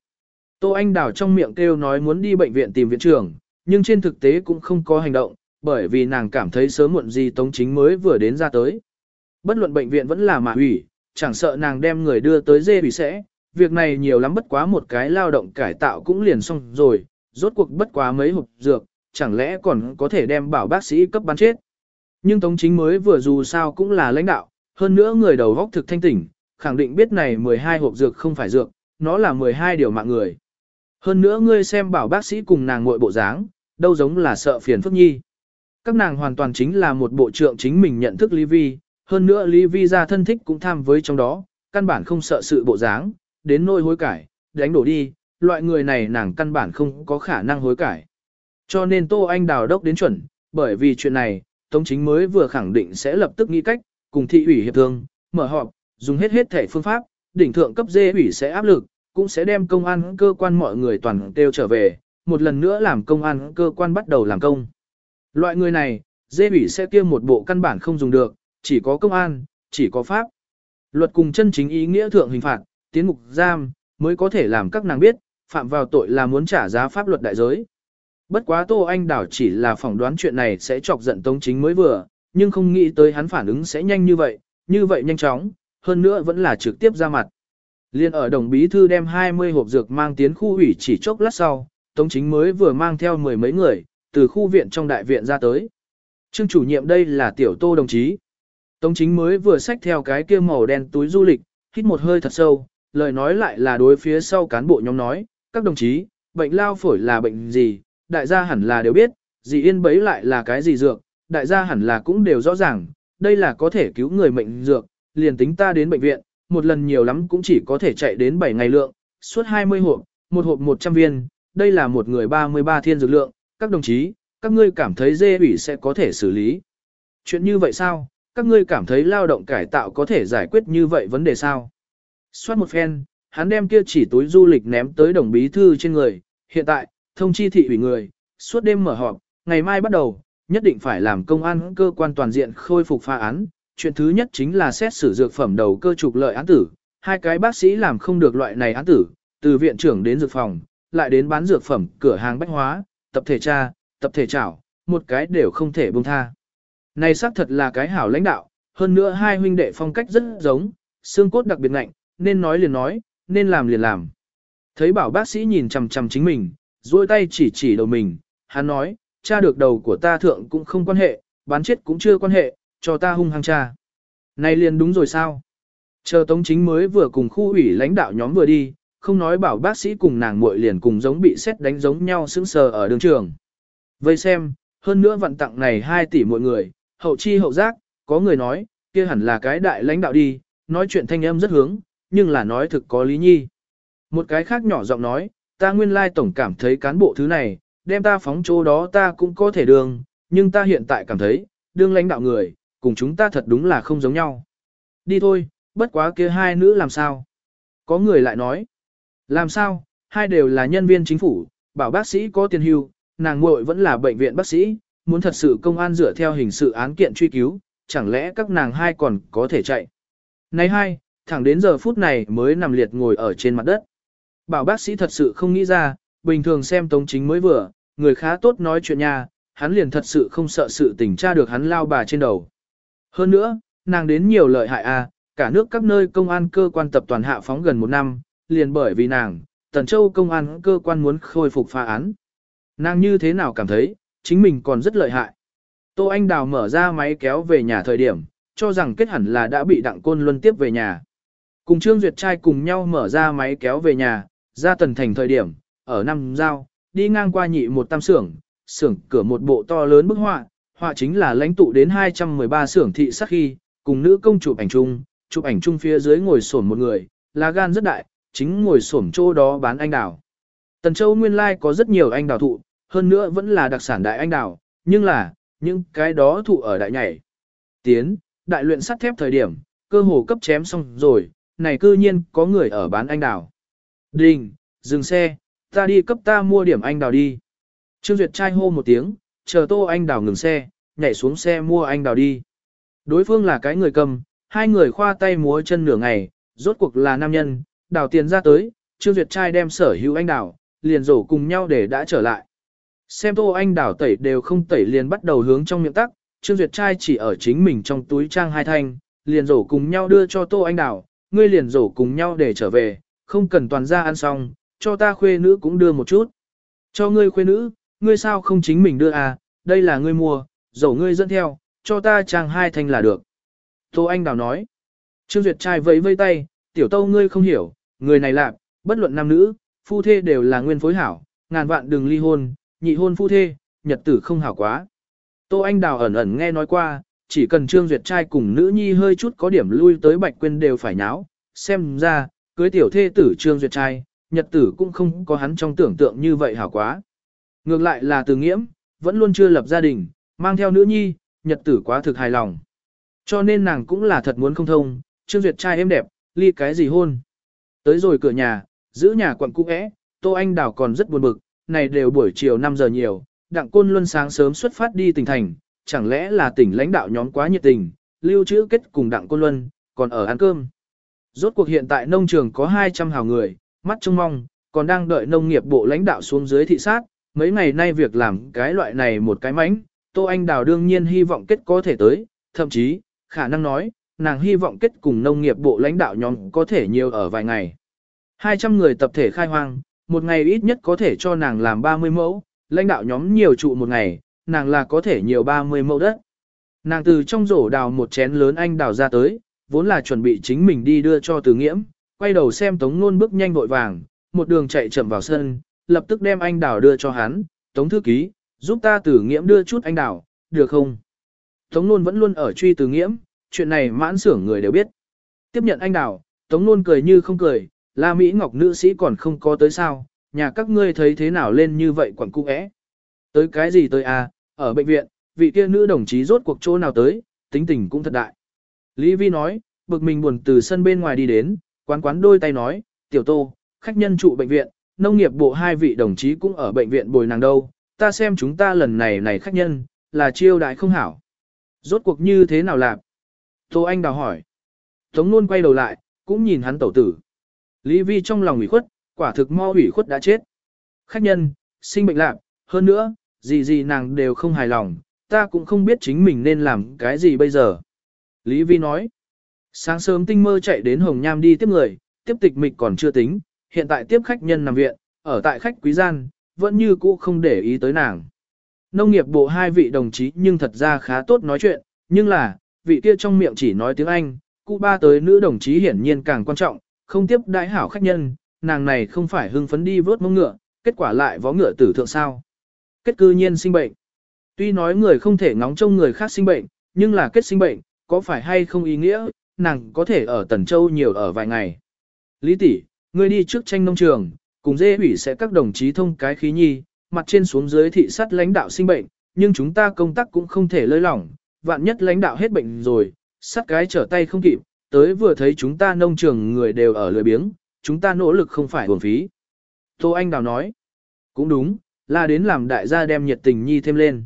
Tô Anh Đào trong miệng kêu nói muốn đi bệnh viện tìm viện trưởng, nhưng trên thực tế cũng không có hành động, bởi vì nàng cảm thấy sớm muộn gì Tống Chính mới vừa đến ra tới. Bất luận bệnh viện vẫn là mà hủy, chẳng sợ nàng đem người đưa tới dê bị sẽ, việc này nhiều lắm bất quá một cái lao động cải tạo cũng liền xong rồi, rốt cuộc bất quá mấy hộp dược, chẳng lẽ còn có thể đem bảo bác sĩ cấp bắn chết. Nhưng Tống Chính mới vừa dù sao cũng là lãnh đạo, hơn nữa người đầu góc thực thanh tỉnh, khẳng định biết này 12 hộp dược không phải dược, nó là 12 điều mạng người. Hơn nữa ngươi xem bảo bác sĩ cùng nàng muội bộ dáng, đâu giống là sợ phiền phức nhi. Các nàng hoàn toàn chính là một bộ trưởng chính mình nhận thức Lý Vi, hơn nữa Lý Vi ra thân thích cũng tham với trong đó, căn bản không sợ sự bộ dáng, đến nỗi hối cải, đánh đổ đi, loại người này nàng căn bản không có khả năng hối cải. Cho nên Tô Anh đào đốc đến chuẩn, bởi vì chuyện này, Tống Chính mới vừa khẳng định sẽ lập tức nghĩ cách, cùng thị ủy hiệp thương, mở họp, dùng hết hết thể phương pháp, đỉnh thượng cấp dê ủy sẽ áp lực, cũng sẽ đem công an cơ quan mọi người toàn đều trở về, một lần nữa làm công an cơ quan bắt đầu làm công. Loại người này, dê bỉ sẽ kia một bộ căn bản không dùng được, chỉ có công an, chỉ có pháp. Luật cùng chân chính ý nghĩa thượng hình phạt, tiến mục giam, mới có thể làm các nàng biết, phạm vào tội là muốn trả giá pháp luật đại giới. Bất quá Tô Anh Đảo chỉ là phỏng đoán chuyện này sẽ chọc giận Tống Chính mới vừa, nhưng không nghĩ tới hắn phản ứng sẽ nhanh như vậy, như vậy nhanh chóng, hơn nữa vẫn là trực tiếp ra mặt. Liên ở đồng bí thư đem 20 hộp dược mang tiến khu ủy chỉ chốc lát sau, Tống Chính mới vừa mang theo mười mấy người, từ khu viện trong đại viện ra tới. Trương chủ nhiệm đây là tiểu tô đồng chí. Tống Chính mới vừa xách theo cái kia màu đen túi du lịch, hít một hơi thật sâu, lời nói lại là đối phía sau cán bộ nhóm nói, các đồng chí, bệnh lao phổi là bệnh gì, đại gia hẳn là đều biết, gì yên bấy lại là cái gì dược, đại gia hẳn là cũng đều rõ ràng, đây là có thể cứu người mệnh dược, liền tính ta đến bệnh viện, một lần nhiều lắm cũng chỉ có thể chạy đến 7 ngày lượng, suốt 20 hộp, một hộp 100 viên, đây là một người 33 thiên dược lượng, các đồng chí, các ngươi cảm thấy dê ủy sẽ có thể xử lý. Chuyện như vậy sao, các ngươi cảm thấy lao động cải tạo có thể giải quyết như vậy vấn đề sao? Xoát một phen, hắn đem kia chỉ túi du lịch ném tới đồng bí thư trên người, hiện tại, thông chi thị ủy người, suốt đêm mở họp, ngày mai bắt đầu, nhất định phải làm công an cơ quan toàn diện khôi phục phá án. Chuyện thứ nhất chính là xét xử dược phẩm đầu cơ trục lợi án tử, hai cái bác sĩ làm không được loại này án tử, từ viện trưởng đến dược phòng, lại đến bán dược phẩm, cửa hàng bách hóa, tập thể tra, tập thể trảo, một cái đều không thể buông tha. Này xác thật là cái hảo lãnh đạo, hơn nữa hai huynh đệ phong cách rất giống, xương cốt đặc biệt ngạnh, nên nói liền nói, nên làm liền làm. Thấy bảo bác sĩ nhìn chằm chằm chính mình, duỗi tay chỉ chỉ đầu mình, hắn nói, cha được đầu của ta thượng cũng không quan hệ, bán chết cũng chưa quan hệ, cho ta hung hăng cha. Này liền đúng rồi sao? Chờ Tống Chính mới vừa cùng khu ủy lãnh đạo nhóm vừa đi, không nói bảo bác sĩ cùng nàng muội liền cùng giống bị xét đánh giống nhau sững sờ ở đường trường. Vây xem, hơn nữa vận tặng này 2 tỷ mỗi người, hậu chi hậu giác, có người nói, kia hẳn là cái đại lãnh đạo đi, nói chuyện thanh âm rất hướng, nhưng là nói thực có lý nhi. Một cái khác nhỏ giọng nói, ta nguyên lai tổng cảm thấy cán bộ thứ này, đem ta phóng chỗ đó ta cũng có thể đường, nhưng ta hiện tại cảm thấy, đương lãnh đạo người, cùng chúng ta thật đúng là không giống nhau. Đi thôi, bất quá kia hai nữ làm sao? Có người lại nói, làm sao, hai đều là nhân viên chính phủ, bảo bác sĩ có tiền hưu, nàng muội vẫn là bệnh viện bác sĩ, muốn thật sự công an dựa theo hình sự án kiện truy cứu, chẳng lẽ các nàng hai còn có thể chạy. Này hai, thẳng đến giờ phút này mới nằm liệt ngồi ở trên mặt đất. Bảo bác sĩ thật sự không nghĩ ra, bình thường xem tống chính mới vừa, người khá tốt nói chuyện nha, hắn liền thật sự không sợ sự tình tra được hắn lao bà trên đầu. Hơn nữa, nàng đến nhiều lợi hại à, cả nước các nơi công an cơ quan tập toàn hạ phóng gần một năm, liền bởi vì nàng, Tần Châu công an cơ quan muốn khôi phục phá án. Nàng như thế nào cảm thấy, chính mình còn rất lợi hại. Tô Anh Đào mở ra máy kéo về nhà thời điểm, cho rằng kết hẳn là đã bị Đặng Côn Luân tiếp về nhà. Cùng Trương Duyệt trai cùng nhau mở ra máy kéo về nhà, ra tần thành thời điểm, ở năm giao, đi ngang qua nhị một tam xưởng, xưởng cửa một bộ to lớn bức họa, họa chính là lãnh tụ đến 213 xưởng thị sắc khi, cùng nữ công chụp ảnh chung, chụp ảnh chung phía dưới ngồi sổn một người, lá gan rất đại, chính ngồi sổn chỗ đó bán anh đào. Tần Châu nguyên lai có rất nhiều anh đào thụ, hơn nữa vẫn là đặc sản đại anh đào, nhưng là, những cái đó thụ ở đại nhảy. Tiến, đại luyện sắt thép thời điểm, cơ hồ cấp chém xong rồi, này cư nhiên có người ở bán anh đào. Đình, dừng xe, ta đi cấp ta mua điểm anh đào đi. Trương Duyệt trai hô một tiếng, chờ tô anh đào ngừng xe, nhảy xuống xe mua anh đào đi. Đối phương là cái người cầm, hai người khoa tay múa chân nửa ngày, rốt cuộc là nam nhân, đào tiền ra tới, Trương Duyệt trai đem sở hữu anh đào, liền rổ cùng nhau để đã trở lại. Xem tô anh đào tẩy đều không tẩy liền bắt đầu hướng trong miệng tắc, Trương Duyệt trai chỉ ở chính mình trong túi trang hai thanh, liền rổ cùng nhau đưa cho tô anh đào, ngươi liền rổ cùng nhau để trở về, không cần toàn ra ăn xong, cho ta khuê nữ cũng đưa một chút. Cho ngươi khuê nữ, ngươi sao không chính mình đưa à, đây là ngươi mua, dầu ngươi dẫn theo, cho ta trang hai thanh là được. Tô Anh Đào nói. Trương Duyệt trai vẫy vây tay, tiểu tâu ngươi không hiểu, người này lạc, bất luận nam nữ, phu thê đều là nguyên phối hảo, ngàn vạn đừng ly hôn, nhị hôn phu thê, nhật tử không hảo quá. Tô Anh Đào ẩn ẩn nghe nói qua, chỉ cần Trương Duyệt trai cùng nữ nhi hơi chút có điểm lui tới Bạch Quyên đều phải nháo, xem ra, cưới tiểu thê tử Trương Duyệt trai, nhật tử cũng không có hắn trong tưởng tượng như vậy hảo quá. Ngược lại là từ nghiễm, vẫn luôn chưa lập gia đình, mang theo nữ nhi, nhật tử quá thực hài lòng. Cho nên nàng cũng là thật muốn không thông, Trương Duyệt trai êm đẹp, ly cái gì hôn. Tới rồi cửa nhà, giữ nhà quận cũ ẽ, Tô Anh Đào còn rất buồn bực, này đều buổi chiều 5 giờ nhiều, đặng côn luân sáng sớm xuất phát đi tỉnh thành, chẳng lẽ là tỉnh lãnh đạo nhóm quá nhiệt tình, lưu trữ kết cùng đặng côn luân, còn ở ăn cơm. Rốt cuộc hiện tại nông trường có 200 hào người, mắt trông mong, còn đang đợi nông nghiệp bộ lãnh đạo xuống dưới thị sát, mấy ngày nay việc làm cái loại này một cái mánh, Tô Anh Đào đương nhiên hy vọng kết có thể tới, thậm chí, khả năng nói, nàng hy vọng kết cùng nông nghiệp bộ lãnh đạo nhóm có thể nhiều ở vài ngày. 200 người tập thể khai hoang, một ngày ít nhất có thể cho nàng làm 30 mẫu, lãnh đạo nhóm nhiều trụ một ngày, nàng là có thể nhiều 30 mẫu đất. Nàng từ trong rổ đào một chén lớn anh đào ra tới, vốn là chuẩn bị chính mình đi đưa cho từ nghiễm, quay đầu xem Tống Nôn bước nhanh vội vàng, một đường chạy chậm vào sân, lập tức đem anh đào đưa cho hắn, Tống Thư Ký, giúp ta tử nghiễm đưa chút anh đào, được không? Tống Nôn vẫn luôn ở truy tử nghiễm, chuyện này mãn xưởng người đều biết. Tiếp nhận anh đào, Tống Nôn cười như không cười, La Mỹ Ngọc nữ sĩ còn không có tới sao, nhà các ngươi thấy thế nào lên như vậy quẩn cung ẽ. Tới cái gì tới à, ở bệnh viện, vị kia nữ đồng chí rốt cuộc chỗ nào tới, tính tình cũng thật đại. Lý Vi nói, bực mình buồn từ sân bên ngoài đi đến, quán quán đôi tay nói, tiểu tô, khách nhân trụ bệnh viện, nông nghiệp bộ hai vị đồng chí cũng ở bệnh viện bồi nàng đâu, ta xem chúng ta lần này này khách nhân, là chiêu đại không hảo. Rốt cuộc như thế nào làm? Tô Anh đào hỏi. Tống luôn quay đầu lại, cũng nhìn hắn tẩu tử. Lý Vi trong lòng ủy khuất, quả thực mo ủy khuất đã chết. Khách nhân, sinh bệnh lạc, hơn nữa, gì gì nàng đều không hài lòng, ta cũng không biết chính mình nên làm cái gì bây giờ. Lý Vi nói, sáng sớm tinh mơ chạy đến Hồng Nham đi tiếp người, tiếp tịch mịch còn chưa tính, hiện tại tiếp khách nhân nằm viện, ở tại khách quý gian, vẫn như cũ không để ý tới nàng. Nông nghiệp bộ hai vị đồng chí nhưng thật ra khá tốt nói chuyện, nhưng là, vị kia trong miệng chỉ nói tiếng Anh, cụ ba tới nữ đồng chí hiển nhiên càng quan trọng, không tiếp đại hảo khách nhân, nàng này không phải hưng phấn đi vớt mông ngựa, kết quả lại vó ngựa tử thượng sao. Kết cư nhiên sinh bệnh. Tuy nói người không thể ngóng trông người khác sinh bệnh, nhưng là kết sinh bệnh, có phải hay không ý nghĩa, nàng có thể ở Tần Châu nhiều ở vài ngày. Lý tỷ, ngươi đi trước tranh nông trường, cùng dê ủy sẽ các đồng chí thông cái khí nhi, mặt trên xuống dưới thị sát lãnh đạo sinh bệnh, nhưng chúng ta công tác cũng không thể lơi lỏng, vạn nhất lãnh đạo hết bệnh rồi, sát cái trở tay không kịp, tới vừa thấy chúng ta nông trường người đều ở lười biếng, chúng ta nỗ lực không phải uổng phí. Tô Anh Đào nói, cũng đúng, là đến làm đại gia đem nhiệt tình nhi thêm lên.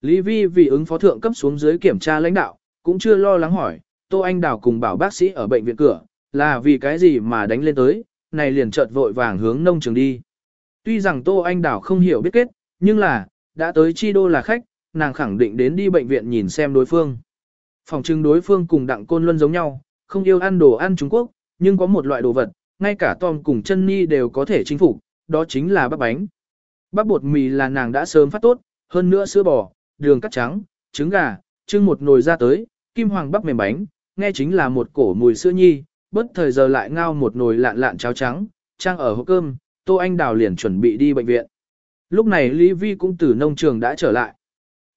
Lý Vi vì ứng phó thượng cấp xuống dưới kiểm tra lãnh đạo, cũng chưa lo lắng hỏi, Tô Anh Đào cùng bảo bác sĩ ở bệnh viện cửa, là vì cái gì mà đánh lên tới, này liền chợt vội vàng hướng nông trường đi. Tuy rằng Tô Anh đảo không hiểu biết kết, nhưng là, đã tới chi đô là khách, nàng khẳng định đến đi bệnh viện nhìn xem đối phương. Phòng trưng đối phương cùng đặng côn luân giống nhau, không yêu ăn đồ ăn Trung Quốc, nhưng có một loại đồ vật, ngay cả Tom cùng chân ni đều có thể chinh phục, đó chính là bắp bánh. Bắp bột mì là nàng đã sớm phát tốt, hơn nữa sữa bò, đường cắt trắng, trứng gà, trưng một nồi ra tới, kim hoàng bắp mềm bánh, nghe chính là một cổ mùi sữa nhi, bất thời giờ lại ngao một nồi lạn lạn cháo trắng, trang ở hộp cơm, Tô Anh Đào liền chuẩn bị đi bệnh viện. Lúc này Lý Vi cũng từ nông trường đã trở lại.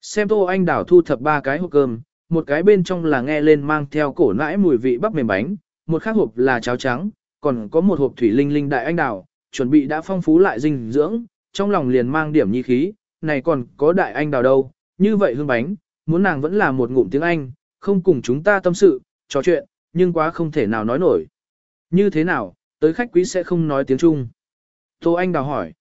Xem Tô Anh Đào thu thập ba cái hộp cơm, một cái bên trong là nghe lên mang theo cổ nãi mùi vị bắp mềm bánh, một khác hộp là cháo trắng, còn có một hộp thủy linh linh đại anh đào, chuẩn bị đã phong phú lại dinh dưỡng, trong lòng liền mang điểm nhi khí, này còn có đại anh đào đâu, như vậy hương bánh, muốn nàng vẫn là một ngụm tiếng Anh, không cùng chúng ta tâm sự, trò chuyện, nhưng quá không thể nào nói nổi. Như thế nào, tới khách quý sẽ không nói tiếng Trung. Tô Anh đào hỏi.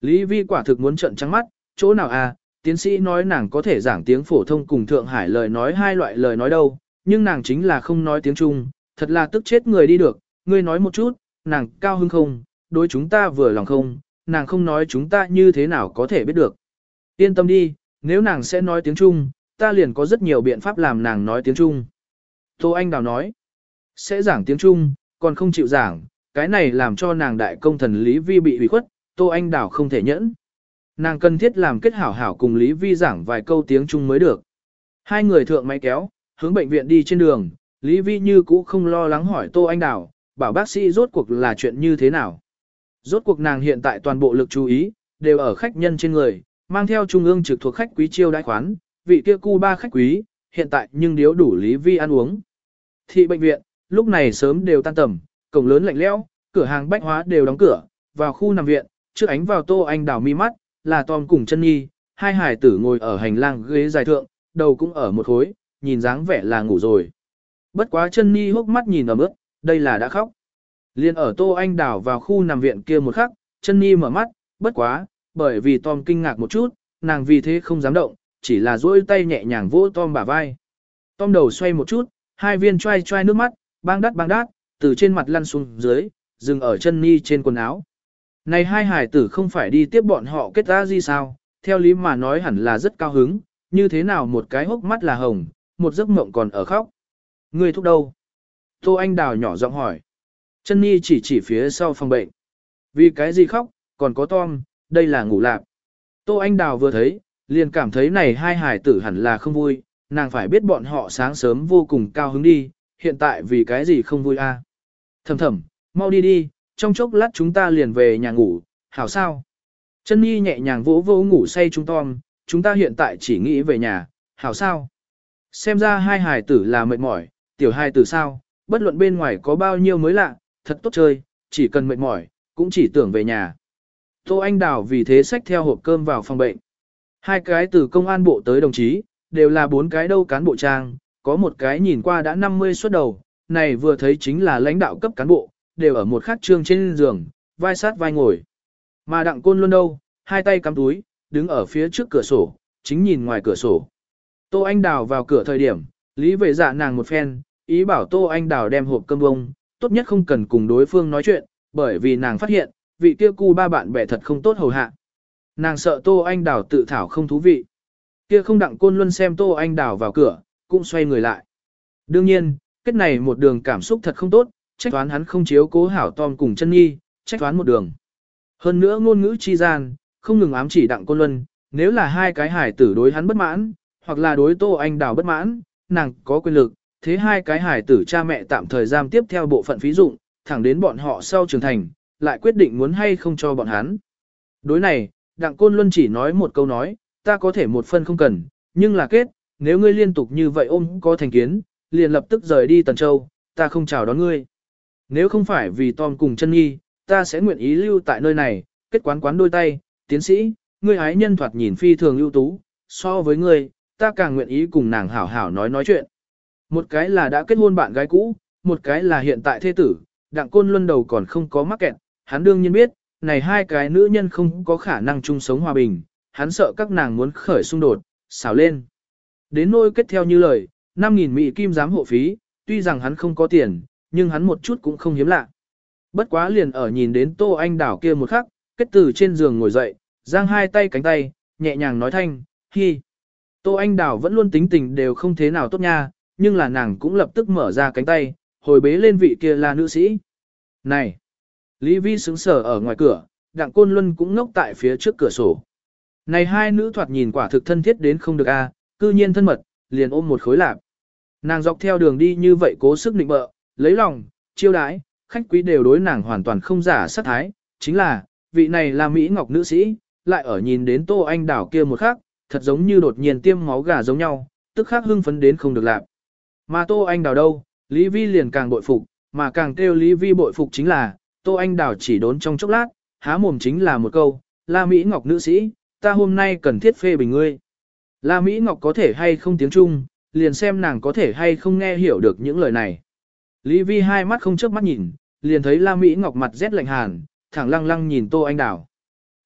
Lý Vi quả thực muốn trận trắng mắt, chỗ nào à, tiến sĩ nói nàng có thể giảng tiếng phổ thông cùng Thượng Hải lời nói hai loại lời nói đâu, nhưng nàng chính là không nói tiếng Trung, thật là tức chết người đi được, ngươi nói một chút, nàng cao hưng không, đối chúng ta vừa lòng không, nàng không nói chúng ta như thế nào có thể biết được. Yên tâm đi, nếu nàng sẽ nói tiếng Trung, ta liền có rất nhiều biện pháp làm nàng nói tiếng Trung. Tô Anh Đào nói, sẽ giảng tiếng Trung, còn không chịu giảng, cái này làm cho nàng đại công thần Lý Vi bị hủy khuất, Tô Anh Đào không thể nhẫn. Nàng cần thiết làm kết hảo hảo cùng Lý Vi giảng vài câu tiếng Trung mới được. Hai người thượng máy kéo, hướng bệnh viện đi trên đường, Lý Vi như cũ không lo lắng hỏi Tô Anh Đào, bảo bác sĩ rốt cuộc là chuyện như thế nào. Rốt cuộc nàng hiện tại toàn bộ lực chú ý, đều ở khách nhân trên người, mang theo trung ương trực thuộc khách quý chiêu đãi khoán, vị kia cu ba khách quý, hiện tại nhưng điếu đủ Lý Vi ăn uống. Thị bệnh viện, lúc này sớm đều tan tầm, cổng lớn lạnh lẽo, cửa hàng bách hóa đều đóng cửa, vào khu nằm viện, trước ánh vào Tô Anh Đào mi mắt, là Tom cùng chân nhi, hai hải tử ngồi ở hành lang ghế dài thượng, đầu cũng ở một khối, nhìn dáng vẻ là ngủ rồi. Bất quá chân nhi hốc mắt nhìn ở mức, đây là đã khóc. Liên ở Tô Anh Đào vào khu nằm viện kia một khắc, chân nhi mở mắt, bất quá, bởi vì Tom kinh ngạc một chút, nàng vì thế không dám động, chỉ là duỗi tay nhẹ nhàng vỗ Tom bả vai. Tom đầu xoay một chút, hai viên trai trai nước mắt, bang đắt bang đát từ trên mặt lăn xuống dưới, dừng ở chân ni trên quần áo. Này hai hải tử không phải đi tiếp bọn họ kết ra gì sao, theo lý mà nói hẳn là rất cao hứng, như thế nào một cái hốc mắt là hồng, một giấc mộng còn ở khóc. Người thúc đâu? Tô Anh Đào nhỏ giọng hỏi. Chân ni chỉ chỉ phía sau phòng bệnh. Vì cái gì khóc, còn có Tom, đây là ngủ lạc. Tô Anh Đào vừa thấy, liền cảm thấy này hai hải tử hẳn là không vui, nàng phải biết bọn họ sáng sớm vô cùng cao hứng đi, hiện tại vì cái gì không vui a? À? Thầm thầm, mau đi đi, trong chốc lát chúng ta liền về nhà ngủ, hảo sao? Chân Nhi nhẹ nhàng vỗ vỗ ngủ say chúng Tom, chúng ta hiện tại chỉ nghĩ về nhà, hảo sao? Xem ra hai hài tử là mệt mỏi, tiểu hài tử sao, bất luận bên ngoài có bao nhiêu mới lạ, thật tốt chơi, chỉ cần mệt mỏi, cũng chỉ tưởng về nhà. Tô Anh Đào vì thế xách theo hộp cơm vào phòng bệnh. Hai cái từ công an bộ tới đồng chí, đều là bốn cái đâu cán bộ trang, có một cái nhìn qua đã 50 xuất đầu, này vừa thấy chính là lãnh đạo cấp cán bộ, đều ở một khắc trương trên giường, vai sát vai ngồi. Mà đặng côn luôn đâu, hai tay cắm túi, đứng ở phía trước cửa sổ, chính nhìn ngoài cửa sổ. Tô Anh Đào vào cửa thời điểm, Lý về dạ nàng một phen, ý bảo Tô Anh Đào đem hộp cơm bông, tốt nhất không cần cùng đối phương nói chuyện, bởi vì nàng phát hiện, vị kia cu ba bạn bè thật không tốt hầu hạ. Nàng sợ Tô Anh Đào tự thảo không thú vị. Kia không đặng côn luôn xem Tô Anh Đào vào cửa, cũng xoay người lại. Đương nhiên, kết này một đường cảm xúc thật không tốt, trách toán hắn không chiếu cố hảo Tom cùng chân nhi, trách toán một đường. Hơn nữa ngôn ngữ chi gian, không ngừng ám chỉ đặng côn luân, nếu là hai cái hải tử đối hắn bất mãn, hoặc là đối Tô Anh Đào bất mãn, nàng có quyền lực, thế hai cái hải tử cha mẹ tạm thời giam tiếp theo bộ phận phí dụng, thẳng đến bọn họ sau trưởng thành, lại quyết định muốn hay không cho bọn hắn. Đối này, Đặng Côn Luân chỉ nói một câu nói, ta có thể một phân không cần, nhưng là kết, nếu ngươi liên tục như vậy ôm có thành kiến, liền lập tức rời đi Tần Châu, ta không chào đón ngươi. Nếu không phải vì Tom cùng chân nghi, ta sẽ nguyện ý lưu tại nơi này, kết quán quán đôi tay, tiến sĩ, ngươi hái nhân thoạt nhìn phi thường ưu tú, so với ngươi, ta càng nguyện ý cùng nàng hảo hảo nói nói chuyện. Một cái là đã kết hôn bạn gái cũ, một cái là hiện tại thê tử, đặng côn luân đầu còn không có mắc kẹt, hắn đương nhiên biết, này hai cái nữ nhân không có khả năng chung sống hòa bình, hắn sợ các nàng muốn khởi xung đột, xào lên. Đến nôi kết theo như lời, 5.000 mỹ kim giám hộ phí, tuy rằng hắn không có tiền, nhưng hắn một chút cũng không hiếm lạ. Bất quá liền ở nhìn đến Tô Anh Đảo kia một khắc, kết từ trên giường ngồi dậy, giang hai tay cánh tay, nhẹ nhàng nói thanh, hi. Tô Anh Đảo vẫn luôn tính tình đều không thế nào tốt nha, nhưng là nàng cũng lập tức mở ra cánh tay, hồi bế lên vị kia là nữ sĩ. Này! Lý Vi sững sờ ở ngoài cửa, Đặng Côn Luân cũng ngốc tại phía trước cửa sổ. Này hai nữ thoạt nhìn quả thực thân thiết đến không được a, cư nhiên thân mật, liền ôm một khối lạp. Nàng dọc theo đường đi như vậy cố sức định bợ, lấy lòng, chiêu đãi, khách quý đều đối nàng hoàn toàn không giả sát thái, chính là, vị này là Mỹ Ngọc nữ sĩ, lại ở nhìn đến Tô Anh Đảo kia một khắc, thật giống như đột nhiên tiêm máu gà giống nhau, tức khắc hưng phấn đến không được làm. Mà Tô Anh Đảo đâu, Lý Vi liền càng bội phục, mà càng kêu Lý Vi bội phục chính là, Tô Anh Đảo chỉ đốn trong chốc lát, há mồm chính là một câu, La Mỹ Ngọc nữ sĩ, ta hôm nay cần thiết phê bình ngươi. La Mỹ Ngọc có thể hay không tiếng Trung, liền xem nàng có thể hay không nghe hiểu được những lời này. Lý Vi hai mắt không chớp mắt nhìn, liền thấy La Mỹ Ngọc mặt rét lạnh hàn, thẳng lăng lăng nhìn Tô Anh Đào.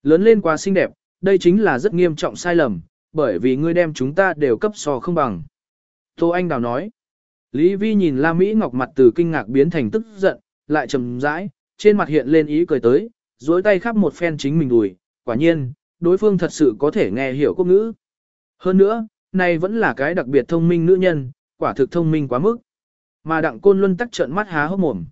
Lớn lên quá xinh đẹp, đây chính là rất nghiêm trọng sai lầm, bởi vì ngươi đem chúng ta đều cấp so không bằng. Tô Anh Đào nói. Lý Vi nhìn La Mỹ Ngọc mặt từ kinh ngạc biến thành tức giận, lại trầm rãi, trên mặt hiện lên ý cười tới, duỗi tay khắp một phen chính mình đùi, quả nhiên, đối phương thật sự có thể nghe hiểu quốc ngữ. Hơn nữa, này vẫn là cái đặc biệt thông minh nữ nhân, quả thực thông minh quá mức. Mà đặng côn luân tắc trợn mắt há hốc mồm.